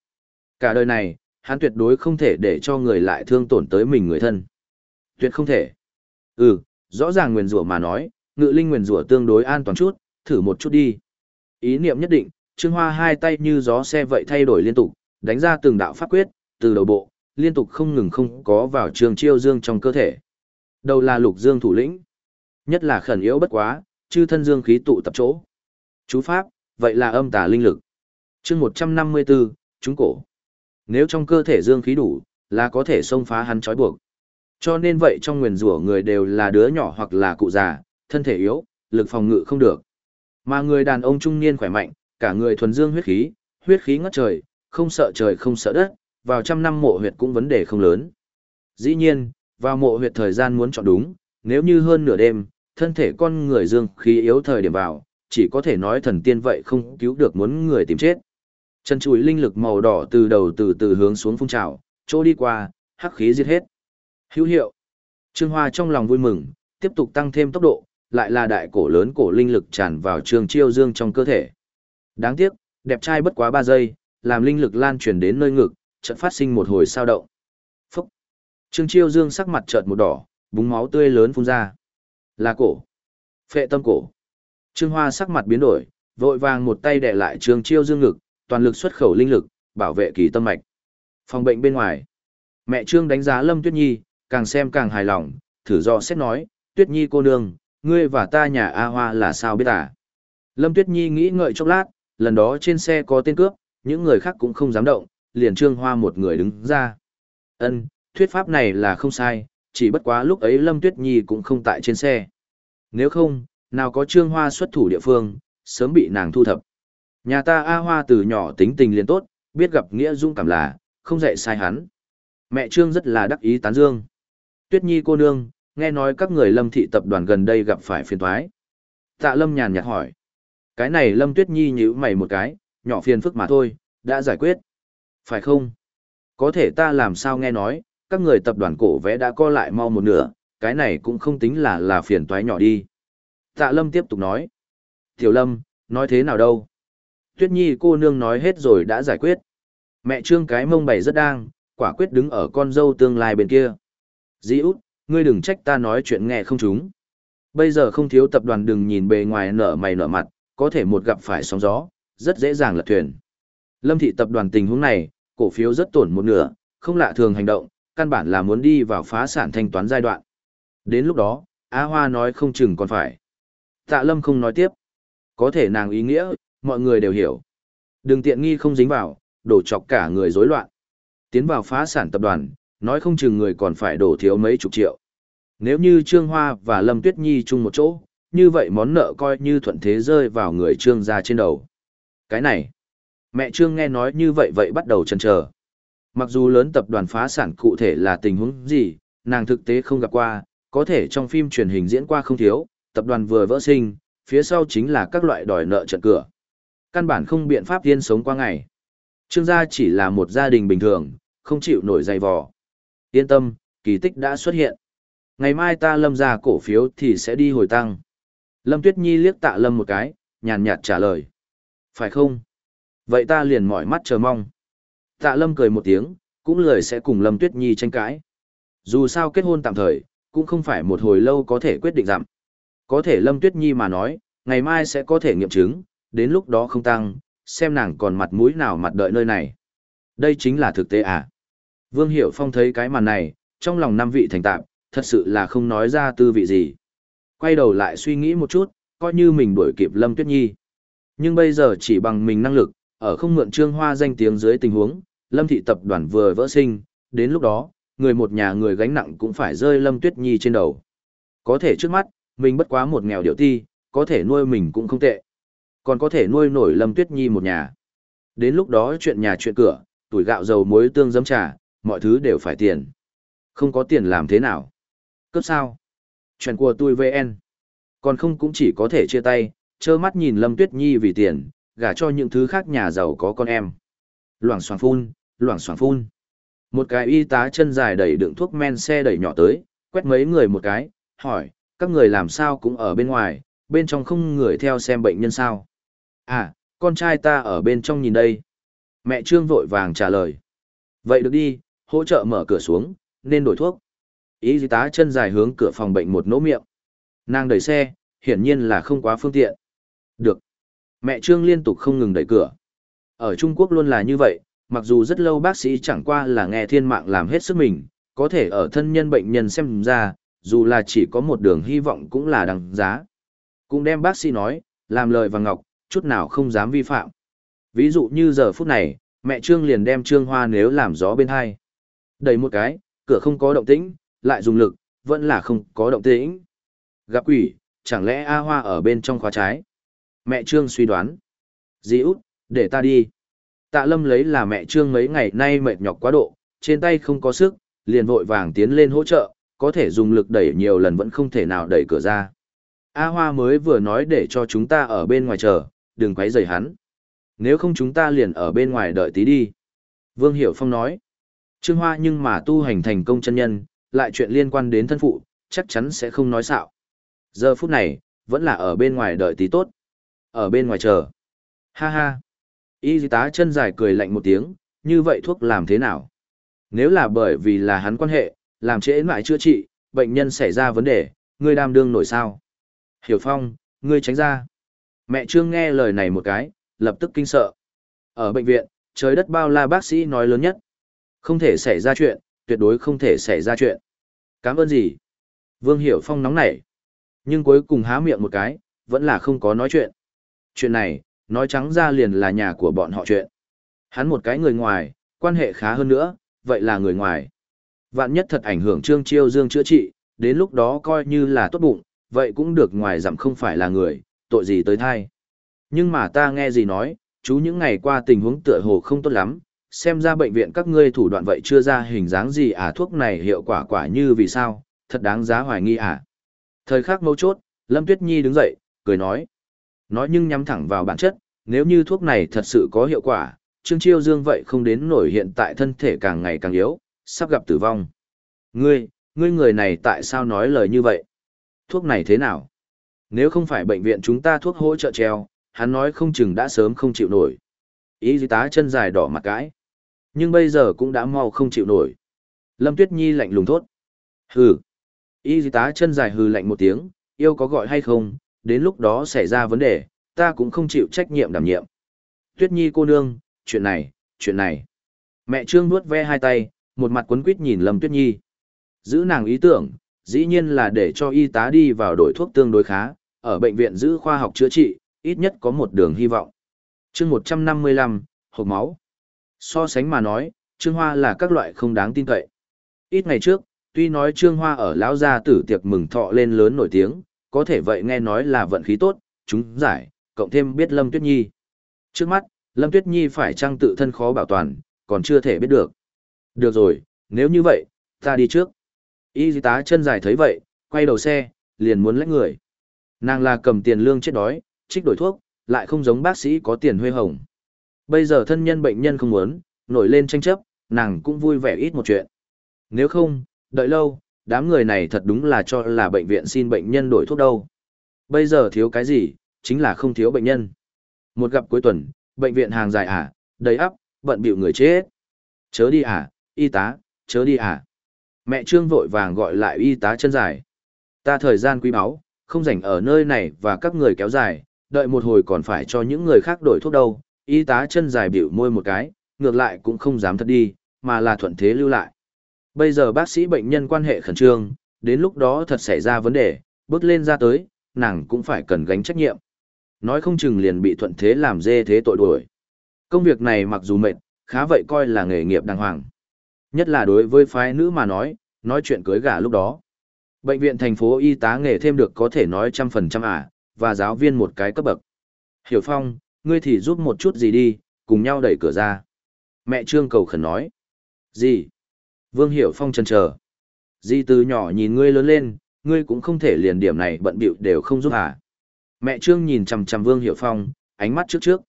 Cả đời này, hắn tuyệt đối không thể để cho người lại thương tổn tới mình người thân. Tuyệt không thể. Ừ, rõ ràng nguyền rủa mà nói, ngự linh nguyền rủa tương đối an toàn chút, thử một chút đi. Ý niệm nhất định, Trương Hoa hai tay như gió xe vậy thay đổi liên tục, đánh ra từng đạo pháp quyết, từ đầu bộ, liên tục không ngừng không có vào trường chiêu dương trong cơ thể. Đầu là lục dương thủ lĩnh. Nhất là khẩn yếu bất quá, chư thân dương khí tụ tập chỗ. Chú pháp, vậy là âm tà linh lực. chương 154, chúng cổ. Nếu trong cơ thể dương khí đủ, là có thể xông phá hắn trói buộc. Cho nên vậy trong nguyền rủa người đều là đứa nhỏ hoặc là cụ già, thân thể yếu, lực phòng ngự không được. Mà người đàn ông trung niên khỏe mạnh, cả người thuần dương huyết khí, huyết khí ngất trời, không sợ trời không sợ đất, vào trăm năm mộ huyệt cũng vấn đề không lớn. Dĩ nhiên, vào mộ huyệt thời gian muốn chọn đúng, nếu như hơn nửa đêm, thân thể con người dương khí yếu thời điểm vào, chỉ có thể nói thần tiên vậy không cứu được muốn người tìm chết. Chân chùi linh lực màu đỏ từ đầu từ từ hướng xuống phun trào, chỗ đi qua, hắc khí giết hết. Hữu hiệu. Trương Hoa trong lòng vui mừng, tiếp tục tăng thêm tốc độ, lại là đại cổ lớn cổ linh lực tràn vào Trương Chiêu Dương trong cơ thể. Đáng tiếc, đẹp trai bất quá 3 giây, làm linh lực lan truyền đến nơi ngực, chợt phát sinh một hồi sao động. Phúc. Trương Chiêu Dương sắc mặt chợt một đỏ, búng máu tươi lớn phun ra. Là cổ. Phệ tâm cổ. Trương Hoa sắc mặt biến đổi, vội vàng một tay đè lại Trương Chiêu Dương ngực, toàn lực xuất khẩu linh lực, bảo vệ kỳ tâm mạch. Phòng bệnh bên ngoài. Mẹ Trương đánh giá Lâm Tuyết Nhi, càng xem càng hài lòng, thử do xét nói, Tuyết Nhi cô nương, ngươi và ta nhà A Hoa là sao biết à? Lâm Tuyết Nhi nghĩ ngợi chốc lát, lần đó trên xe có tên cướp, những người khác cũng không dám động, liền Trương Hoa một người đứng ra. Ân, thuyết pháp này là không sai, chỉ bất quá lúc ấy Lâm Tuyết Nhi cũng không tại trên xe. Nếu không, nào có Trương Hoa xuất thủ địa phương, sớm bị nàng thu thập. Nhà ta A Hoa từ nhỏ tính tình liền tốt, biết gặp nghĩa dung cảm là, không dạy sai hắn. Mẹ Trương rất là đắc ý tán dương. Tuyết Nhi cô nương, nghe nói các người Lâm thị tập đoàn gần đây gặp phải phiền toái. Tạ Lâm nhàn nhạt hỏi. Cái này Lâm Tuyết Nhi nhíu mày một cái, nhỏ phiền phức mà thôi, đã giải quyết. Phải không? Có thể ta làm sao nghe nói, các người tập đoàn cổ vẽ đã co lại mau một nửa, cái này cũng không tính là là phiền toái nhỏ đi. Tạ Lâm tiếp tục nói. Tiểu Lâm, nói thế nào đâu? Tuyết Nhi cô nương nói hết rồi đã giải quyết. Mẹ trương cái mông bày rất đang, quả quyết đứng ở con dâu tương lai bên kia. Dĩ út, ngươi đừng trách ta nói chuyện nghe không chúng. Bây giờ không thiếu tập đoàn đừng nhìn bề ngoài nở mày nở mặt, có thể một gặp phải sóng gió, rất dễ dàng lật thuyền. Lâm thị tập đoàn tình huống này, cổ phiếu rất tổn một nửa, không lạ thường hành động, căn bản là muốn đi vào phá sản thanh toán giai đoạn. Đến lúc đó, Á Hoa nói không chừng còn phải. Tạ Lâm không nói tiếp. Có thể nàng ý nghĩa, mọi người đều hiểu. Đừng tiện nghi không dính vào, đổ chọc cả người rối loạn. Tiến vào phá sản tập đoàn, nói không chừng người còn phải đổ thiếu mấy chục triệu. Nếu như Trương Hoa và Lâm Tuyết Nhi chung một chỗ, như vậy món nợ coi như thuận thế rơi vào người Trương gia trên đầu. Cái này, mẹ Trương nghe nói như vậy vậy bắt đầu chần chờ. Mặc dù lớn tập đoàn phá sản cụ thể là tình huống gì, nàng thực tế không gặp qua, có thể trong phim truyền hình diễn qua không thiếu, tập đoàn vừa vỡ sinh, phía sau chính là các loại đòi nợ trận cửa. Căn bản không biện pháp tiên sống qua ngày. Trương gia chỉ là một gia đình bình thường, không chịu nổi dày vò. Yên tâm, kỳ tích đã xuất hiện. Ngày mai ta lâm ra cổ phiếu thì sẽ đi hồi tăng. Lâm Tuyết Nhi liếc tạ lâm một cái, nhàn nhạt trả lời. Phải không? Vậy ta liền mỏi mắt chờ mong. Tạ lâm cười một tiếng, cũng lời sẽ cùng Lâm Tuyết Nhi tranh cãi. Dù sao kết hôn tạm thời, cũng không phải một hồi lâu có thể quyết định giảm. Có thể Lâm Tuyết Nhi mà nói, ngày mai sẽ có thể nghiệm chứng, đến lúc đó không tăng, xem nàng còn mặt mũi nào mặt đợi nơi này. Đây chính là thực tế à? Vương Hiểu Phong thấy cái màn này, trong lòng năm vị thành tạm, thật sự là không nói ra tư vị gì. Quay đầu lại suy nghĩ một chút, coi như mình đuổi kịp Lâm Tuyết Nhi. Nhưng bây giờ chỉ bằng mình năng lực, ở không mượn trương hoa danh tiếng dưới tình huống, Lâm thị tập đoàn vừa vỡ sinh, đến lúc đó, người một nhà người gánh nặng cũng phải rơi Lâm Tuyết Nhi trên đầu. Có thể trước mắt, mình bất quá một nghèo điệu ti, có thể nuôi mình cũng không tệ. Còn có thể nuôi nổi Lâm Tuyết Nhi một nhà. Đến lúc đó chuyện nhà chuyện cửa, tuổi gạo dầu muối tương giấm trà, mọi thứ đều phải tiền. Không có tiền làm thế nào? Cấp sao? Chuyện của tôi VN. Còn không cũng chỉ có thể chia tay, trơ mắt nhìn Lâm Tuyết Nhi vì tiền, gả cho những thứ khác nhà giàu có con em. Loảng xoàng phun, loảng xoảng phun. Một cái y tá chân dài đẩy đựng thuốc men xe đẩy nhỏ tới, quét mấy người một cái, hỏi, các người làm sao cũng ở bên ngoài, bên trong không người theo xem bệnh nhân sao. À, con trai ta ở bên trong nhìn đây. Mẹ Trương vội vàng trả lời. Vậy được đi, hỗ trợ mở cửa xuống, nên đổi thuốc. Y tá chân dài hướng cửa phòng bệnh một nỗ miệng. Nàng đẩy xe, hiển nhiên là không quá phương tiện. Được. Mẹ Trương liên tục không ngừng đẩy cửa. Ở Trung Quốc luôn là như vậy, mặc dù rất lâu bác sĩ chẳng qua là nghe thiên mạng làm hết sức mình, có thể ở thân nhân bệnh nhân xem ra, dù là chỉ có một đường hy vọng cũng là đằng giá. Cũng đem bác sĩ nói, làm lời và ngọc, chút nào không dám vi phạm. Ví dụ như giờ phút này, mẹ Trương liền đem Trương Hoa nếu làm gió bên hai. Đẩy một cái, cửa không có động tĩnh, lại dùng lực, vẫn là không có động tĩnh. Gặp quỷ, chẳng lẽ A Hoa ở bên trong khóa trái? Mẹ Trương suy đoán. Dì út, để ta đi. Tạ Lâm lấy là mẹ Trương mấy ngày nay mệt nhọc quá độ, trên tay không có sức, liền vội vàng tiến lên hỗ trợ, có thể dùng lực đẩy nhiều lần vẫn không thể nào đẩy cửa ra. A Hoa mới vừa nói để cho chúng ta ở bên ngoài chờ, đừng quấy rầy hắn. Nếu không chúng ta liền ở bên ngoài đợi tí đi. Vương Hiểu Phong nói. Trương Hoa nhưng mà tu hành thành công chân nhân, lại chuyện liên quan đến thân phụ, chắc chắn sẽ không nói xạo. Giờ phút này, vẫn là ở bên ngoài đợi tí tốt. Ở bên ngoài chờ. Ha ha. Y tá chân dài cười lạnh một tiếng, như vậy thuốc làm thế nào? Nếu là bởi vì là hắn quan hệ, làm trễ mãi chữa trị, bệnh nhân xảy ra vấn đề, ngươi đam đương nổi sao? Hiểu Phong, ngươi tránh ra. Mẹ Trương nghe lời này một cái, lập tức kinh sợ. Ở bệnh viện, trời đất bao la bác sĩ nói lớn nhất. Không thể xảy ra chuyện, tuyệt đối không thể xảy ra chuyện. Cảm ơn gì? Vương Hiểu Phong nóng nảy. Nhưng cuối cùng há miệng một cái, vẫn là không có nói chuyện. Chuyện này, nói trắng ra liền là nhà của bọn họ chuyện. Hắn một cái người ngoài, quan hệ khá hơn nữa, vậy là người ngoài. Vạn nhất thật ảnh hưởng Trương Chiêu Dương chữa trị, đến lúc đó coi như là tốt bụng, vậy cũng được ngoài giảm không phải là người, tội gì tới thai. Nhưng mà ta nghe gì nói, chú những ngày qua tình huống tựa hồ không tốt lắm, xem ra bệnh viện các ngươi thủ đoạn vậy chưa ra hình dáng gì à thuốc này hiệu quả quả như vì sao, thật đáng giá hoài nghi à. Thời khắc mấu chốt, Lâm Tuyết Nhi đứng dậy, cười nói. Nói nhưng nhắm thẳng vào bản chất, nếu như thuốc này thật sự có hiệu quả, Trương Chiêu Dương vậy không đến nổi hiện tại thân thể càng ngày càng yếu, sắp gặp tử vong. Ngươi, ngươi người này tại sao nói lời như vậy? Thuốc này thế nào? Nếu không phải bệnh viện chúng ta thuốc hỗ trợ treo, hắn nói không chừng đã sớm không chịu nổi. Ý tá chân dài đỏ mặt cãi. Nhưng bây giờ cũng đã mau không chịu nổi. Lâm Tuyết Nhi lạnh lùng thốt. Hừ. Y tá chân dài hừ lạnh một tiếng, yêu có gọi hay không, đến lúc đó xảy ra vấn đề, ta cũng không chịu trách nhiệm đảm nhiệm. Tuyết Nhi cô nương, chuyện này, chuyện này. Mẹ Trương nuốt ve hai tay, một mặt quấn quýt nhìn Lâm Tuyết Nhi. Giữ nàng ý tưởng, dĩ nhiên là để cho y tá đi vào đổi thuốc tương đối khá, ở bệnh viện giữ khoa học chữa trị, ít nhất có một đường hy vọng. chương 155, hộp máu. So sánh mà nói, Trương Hoa là các loại không đáng tin cậy. Ít ngày trước, tuy nói Trương Hoa ở lão gia tử tiệc mừng thọ lên lớn nổi tiếng, có thể vậy nghe nói là vận khí tốt, chúng giải, cộng thêm biết Lâm Tuyết Nhi. Trước mắt, Lâm Tuyết Nhi phải trang tự thân khó bảo toàn, còn chưa thể biết được. Được rồi, nếu như vậy, ta đi trước. Y tá chân dài thấy vậy, quay đầu xe, liền muốn lấy người. Nàng là cầm tiền lương chết đói, trích đổi thuốc, lại không giống bác sĩ có tiền huê hồng. Bây giờ thân nhân bệnh nhân không muốn, nổi lên tranh chấp, nàng cũng vui vẻ ít một chuyện. Nếu không, đợi lâu, đám người này thật đúng là cho là bệnh viện xin bệnh nhân đổi thuốc đâu. Bây giờ thiếu cái gì, chính là không thiếu bệnh nhân. Một gặp cuối tuần, bệnh viện hàng dài à, đầy ắp, bận bịu người chết. Chớ đi à, y tá, chớ đi à. Mẹ Trương vội vàng gọi lại y tá chân dài. Ta thời gian quý báu, không rảnh ở nơi này và các người kéo dài, đợi một hồi còn phải cho những người khác đổi thuốc đâu. Y tá chân dài biểu môi một cái, ngược lại cũng không dám thật đi, mà là thuận thế lưu lại. Bây giờ bác sĩ bệnh nhân quan hệ khẩn trương, đến lúc đó thật xảy ra vấn đề, bước lên ra tới, nàng cũng phải cần gánh trách nhiệm. Nói không chừng liền bị thuận thế làm dê thế tội đuổi. Công việc này mặc dù mệt, khá vậy coi là nghề nghiệp đàng hoàng. Nhất là đối với phái nữ mà nói, nói chuyện cưới gả lúc đó. Bệnh viện thành phố y tá nghề thêm được có thể nói trăm phần trăm à, và giáo viên một cái cấp bậc. Hiểu Phong, ngươi thì giúp một chút gì đi, cùng nhau đẩy cửa ra. Mẹ Trương cầu khẩn nói. Gì? Vương Hiểu Phong chần chờ. Di từ nhỏ nhìn ngươi lớn lên, ngươi cũng không thể liền điểm này bận bịu đều không giúp à. Mẹ Trương nhìn chằm chằm Vương Hiểu Phong, ánh mắt trước trước.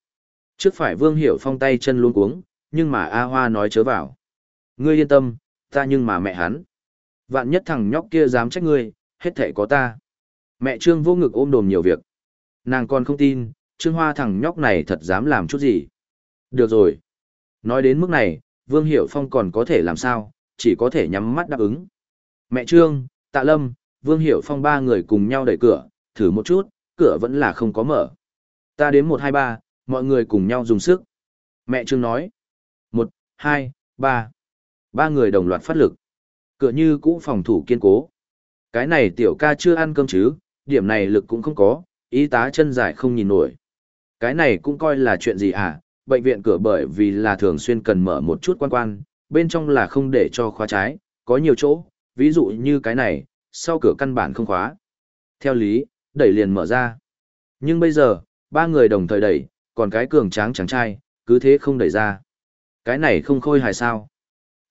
Trước phải Vương Hiểu Phong tay chân luôn cuống, nhưng mà A Hoa nói chớ vào. Ngươi yên tâm, ta nhưng mà mẹ hắn. Vạn nhất thằng nhóc kia dám trách ngươi, hết thể có ta. Mẹ Trương vô ngực ôm đồm nhiều việc. Nàng còn không tin, Trương Hoa thằng nhóc này thật dám làm chút gì. Được rồi. Nói đến mức này, Vương Hiểu Phong còn có thể làm sao, chỉ có thể nhắm mắt đáp ứng. Mẹ Trương, Tạ Lâm, Vương Hiểu Phong ba người cùng nhau đẩy cửa, thử một chút, cửa vẫn là không có mở. Ta đến 1 2 3, mọi người cùng nhau dùng sức. Mẹ Trương nói. 1, 2, 3. Ba người đồng loạt phát lực. Cửa như cũ phòng thủ kiên cố. Cái này tiểu ca chưa ăn cơm chứ, điểm này lực cũng không có, y tá chân dài không nhìn nổi. Cái này cũng coi là chuyện gì à, bệnh viện cửa bởi vì là thường xuyên cần mở một chút quan quan, bên trong là không để cho khóa trái, có nhiều chỗ, ví dụ như cái này, sau cửa căn bản không khóa. Theo lý, đẩy liền mở ra. Nhưng bây giờ, ba người đồng thời đẩy, còn cái cường tráng trắng trai, cứ thế không đẩy ra. Cái này không khôi hài sao.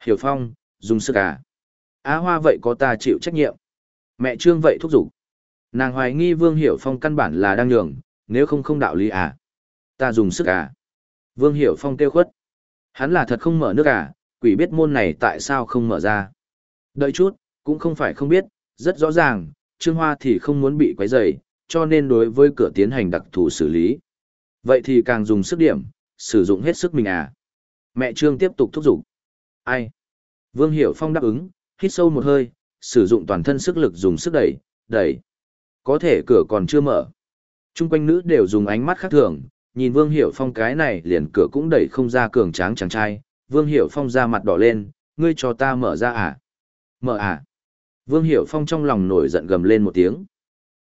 Hiểu Phong, dùng sức à. Á Hoa vậy có ta chịu trách nhiệm. Mẹ Trương vậy thúc giục. Nàng hoài nghi Vương Hiểu Phong căn bản là đang nhường, nếu không không đạo lý à. Ta dùng sức à. Vương Hiểu Phong kêu khuất. Hắn là thật không mở nước à, quỷ biết môn này tại sao không mở ra. Đợi chút, cũng không phải không biết, rất rõ ràng, Trương Hoa thì không muốn bị quấy rầy, cho nên đối với cửa tiến hành đặc thù xử lý. Vậy thì càng dùng sức điểm, sử dụng hết sức mình à. Mẹ Trương tiếp tục thúc giục. Ai? Vương Hiểu Phong đáp ứng, hít sâu một hơi, sử dụng toàn thân sức lực dùng sức đẩy, đẩy. Có thể cửa còn chưa mở. Trung quanh nữ đều dùng ánh mắt khác thường, nhìn Vương Hiểu Phong cái này liền cửa cũng đẩy không ra cường tráng chàng trai. Vương Hiểu Phong ra mặt đỏ lên, ngươi cho ta mở ra à? Mở à? Vương Hiểu Phong trong lòng nổi giận gầm lên một tiếng.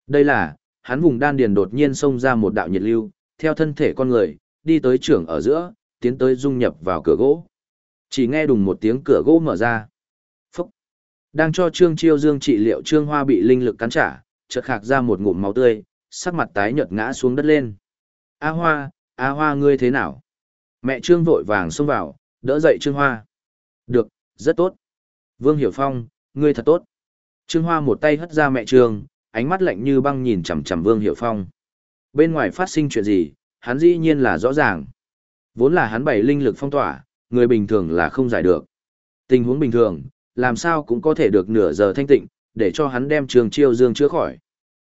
Đây là, hắn vùng đan điền đột nhiên xông ra một đạo nhiệt lưu, theo thân thể con người, đi tới trưởng ở giữa, tiến tới dung nhập vào cửa gỗ. Chỉ nghe đùng một tiếng cửa gỗ mở ra. Phúc! Đang cho Trương Chiêu Dương trị liệu Trương Hoa bị linh lực cắn trả, chợt khạc ra một ngụm máu tươi, sắc mặt tái nhợt ngã xuống đất lên. A Hoa, A Hoa ngươi thế nào? Mẹ Trương vội vàng xông vào, đỡ dậy Trương Hoa. Được, rất tốt. Vương Hiểu Phong, ngươi thật tốt. Trương Hoa một tay hất ra mẹ Trương, ánh mắt lạnh như băng nhìn chằm chằm Vương Hiểu Phong. Bên ngoài phát sinh chuyện gì, hắn dĩ nhiên là rõ ràng. Vốn là hắn bày linh lực phong tỏa, người bình thường là không giải được. Tình huống bình thường, làm sao cũng có thể được nửa giờ thanh tịnh, để cho hắn đem trường chiêu dương chữa khỏi.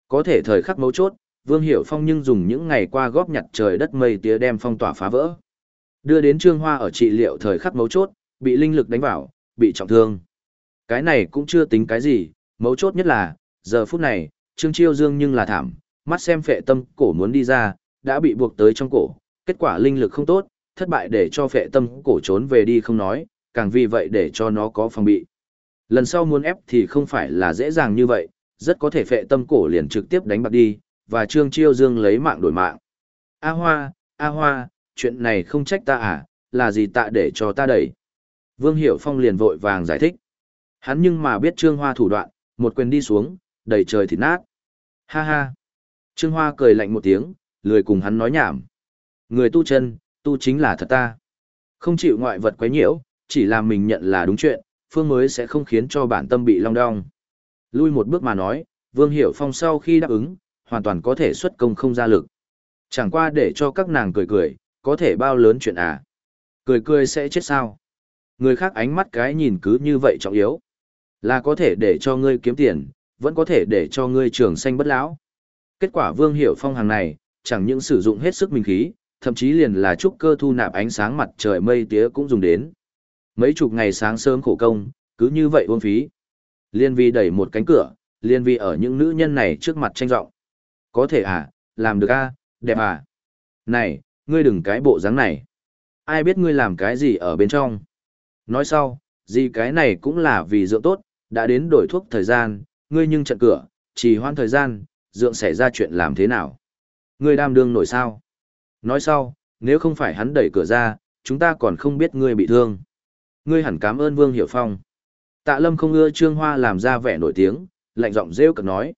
Có thể thời khắc mấu chốt, Vương Hiểu Phong nhưng dùng những ngày qua góp nhặt trời đất mây tía đem phong tỏa phá vỡ. Đưa đến Trương Hoa ở trị liệu thời khắc mấu chốt, bị linh lực đánh vào, bị trọng thương. Cái này cũng chưa tính cái gì, mấu chốt nhất là, giờ phút này, Trương Chiêu Dương nhưng là thảm, mắt xem phệ tâm cổ muốn đi ra, đã bị buộc tới trong cổ, kết quả linh lực không tốt, thất bại để cho phệ tâm cổ trốn về đi không nói, càng vì vậy để cho nó có phòng bị. Lần sau muốn ép thì không phải là dễ dàng như vậy, rất có thể phệ tâm cổ liền trực tiếp đánh bạc đi, và Trương Chiêu Dương lấy mạng đổi mạng. A Hoa, A Hoa, chuyện này không trách ta à, là gì tạ để cho ta đẩy. Vương Hiểu Phong liền vội vàng giải thích. Hắn nhưng mà biết Trương Hoa thủ đoạn, một quyền đi xuống, đầy trời thịt nát. Ha ha. Trương Hoa cười lạnh một tiếng, lười cùng hắn nói nhảm. Người tu chân, tu chính là thật ta. Không chịu ngoại vật quấy nhiễu, chỉ làm mình nhận là đúng chuyện, phương mới sẽ không khiến cho bản tâm bị long đong. Lui một bước mà nói, Vương Hiểu Phong sau khi đáp ứng, hoàn toàn có thể xuất công không ra lực. Chẳng qua để cho các nàng cười cười, có thể bao lớn chuyện à. Cười cười sẽ chết sao. Người khác ánh mắt cái nhìn cứ như vậy trọng yếu. Là có thể để cho ngươi kiếm tiền, vẫn có thể để cho ngươi trường xanh bất lão. Kết quả Vương Hiểu Phong hàng này, chẳng những sử dụng hết sức minh khí, thậm chí liền là trúc cơ thu nạp ánh sáng mặt trời mây tía cũng dùng đến. Mấy chục ngày sáng sớm khổ công, cứ như vậy uổng phí. Liên vi đẩy một cánh cửa, liên vi ở những nữ nhân này trước mặt tranh rộng. Có thể à, làm được à, đẹp à. Này, ngươi đừng cái bộ dáng này. Ai biết ngươi làm cái gì ở bên trong. Nói sau, gì cái này cũng là vì dưỡng tốt, đã đến đổi thuốc thời gian, ngươi nhưng chặn cửa, chỉ hoãn thời gian, dưỡng xảy ra chuyện làm thế nào. Ngươi đam đương nổi sao. Nói sau, nếu không phải hắn đẩy cửa ra, chúng ta còn không biết ngươi bị thương. Ngươi hẳn cảm ơn Vương Hiểu Phong. Tạ Lâm không ưa Trương Hoa làm ra vẻ nổi tiếng, lạnh giọng rêu cực nói.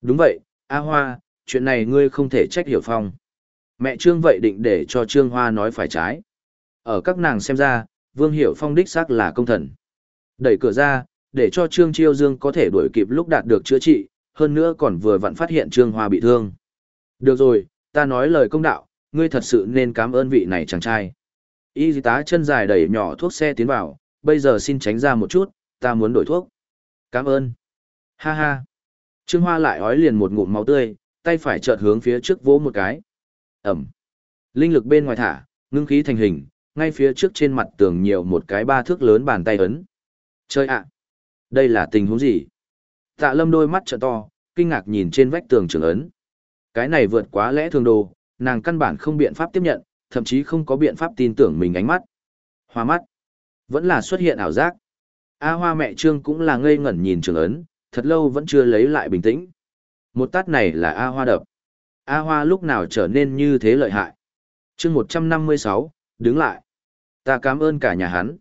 Đúng vậy, A Hoa, chuyện này ngươi không thể trách Hiểu Phong. Mẹ Trương vậy định để cho Trương Hoa nói phải trái. Ở các nàng xem ra, Vương Hiểu Phong đích xác là công thần. Đẩy cửa ra, để cho Trương Chiêu Dương có thể đuổi kịp lúc đạt được chữa trị, hơn nữa còn vừa vặn phát hiện Trương Hoa bị thương. Được rồi, ta nói lời công đạo, ngươi thật sự nên cảm ơn vị này chàng trai. Y tá chân dài đẩy nhỏ thuốc xe tiến vào, bây giờ xin tránh ra một chút, ta muốn đổi thuốc. Cảm ơn. Ha ha. Trương Hoa lại ói liền một ngụm máu tươi, tay phải chợt hướng phía trước vỗ một cái. Ẩm. Linh lực bên ngoài thả, ngưng khí thành hình, ngay phía trước trên mặt tường nhiều một cái ba thước lớn bàn tay ấn. Chơi ạ! đây là tình huống gì? Tạ lâm đôi mắt trợ to, kinh ngạc nhìn trên vách tường trường ấn. Cái này vượt quá lẽ thường đồ, nàng căn bản không biện pháp tiếp nhận, thậm chí không có biện pháp tin tưởng mình ánh mắt. Hoa mắt. Vẫn là xuất hiện ảo giác. A hoa mẹ trương cũng là ngây ngẩn nhìn trường ấn, thật lâu vẫn chưa lấy lại bình tĩnh. Một tát này là A hoa đập. A Hoa lúc nào trở nên như thế lợi hại. chương 156, đứng lại. Ta cảm ơn cả nhà hắn.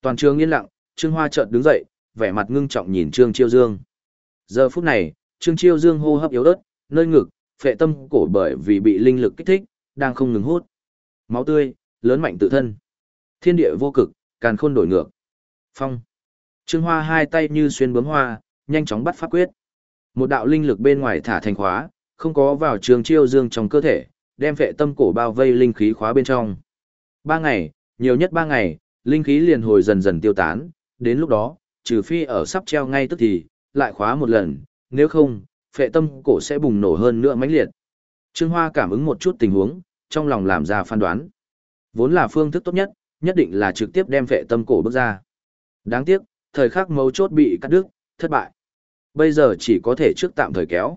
Toàn trường yên lặng, Trương Hoa chợt đứng dậy, vẻ mặt ngưng trọng nhìn Trương Chiêu Dương. Giờ phút này, Trương Chiêu Dương hô hấp yếu ớt, nơi ngực, phệ tâm cổ bởi vì bị linh lực kích thích, đang không ngừng hút. Máu tươi, lớn mạnh tự thân. Thiên địa vô cực, càn khôn đổi ngược. Phong. Trương Hoa hai tay như xuyên bướm hoa, nhanh chóng bắt pháp quyết. Một đạo linh lực bên ngoài thả thành khóa, không có vào trường chiêu dương trong cơ thể, đem vệ tâm cổ bao vây linh khí khóa bên trong. Ba ngày, nhiều nhất ba ngày, linh khí liền hồi dần dần tiêu tán, đến lúc đó, trừ phi ở sắp treo ngay tức thì, lại khóa một lần, nếu không, phệ tâm cổ sẽ bùng nổ hơn nữa mãnh liệt. Trương Hoa cảm ứng một chút tình huống, trong lòng làm ra phán đoán. Vốn là phương thức tốt nhất, nhất định là trực tiếp đem phệ tâm cổ bước ra. Đáng tiếc, thời khắc mấu chốt bị cắt đứt, thất bại. Bây giờ chỉ có thể trước tạm thời kéo.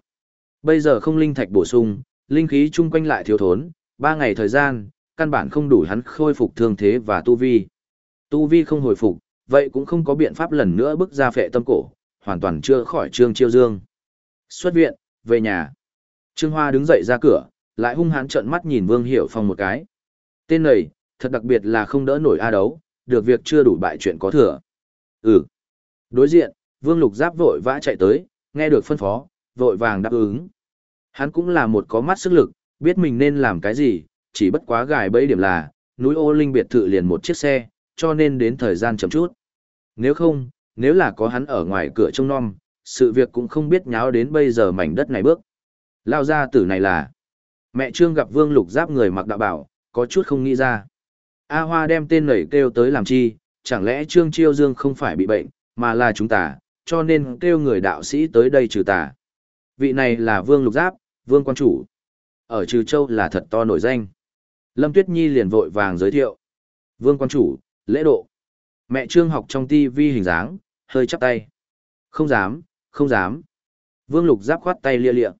Bây giờ không linh thạch bổ sung, linh khí chung quanh lại thiếu thốn, ba ngày thời gian, căn bản không đủ hắn khôi phục thương thế và tu vi. Tu vi không hồi phục, vậy cũng không có biện pháp lần nữa bước ra phệ tâm cổ, hoàn toàn chưa khỏi trương chiêu dương. Xuất viện, về nhà. Trương Hoa đứng dậy ra cửa, lại hung hãn trợn mắt nhìn Vương Hiểu Phong một cái. Tên này, thật đặc biệt là không đỡ nổi A đấu, được việc chưa đủ bại chuyện có thừa. Ừ. Đối diện, Vương Lục Giáp vội vã chạy tới, nghe được phân phó, vội vàng đáp ứng. Hắn cũng là một có mắt sức lực, biết mình nên làm cái gì, chỉ bất quá gài bẫy điểm là, núi ô linh biệt thự liền một chiếc xe, cho nên đến thời gian chậm chút. Nếu không, nếu là có hắn ở ngoài cửa trông non, sự việc cũng không biết nháo đến bây giờ mảnh đất này bước. Lao ra tử này là, mẹ Trương gặp Vương Lục Giáp người mặc đạo bảo, có chút không nghĩ ra. A Hoa đem tên nảy kêu tới làm chi, chẳng lẽ Trương Chiêu Dương không phải bị bệnh, mà là chúng ta, cho nên kêu người đạo sĩ tới đây trừ tà. Vị này là Vương Lục Giáp, Vương Quan Chủ. Ở Trừ Châu là thật to nổi danh. Lâm Tuyết Nhi liền vội vàng giới thiệu. Vương Quan Chủ, lễ độ. Mẹ Trương học trong TV hình dáng, hơi chắp tay. Không dám, không dám. Vương Lục Giáp khoát tay lia lịa.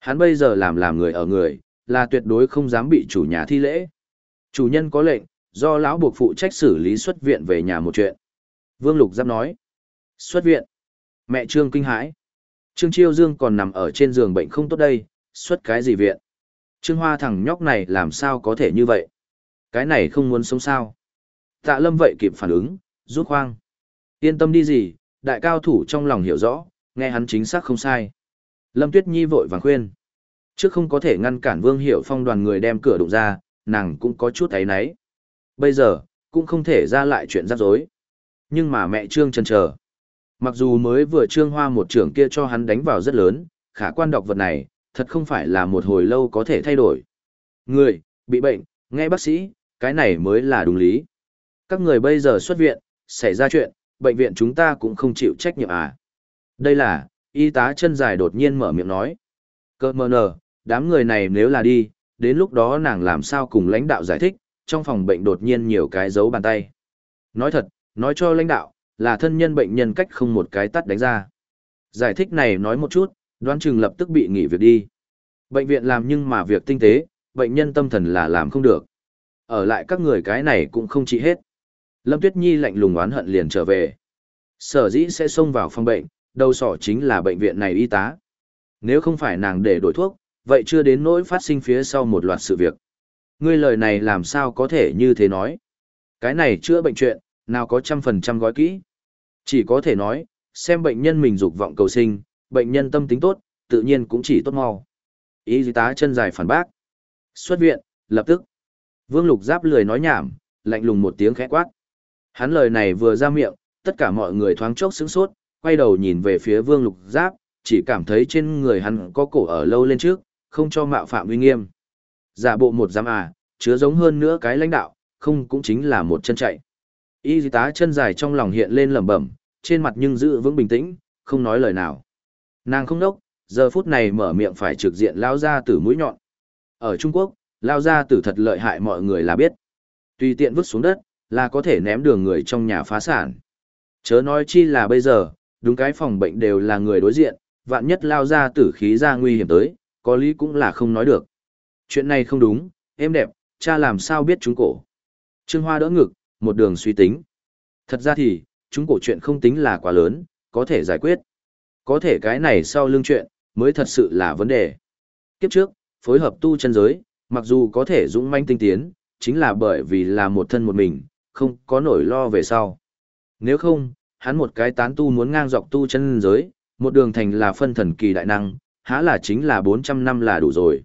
Hắn bây giờ làm làm người ở người, là tuyệt đối không dám bị chủ nhà thi lễ. Chủ nhân có lệnh, do lão buộc phụ trách xử lý xuất viện về nhà một chuyện. Vương Lục Giáp nói. Xuất viện. Mẹ Trương kinh hãi. Trương Chiêu Dương còn nằm ở trên giường bệnh không tốt đây, xuất cái gì viện. Trương Hoa thằng nhóc này làm sao có thể như vậy. Cái này không muốn sống sao. Tạ Lâm vậy kịp phản ứng, rút khoang. Yên tâm đi gì, đại cao thủ trong lòng hiểu rõ, nghe hắn chính xác không sai. Lâm Tuyết Nhi vội vàng khuyên. Trước không có thể ngăn cản Vương Hiểu Phong đoàn người đem cửa đụng ra, nàng cũng có chút thấy náy. Bây giờ, cũng không thể ra lại chuyện rắc rối. Nhưng mà mẹ Trương chần chờ. Mặc dù mới vừa Trương Hoa một trưởng kia cho hắn đánh vào rất lớn, khả quan độc vật này, thật không phải là một hồi lâu có thể thay đổi. Người, bị bệnh, nghe bác sĩ, cái này mới là đúng lý. Các người bây giờ xuất viện, xảy ra chuyện, bệnh viện chúng ta cũng không chịu trách nhiệm à. Đây là, y tá chân dài đột nhiên mở miệng nói. Cơ mờ nờ, đám người này nếu là đi, đến lúc đó nàng làm sao cùng lãnh đạo giải thích, trong phòng bệnh đột nhiên nhiều cái dấu bàn tay. Nói thật, nói cho lãnh đạo, là thân nhân bệnh nhân cách không một cái tắt đánh ra. Giải thích này nói một chút, đoán chừng lập tức bị nghỉ việc đi. Bệnh viện làm nhưng mà việc tinh tế, bệnh nhân tâm thần là làm không được. Ở lại các người cái này cũng không trị hết. Lâm Tuyết Nhi lạnh lùng oán hận liền trở về. Sở dĩ sẽ xông vào phòng bệnh, đầu sỏ chính là bệnh viện này y tá. Nếu không phải nàng để đổi thuốc, vậy chưa đến nỗi phát sinh phía sau một loạt sự việc. Ngươi lời này làm sao có thể như thế nói? Cái này chữa bệnh chuyện, nào có trăm phần trăm gói kỹ. Chỉ có thể nói, xem bệnh nhân mình dục vọng cầu sinh, bệnh nhân tâm tính tốt, tự nhiên cũng chỉ tốt mau. Y tá chân dài phản bác. Xuất viện, lập tức. Vương Lục Giáp lười nói nhảm, lạnh lùng một tiếng khẽ quát. Hắn lời này vừa ra miệng, tất cả mọi người thoáng chốc sững sốt, quay đầu nhìn về phía Vương Lục Giáp, chỉ cảm thấy trên người hắn có cổ ở lâu lên trước, không cho mạo phạm uy nghiêm. Giả bộ một giám à, chứa giống hơn nữa cái lãnh đạo, không cũng chính là một chân chạy. Y tá chân dài trong lòng hiện lên lẩm bẩm, trên mặt nhưng giữ vững bình tĩnh, không nói lời nào. Nàng không đốc, giờ phút này mở miệng phải trực diện lao ra tử mũi nhọn. Ở Trung Quốc, lao ra tử thật lợi hại mọi người là biết. Tùy tiện vứt xuống đất, là có thể ném đường người trong nhà phá sản. Chớ nói chi là bây giờ, đúng cái phòng bệnh đều là người đối diện, vạn nhất lao ra tử khí ra nguy hiểm tới, có lý cũng là không nói được. Chuyện này không đúng, em đẹp, cha làm sao biết chúng cổ. Trương Hoa đỡ ngực, một đường suy tính. Thật ra thì, chúng cổ chuyện không tính là quá lớn, có thể giải quyết. Có thể cái này sau lưng chuyện, mới thật sự là vấn đề. Kiếp trước, phối hợp tu chân giới, mặc dù có thể dũng manh tinh tiến, chính là bởi vì là một thân một mình, không có nổi lo về sau. Nếu không, hắn một cái tán tu muốn ngang dọc tu chân giới, một đường thành là phân thần kỳ đại năng, há là chính là 400 năm là đủ rồi.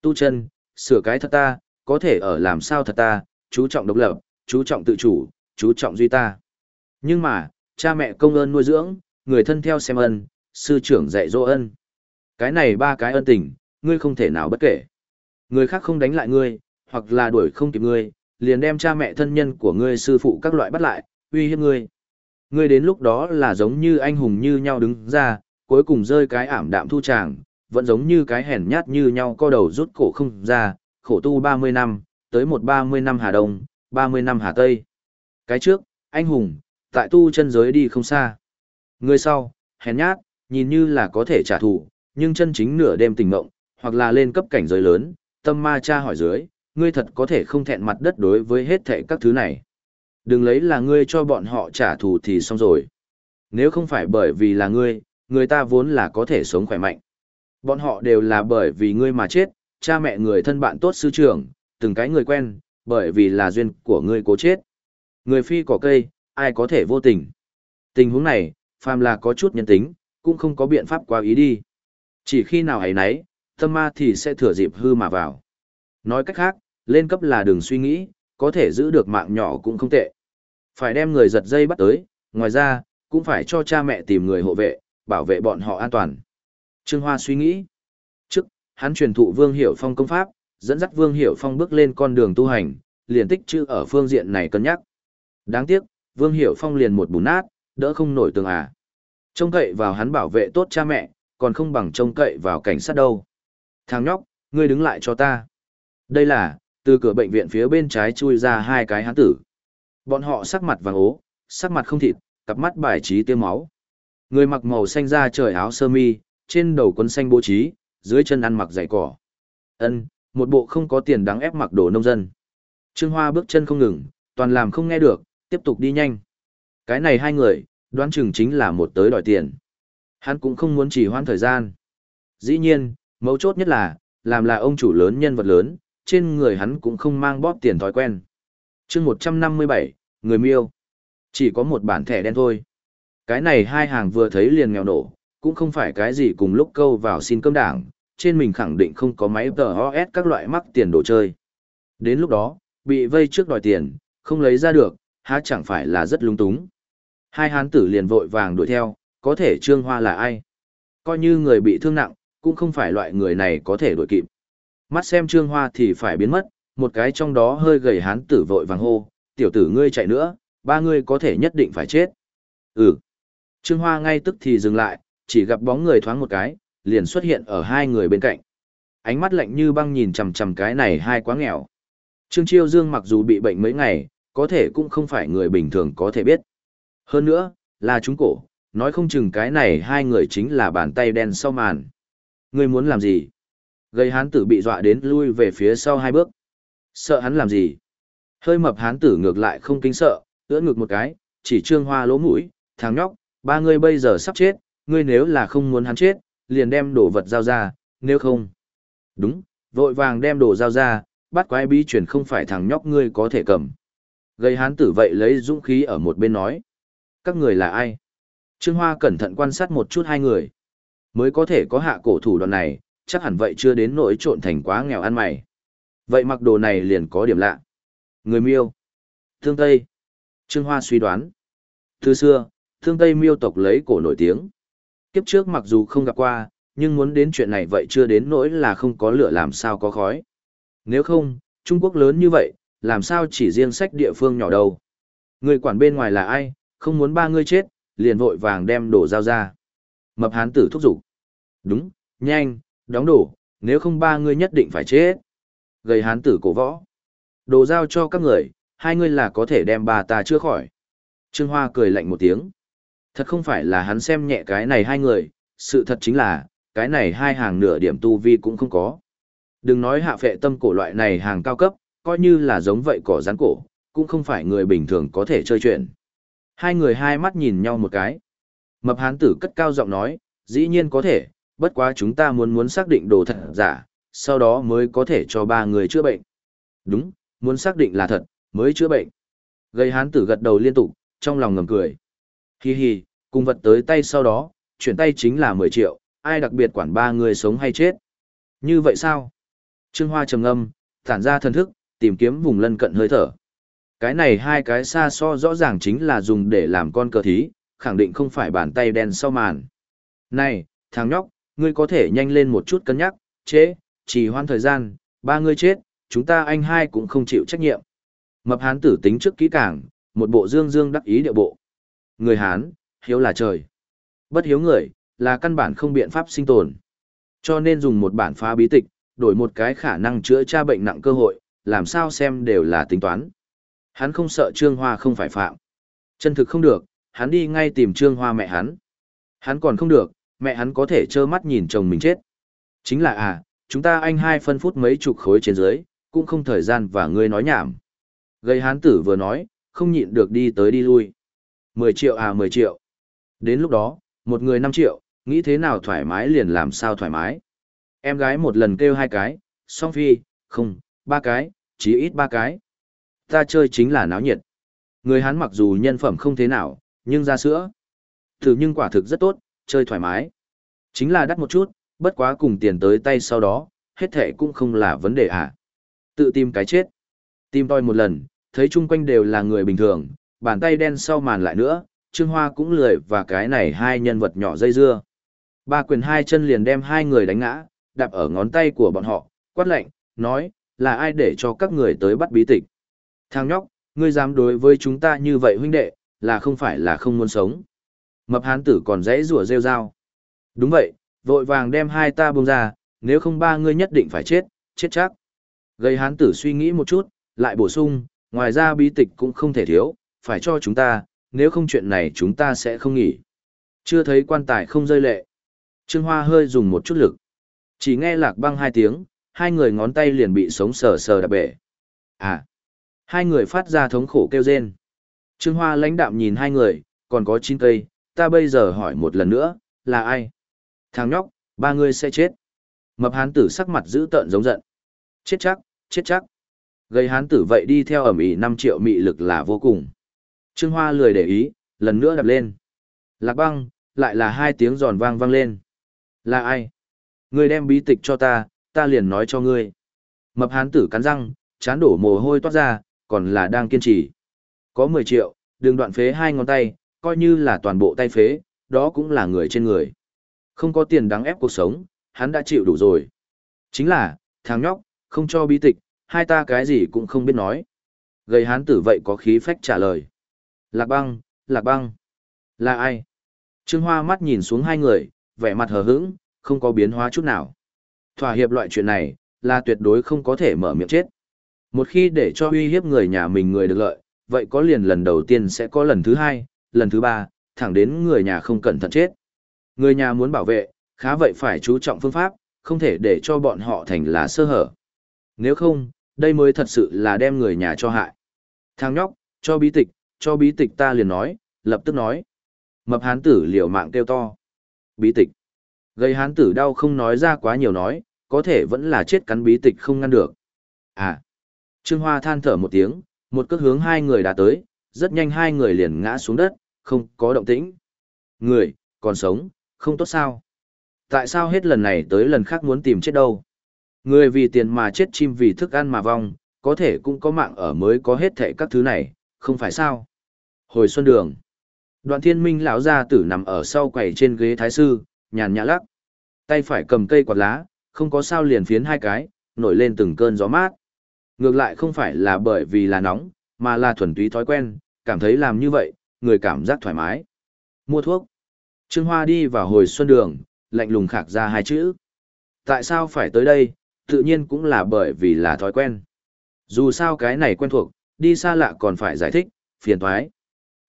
Tu chân, sửa cái thật ta, có thể ở làm sao thật ta, chú trọng độc lập, chú trọng tự chủ, chú trọng duy ta. Nhưng mà, cha mẹ công ơn nuôi dưỡng, người thân theo xem ân, sư trưởng dạy dỗ ân. Cái này ba cái ân tình, ngươi không thể nào bất kể. Người khác không đánh lại ngươi, hoặc là đuổi không kịp ngươi, liền đem cha mẹ thân nhân của ngươi sư phụ các loại bắt lại, uy hiếp ngươi. Ngươi đến lúc đó là giống như anh hùng như nhau đứng ra, cuối cùng rơi cái ảm đạm thu tràng, vẫn giống như cái hèn nhát như nhau co đầu rút cổ không ra, khổ tu 30 năm, tới một 30 năm Hà Đông, 30 năm Hà Tây. Cái trước, anh hùng, tại tu chân giới đi không xa. Người sau, hèn nhát, nhìn như là có thể trả thù, nhưng chân chính nửa đêm tỉnh ngộng, hoặc là lên cấp cảnh giới lớn, tâm ma cha hỏi dưới, ngươi thật có thể không thẹn mặt đất đối với hết thệ các thứ này. Đừng lấy là ngươi cho bọn họ trả thù thì xong rồi. Nếu không phải bởi vì là ngươi, người ta vốn là có thể sống khỏe mạnh. Bọn họ đều là bởi vì ngươi mà chết, cha mẹ người thân bạn tốt sư trưởng, từng cái người quen, bởi vì là duyên của ngươi cố chết. Người phi cỏ cây, ai có thể vô tình. Tình huống này, phàm là có chút nhân tính, cũng không có biện pháp quá ý đi. Chỉ khi nào ấy nấy, tâm ma thì sẽ thừa dịp hư mà vào. Nói cách khác, lên cấp là đừng suy nghĩ, có thể giữ được mạng nhỏ cũng không tệ. Phải đem người giật dây bắt tới, ngoài ra, cũng phải cho cha mẹ tìm người hộ vệ, bảo vệ bọn họ an toàn. Trương Hoa suy nghĩ. Trước, hắn truyền thụ Vương Hiểu Phong công pháp, dẫn dắt Vương Hiểu Phong bước lên con đường tu hành, liền tích chữ ở phương diện này cân nhắc. Đáng tiếc, Vương Hiểu Phong liền một bùn nát, đỡ không nổi tường à. Trông cậy vào hắn bảo vệ tốt cha mẹ, còn không bằng trông cậy vào cảnh sát đâu. Thằng nhóc, ngươi đứng lại cho ta. Đây là, từ cửa bệnh viện phía bên trái chui ra hai cái hán tử. Bọn họ sắc mặt vàng ố, sắc mặt không thịt, cặp mắt bài trí tiêu máu. Người mặc màu xanh da trời áo sơ mi, trên đầu quân xanh bố trí, dưới chân ăn mặc giày cỏ. Ân, một bộ không có tiền đáng ép mặc đồ nông dân. Trương Hoa bước chân không ngừng, toàn làm không nghe được, tiếp tục đi nhanh. Cái này hai người, đoán chừng chính là một tới đòi tiền. Hắn cũng không muốn chỉ hoãn thời gian. Dĩ nhiên, mấu chốt nhất là, làm là ông chủ lớn nhân vật lớn, trên người hắn cũng không mang bóp tiền thói quen. chương 157, người miêu. Chỉ có một bản thẻ đen thôi. Cái này hai hàng vừa thấy liền nghèo nổ, cũng không phải cái gì cùng lúc câu vào xin cơm đảng, trên mình khẳng định không có máy tờ OS các loại mắc tiền đồ chơi. Đến lúc đó, bị vây trước đòi tiền, không lấy ra được, há chẳng phải là rất lung túng. Hai hán tử liền vội vàng đuổi theo, có thể Trương Hoa là ai? Coi như người bị thương nặng, cũng không phải loại người này có thể đuổi kịp. Mắt xem Trương Hoa thì phải biến mất, một cái trong đó hơi gầy hán tử vội vàng hô, tiểu tử ngươi chạy nữa, ba ngươi có thể nhất định phải chết. Ừ. Trương Hoa ngay tức thì dừng lại, chỉ gặp bóng người thoáng một cái, liền xuất hiện ở hai người bên cạnh. Ánh mắt lạnh như băng nhìn chằm chằm cái này hai quá nghèo. Trương Chiêu Dương mặc dù bị bệnh mấy ngày, có thể cũng không phải người bình thường có thể biết. Hơn nữa, là chúng cổ, nói không chừng cái này hai người chính là bàn tay đen sau màn. Ngươi muốn làm gì? Gây hán tử bị dọa đến lui về phía sau hai bước. Sợ hắn làm gì? Hơi mập hán tử ngược lại không kinh sợ, ưỡn ngực một cái, chỉ trương hoa lỗ mũi, thằng nhóc, ba ngươi bây giờ sắp chết, ngươi nếu là không muốn hắn chết, liền đem đồ vật giao ra, nếu không. Đúng, vội vàng đem đồ giao ra, bắt quái bí chuyển không phải thằng nhóc ngươi có thể cầm. Gây hán tử vậy lấy dũng khí ở một bên nói. Các người là ai? Trương Hoa cẩn thận quan sát một chút hai người. Mới có thể có hạ cổ thủ đoạn này, chắc hẳn vậy chưa đến nỗi trộn thành quá nghèo ăn mày. Vậy mặc đồ này liền có điểm lạ. Người miêu. Thương Tây. Trương Hoa suy đoán. Từ xưa, Thương Tây miêu tộc lấy cổ nổi tiếng. Kiếp trước mặc dù không gặp qua, nhưng muốn đến chuyện này vậy chưa đến nỗi là không có lửa làm sao có khói. Nếu không, Trung Quốc lớn như vậy, làm sao chỉ riêng sách địa phương nhỏ đâu. Người quản bên ngoài là ai, không muốn ba ngươi chết, liền vội vàng đem đồ giao ra. Mập hán tử thúc giục. Đúng, nhanh, đóng đồ, nếu không ba ngươi nhất định phải chết. Gầy hán tử cổ võ. Đồ giao cho các người, hai ngươi là có thể đem bà ta chữa khỏi. Trương Hoa cười lạnh một tiếng. Thật không phải là hắn xem nhẹ cái này hai người, sự thật chính là, cái này hai hàng nửa điểm tu vi cũng không có. Đừng nói hạ phệ tâm cổ loại này hàng cao cấp, coi như là giống vậy cỏ rắn cổ, cũng không phải người bình thường có thể chơi chuyện. Hai người hai mắt nhìn nhau một cái. Mập hán tử cất cao giọng nói, dĩ nhiên có thể, bất quá chúng ta muốn muốn xác định đồ thật giả, sau đó mới có thể cho ba người chữa bệnh. Đúng, muốn xác định là thật, mới chữa bệnh. Gây hán tử gật đầu liên tục, trong lòng ngầm cười. Hi hi, cùng vật tới tay sau đó, chuyển tay chính là 10 triệu, ai đặc biệt quản ba người sống hay chết. Như vậy sao? Trương Hoa trầm ngâm, tản ra thần thức, tìm kiếm vùng lân cận hơi thở. Cái này hai cái xa so rõ ràng chính là dùng để làm con cờ thí, khẳng định không phải bàn tay đen sau màn. Này, thằng nhóc, ngươi có thể nhanh lên một chút cân nhắc, chế, chỉ hoan thời gian, ba ngươi chết, chúng ta anh hai cũng không chịu trách nhiệm. Mập hán tử tính trước kỹ càng, một bộ dương dương đắc ý địa bộ. Người hán, hiếu là trời. Bất hiếu người, là căn bản không biện pháp sinh tồn. Cho nên dùng một bản phá bí tịch, đổi một cái khả năng chữa tra bệnh nặng cơ hội, làm sao xem đều là tính toán. Hắn không sợ Trương Hoa không phải phạm. Chân thực không được, hắn đi ngay tìm Trương Hoa mẹ hắn. Hắn còn không được, mẹ hắn có thể trơ mắt nhìn chồng mình chết. Chính là à, chúng ta anh hai phân phút mấy chục khối trên dưới, cũng không thời gian và ngươi nói nhảm. Gây hán tử vừa nói, không nhịn được đi tới đi lui. 10 triệu à 10 triệu. Đến lúc đó, một người 5 triệu, nghĩ thế nào thoải mái liền làm sao thoải mái. Em gái một lần kêu hai cái, song phi, không, ba cái, chỉ ít ba cái. Ta chơi chính là náo nhiệt. Người Hán mặc dù nhân phẩm không thế nào, nhưng ra sữa. Thử nhưng quả thực rất tốt, chơi thoải mái. Chính là đắt một chút, bất quá cùng tiền tới tay sau đó, hết thệ cũng không là vấn đề à. Tự tìm cái chết. Tìm tôi một lần, thấy chung quanh đều là người bình thường, bàn tay đen sau màn lại nữa, Trương Hoa cũng lười và cái này hai nhân vật nhỏ dây dưa. Ba quyền hai chân liền đem hai người đánh ngã, đạp ở ngón tay của bọn họ, quát lệnh, nói, là ai để cho các người tới bắt bí tịch. Thang nhóc, ngươi dám đối với chúng ta như vậy huynh đệ, là không phải là không muốn sống. Mập hán tử còn dãy rủa rêu rao. Đúng vậy, vội vàng đem hai ta buông ra, nếu không ba ngươi nhất định phải chết, chết chắc. Gây hán tử suy nghĩ một chút, lại bổ sung, ngoài ra bí tịch cũng không thể thiếu, phải cho chúng ta, nếu không chuyện này chúng ta sẽ không nghỉ. Chưa thấy quan tài không rơi lệ. Trương Hoa hơi dùng một chút lực. Chỉ nghe lạc băng hai tiếng, hai người ngón tay liền bị sống sờ sờ đạp bể. À! Hai người phát ra thống khổ kêu rên. Trương Hoa lãnh đạm nhìn hai người, còn có chín cây, ta bây giờ hỏi một lần nữa, là ai? Thằng nhóc, ba người sẽ chết. Mập hán tử sắc mặt dữ tợn giống giận. Chết chắc, chết chắc. Gây hán tử vậy đi theo ẩm ý 5 triệu mị lực là vô cùng. Trương Hoa lười để ý, lần nữa đập lên. Lạc băng, lại là hai tiếng giòn vang vang lên. Là ai? Người đem bí tịch cho ta, ta liền nói cho ngươi. Mập hán tử cắn răng, chán đổ mồ hôi toát ra, còn là đang kiên trì. Có 10 triệu, đường đoạn phế hai ngón tay, coi như là toàn bộ tay phế, đó cũng là người trên người. Không có tiền đáng ép cuộc sống, hắn đã chịu đủ rồi. Chính là, thằng nhóc, không cho bí tịch, hai ta cái gì cũng không biết nói. Gây hán tử vậy có khí phách trả lời. Lạc băng, lạc băng. Là ai? Trương Hoa mắt nhìn xuống hai người, vẻ mặt hờ hững, không có biến hóa chút nào. Thỏa hiệp loại chuyện này, là tuyệt đối không có thể mở miệng chết. Một khi để cho uy hiếp người nhà mình người được lợi, vậy có liền lần đầu tiên sẽ có lần thứ hai, lần thứ ba, thẳng đến người nhà không cẩn thận chết. Người nhà muốn bảo vệ, khá vậy phải chú trọng phương pháp, không thể để cho bọn họ thành là sơ hở. Nếu không, đây mới thật sự là đem người nhà cho hại. Thằng nhóc, cho bí tịch, cho bí tịch ta liền nói, lập tức nói. Mập hán tử liều mạng kêu to. Bí tịch. Gây hán tử đau không nói ra quá nhiều nói, có thể vẫn là chết cắn bí tịch không ngăn được. À. Trương Hoa than thở một tiếng, một cước hướng hai người đã tới, rất nhanh hai người liền ngã xuống đất, không có động tĩnh. Người, còn sống, không tốt sao? Tại sao hết lần này tới lần khác muốn tìm chết đâu? Người vì tiền mà chết chim vì thức ăn mà vong, có thể cũng có mạng ở mới có hết thệ các thứ này, không phải sao? Hồi xuân đường. Đoạn thiên minh lão gia tử nằm ở sau quầy trên ghế thái sư, nhàn nhã lắc. Tay phải cầm cây quạt lá, không có sao liền phiến hai cái, nổi lên từng cơn gió mát. Ngược lại không phải là bởi vì là nóng, mà là thuần túy thói quen, cảm thấy làm như vậy, người cảm giác thoải mái. Mua thuốc. Trương Hoa đi vào hồi xuân đường, lạnh lùng khạc ra hai chữ. Tại sao phải tới đây, tự nhiên cũng là bởi vì là thói quen. Dù sao cái này quen thuộc, đi xa lạ còn phải giải thích, phiền thoái.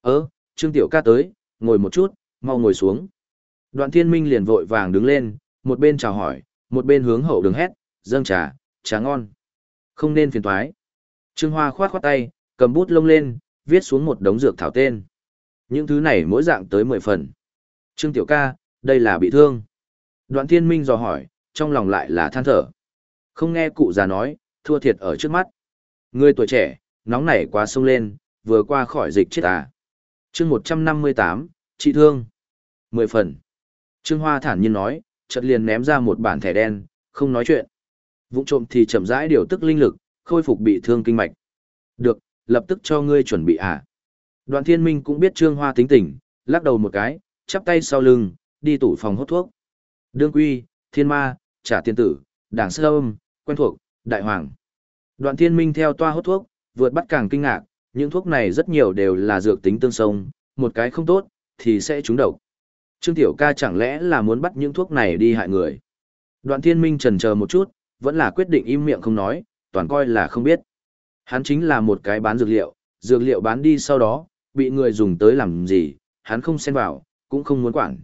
Ơ, Trương Tiểu ca tới, ngồi một chút, mau ngồi xuống. Đoạn thiên minh liền vội vàng đứng lên, một bên chào hỏi, một bên hướng hậu đường hét, dâng trà, trà ngon. Không nên phiền thoái. Trương Hoa khoát khoát tay, cầm bút lông lên, viết xuống một đống dược thảo tên. Những thứ này mỗi dạng tới 10 phần. Trương Tiểu ca, đây là bị thương. Đoạn thiên minh dò hỏi, trong lòng lại là than thở. Không nghe cụ già nói, thua thiệt ở trước mắt. Người tuổi trẻ, nóng nảy quá sông lên, vừa qua khỏi dịch chết à. chương 158, trị thương. 10 phần. Trương Hoa thản nhiên nói, chợt liền ném ra một bản thẻ đen, không nói chuyện. Vụng trộm thì chậm rãi điều tức linh lực, khôi phục bị thương kinh mạch. Được, lập tức cho ngươi chuẩn bị à. Đoạn thiên minh cũng biết Trương Hoa tính tình, lắc đầu một cái, chắp tay sau lưng, đi tủ phòng hút thuốc. Đương quy, thiên ma, trả tiền tử, đảng sơ âm, quen thuộc, đại hoàng. Đoạn thiên minh theo toa hút thuốc, vượt bắt càng kinh ngạc, những thuốc này rất nhiều đều là dược tính tương sông, một cái không tốt, thì sẽ trúng độc. Trương Tiểu ca chẳng lẽ là muốn bắt những thuốc này đi hại người. Đoạn thiên minh trần chờ một chút, vẫn là quyết định im miệng không nói, toàn coi là không biết. Hắn chính là một cái bán dược liệu, dược liệu bán đi sau đó, bị người dùng tới làm gì, hắn không xen vào, cũng không muốn quản.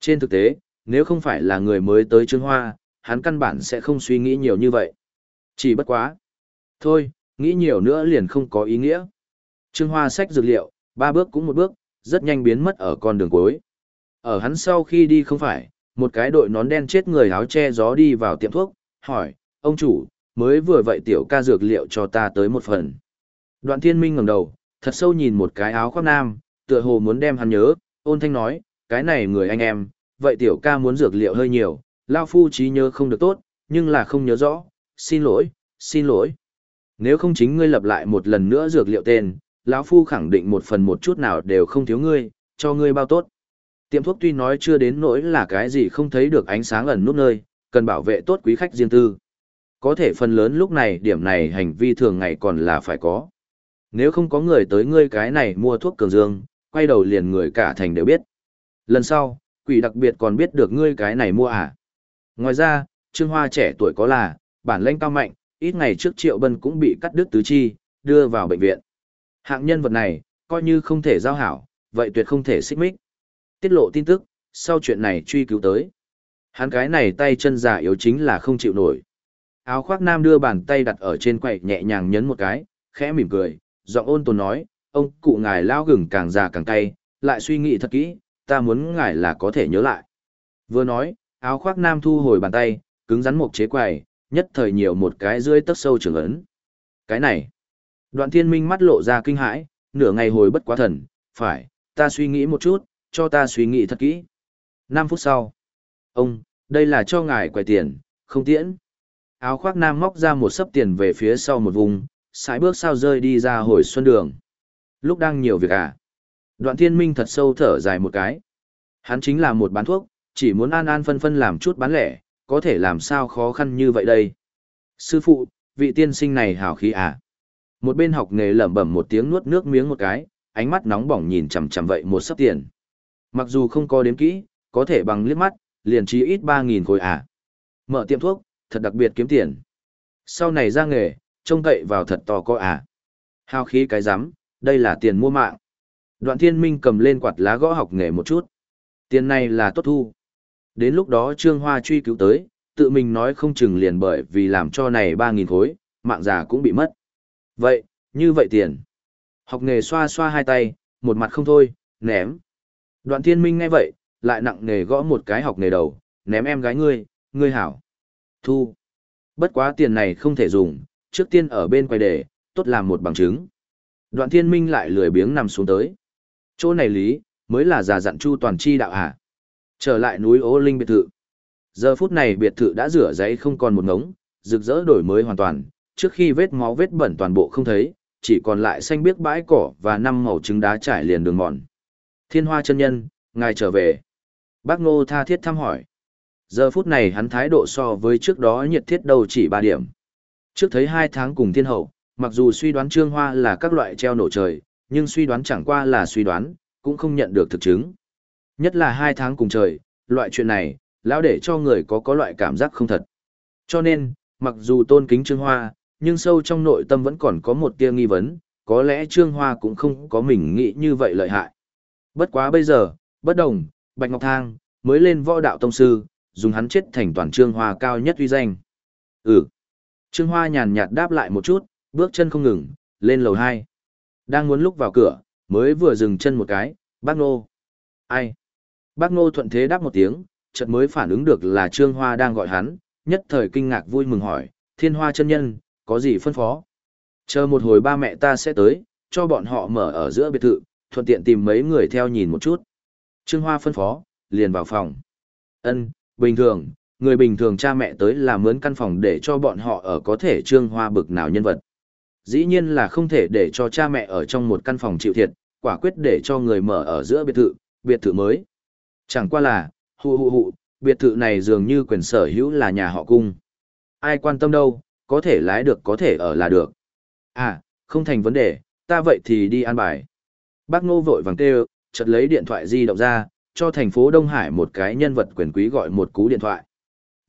Trên thực tế, nếu không phải là người mới tới Trương Hoa, hắn căn bản sẽ không suy nghĩ nhiều như vậy. Chỉ bất quá. Thôi, nghĩ nhiều nữa liền không có ý nghĩa. Trương Hoa xách dược liệu, ba bước cũng một bước, rất nhanh biến mất ở con đường cuối. Ở hắn sau khi đi không phải, một cái đội nón đen chết người áo che gió đi vào tiệm thuốc, hỏi, ông chủ, mới vừa vậy tiểu ca dược liệu cho ta tới một phần. Đoạn thiên minh ngẩng đầu, thật sâu nhìn một cái áo khoác nam, tựa hồ muốn đem hắn nhớ, ôn thanh nói, cái này người anh em, vậy tiểu ca muốn dược liệu hơi nhiều, lao phu trí nhớ không được tốt, nhưng là không nhớ rõ, xin lỗi, xin lỗi. Nếu không chính ngươi lập lại một lần nữa dược liệu tên, lão phu khẳng định một phần một chút nào đều không thiếu ngươi, cho ngươi bao tốt. Tiệm thuốc tuy nói chưa đến nỗi là cái gì không thấy được ánh sáng ẩn nút nơi, cần bảo vệ tốt quý khách riêng tư. Có thể phần lớn lúc này điểm này hành vi thường ngày còn là phải có. Nếu không có người tới ngươi cái này mua thuốc cường dương, quay đầu liền người cả thành đều biết. Lần sau, quỷ đặc biệt còn biết được ngươi cái này mua à. Ngoài ra, Trương Hoa trẻ tuổi có là, bản lĩnh cao mạnh, ít ngày trước Triệu Bân cũng bị cắt đứt tứ chi, đưa vào bệnh viện. Hạng nhân vật này, coi như không thể giao hảo, vậy tuyệt không thể xích mích. Tiết lộ tin tức, sau chuyện này truy cứu tới. Hắn cái này tay chân già yếu chính là không chịu nổi. Áo khoác nam đưa bàn tay đặt ở trên quậy nhẹ nhàng nhấn một cái, khẽ mỉm cười, giọng ôn tồn nói, ông cụ ngài lao gừng càng già càng cay, lại suy nghĩ thật kỹ, ta muốn ngài là có thể nhớ lại. Vừa nói, áo khoác nam thu hồi bàn tay, cứng rắn một chế quầy, nhất thời nhiều một cái rưỡi tấc sâu trường ấn. Cái này, đoạn thiên minh mắt lộ ra kinh hãi, nửa ngày hồi bất quá thần, phải, ta suy nghĩ một chút, cho ta suy nghĩ thật kỹ. 5 phút sau, ông, đây là cho ngài quầy tiền, không tiễn. Áo khoác nam móc ra một sấp tiền về phía sau một vùng, sải bước sao rơi đi ra hồi xuân đường. Lúc đang nhiều việc à. Đoạn thiên minh thật sâu thở dài một cái. Hắn chính là một bán thuốc, chỉ muốn an an phân phân làm chút bán lẻ, có thể làm sao khó khăn như vậy đây. Sư phụ, vị tiên sinh này hào khí à. Một bên học nghề lẩm bẩm một tiếng nuốt nước miếng một cái, ánh mắt nóng bỏng nhìn chằm chằm vậy một sấp tiền. Mặc dù không có đếm kỹ, có thể bằng liếc mắt, liền chí ít 3.000 khối à. Mở tiệm thuốc, thật đặc biệt kiếm tiền. Sau này ra nghề, trông cậy vào thật to có à. Hao khí cái rắm đây là tiền mua mạng. Đoạn thiên minh cầm lên quạt lá gõ học nghề một chút. Tiền này là tốt thu. Đến lúc đó Trương Hoa truy cứu tới, tự mình nói không chừng liền bởi vì làm cho này 3.000 khối, mạng già cũng bị mất. Vậy, như vậy tiền. Học nghề xoa xoa hai tay, một mặt không thôi, ném. Đoạn thiên minh ngay vậy, lại nặng nề gõ một cái học nghề đầu, ném em gái ngươi, ngươi hảo. Thu. Bất quá tiền này không thể dùng, trước tiên ở bên quay đề, tốt làm một bằng chứng. Đoạn thiên minh lại lười biếng nằm xuống tới. Chỗ này lý, mới là già dặn chu toàn chi đạo hạ. Trở lại núi ô linh biệt thự. Giờ phút này biệt thự đã rửa giấy không còn một ngống, rực rỡ đổi mới hoàn toàn, trước khi vết máu vết bẩn toàn bộ không thấy, chỉ còn lại xanh biếc bãi cỏ và năm màu trứng đá trải liền đường mòn. Thiên hoa chân nhân, ngài trở về. Bác Ngô tha thiết thăm hỏi. Giờ phút này hắn thái độ so với trước đó nhiệt thiết đầu chỉ 3 điểm. Trước thấy hai tháng cùng thiên hậu, mặc dù suy đoán trương hoa là các loại treo nổ trời, nhưng suy đoán chẳng qua là suy đoán, cũng không nhận được thực chứng. Nhất là hai tháng cùng trời, loại chuyện này, lão để cho người có có loại cảm giác không thật. Cho nên, mặc dù tôn kính trương hoa, nhưng sâu trong nội tâm vẫn còn có một tia nghi vấn, có lẽ trương hoa cũng không có mình nghĩ như vậy lợi hại. Bất quá bây giờ, bất đồng, Bạch Ngọc Thang, mới lên võ đạo tông sư, dùng hắn chết thành toàn trương hoa cao nhất uy danh. Ừ. Trương Hoa nhàn nhạt đáp lại một chút, bước chân không ngừng, lên lầu 2. Đang muốn lúc vào cửa, mới vừa dừng chân một cái, bác nô. Ai? Bác nô thuận thế đáp một tiếng, chợt mới phản ứng được là Trương Hoa đang gọi hắn, nhất thời kinh ngạc vui mừng hỏi, thiên hoa chân nhân, có gì phân phó? Chờ một hồi ba mẹ ta sẽ tới, cho bọn họ mở ở giữa biệt thự, thuận tiện tìm mấy người theo nhìn một chút. Trương Hoa phân phó, liền vào phòng. Ân, bình thường, người bình thường cha mẹ tới là mướn căn phòng để cho bọn họ ở có thể Trương Hoa bực nào nhân vật. Dĩ nhiên là không thể để cho cha mẹ ở trong một căn phòng chịu thiệt, quả quyết để cho người mở ở giữa biệt thự, biệt thự mới. Chẳng qua là, hụ hụ hụ, biệt thự này dường như quyền sở hữu là nhà họ cung. Ai quan tâm đâu, có thể lái được có thể ở là được. À, không thành vấn đề, ta vậy thì đi an bài. Bác Ngô vội vàng kêu, chợt lấy điện thoại di động ra, cho thành phố Đông Hải một cái nhân vật quyền quý gọi một cú điện thoại.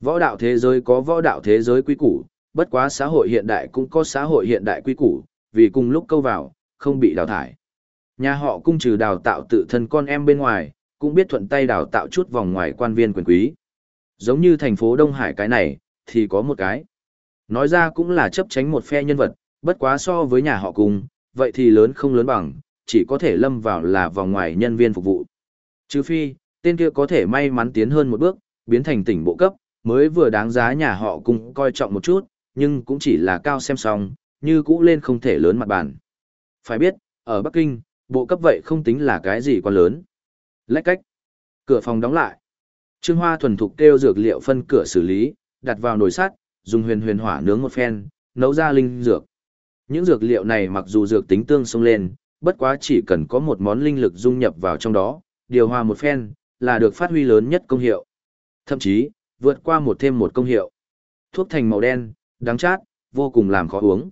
Võ đạo thế giới có võ đạo thế giới quý củ, bất quá xã hội hiện đại cũng có xã hội hiện đại quý củ, vì cùng lúc câu vào, không bị đào thải. Nhà họ cung trừ đào tạo tự thân con em bên ngoài, cũng biết thuận tay đào tạo chút vòng ngoài quan viên quyền quý. Giống như thành phố Đông Hải cái này, thì có một cái. Nói ra cũng là chấp tránh một phe nhân vật, bất quá so với nhà họ cung, vậy thì lớn không lớn bằng, chỉ có thể lâm vào là vòng ngoài nhân viên phục vụ. Trừ phi, tên kia có thể may mắn tiến hơn một bước, biến thành tỉnh bộ cấp, mới vừa đáng giá nhà họ cũng coi trọng một chút, nhưng cũng chỉ là cao xem xong, như cũ lên không thể lớn mặt bàn. Phải biết, ở Bắc Kinh, bộ cấp vậy không tính là cái gì quá lớn. Lách cách. Cửa phòng đóng lại. Trương Hoa thuần thục kêu dược liệu phân cửa xử lý, đặt vào nồi sắt, dùng huyền huyền hỏa nướng một phen, nấu ra linh dược. Những dược liệu này mặc dù dược tính tương xông lên, bất quá chỉ cần có một món linh lực dung nhập vào trong đó, điều hòa một phen, là được phát huy lớn nhất công hiệu. Thậm chí, vượt qua một thêm một công hiệu. Thuốc thành màu đen, đắng chát, vô cùng làm khó uống.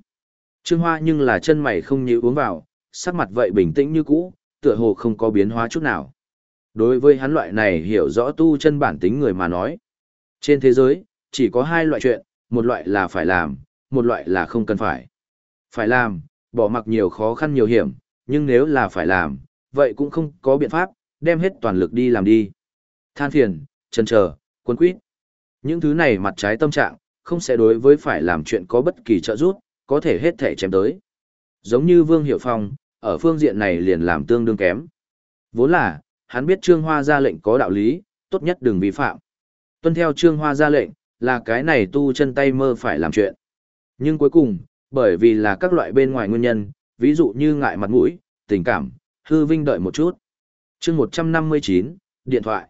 Trương Hoa nhưng là chân mày không nhíu uống vào, sắc mặt vậy bình tĩnh như cũ, tựa hồ không có biến hóa chút nào. Đối với hắn loại này hiểu rõ tu chân bản tính người mà nói. Trên thế giới, chỉ có hai loại chuyện, một loại là phải làm, một loại là không cần phải. Phải làm, bỏ mặc nhiều khó khăn nhiều hiểm, nhưng nếu là phải làm, vậy cũng không có biện pháp, đem hết toàn lực đi làm đi. Than phiền, chần chờ, cuốn quýt. Những thứ này mặt trái tâm trạng, không sẽ đối với phải làm chuyện có bất kỳ trợ giúp, có thể hết thể chém tới. Giống như Vương Hiểu Phong, ở phương diện này liền làm tương đương kém. Vốn là, hắn biết Trương Hoa ra lệnh có đạo lý, tốt nhất đừng vi phạm. Tuân theo Trương Hoa ra lệnh, là cái này tu chân tay mơ phải làm chuyện. Nhưng cuối cùng, bởi vì là các loại bên ngoài nguyên nhân, ví dụ như ngại mặt mũi, tình cảm, hư vinh đợi một chút. chương 159, điện thoại.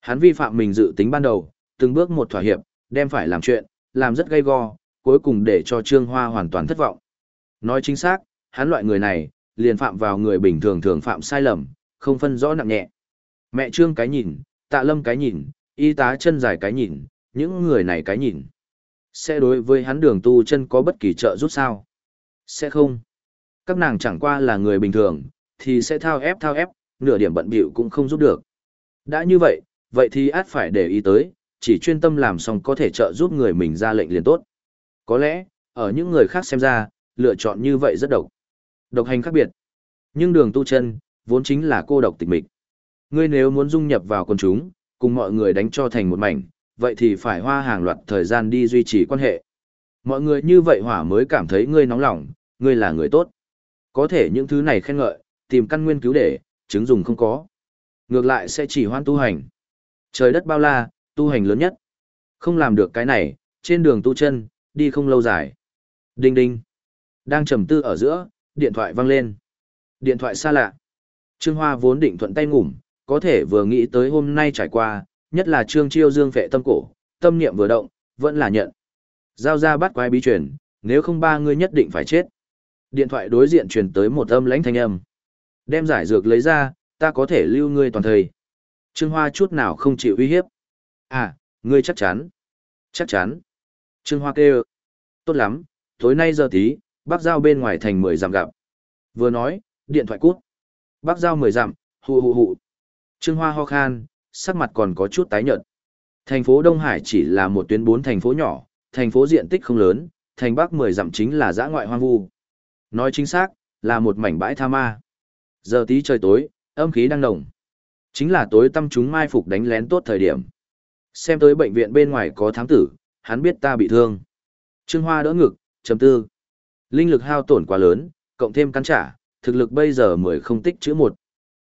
Hắn vi phạm mình dự tính ban đầu, từng bước một thỏa hiệp, đem phải làm chuyện, làm rất gay go, cuối cùng để cho Trương Hoa hoàn toàn thất vọng. Nói chính xác, hắn loại người này, liền phạm vào người bình thường thường phạm sai lầm, không phân rõ nặng nhẹ. Mẹ Trương cái nhìn, tạ lâm cái nhìn, y tá chân dài cái nhìn, những người này cái nhìn. Sẽ đối với hắn đường tu chân có bất kỳ trợ giúp sao? Sẽ không. Các nàng chẳng qua là người bình thường, thì sẽ thao ép thao ép, nửa điểm bận bịu cũng không giúp được. Đã như vậy, vậy thì át phải để ý tới, chỉ chuyên tâm làm xong có thể trợ giúp người mình ra lệnh liền tốt. Có lẽ, ở những người khác xem ra, lựa chọn như vậy rất độc. Độc hành khác biệt. Nhưng đường tu chân, vốn chính là cô độc tịch mịch. Ngươi nếu muốn dung nhập vào quần chúng, cùng mọi người đánh cho thành một mảnh, vậy thì phải hoa hàng loạt thời gian đi duy trì quan hệ. Mọi người như vậy hỏa mới cảm thấy ngươi nóng lòng, ngươi là người tốt. Có thể những thứ này khen ngợi, tìm căn nguyên cứu để, chứng dùng không có. Ngược lại sẽ chỉ hoan tu hành. Trời đất bao la, tu hành lớn nhất. Không làm được cái này, trên đường tu chân, đi không lâu dài. Đinh đinh. Đang trầm tư ở giữa, điện thoại vang lên. Điện thoại xa lạ. Trương Hoa vốn định thuận tay ngủm, có thể vừa nghĩ tới hôm nay trải qua, nhất là Trương Chiêu Dương vệ tâm cổ, tâm niệm vừa động, vẫn là nhận. Giao ra bắt quái bí truyền, nếu không ba người nhất định phải chết. Điện thoại đối diện truyền tới một âm lãnh thanh âm. Đem giải dược lấy ra, ta có thể lưu ngươi toàn thời. Trương Hoa chút nào không chịu uy hiếp. À, ngươi chắc chắn. Chắc chắn. Trương Hoa kêu. Tốt lắm, tối nay giờ tí, bác giao bên ngoài thành mười dặm gặp. Vừa nói, điện thoại cút. Bác giao mười dặm, hù hù hù. Trương Hoa ho khan, sắc mặt còn có chút tái nhợt. Thành phố Đông Hải chỉ là một tuyến bốn thành phố nhỏ, thành phố diện tích không lớn, thành Bắc mười dặm chính là dã ngoại hoang vu. Nói chính xác, là một mảnh bãi tha ma. Giờ tí trời tối, âm khí đang nồng. Chính là tối tâm chúng mai phục đánh lén tốt thời điểm. Xem tới bệnh viện bên ngoài có thám tử, hắn biết ta bị thương. Trương Hoa đỡ ngực, chấm tư. Linh lực hao tổn quá lớn, cộng thêm cắn trả, thực lực bây giờ mười không tích chữ một.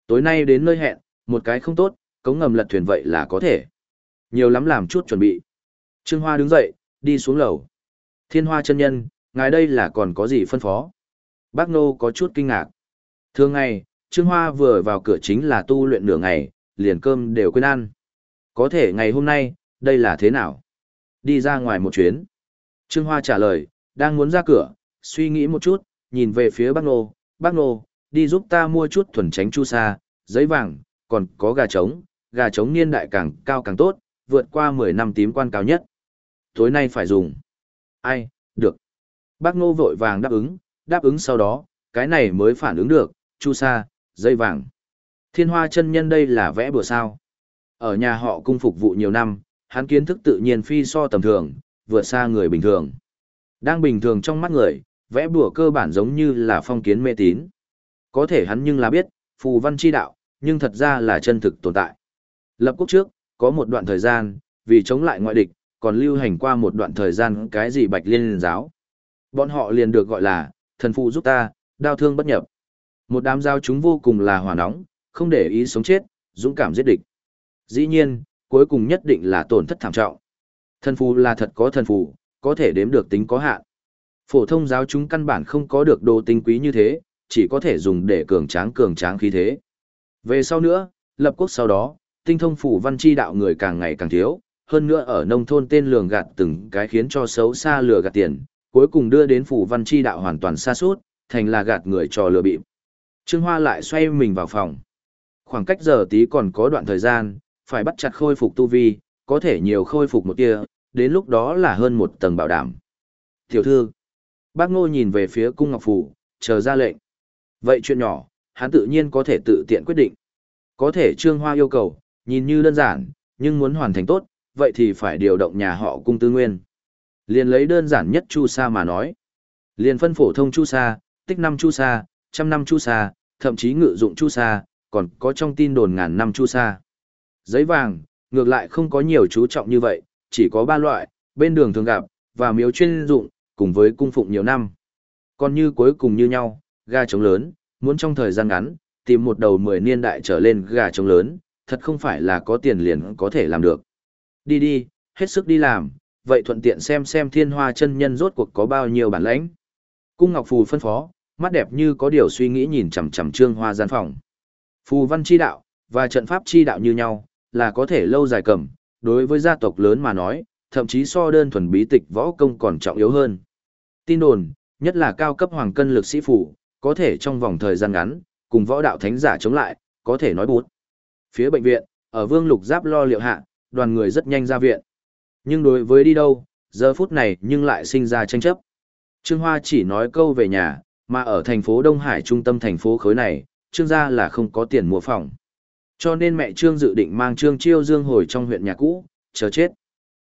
Tối nay đến nơi hẹn, một cái không tốt, cống ngầm lật thuyền vậy là có thể. Nhiều lắm làm chút chuẩn bị. Trương Hoa đứng dậy, đi xuống lầu. Thiên hoa chân nhân, ngài đây là còn có gì phân phó? Bác Nô có chút kinh ngạc. Thường ngày, Trương Hoa vừa vào cửa chính là tu luyện nửa ngày, liền cơm đều quên ăn. Có thể ngày hôm nay, đây là thế nào? Đi ra ngoài một chuyến. Trương Hoa trả lời, đang muốn ra cửa, suy nghĩ một chút, nhìn về phía bác Nô. Bác Nô, đi giúp ta mua chút thuần tránh chu sa, giấy vàng, còn có gà trống, gà trống niên đại càng cao càng tốt, vượt qua 10 năm tím quan cao nhất. Tối nay phải dùng. Ai, được. Bác Nô vội vàng đáp ứng, đáp ứng sau đó, cái này mới phản ứng được, chu sa, dây vàng. Thiên hoa chân nhân đây là vẽ bừa sao. Ở nhà họ cung phục vụ nhiều năm, hắn kiến thức tự nhiên phi so tầm thường, vượt xa người bình thường. Đang bình thường trong mắt người, vẽ bùa cơ bản giống như là phong kiến mê tín. Có thể hắn nhưng là biết, phù văn chi đạo, nhưng thật ra là chân thực tồn tại. Lập quốc trước, có một đoạn thời gian, vì chống lại ngoại địch, còn lưu hành qua một đoạn thời gian cái gì bạch liên giáo. Bọn họ liền được gọi là, thần phụ giúp ta, đau thương bất nhập. Một đám giao chúng vô cùng là hỏa nóng, không để ý sống chết, dũng cảm giết địch. Dĩ nhiên, cuối cùng nhất định là tổn thất thảm trọng. Thần phù là thật có thần phù, có thể đếm được tính có hạn. Phổ thông giáo chúng căn bản không có được đồ tinh quý như thế, chỉ có thể dùng để cường tráng cường tráng khí thế. Về sau nữa, lập quốc sau đó, tinh thông phủ văn chi đạo người càng ngày càng thiếu, hơn nữa ở nông thôn tên lường gạt từng cái khiến cho xấu xa lừa gạt tiền, cuối cùng đưa đến phủ văn chi đạo hoàn toàn xa suốt, thành là gạt người trò lừa bịp. Trương Hoa lại xoay mình vào phòng. Khoảng cách giờ tí còn có đoạn thời gian, phải bắt chặt khôi phục tu vi, có thể nhiều khôi phục một tia, đến lúc đó là hơn một tầng bảo đảm. Tiểu thư, bác ngô nhìn về phía cung ngọc phủ, chờ ra lệnh. Vậy chuyện nhỏ, hắn tự nhiên có thể tự tiện quyết định. Có thể Trương Hoa yêu cầu, nhìn như đơn giản, nhưng muốn hoàn thành tốt, vậy thì phải điều động nhà họ cung tư nguyên. Liền lấy đơn giản nhất chu sa mà nói. Liền phân phổ thông chu sa, tích năm chu sa, trăm năm chu sa, thậm chí ngự dụng chu sa, còn có trong tin đồn ngàn năm chu sa. Giấy vàng, ngược lại không có nhiều chú trọng như vậy, chỉ có ba loại, bên đường thường gặp, và miếu chuyên dụng, cùng với cung phụng nhiều năm. Còn như cuối cùng như nhau, ga trống lớn, muốn trong thời gian ngắn, tìm một đầu mười niên đại trở lên gà trống lớn, thật không phải là có tiền liền có thể làm được. Đi đi, hết sức đi làm, vậy thuận tiện xem xem thiên hoa chân nhân rốt cuộc có bao nhiêu bản lãnh. Cung Ngọc Phù phân phó, mắt đẹp như có điều suy nghĩ nhìn chằm chằm trương hoa gian phòng. Phù văn chi đạo, và trận pháp chi đạo như nhau, là có thể lâu dài cầm, đối với gia tộc lớn mà nói, thậm chí so đơn thuần bí tịch võ công còn trọng yếu hơn. Tin đồn, nhất là cao cấp hoàng cân lực sĩ phủ, có thể trong vòng thời gian ngắn, cùng võ đạo thánh giả chống lại, có thể nói bút. Phía bệnh viện, ở Vương Lục Giáp lo liệu hạ, đoàn người rất nhanh ra viện. Nhưng đối với đi đâu, giờ phút này nhưng lại sinh ra tranh chấp. Trương Hoa chỉ nói câu về nhà, mà ở thành phố Đông Hải trung tâm thành phố khối này, Trương gia là không có tiền mua phòng. Cho nên mẹ Trương dự định mang Trương Chiêu Dương hồi trong huyện nhà cũ, chờ chết.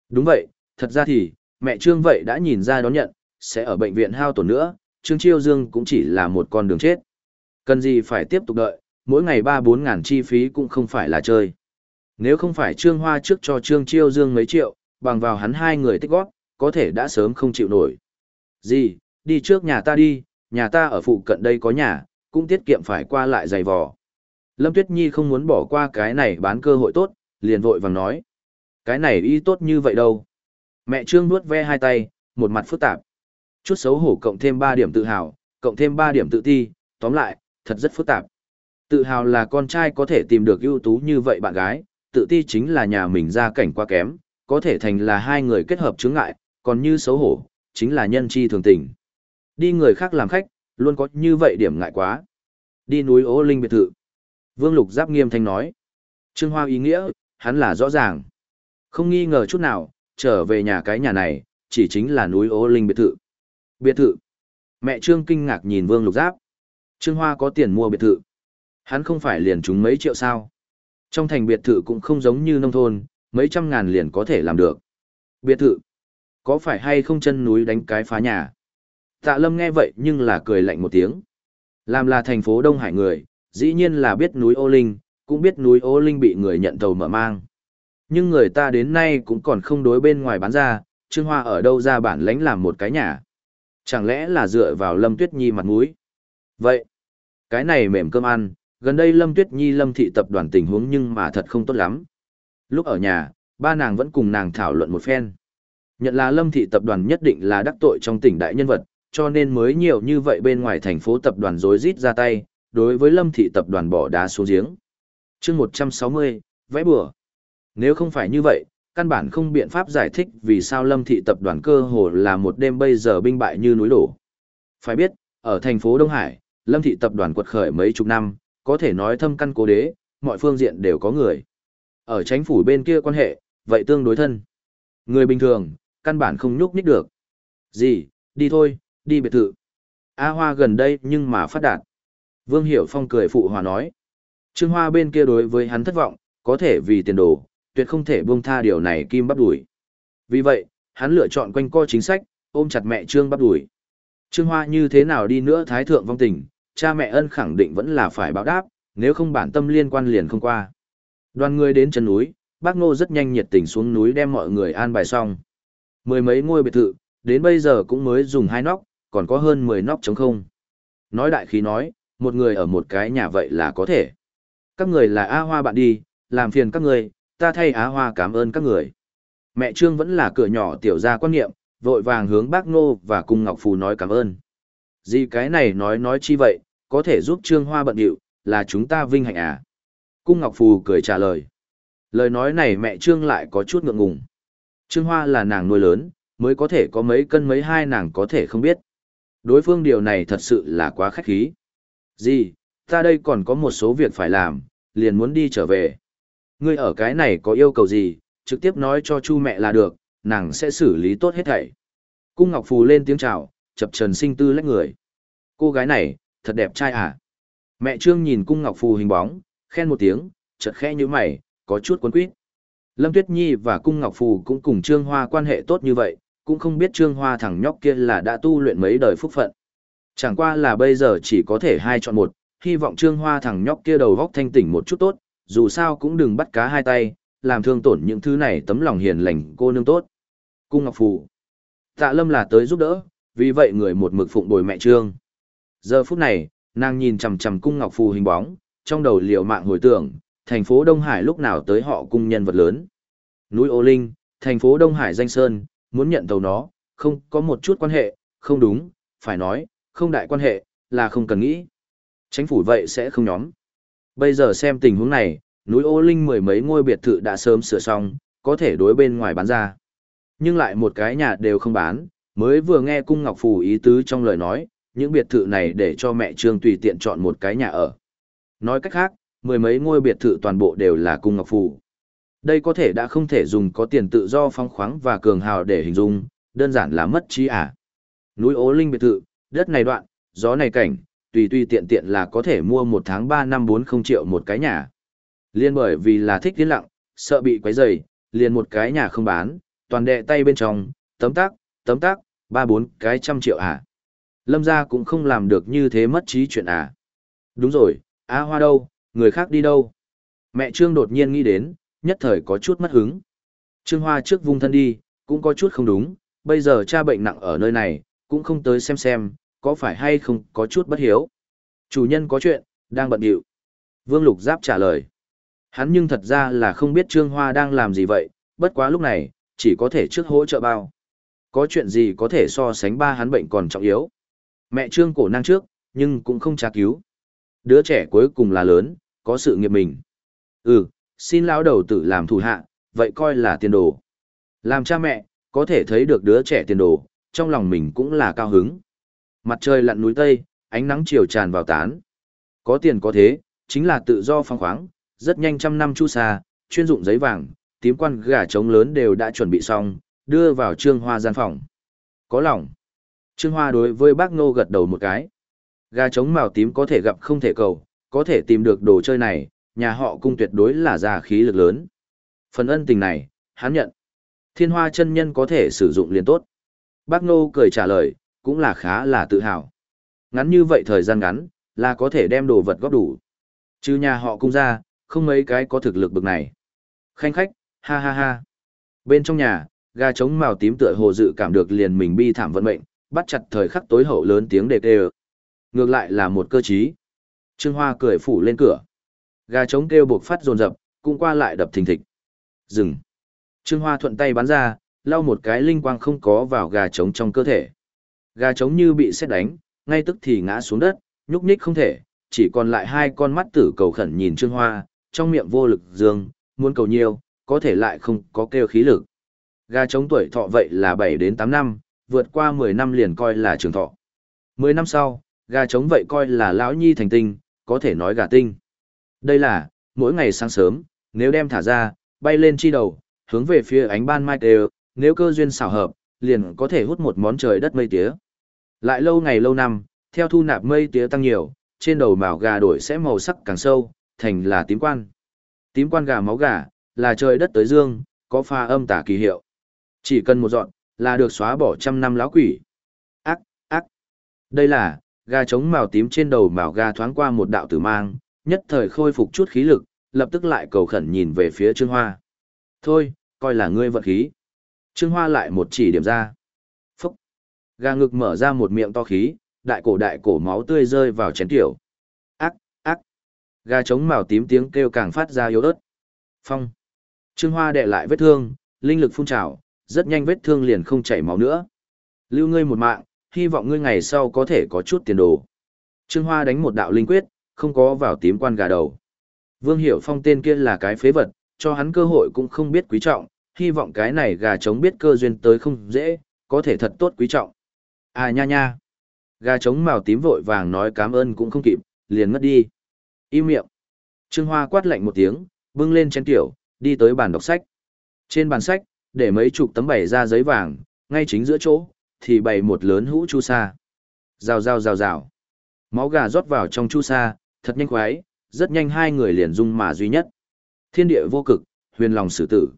Đúng vậy, thật ra thì, mẹ Trương vậy đã nhìn ra đón nhận, sẽ ở bệnh viện hao tổn nữa, Trương Chiêu Dương cũng chỉ là một con đường chết. Cần gì phải tiếp tục đợi, mỗi ngày 3-4 ngàn chi phí cũng không phải là chơi. Nếu không phải Trương Hoa trước cho Trương Chiêu Dương mấy triệu, bằng vào hắn hai người tích góp, có thể đã sớm không chịu nổi. Gì, đi trước nhà ta đi, nhà ta ở phụ cận đây có nhà, cũng tiết kiệm phải qua lại giày vò. Lâm Tuyết Nhi không muốn bỏ qua cái này bán cơ hội tốt, liền vội vàng nói. Cái này y tốt như vậy đâu. Mẹ Trương nuốt ve hai tay, một mặt phức tạp. Chút xấu hổ cộng thêm 3 điểm tự hào, cộng thêm 3 điểm tự ti, tóm lại, thật rất phức tạp. Tự hào là con trai có thể tìm được ưu tú như vậy bạn gái, tự ti chính là nhà mình ra cảnh quá kém, có thể thành là hai người kết hợp chướng ngại, còn như xấu hổ, chính là nhân chi thường tình. Đi người khác làm khách, luôn có như vậy điểm ngại quá. Đi núi Ô linh biệt thự. Vương Lục Giáp nghiêm thanh nói. Trương Hoa ý nghĩa, hắn là rõ ràng. Không nghi ngờ chút nào, trở về nhà cái nhà này, chỉ chính là núi Ô linh biệt thự. Biệt thự. Mẹ Trương kinh ngạc nhìn Vương Lục Giáp. Trương Hoa có tiền mua biệt thự. Hắn không phải liền chúng mấy triệu sao. Trong thành biệt thự cũng không giống như nông thôn, mấy trăm ngàn liền có thể làm được. Biệt thự. Có phải hay không chân núi đánh cái phá nhà? Tạ Lâm nghe vậy nhưng là cười lạnh một tiếng. Làm là thành phố Đông Hải người, dĩ nhiên là biết núi Ô Linh, cũng biết núi Ô Linh bị người nhận tàu mở mang. Nhưng người ta đến nay cũng còn không đối bên ngoài bán ra, Trương Hoa ở đâu ra bản lãnh làm một cái nhà. Chẳng lẽ là dựa vào Lâm Tuyết Nhi mặt mũi? Vậy, cái này mềm cơm ăn, gần đây Lâm Tuyết Nhi Lâm thị tập đoàn tình huống nhưng mà thật không tốt lắm. Lúc ở nhà, ba nàng vẫn cùng nàng thảo luận một phen. Nhận là Lâm Thị tập đoàn nhất định là đắc tội trong tỉnh đại nhân vật, cho nên mới nhiều như vậy bên ngoài thành phố tập đoàn rối rít ra tay, đối với Lâm Thị tập đoàn bỏ đá xuống giếng. chương 160, vẽ bừa. Nếu không phải như vậy, căn bản không biện pháp giải thích vì sao Lâm Thị tập đoàn cơ hồ là một đêm bây giờ binh bại như núi đổ. Phải biết, ở thành phố Đông Hải, Lâm Thị tập đoàn quật khởi mấy chục năm, có thể nói thâm căn cố đế, mọi phương diện đều có người. Ở chính phủ bên kia quan hệ, vậy tương đối thân. Người bình thường, căn bản không nhúc nhích được. Gì, đi thôi, đi biệt thự. A Hoa gần đây nhưng mà phát đạt. Vương Hiểu Phong cười phụ hòa nói. Trương Hoa bên kia đối với hắn thất vọng, có thể vì tiền đồ, tuyệt không thể buông tha điều này kim bắp đuổi. Vì vậy, hắn lựa chọn quanh co chính sách, ôm chặt mẹ Trương bắp đuổi. Trương Hoa như thế nào đi nữa thái thượng vong tình, cha mẹ ân khẳng định vẫn là phải báo đáp, nếu không bản tâm liên quan liền không qua. Đoàn người đến chân núi, bác Ngô rất nhanh nhiệt tình xuống núi đem mọi người an bài xong. Mười mấy ngôi biệt thự, đến bây giờ cũng mới dùng hai nóc, còn có hơn 10 nóc trống không. Nói đại khí nói, một người ở một cái nhà vậy là có thể. Các người là A Hoa bạn đi, làm phiền các người, ta thay Á Hoa cảm ơn các người. Mẹ Trương vẫn là cửa nhỏ tiểu gia quan niệm, vội vàng hướng bác Ngô và cung Ngọc Phù nói cảm ơn. Gì cái này nói nói chi vậy, có thể giúp Trương Hoa bận điệu, là chúng ta vinh hạnh à. Cung Ngọc Phù cười trả lời. Lời nói này mẹ Trương lại có chút ngượng ngùng. Trương Hoa là nàng nuôi lớn, mới có thể có mấy cân mấy hai nàng có thể không biết. Đối phương điều này thật sự là quá khách khí. Gì, ta đây còn có một số việc phải làm, liền muốn đi trở về. Ngươi ở cái này có yêu cầu gì, trực tiếp nói cho chu mẹ là được, nàng sẽ xử lý tốt hết thảy. Cung Ngọc Phù lên tiếng chào, chập trần sinh tư lách người. Cô gái này, thật đẹp trai à? Mẹ Trương nhìn Cung Ngọc Phù hình bóng, khen một tiếng, chợt khẽ như mày, có chút cuốn quýt. Lâm Tuyết Nhi và Cung Ngọc Phù cũng cùng Trương Hoa quan hệ tốt như vậy, cũng không biết Trương Hoa thằng nhóc kia là đã tu luyện mấy đời phúc phận. Chẳng qua là bây giờ chỉ có thể hai chọn một, hy vọng Trương Hoa thằng nhóc kia đầu góc thanh tỉnh một chút tốt, dù sao cũng đừng bắt cá hai tay, làm thương tổn những thứ này tấm lòng hiền lành cô nương tốt. Cung Ngọc Phù. Tạ Lâm là tới giúp đỡ, vì vậy người một mực phụng bồi mẹ Trương. Giờ phút này, nàng nhìn chằm chằm Cung Ngọc Phù hình bóng, trong đầu liều mạng hồi tưởng, thành phố Đông Hải lúc nào tới họ cung nhân vật lớn. Núi Ô Linh, thành phố Đông Hải danh sơn, muốn nhận tàu nó, không có một chút quan hệ, không đúng, phải nói, không đại quan hệ, là không cần nghĩ. Chính phủ vậy sẽ không nhóm. Bây giờ xem tình huống này, núi ô linh mười mấy ngôi biệt thự đã sớm sửa xong, có thể đối bên ngoài bán ra. Nhưng lại một cái nhà đều không bán, mới vừa nghe cung ngọc phù ý tứ trong lời nói, những biệt thự này để cho mẹ trương tùy tiện chọn một cái nhà ở. Nói cách khác, mười mấy ngôi biệt thự toàn bộ đều là cung ngọc phủ. Đây có thể đã không thể dùng có tiền tự do phong khoáng và cường hào để hình dung, đơn giản là mất trí à. Núi ố linh biệt thự, đất này đoạn, gió này cảnh, tùy tùy tiện tiện là có thể mua một tháng ba năm bốn không triệu một cái nhà. Liên bởi vì là thích tiến lặng, sợ bị quấy rầy, liền một cái nhà không bán, toàn đệ tay bên trong, tấm tác, tấm tác, ba bốn cái trăm triệu à. Lâm gia cũng không làm được như thế mất trí chuyện à. Đúng rồi, A Hoa đâu, người khác đi đâu? Mẹ Trương đột nhiên nghĩ đến, nhất thời có chút mất hứng. Trương Hoa trước vung thân đi, cũng có chút không đúng, bây giờ cha bệnh nặng ở nơi này, cũng không tới xem xem, có phải hay không có chút bất hiếu. Chủ nhân có chuyện, đang bận điệu. Vương Lục Giáp trả lời. Hắn nhưng thật ra là không biết Trương Hoa đang làm gì vậy, bất quá lúc này, chỉ có thể trước hỗ trợ bao. Có chuyện gì có thể so sánh ba hắn bệnh còn trọng yếu. Mẹ Trương cổ năng trước, nhưng cũng không tra cứu. Đứa trẻ cuối cùng là lớn, có sự nghiệp mình. Ừ, xin lão đầu tử làm thủ hạ, vậy coi là tiền đồ. Làm cha mẹ, có thể thấy được đứa trẻ tiền đồ, trong lòng mình cũng là cao hứng. Mặt trời lặn núi Tây, ánh nắng chiều tràn vào tán. Có tiền có thế, chính là tự do phong khoáng, rất nhanh trăm năm chu xa, chuyên dụng giấy vàng, tím quan gà trống lớn đều đã chuẩn bị xong, đưa vào trương hoa gian phòng. Có lòng. Trương hoa đối với bác ngô gật đầu một cái. Gà trống màu tím có thể gặp không thể cầu, có thể tìm được đồ chơi này, nhà họ cung tuyệt đối là già khí lực lớn. Phần ân tình này, hắn nhận. Thiên hoa chân nhân có thể sử dụng liền tốt. Bác Ngô cười trả lời, cũng là khá là tự hào. Ngắn như vậy thời gian ngắn, là có thể đem đồ vật góp đủ. Chứ nhà họ cung ra, không mấy cái có thực lực bực này. Khanh khách, ha ha ha. Bên trong nhà, gà trống màu tím tựa hồ dự cảm được liền mình bi thảm vận mệnh, bắt chặt thời khắc tối hậu lớn tiếng đề kêu. Ngược lại là một cơ trí. Trương Hoa cười phủ lên cửa. Gà trống kêu buộc phát dồn dập, cũng qua lại đập thình thịch. Dừng. Trương Hoa thuận tay bắn ra, lau một cái linh quang không có vào gà trống trong cơ thể. Gà trống như bị xét đánh, ngay tức thì ngã xuống đất, nhúc nhích không thể, chỉ còn lại hai con mắt tử cầu khẩn nhìn Trương Hoa, trong miệng vô lực dương, muốn cầu nhiều, có thể lại không có kêu khí lực. Gà trống tuổi thọ vậy là 7 đến 8 năm, vượt qua 10 năm liền coi là trường thọ. 10 năm sau, gà trống vậy coi là lão nhi thành tinh, có thể nói gà tinh. Đây là, mỗi ngày sáng sớm, nếu đem thả ra, bay lên chi đầu, hướng về phía ánh ban mai đều, nếu cơ duyên xảo hợp, liền có thể hút một món trời đất mây tía. Lại lâu ngày lâu năm, theo thu nạp mây tía tăng nhiều, trên đầu mào gà đổi sẽ màu sắc càng sâu, thành là tím quan. Tím quan gà máu gà, là trời đất tới dương, có pha âm tả kỳ hiệu. Chỉ cần một dọn, là được xóa bỏ trăm năm lão quỷ. Ác, ác. Đây là, gà trống màu tím trên đầu màu gà thoáng qua một đạo tử mang, nhất thời khôi phục chút khí lực, lập tức lại cầu khẩn nhìn về phía Trương Hoa. Thôi, coi là ngươi vận khí. Trương Hoa lại một chỉ điểm ra. Phúc. Gà ngực mở ra một miệng to khí, đại cổ đại cổ máu tươi rơi vào chén tiểu. Ác, ác. Gà trống màu tím tiếng kêu càng phát ra yếu ớt. Phong. Trương Hoa đệ lại vết thương, linh lực phun trào, rất nhanh vết thương liền không chảy máu nữa. Lưu ngươi một mạng, hy vọng ngươi ngày sau có thể có chút tiền đồ. Trương Hoa đánh một đạo linh quyết, không có vào tím quan gà đầu. Vương Hiểu Phong tên kia là cái phế vật, cho hắn cơ hội cũng không biết quý trọng, hy vọng cái này gà trống biết cơ duyên tới không dễ, có thể thật tốt quý trọng. À nha nha. Gà trống màu tím vội vàng nói cảm ơn cũng không kịp, liền ngất đi. Im miệng. Trương Hoa quát lạnh một tiếng, bưng lên chén tiểu, đi tới bàn đọc sách. Trên bàn sách, để mấy chục tấm bày ra giấy vàng, ngay chính giữa chỗ, thì bày một lớn hũ chu sa. Rào rào rào rào. Máu gà rót vào trong chu sa, thật nhanh khoái, rất nhanh hai người liền dung mà duy nhất. Thiên địa vô cực, huyền lòng xử tử.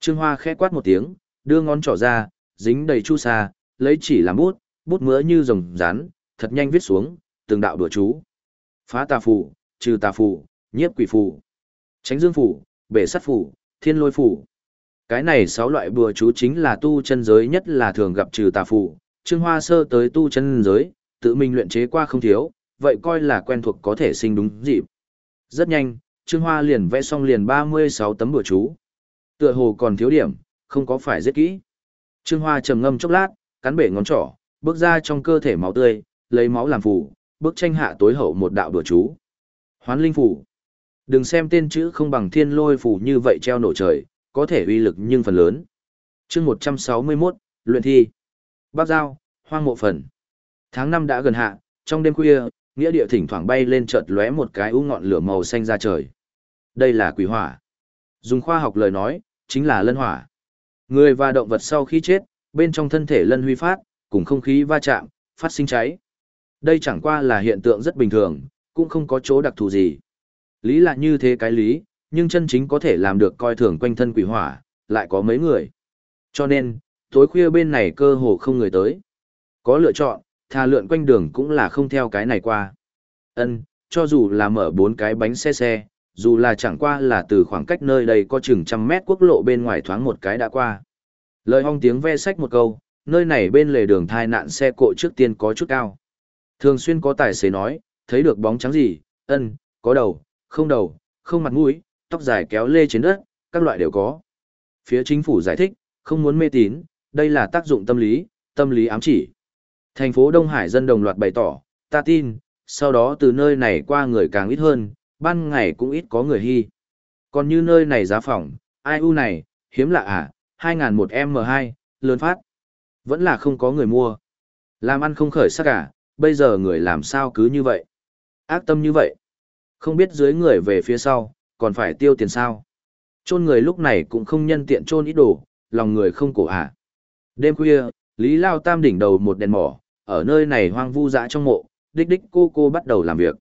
Trương Hoa khẽ quát một tiếng, đưa ngón trỏ ra, dính đầy chu sa, lấy chỉ làm bút, bút mỡ như rồng rán, thật nhanh viết xuống, từng đạo đùa chú. Phá tà phù, trừ tà phù, nhiếp quỷ phù, tránh dương phù, bể sắt phù, thiên lôi phù. Cái này sáu loại bùa chú chính là tu chân giới nhất là thường gặp trừ tà phù. Trương Hoa sơ tới tu chân giới, tự mình luyện chế qua không thiếu, vậy coi là quen thuộc có thể sinh đúng dịp. Rất nhanh, Trương Hoa liền vẽ xong liền 36 tấm bùa chú. Tựa hồ còn thiếu điểm, không có phải rất kỹ. Trương Hoa trầm ngâm chốc lát, cắn bể ngón trỏ, bước ra trong cơ thể máu tươi, lấy máu làm phù, bước tranh hạ tối hậu một đạo bùa chú. Hoán linh phù. Đừng xem tên chữ không bằng thiên lôi phù như vậy treo nổ trời, có thể uy lực nhưng phần lớn. chương 161, luyện thi. Bác Giao, hoang mộ phần. Tháng 5 đã gần hạ, trong đêm khuya, nghĩa địa thỉnh thoảng bay lên chợt lóe một cái u ngọn lửa màu xanh ra trời. Đây là quỷ hỏa. Dùng khoa học lời nói, chính là lân hỏa. Người và động vật sau khi chết, bên trong thân thể lân huy phát, cùng không khí va chạm, phát sinh cháy. Đây chẳng qua là hiện tượng rất bình thường, cũng không có chỗ đặc thù gì. Lý là như thế cái lý, nhưng chân chính có thể làm được coi thường quanh thân quỷ hỏa, lại có mấy người. Cho nên, tối khuya bên này cơ hồ không người tới. Có lựa chọn, thà lượn quanh đường cũng là không theo cái này qua. Ân, cho dù là mở bốn cái bánh xe xe, dù là chẳng qua là từ khoảng cách nơi đây có chừng trăm mét quốc lộ bên ngoài thoáng một cái đã qua. Lời hong tiếng ve sách một câu, nơi này bên lề đường thai nạn xe cộ trước tiên có chút cao. Thường xuyên có tài xế nói, thấy được bóng trắng gì, ân, có đầu, không đầu, không mặt mũi, tóc dài kéo lê trên đất, các loại đều có. Phía chính phủ giải thích, không muốn mê tín, đây là tác dụng tâm lý, tâm lý ám chỉ. Thành phố Đông Hải dân đồng loạt bày tỏ, ta tin, sau đó từ nơi này qua người càng ít hơn, ban ngày cũng ít có người hy. Còn như nơi này giá phòng, ai u này, hiếm lạ à, 2001 M2, lớn phát. Vẫn là không có người mua. Làm ăn không khởi sắc cả, bây giờ người làm sao cứ như vậy. Ác tâm như vậy. Không biết dưới người về phía sau, còn phải tiêu tiền sao. Chôn người lúc này cũng không nhân tiện chôn ít đồ, lòng người không cổ à. Đêm khuya, Lý Lao Tam đỉnh đầu một đèn mỏ, ở nơi này hoang vu dã trong mộ, đích đích cô cô bắt đầu làm việc.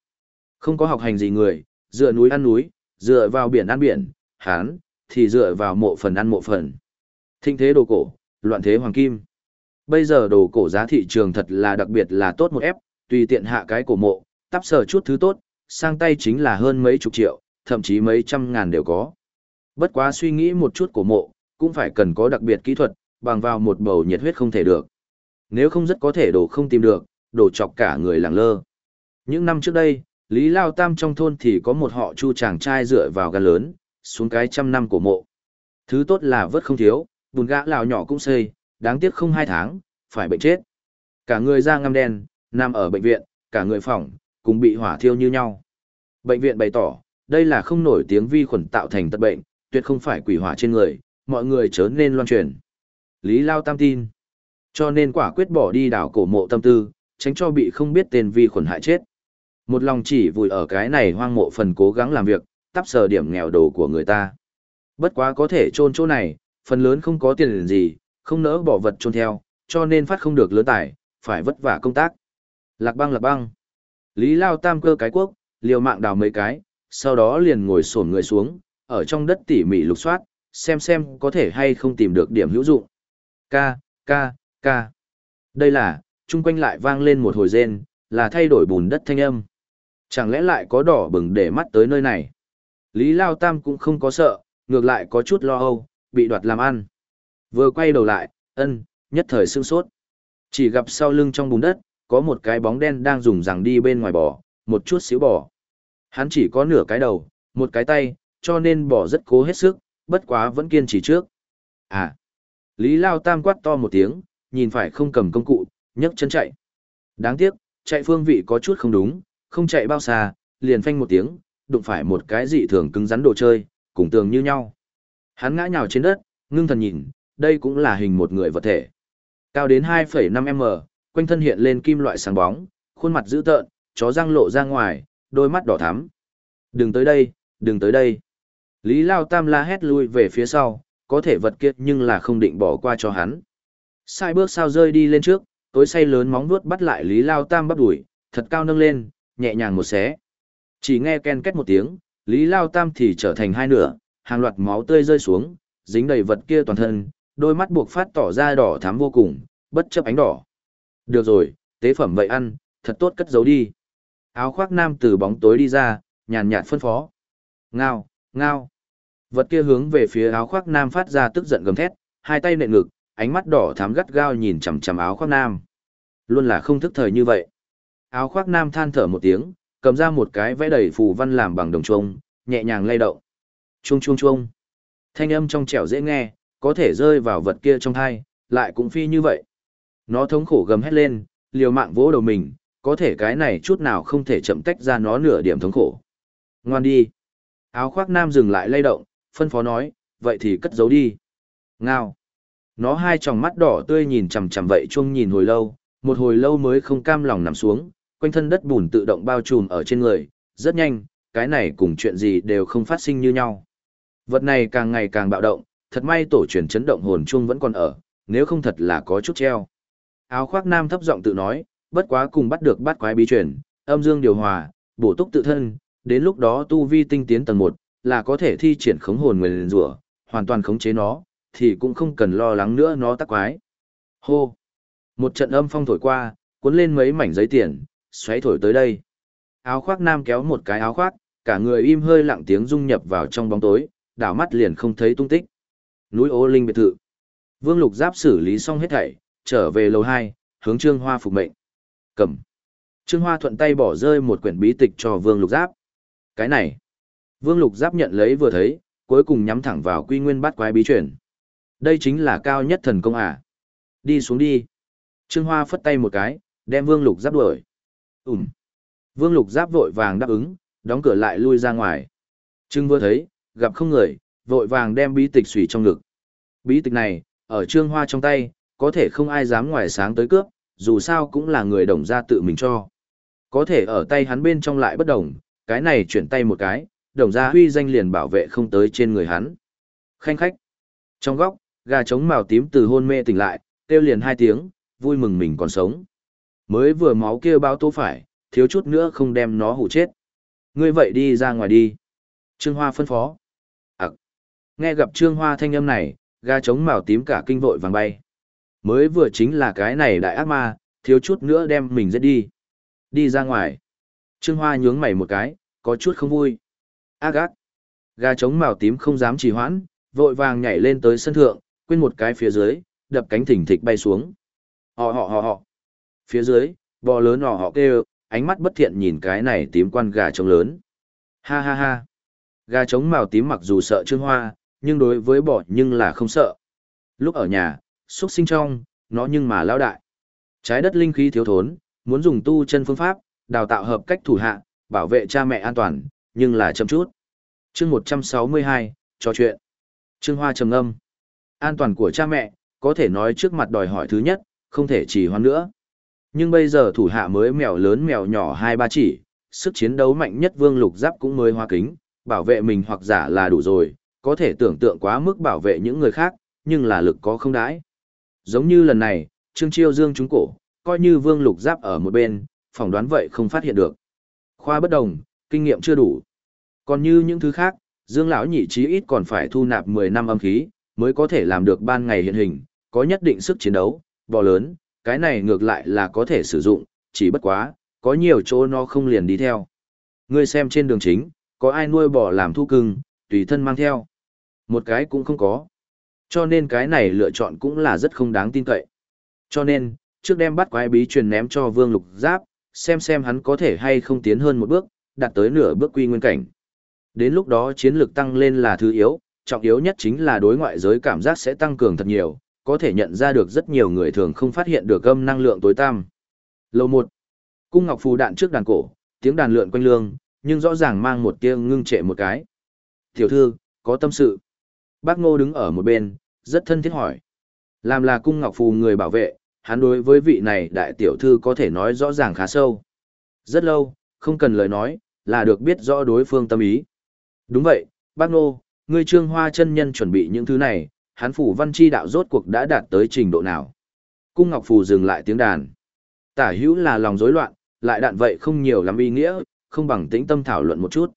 Không có học hành gì người, dựa núi ăn núi, dựa vào biển ăn biển, hán, thì dựa vào mộ phần ăn mộ phần. Thinh thế đồ cổ, loạn thế hoàng kim. Bây giờ đồ cổ giá thị trường thật là đặc biệt là tốt một ép, tùy tiện hạ cái cổ mộ, tắp sở chút thứ tốt, sang tay chính là hơn mấy chục triệu, thậm chí mấy trăm ngàn đều có. Bất quá suy nghĩ một chút cổ mộ, cũng phải cần có đặc biệt kỹ thuật, bằng vào một bầu nhiệt huyết không thể được. Nếu không rất có thể đổ không tìm được, đổ chọc cả người làng lơ. Những năm trước đây, Lý Lao Tam trong thôn thì có một họ chu chàng trai dựa vào gan lớn, xuống cái trăm năm cổ mộ. Thứ tốt là vớt không thiếu, bùn gã lào nhỏ cũng xây, đáng tiếc không hai tháng, phải bệnh chết. Cả người da ngăm đen, nằm ở bệnh viện, cả người phỏng, cũng bị hỏa thiêu như nhau. Bệnh viện bày tỏ, đây là không nổi tiếng vi khuẩn tạo thành tật bệnh, tuyệt không phải quỷ hỏa trên người, mọi người chớ nên loan truyền. Lý Lao Tam tin. Cho nên quả quyết bỏ đi đảo cổ mộ tâm tư, tránh cho bị không biết tên vi khuẩn hại chết. Một lòng chỉ vùi ở cái này hoang mộ phần cố gắng làm việc, tắp sờ điểm nghèo đồ của người ta. Bất quá có thể chôn chỗ này, phần lớn không có tiền gì, không nỡ bỏ vật chôn theo, cho nên phát không được lớn tải, phải vất vả công tác. Lạc băng lạc băng. Lý Lao Tam cơ cái quốc, liều mạng đào mấy cái, sau đó liền ngồi xổm người xuống, ở trong đất tỉ mỉ lục soát, xem xem có thể hay không tìm được điểm hữu dụng. Ca, ca, ca. Đây là, chung quanh lại vang lên một hồi rên, là thay đổi bùn đất thanh âm. Chẳng lẽ lại có đỏ bừng để mắt tới nơi này? Lý Lao Tam cũng không có sợ, ngược lại có chút lo âu, bị đoạt làm ăn. Vừa quay đầu lại, ân, nhất thời sương sốt. Chỉ gặp sau lưng trong bùn đất, có một cái bóng đen đang dùng rằng đi bên ngoài bò, một chút xíu bò. Hắn chỉ có nửa cái đầu, một cái tay, cho nên bỏ rất cố hết sức, bất quá vẫn kiên trì trước. À! Lý Lao Tam quát to một tiếng, nhìn phải không cầm công cụ, nhấc chân chạy. Đáng tiếc, chạy phương vị có chút không đúng, không chạy bao xa, liền phanh một tiếng, đụng phải một cái dị thường cứng rắn đồ chơi, cùng tường như nhau. Hắn ngã nhào trên đất, ngưng thần nhìn, đây cũng là hình một người vật thể. Cao đến 2,5m, quanh thân hiện lên kim loại sáng bóng, khuôn mặt dữ tợn, chó răng lộ ra ngoài, đôi mắt đỏ thắm. Đừng tới đây, đừng tới đây. Lý Lao Tam la hét lui về phía sau, có thể vật kiệt nhưng là không định bỏ qua cho hắn. Sai bước sao rơi đi lên trước, tối say lớn móng vuốt bắt lại Lý Lao Tam bắp đuổi, thật cao nâng lên, nhẹ nhàng một xé. Chỉ nghe ken két một tiếng, Lý Lao Tam thì trở thành hai nửa, hàng loạt máu tươi rơi xuống, dính đầy vật kia toàn thân, đôi mắt buộc phát tỏ ra đỏ thắm vô cùng, bất chấp ánh đỏ. Được rồi, tế phẩm vậy ăn, thật tốt cất giấu đi. Áo khoác nam từ bóng tối đi ra, nhàn nhạt phân phó. Ngao, ngao. Vật kia hướng về phía áo khoác nam phát ra tức giận gầm thét, hai tay nện ngực, ánh mắt đỏ thắm gắt gao nhìn chằm chằm áo khoác nam. Luôn là không thức thời như vậy. Áo khoác nam than thở một tiếng, cầm ra một cái vẽ đầy phù văn làm bằng đồng chuông, nhẹ nhàng lay động. Chuông chuông chuông. Thanh âm trong trẻo dễ nghe, có thể rơi vào vật kia trong thai, lại cũng phi như vậy. Nó thống khổ gầm hét lên, liều mạng vỗ đầu mình, có thể cái này chút nào không thể chậm tách ra nó nửa điểm thống khổ. Ngoan đi. Áo khoác nam dừng lại lay động, phân phó nói, vậy thì cất giấu đi. Ngao. Nó hai tròng mắt đỏ tươi nhìn chằm chằm vậy chuông nhìn hồi lâu, một hồi lâu mới không cam lòng nằm xuống, quanh thân đất bùn tự động bao trùm ở trên người, rất nhanh, cái này cùng chuyện gì đều không phát sinh như nhau. Vật này càng ngày càng bạo động, thật may tổ truyền chấn động hồn chuông vẫn còn ở, nếu không thật là có chút treo. Áo khoác nam thấp giọng tự nói, bất quá cùng bắt được bắt quái bí truyền, âm dương điều hòa, bổ túc tự thân, đến lúc đó tu vi tinh tiến tầng 1, là có thể thi triển khống hồn nguyên rủa, hoàn toàn khống chế nó, thì cũng không cần lo lắng nữa nó tắc quái. Hô! Một trận âm phong thổi qua, cuốn lên mấy mảnh giấy tiền, xoáy thổi tới đây. Áo khoác nam kéo một cái áo khoác, cả người im hơi lặng tiếng dung nhập vào trong bóng tối, đảo mắt liền không thấy tung tích. Núi ô linh biệt thự. Vương Lục Giáp xử lý xong hết thảy, trở về lầu 2, hướng Trương Hoa phục mệnh. Cầm. Trương Hoa thuận tay bỏ rơi một quyển bí tịch cho Vương Lục Giáp. Cái này. Vương Lục Giáp nhận lấy vừa thấy, cuối cùng nhắm thẳng vào quy nguyên bắt quái bí truyền. Đây chính là cao nhất thần công à. Đi xuống đi. Trương Hoa phất tay một cái, đem Vương Lục Giáp đuổi. Ừm. Vương Lục Giáp vội vàng đáp ứng, đóng cửa lại lui ra ngoài. Trương vừa thấy, gặp không người, vội vàng đem bí tịch xùy trong ngực. Bí tịch này, ở Trương Hoa trong tay, có thể không ai dám ngoài sáng tới cướp, dù sao cũng là người đồng gia tự mình cho. Có thể ở tay hắn bên trong lại bất đồng, cái này chuyển tay một cái, đồng gia huy danh liền bảo vệ không tới trên người hắn. Khanh khách. Trong góc, gà trống màu tím từ hôn mê tỉnh lại, kêu liền hai tiếng, vui mừng mình còn sống. Mới vừa máu kia báo tô phải, thiếu chút nữa không đem nó hủ chết. Ngươi vậy đi ra ngoài đi. Trương Hoa phân phó. Ấc. Nghe gặp Trương Hoa thanh âm này, gà trống màu tím cả kinh vội vàng bay. Mới vừa chính là cái này đại ác ma, thiếu chút nữa đem mình giết đi. Đi ra ngoài. Trương Hoa nhướng mày một cái, có chút không vui. Ác ác. Gà trống màu tím không dám trì hoãn, vội vàng nhảy lên tới sân thượng, quên một cái phía dưới, đập cánh thỉnh thịch bay xuống. Họ họ họ họ. Phía dưới, bò lớn họ họ kêu, ánh mắt bất thiện nhìn cái này tím quan gà trống lớn. Ha ha ha. Gà trống màu tím mặc dù sợ Trương Hoa, nhưng đối với bò nhưng là không sợ. Lúc ở nhà, xuất sinh trong, nó nhưng mà lao đại. Trái đất linh khí thiếu thốn, muốn dùng tu chân phương pháp, đào tạo hợp cách thủ hạ, bảo vệ cha mẹ an toàn, nhưng là chậm chút. chương 162, trò chuyện. Trương Hoa trầm âm. An toàn của cha mẹ, có thể nói trước mặt đòi hỏi thứ nhất, không thể chỉ hoan nữa. Nhưng bây giờ thủ hạ mới mèo lớn mèo nhỏ hai ba chỉ, sức chiến đấu mạnh nhất vương lục giáp cũng mới hoa kính, bảo vệ mình hoặc giả là đủ rồi, có thể tưởng tượng quá mức bảo vệ những người khác, nhưng là lực có không đãi. Giống như lần này, Trương Chiêu Dương trúng cổ, coi như vương lục giáp ở một bên, phỏng đoán vậy không phát hiện được. Khoa bất đồng, kinh nghiệm chưa đủ. Còn như những thứ khác, Dương lão nhị chí ít còn phải thu nạp 10 năm âm khí, mới có thể làm được ban ngày hiện hình, có nhất định sức chiến đấu, bò lớn, cái này ngược lại là có thể sử dụng, chỉ bất quá, có nhiều chỗ nó không liền đi theo. Ngươi xem trên đường chính, có ai nuôi bò làm thu cưng, tùy thân mang theo. Một cái cũng không có. Cho nên cái này lựa chọn cũng là rất không đáng tin cậy. Cho nên, trước đem bắt quái bí truyền ném cho Vương Lục Giáp, xem xem hắn có thể hay không tiến hơn một bước, đạt tới nửa bước quy nguyên cảnh. Đến lúc đó chiến lược tăng lên là thứ yếu, trọng yếu nhất chính là đối ngoại giới cảm giác sẽ tăng cường thật nhiều, có thể nhận ra được rất nhiều người thường không phát hiện được âm năng lượng tối tăm. Lầu 1. Cung ngọc phù đạn trước đàn cổ, tiếng đàn lượn quanh lương, nhưng rõ ràng mang một tia ngưng trệ một cái. Tiểu thư, có tâm sự. Bác Ngô đứng ở một bên, rất thân thiết hỏi. Làm là cung ngọc phù người bảo vệ, hắn đối với vị này đại tiểu thư có thể nói rõ ràng khá sâu. Rất lâu, không cần lời nói, là được biết rõ đối phương tâm ý. Đúng vậy, bác Ngô, ngươi trương hoa chân nhân chuẩn bị những thứ này, hắn phủ văn chi đạo rốt cuộc đã đạt tới trình độ nào. Cung Ngọc Phù dừng lại tiếng đàn. Tả hữu là lòng rối loạn, lại đạn vậy không nhiều lắm ý nghĩa, không bằng tĩnh tâm thảo luận một chút.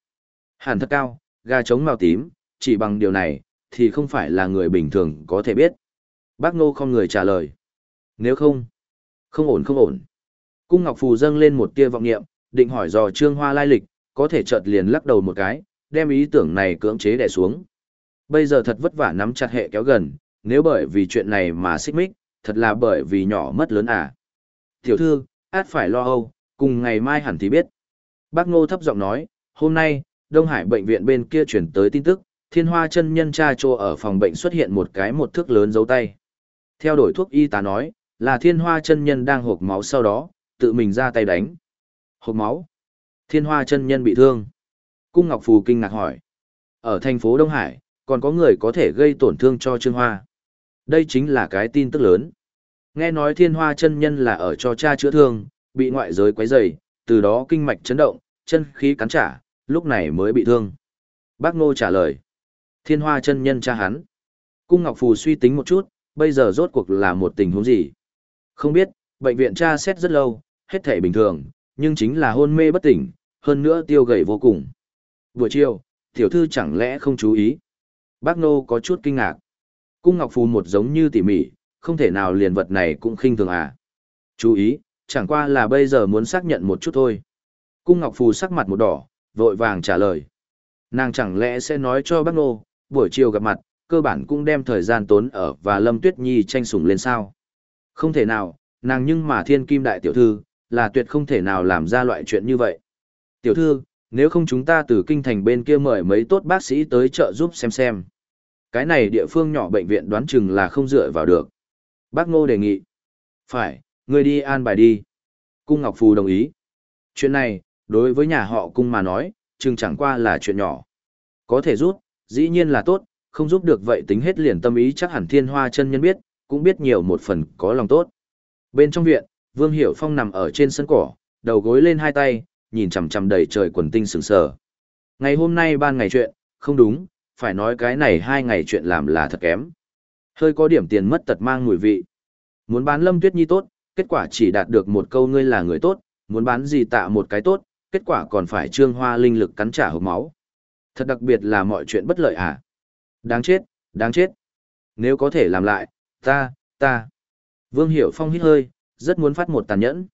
Hàn thật cao, gà trống màu tím, chỉ bằng điều này, thì không phải là người bình thường có thể biết. Bác Ngô không người trả lời. Nếu không, không ổn không ổn. Cung Ngọc Phù dâng lên một tia vọng niệm, định hỏi dò Trương Hoa lai lịch, có thể chợt liền lắc đầu một cái, đem ý tưởng này cưỡng chế đè xuống. Bây giờ thật vất vả nắm chặt hệ kéo gần, nếu bởi vì chuyện này mà xích mích, thật là bởi vì nhỏ mất lớn à. Tiểu thư, át phải lo âu, cùng ngày mai hẳn thì biết. Bác Ngô thấp giọng nói, hôm nay, Đông Hải bệnh viện bên kia chuyển tới tin tức, thiên hoa chân nhân cha trô ở phòng bệnh xuất hiện một cái một thước lớn dấu tay. Theo đổi thuốc y tá nói, là thiên hoa chân nhân đang hộp máu sau đó, tự mình ra tay đánh. Hộp máu. Thiên hoa chân nhân bị thương. Cung Ngọc Phù kinh ngạc hỏi. Ở thành phố Đông Hải, còn có người có thể gây tổn thương cho Trương Hoa. Đây chính là cái tin tức lớn. Nghe nói thiên hoa chân nhân là ở cho cha chữa thương, bị ngoại giới quấy rầy, từ đó kinh mạch chấn động, chân khí cắn trả, lúc này mới bị thương. Bác Ngô trả lời. Thiên hoa chân nhân cha hắn. Cung Ngọc Phù suy tính một chút, bây giờ rốt cuộc là một tình huống gì? Không biết, bệnh viện tra xét rất lâu, hết thể bình thường, nhưng chính là hôn mê bất tỉnh, hơn nữa tiêu gầy vô cùng. Buổi chiều, tiểu thư chẳng lẽ không chú ý? Bác Nô có chút kinh ngạc. Cung Ngọc Phù một giống như tỉ mỉ, không thể nào liền vật này cũng khinh thường à. Chú ý, chẳng qua là bây giờ muốn xác nhận một chút thôi. Cung Ngọc Phù sắc mặt một đỏ, vội vàng trả lời. Nàng chẳng lẽ sẽ nói cho bác Nô, buổi chiều gặp mặt, cơ bản cũng đem thời gian tốn ở và Lâm Tuyết Nhi tranh sủng lên sao. Không thể nào, nàng nhưng mà thiên kim đại tiểu thư, là tuyệt không thể nào làm ra loại chuyện như vậy. Tiểu thư, nếu không chúng ta từ kinh thành bên kia mời mấy tốt bác sĩ tới trợ giúp xem xem. Cái này địa phương nhỏ bệnh viện đoán chừng là không dựa vào được. Bác Ngô đề nghị. Phải, người đi an bài đi. Cung Ngọc Phù đồng ý. Chuyện này, đối với nhà họ cung mà nói, chừng chẳng qua là chuyện nhỏ. Có thể rút, dĩ nhiên là tốt, không giúp được vậy tính hết liền tâm ý chắc hẳn thiên hoa chân nhân biết, cũng biết nhiều một phần có lòng tốt. Bên trong viện, Vương Hiểu Phong nằm ở trên sân cỏ, đầu gối lên hai tay, nhìn chằm chằm đầy trời quần tinh sừng sờ. Ngày hôm nay ban ngày chuyện, không đúng, phải nói cái này hai ngày chuyện làm là thật kém. Hơi có điểm tiền mất tật mang mùi vị. Muốn bán Lâm Tuyết Nhi tốt, kết quả chỉ đạt được một câu ngươi là người tốt, muốn bán gì tạ một cái tốt, kết quả còn phải trương hoa linh lực cắn trả hộp máu. Thật đặc biệt là mọi chuyện bất lợi à. Đáng chết, đáng chết. Nếu có thể làm lại, ta, ta. Vương Hiểu Phong hít hơi, rất muốn phát một tàn nhẫn.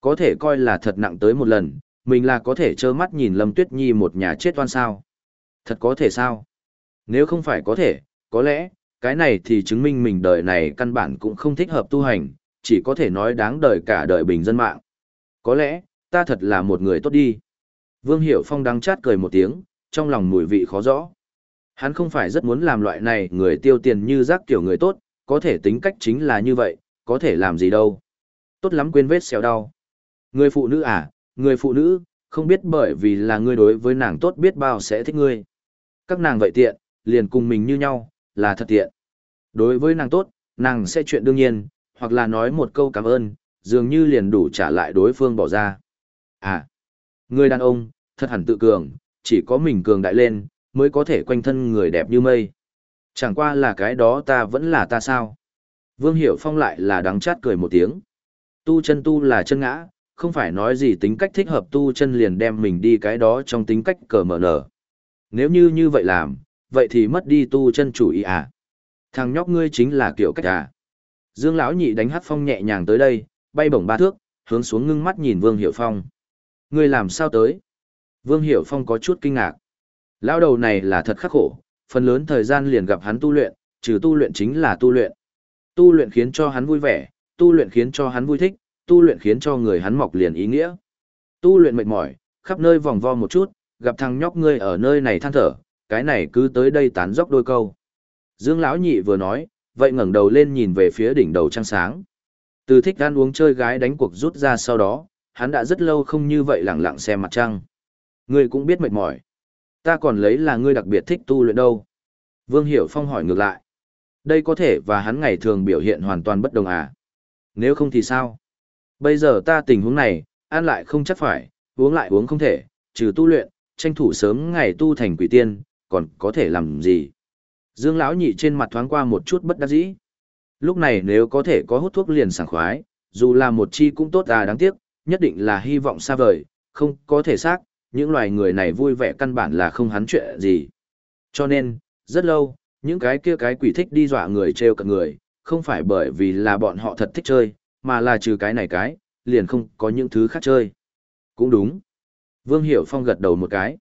Có thể coi là thật nặng tới một lần, mình là có thể trơ mắt nhìn Lâm Tuyết Nhi một nhà chết oan sao. Thật có thể sao? Nếu không phải có thể, có lẽ, cái này thì chứng minh mình đời này căn bản cũng không thích hợp tu hành, chỉ có thể nói đáng đời cả đời bình dân mạng. Có lẽ, ta thật là một người tốt đi. Vương Hiểu Phong đắng chát cười một tiếng, trong lòng mùi vị khó rõ. Hắn không phải rất muốn làm loại này người tiêu tiền như rác kiểu người tốt, có thể tính cách chính là như vậy, có thể làm gì đâu. Tốt lắm quên vết xéo đau. Người phụ nữ à, người phụ nữ, không biết bởi vì là ngươi đối với nàng tốt biết bao sẽ thích ngươi. Các nàng vậy tiện, liền cùng mình như nhau, là thật tiện. Đối với nàng tốt, nàng sẽ chuyện đương nhiên, hoặc là nói một câu cảm ơn, dường như liền đủ trả lại đối phương bỏ ra. À, người đàn ông, thật hẳn tự cường, chỉ có mình cường đại lên, mới có thể quanh thân người đẹp như mây. Chẳng qua là cái đó ta vẫn là ta sao. Vương Hiểu Phong lại là đắng chát cười một tiếng. Tu chân tu là chân ngã, không phải nói gì tính cách thích hợp tu chân liền đem mình đi cái đó trong tính cách cờ mở nở. Nếu như như vậy làm, vậy thì mất đi tu chân chủ ý à. Thằng nhóc ngươi chính là kiểu cách à. Dương lão nhị đánh hát phong nhẹ nhàng tới đây, bay bổng ba thước, hướng xuống ngưng mắt nhìn Vương Hiểu Phong. Ngươi làm sao tới? Vương Hiểu Phong có chút kinh ngạc. Lão đầu này là thật khắc khổ, phần lớn thời gian liền gặp hắn tu luyện, trừ tu luyện chính là tu luyện. Tu luyện khiến cho hắn vui vẻ, tu luyện khiến cho hắn vui thích, tu luyện khiến cho người hắn mọc liền ý nghĩa. Tu luyện mệt mỏi, khắp nơi vòng vo một chút, gặp thằng nhóc ngươi ở nơi này than thở, cái này cứ tới đây tán dốc đôi câu. Dương lão nhị vừa nói, vậy ngẩng đầu lên nhìn về phía đỉnh đầu trăng sáng. Từ thích ăn uống chơi gái đánh cuộc rút ra sau đó, hắn đã rất lâu không như vậy lặng lặng xem mặt trăng. Ngươi cũng biết mệt mỏi. Ta còn lấy là ngươi đặc biệt thích tu luyện đâu. Vương Hiểu Phong hỏi ngược lại. Đây có thể và hắn ngày thường biểu hiện hoàn toàn bất đồng à? Nếu không thì sao? Bây giờ ta tình huống này, ăn lại không chắc phải, uống lại uống không thể, trừ tu luyện, tranh thủ sớm ngày tu thành quỷ tiên, còn có thể làm gì? Dương lão nhị trên mặt thoáng qua một chút bất đắc dĩ. Lúc này nếu có thể có hút thuốc liền sảng khoái, dù là một chi cũng tốt à đáng tiếc, nhất định là hy vọng xa vời, không có thể xác, những loài người này vui vẻ căn bản là không hắn chuyện gì. Cho nên, rất lâu, những cái kia cái quỷ thích đi dọa người trêu cận người, không phải bởi vì là bọn họ thật thích chơi, mà là trừ cái này cái, liền không có những thứ khác chơi. Cũng đúng. Vương Hiểu Phong gật đầu một cái.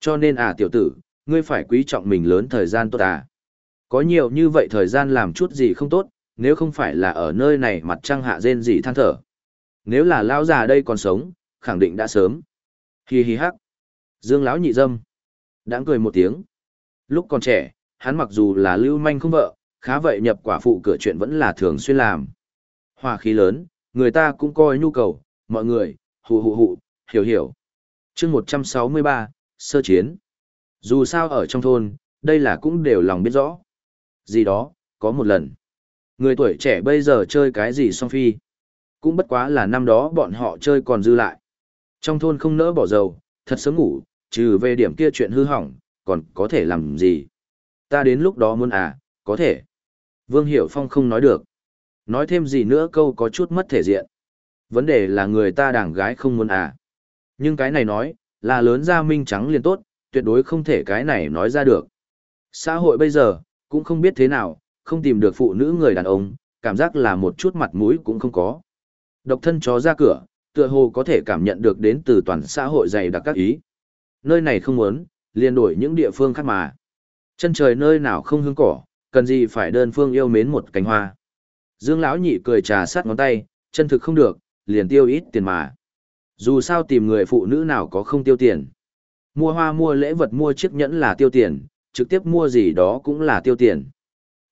Cho nên à tiểu tử, ngươi phải quý trọng mình lớn thời gian tốt à. Có nhiều như vậy thời gian làm chút gì không tốt, nếu không phải là ở nơi này mặt trăng hạ rên gì than thở. Nếu là lão già đây còn sống, khẳng định đã sớm. Hi hi hắc. Dương lão nhị dâm. Đã cười một tiếng. Lúc còn trẻ, hắn mặc dù là lưu manh không vợ, khá vậy nhập quả phụ cửa chuyện vẫn là thường xuyên làm. Hòa khí lớn, người ta cũng coi nhu cầu, mọi người, hụ hụ hụ, hiểu hiểu. chương 163, sơ chiến. Dù sao ở trong thôn, đây là cũng đều lòng biết rõ. Gì đó, có một lần. Người tuổi trẻ bây giờ chơi cái gì song phi. Cũng bất quá là năm đó bọn họ chơi còn dư lại. Trong thôn không nỡ bỏ dầu, thật sớm ngủ, trừ về điểm kia chuyện hư hỏng, còn có thể làm gì. Ta đến lúc đó muốn à, có thể. Vương Hiểu Phong không nói được. Nói thêm gì nữa câu có chút mất thể diện. Vấn đề là người ta đảng gái không muốn à. Nhưng cái này nói, là lớn ra minh trắng liền tốt, tuyệt đối không thể cái này nói ra được. Xã hội bây giờ, cũng không biết thế nào, không tìm được phụ nữ người đàn ông, cảm giác là một chút mặt mũi cũng không có. Độc thân chó ra cửa, tựa hồ có thể cảm nhận được đến từ toàn xã hội dày đặc các ý. Nơi này không muốn, liền đổi những địa phương khác mà. Chân trời nơi nào không hương cỏ, cần gì phải đơn phương yêu mến một cánh hoa. Dương lão nhị cười trà sát ngón tay, chân thực không được, liền tiêu ít tiền mà. Dù sao tìm người phụ nữ nào có không tiêu tiền. Mua hoa mua lễ vật mua chiếc nhẫn là tiêu tiền, trực tiếp mua gì đó cũng là tiêu tiền.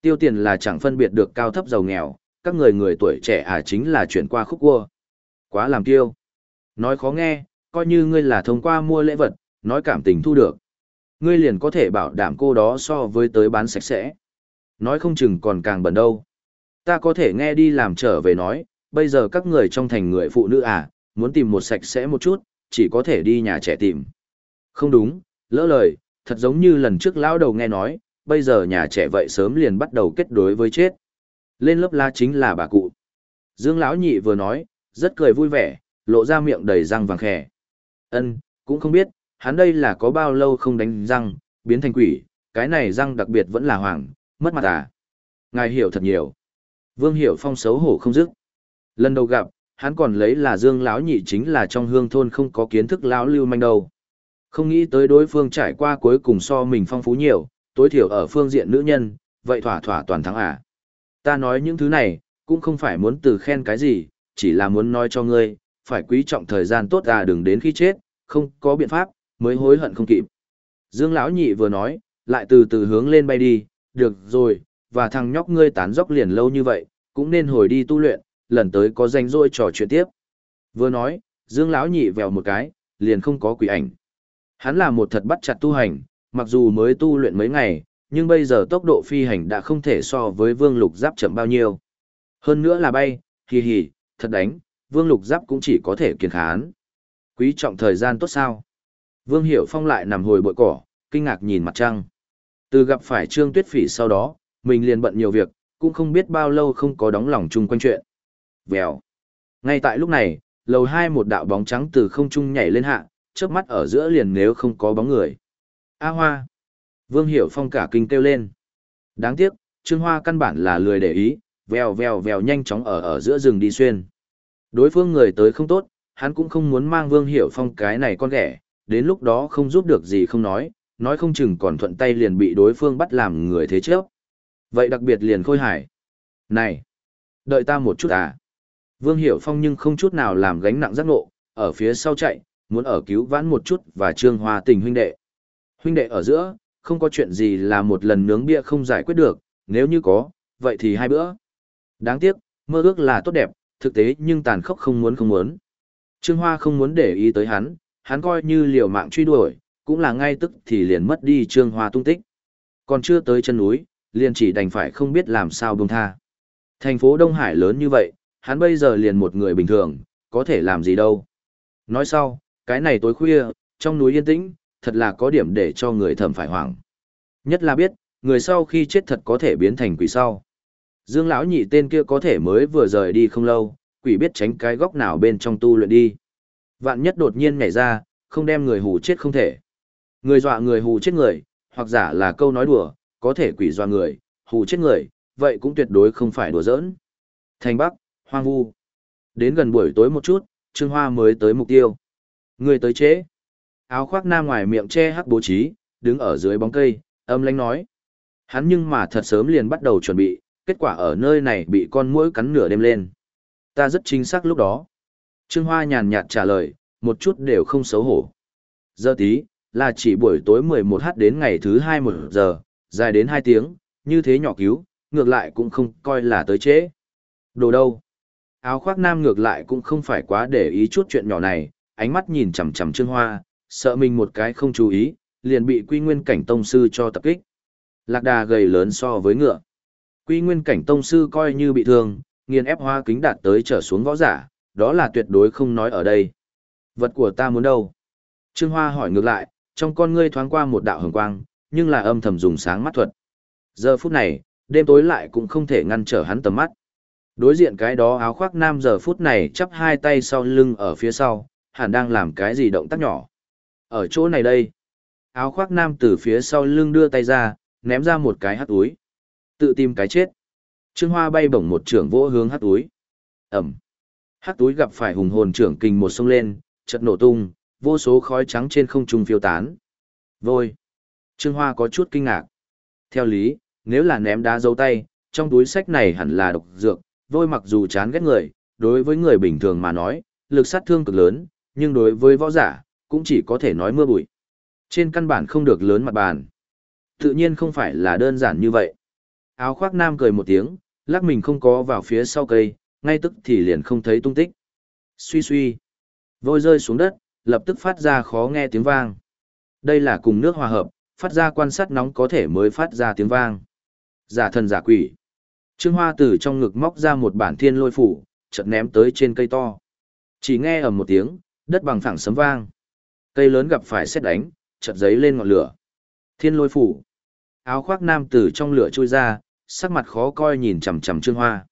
Tiêu tiền là chẳng phân biệt được cao thấp giàu nghèo, các người người tuổi trẻ à chính là chuyển qua khúc cua. Quá làm tiêu. Nói khó nghe, coi như ngươi là thông qua mua lễ vật, nói cảm tình thu được. Ngươi liền có thể bảo đảm cô đó so với tới bán sạch sẽ. Nói không chừng còn càng bẩn đâu. Ta có thể nghe đi làm trở về nói, bây giờ các người trong thành người phụ nữ à, muốn tìm một sạch sẽ một chút, chỉ có thể đi nhà trẻ tìm. Không đúng, lỡ lời, thật giống như lần trước lão đầu nghe nói, bây giờ nhà trẻ vậy sớm liền bắt đầu kết đối với chết. Lên lớp la chính là bà cụ. Dương lão nhị vừa nói, rất cười vui vẻ, lộ ra miệng đầy răng vàng khè. Ân, cũng không biết, hắn đây là có bao lâu không đánh răng, biến thành quỷ, cái này răng đặc biệt vẫn là hoàng, mất mặt à. Ngài hiểu thật nhiều. Vương Hiểu Phong xấu hổ không dứt. Lần đầu gặp, hắn còn lấy là Dương lão nhị chính là trong hương thôn không có kiến thức lão lưu manh đâu. Không nghĩ tới đối phương trải qua cuối cùng so mình phong phú nhiều, tối thiểu ở phương diện nữ nhân, vậy thỏa thỏa toàn thắng à. Ta nói những thứ này, cũng không phải muốn từ khen cái gì, chỉ là muốn nói cho ngươi, phải quý trọng thời gian tốt à đừng đến khi chết, không có biện pháp, mới hối hận không kịp. Dương lão nhị vừa nói, lại từ từ hướng lên bay đi, được rồi, và thằng nhóc ngươi tán dốc liền lâu như vậy, cũng nên hồi đi tu luyện, lần tới có danh rỗi trò chuyện tiếp. Vừa nói, Dương lão nhị vèo một cái, liền không có quỷ ảnh. Hắn là một thật bắt chặt tu hành, mặc dù mới tu luyện mấy ngày, nhưng bây giờ tốc độ phi hành đã không thể so với Vương Lục Giáp chậm bao nhiêu. Hơn nữa là bay, hì hì, thật đánh, Vương Lục Giáp cũng chỉ có thể kiên khán. Quý trọng thời gian tốt sao? Vương Hiểu Phong lại nằm hồi bụi cỏ, kinh ngạc nhìn mặt trăng. Từ gặp phải Trương Tuyết Phỉ sau đó, mình liền bận nhiều việc, cũng không biết bao lâu không có đóng lòng chung quanh chuyện. Vèo. Ngay tại lúc này, lầu hai một đạo bóng trắng từ không trung nhảy lên hạ, trước mắt ở giữa liền nếu không có bóng người. A Hoa. Vương Hiểu Phong cả kinh kêu lên. Đáng tiếc, Trương Hoa căn bản là lười để ý, vèo vèo vèo nhanh chóng ở ở giữa rừng đi xuyên. Đối phương người tới không tốt, hắn cũng không muốn mang Vương Hiểu Phong cái này con ghẻ, đến lúc đó không giúp được gì không nói, nói không chừng còn thuận tay liền bị đối phương bắt làm người thế chấp. Vậy đặc biệt liền khôi hải. Này, đợi ta một chút à. Vương Hiểu Phong nhưng không chút nào làm gánh nặng giác ngộ, ở phía sau chạy, muốn ở cứu vãn một chút và trương hòa tình huynh đệ. Huynh đệ ở giữa, không có chuyện gì là một lần nướng bia không giải quyết được, nếu như có, vậy thì hai bữa. Đáng tiếc, mơ ước là tốt đẹp, thực tế nhưng tàn khốc không muốn không muốn. Trương Hoa không muốn để ý tới hắn, hắn coi như liều mạng truy đuổi, cũng là ngay tức thì liền mất đi Trương Hoa tung tích. Còn chưa tới chân núi, liền chỉ đành phải không biết làm sao buông tha. Thành phố Đông Hải lớn như vậy, hắn bây giờ liền một người bình thường, có thể làm gì đâu. Nói sau, cái này tối khuya, trong núi yên tĩnh, thật là có điểm để cho người thầm phải hoảng. Nhất là biết, người sau khi chết thật có thể biến thành quỷ sau. Dương lão nhị tên kia có thể mới vừa rời đi không lâu, quỷ biết tránh cái góc nào bên trong tu luyện đi. Vạn nhất đột nhiên nhảy ra, không đem người hù chết không thể. Người dọa người hù chết người, hoặc giả là câu nói đùa, có thể quỷ dọa người, hù chết người, vậy cũng tuyệt đối không phải đùa giỡn. Thành Bắc, hoang vu. Đến gần buổi tối một chút, Trương Hoa mới tới mục tiêu. Người tới chế. Áo khoác nam ngoài miệng che hắc bố trí, đứng ở dưới bóng cây, âm lãnh nói. Hắn nhưng mà thật sớm liền bắt đầu chuẩn bị, kết quả ở nơi này bị con muỗi cắn nửa đêm lên. Ta rất chính xác lúc đó. Trương Hoa nhàn nhạt trả lời, một chút đều không xấu hổ. Giờ tí, là chỉ buổi tối 11h đến ngày thứ 2 một giờ, dài đến 2 tiếng, như thế nhỏ cứu, ngược lại cũng không coi là tới trễ. Đồ đâu? Áo khoác nam ngược lại cũng không phải quá để ý chút chuyện nhỏ này, ánh mắt nhìn chằm chằm Trương Hoa, sợ mình một cái không chú ý, liền bị quy nguyên cảnh tông sư cho tập kích. Lạc đà gầy lớn so với ngựa. Quy nguyên cảnh tông sư coi như bị thương, nghiền ép hoa kính đạt tới trở xuống võ giả, đó là tuyệt đối không nói ở đây. Vật của ta muốn đâu? Trương Hoa hỏi ngược lại, trong con ngươi thoáng qua một đạo hồng quang, nhưng là âm thầm dùng sáng mắt thuật. Giờ phút này, đêm tối lại cũng không thể ngăn trở hắn tầm mắt. Đối diện cái đó áo khoác nam giờ phút này chắp hai tay sau lưng ở phía sau, hẳn đang làm cái gì động tác nhỏ. Ở chỗ này đây, áo khoác nam từ phía sau lưng đưa tay ra, ném ra một cái hắt túi. Tự tìm cái chết. Trương Hoa bay bổng một trưởng vỗ hướng hát túi. Ẩm. hát túi gặp phải hùng hồn trưởng kình một sông lên, chợt nổ tung, vô số khói trắng trên không trung phiêu tán. Vôi. Trương Hoa có chút kinh ngạc. Theo lý, nếu là ném đá dấu tay, trong túi sách này hẳn là độc dược, vôi mặc dù chán ghét người, đối với người bình thường mà nói, lực sát thương cực lớn, nhưng đối với võ giả, cũng chỉ có thể nói mưa bụi. Trên căn bản không được lớn mặt bàn. Tự nhiên không phải là đơn giản như vậy. Áo khoác nam cười một tiếng, lắc mình không có vào phía sau cây, ngay tức thì liền không thấy tung tích. Suy suy. Vôi rơi xuống đất, lập tức phát ra khó nghe tiếng vang. Đây là cùng nước hòa hợp, phát ra quan sát nóng có thể mới phát ra tiếng vang. Giả thần giả quỷ. Trương Hoa từ trong ngực móc ra một bản thiên lôi phủ, chợt ném tới trên cây to. Chỉ nghe ầm một tiếng, đất bằng phẳng sấm vang. Cây lớn gặp phải xét đánh, chợt giấy lên ngọn lửa. Thiên lôi phủ. Áo khoác nam từ trong lửa trôi ra, sắc mặt khó coi nhìn chằm chằm Trương Hoa.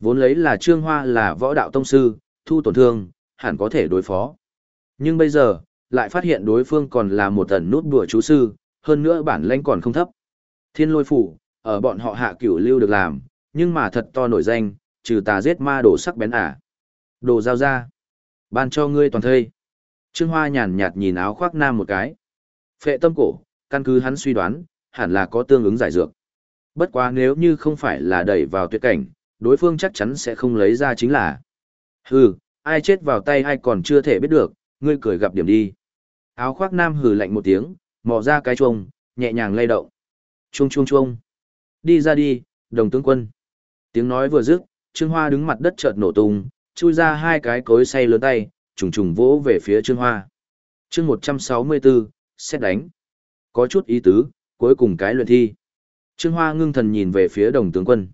Vốn lấy là Trương Hoa là võ đạo tông sư, thu tổn thương, hẳn có thể đối phó. Nhưng bây giờ, lại phát hiện đối phương còn là một tần nút bùa chú sư, hơn nữa bản lãnh còn không thấp. Thiên lôi phủ, ở bọn họ hạ cửu lưu được làm, nhưng mà thật to nổi danh, trừ tà giết ma đổ sắc bén ả. Đồ giao ra. Ban cho ngươi toàn thây. Trương Hoa nhàn nhạt nhìn áo khoác nam một cái. Phệ tâm cổ, căn cứ hắn suy đoán, hẳn là có tương ứng giải dược. Bất quá nếu như không phải là đẩy vào tuyệt cảnh, đối phương chắc chắn sẽ không lấy ra chính là. Hừ, ai chết vào tay ai còn chưa thể biết được, ngươi cười gặp điểm đi. Áo khoác nam hừ lạnh một tiếng, mò ra cái chuông, nhẹ nhàng lay động. Chuông chuông chuông. Đi ra đi, đồng tướng quân. Tiếng nói vừa dứt, Trương Hoa đứng mặt đất chợt nổ tung, chui ra hai cái cối xay lớn tay, trùng trùng vỗ về phía Trương Hoa. Chương 164, xét đánh. Có chút ý tứ, cuối cùng cái luyện thi. Trương Hoa ngưng thần nhìn về phía đồng tướng quân.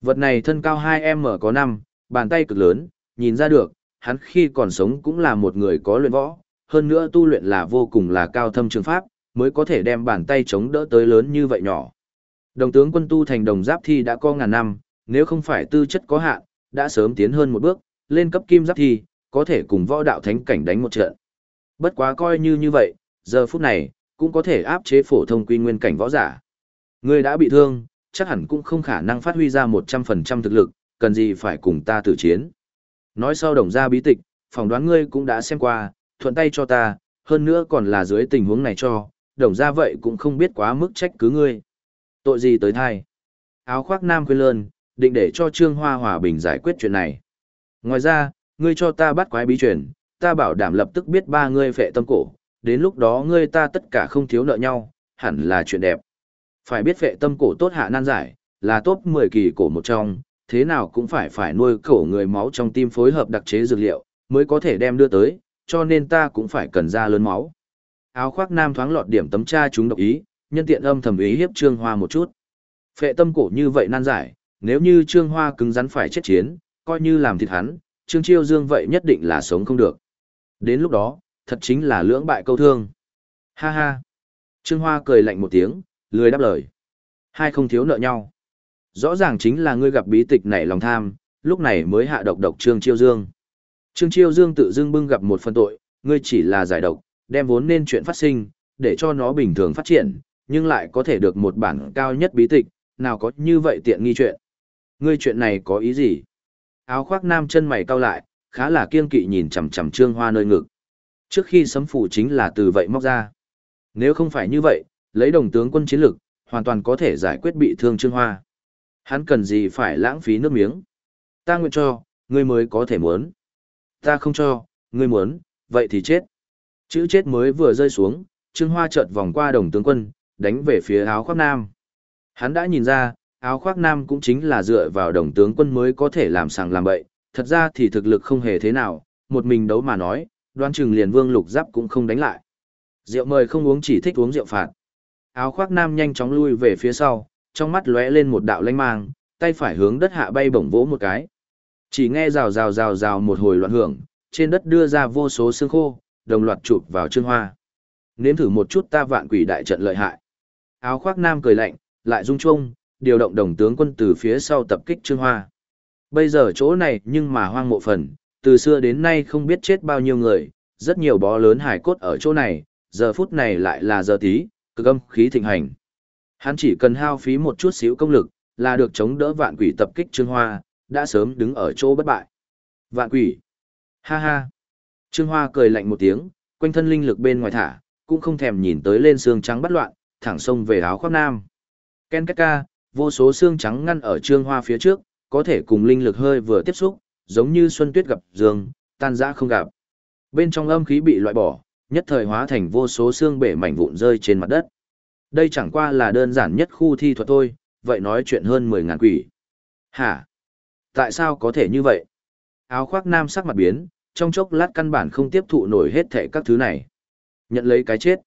Vật này thân cao 2m có 5, bàn tay cực lớn, nhìn ra được, hắn khi còn sống cũng là một người có luyện võ, hơn nữa tu luyện là vô cùng là cao thâm trường pháp, mới có thể đem bàn tay chống đỡ tới lớn như vậy nhỏ. Đồng tướng quân tu thành đồng giáp thi đã có ngàn năm, nếu không phải tư chất có hạn, đã sớm tiến hơn một bước, lên cấp kim giáp thi, có thể cùng võ đạo thánh cảnh đánh một trận. Bất quá coi như như vậy, giờ phút này, cũng có thể áp chế phổ thông quy nguyên cảnh võ giả. Ngươi đã bị thương, chắc hẳn cũng không khả năng phát huy ra 100% thực lực, cần gì phải cùng ta tử chiến. Nói sau đồng gia bí tịch, phỏng đoán ngươi cũng đã xem qua, thuận tay cho ta, hơn nữa còn là dưới tình huống này cho, đồng gia vậy cũng không biết quá mức trách cứ ngươi. Tội gì tới thai? Áo khoác nam quên lơn, định để cho Trương Hoa Hòa Bình giải quyết chuyện này. Ngoài ra, ngươi cho ta bắt quái bí truyền, ta bảo đảm lập tức biết ba ngươi phệ tâm cổ, đến lúc đó ngươi ta tất cả không thiếu nợ nhau, hẳn là chuyện đẹp. Phải biết vệ tâm cổ tốt hạ nan giải, là tốt 10 kỳ cổ một trong, thế nào cũng phải phải nuôi cổ người máu trong tim phối hợp đặc chế dược liệu, mới có thể đem đưa tới, cho nên ta cũng phải cần ra lớn máu. Áo khoác nam thoáng lọt điểm tấm tra chúng độc ý, nhân tiện âm thầm ý hiếp Trương Hoa một chút. Phệ tâm cổ như vậy nan giải, nếu như Trương Hoa cứng rắn phải chết chiến, coi như làm thịt hắn, Trương Chiêu Dương vậy nhất định là sống không được. Đến lúc đó, thật chính là lưỡng bại câu thương. Ha ha. Trương Hoa cười lạnh một tiếng, lười đáp lời. Hai không thiếu nợ nhau. Rõ ràng chính là ngươi gặp bí tịch nảy lòng tham, lúc này mới hạ độc độc Trương Chiêu Dương. Trương Chiêu Dương tự dưng bưng gặp một phần tội, ngươi chỉ là giải độc, đem vốn nên chuyện phát sinh, để cho nó bình thường phát triển, nhưng lại có thể được một bản cao nhất bí tịch, nào có như vậy tiện nghi chuyện. Ngươi chuyện này có ý gì? Áo khoác nam chân mày cau lại, khá là kiên kỵ nhìn chằm chằm Trương Hoa nơi ngực. Trước khi sấm phủ chính là từ vậy móc ra. Nếu không phải như vậy, lấy đồng tướng quân chiến lực, hoàn toàn có thể giải quyết bị thương Trương Hoa. Hắn cần gì phải lãng phí nước miếng. Ta nguyện cho, ngươi mới có thể muốn. Ta không cho, ngươi muốn, vậy thì chết. Chữ chết mới vừa rơi xuống, Trương Hoa chợt vòng qua đồng tướng quân, đánh về phía áo khoác nam. Hắn đã nhìn ra, áo khoác nam cũng chính là dựa vào đồng tướng quân mới có thể làm sàng làm bậy, thật ra thì thực lực không hề thế nào, một mình đấu mà nói, đoan chừng liền vương lục giáp cũng không đánh lại. Rượu mời không uống chỉ thích uống rượu phạt. Áo khoác nam nhanh chóng lui về phía sau, trong mắt lóe lên một đạo lanh mang, tay phải hướng đất hạ bay bổng vỗ một cái. Chỉ nghe rào rào rào rào một hồi loạn hưởng, trên đất đưa ra vô số xương khô, đồng loạt chụp vào Trương Hoa. Nếm thử một chút ta vạn quỷ đại trận lợi hại. Áo khoác nam cười lạnh, lại rung chuông, điều động đồng tướng quân từ phía sau tập kích Trương Hoa. Bây giờ chỗ này nhưng mà hoang mộ phần, từ xưa đến nay không biết chết bao nhiêu người, rất nhiều bó lớn hải cốt ở chỗ này, giờ phút này lại là giờ tí, cực âm khí thịnh hành. Hắn chỉ cần hao phí một chút xíu công lực, là được chống đỡ vạn quỷ tập kích Trương Hoa, đã sớm đứng ở chỗ bất bại. Vạn quỷ! Ha ha! Trương Hoa cười lạnh một tiếng, quanh thân linh lực bên ngoài thả, cũng không thèm nhìn tới lên xương trắng bắt loạn, thẳng sông về áo khoác nam. Ken ca, vô số xương trắng ngăn ở Trương Hoa phía trước, có thể cùng linh lực hơi vừa tiếp xúc, giống như xuân tuyết gặp dương, tan dã không gặp. Bên trong âm khí bị loại bỏ, nhất thời hóa thành vô số xương bể mảnh vụn rơi trên mặt đất. Đây chẳng qua là đơn giản nhất khu thi thuật thôi, vậy nói chuyện hơn 10 ngàn quỷ. Hả? Tại sao có thể như vậy? Áo khoác nam sắc mặt biến, trong chốc lát căn bản không tiếp thụ nổi hết thệ các thứ này. Nhận lấy cái chết.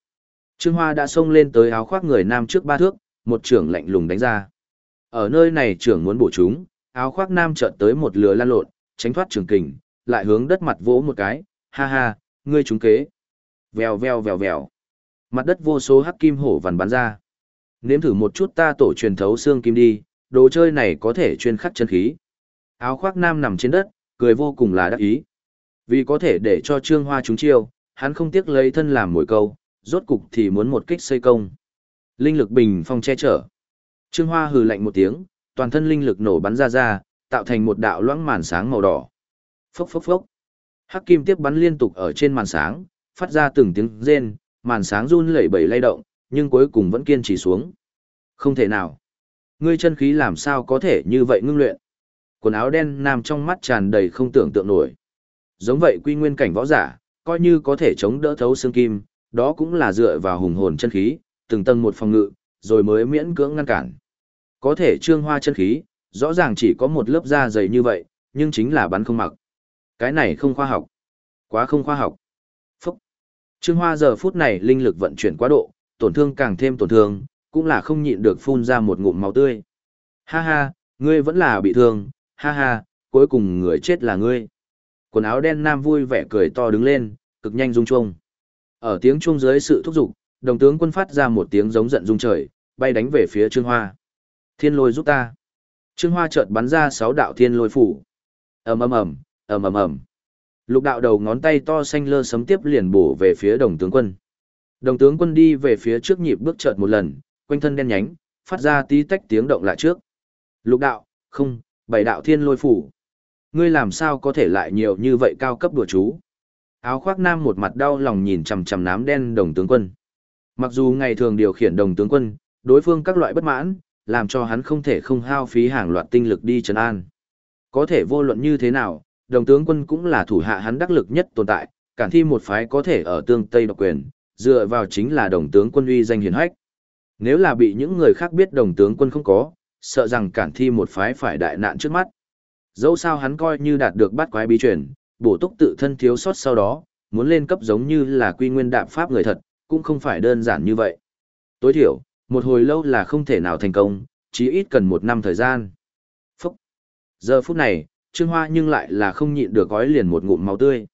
Trương Hoa đã xông lên tới áo khoác người nam trước ba thước, một trưởng lạnh lùng đánh ra. Ở nơi này trưởng muốn bổ chúng, áo khoác nam chợt tới một lửa lan lộn, tránh thoát trường kình, lại hướng đất mặt vỗ một cái, ha ha, ngươi trúng kế. Vèo vèo vèo vèo. Mặt đất vô số hắc kim hổ vằn bắn ra. Nếm thử một chút ta tổ truyền thấu xương kim đi, đồ chơi này có thể chuyên khắc chân khí. Áo khoác nam nằm trên đất, cười vô cùng là đắc ý. Vì có thể để cho trương hoa trúng chiêu, hắn không tiếc lấy thân làm mồi câu, rốt cục thì muốn một kích xây công. Linh lực bình phong che chở. Trương hoa hừ lạnh một tiếng, toàn thân linh lực nổ bắn ra ra, tạo thành một đạo loãng màn sáng màu đỏ. Phốc phốc phốc. Hắc kim tiếp bắn liên tục ở trên màn sáng, phát ra từng tiếng rên, màn sáng run lẩy bẩy lay động, nhưng cuối cùng vẫn kiên trì xuống. Không thể nào. Ngươi chân khí làm sao có thể như vậy ngưng luyện. Quần áo đen nam trong mắt tràn đầy không tưởng tượng nổi. Giống vậy quy nguyên cảnh võ giả, coi như có thể chống đỡ thấu xương kim, đó cũng là dựa vào hùng hồn chân khí, từng tầng một phòng ngự, rồi mới miễn cưỡng ngăn cản. Có thể trương hoa chân khí, rõ ràng chỉ có một lớp da dày như vậy, nhưng chính là bắn không mặc. Cái này không khoa học. Quá không khoa học. Trương hoa giờ phút này linh lực vận chuyển quá độ, tổn thương càng thêm tổn thương, cũng là không nhịn được phun ra một ngụm máu tươi. Ha ha, ngươi vẫn là bị thương, ha ha, cuối cùng người chết là ngươi. Quần áo đen nam vui vẻ cười to đứng lên, cực nhanh rung chuông. Ở tiếng chuông dưới sự thúc giục, đồng tướng quân phát ra một tiếng giống giận rung trời, bay đánh về phía Trương Hoa. Thiên lôi giúp ta. Trương Hoa chợt bắn ra sáu đạo thiên lôi phủ. ầm ầm ầm, ầm ầm ầm. Lục đạo đầu ngón tay to xanh lơ sấm tiếp liền bổ về phía đồng tướng quân. Đồng tướng quân đi về phía trước nhịp bước chợt một lần, quanh thân đen nhánh, phát ra tí tách tiếng động lại trước. Lục đạo, không, bảy đạo thiên lôi phủ. Ngươi làm sao có thể lại nhiều như vậy cao cấp đùa chú? Áo khoác nam một mặt đau lòng nhìn chằm chằm nám đen đồng tướng quân. Mặc dù ngày thường điều khiển đồng tướng quân, đối phương các loại bất mãn, làm cho hắn không thể không hao phí hàng loạt tinh lực đi trấn an. Có thể vô luận như thế nào, đồng tướng quân cũng là thủ hạ hắn đắc lực nhất tồn tại, cản thi một phái có thể ở tương Tây độc quyền, dựa vào chính là đồng tướng quân uy danh hiển hách. Nếu là bị những người khác biết đồng tướng quân không có, sợ rằng cản thi một phái phải đại nạn trước mắt. Dẫu sao hắn coi như đạt được bát quái bí truyền, bổ túc tự thân thiếu sót sau đó, muốn lên cấp giống như là quy nguyên đạm pháp người thật, cũng không phải đơn giản như vậy. Tối thiểu, một hồi lâu là không thể nào thành công, chí ít cần một năm thời gian. Phúc! Giờ phút này, Trương Hoa nhưng lại là không nhịn được gói liền một ngụm máu tươi.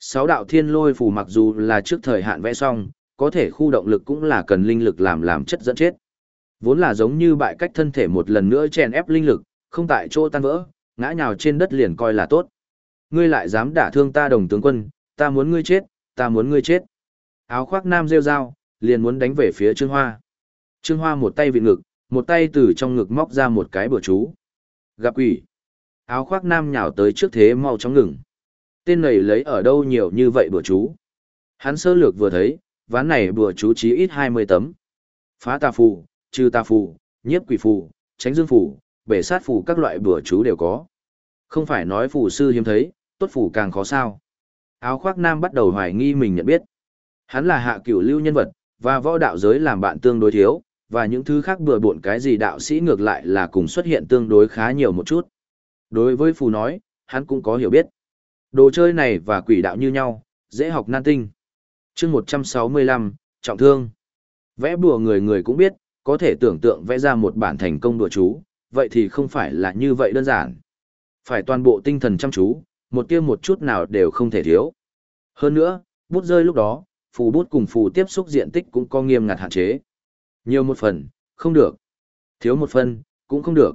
Sáu đạo thiên lôi phù mặc dù là trước thời hạn vẽ xong, có thể khu động lực cũng là cần linh lực làm làm chất dẫn chết. Vốn là giống như bại cách thân thể một lần nữa chèn ép linh lực, không tại chỗ tan vỡ, ngã nhào trên đất liền coi là tốt. Ngươi lại dám đả thương ta đồng tướng quân, ta muốn ngươi chết, ta muốn ngươi chết. Áo khoác nam rêu dao, liền muốn đánh về phía Trương Hoa. Trương Hoa một tay vị ngực, một tay từ trong ngực móc ra một cái bữa chú. Gặp quỷ. Áo khoác nam nhào tới trước thế mau chóng ngừng. Tên này lấy ở đâu nhiều như vậy bữa chú. Hắn sơ lược vừa thấy, ván này bữa chú chí ít 20 tấm. Phá tà phù, trừ tà phù, nhiếp quỷ phù, tránh dương phù, bể sát phù các loại bữa chú đều có. Không phải nói phù sư hiếm thấy, tốt phù càng khó sao. Áo khoác nam bắt đầu hoài nghi mình nhận biết. Hắn là hạ cửu lưu nhân vật, và võ đạo giới làm bạn tương đối thiếu, và những thứ khác bừa bộn cái gì đạo sĩ ngược lại là cùng xuất hiện tương đối khá nhiều một chút. Đối với phù nói, hắn cũng có hiểu biết. Đồ chơi này và quỷ đạo như nhau, dễ học nan tinh. chương 165, trọng thương. Vẽ bùa người người cũng biết, có thể tưởng tượng vẽ ra một bản thành công đùa chú, vậy thì không phải là như vậy đơn giản. Phải toàn bộ tinh thần chăm chú, một tiêu một chút nào đều không thể thiếu. Hơn nữa, bút rơi lúc đó, phù bút cùng phù tiếp xúc diện tích cũng có nghiêm ngặt hạn chế. Nhiều một phần, không được. Thiếu một phần, cũng không được.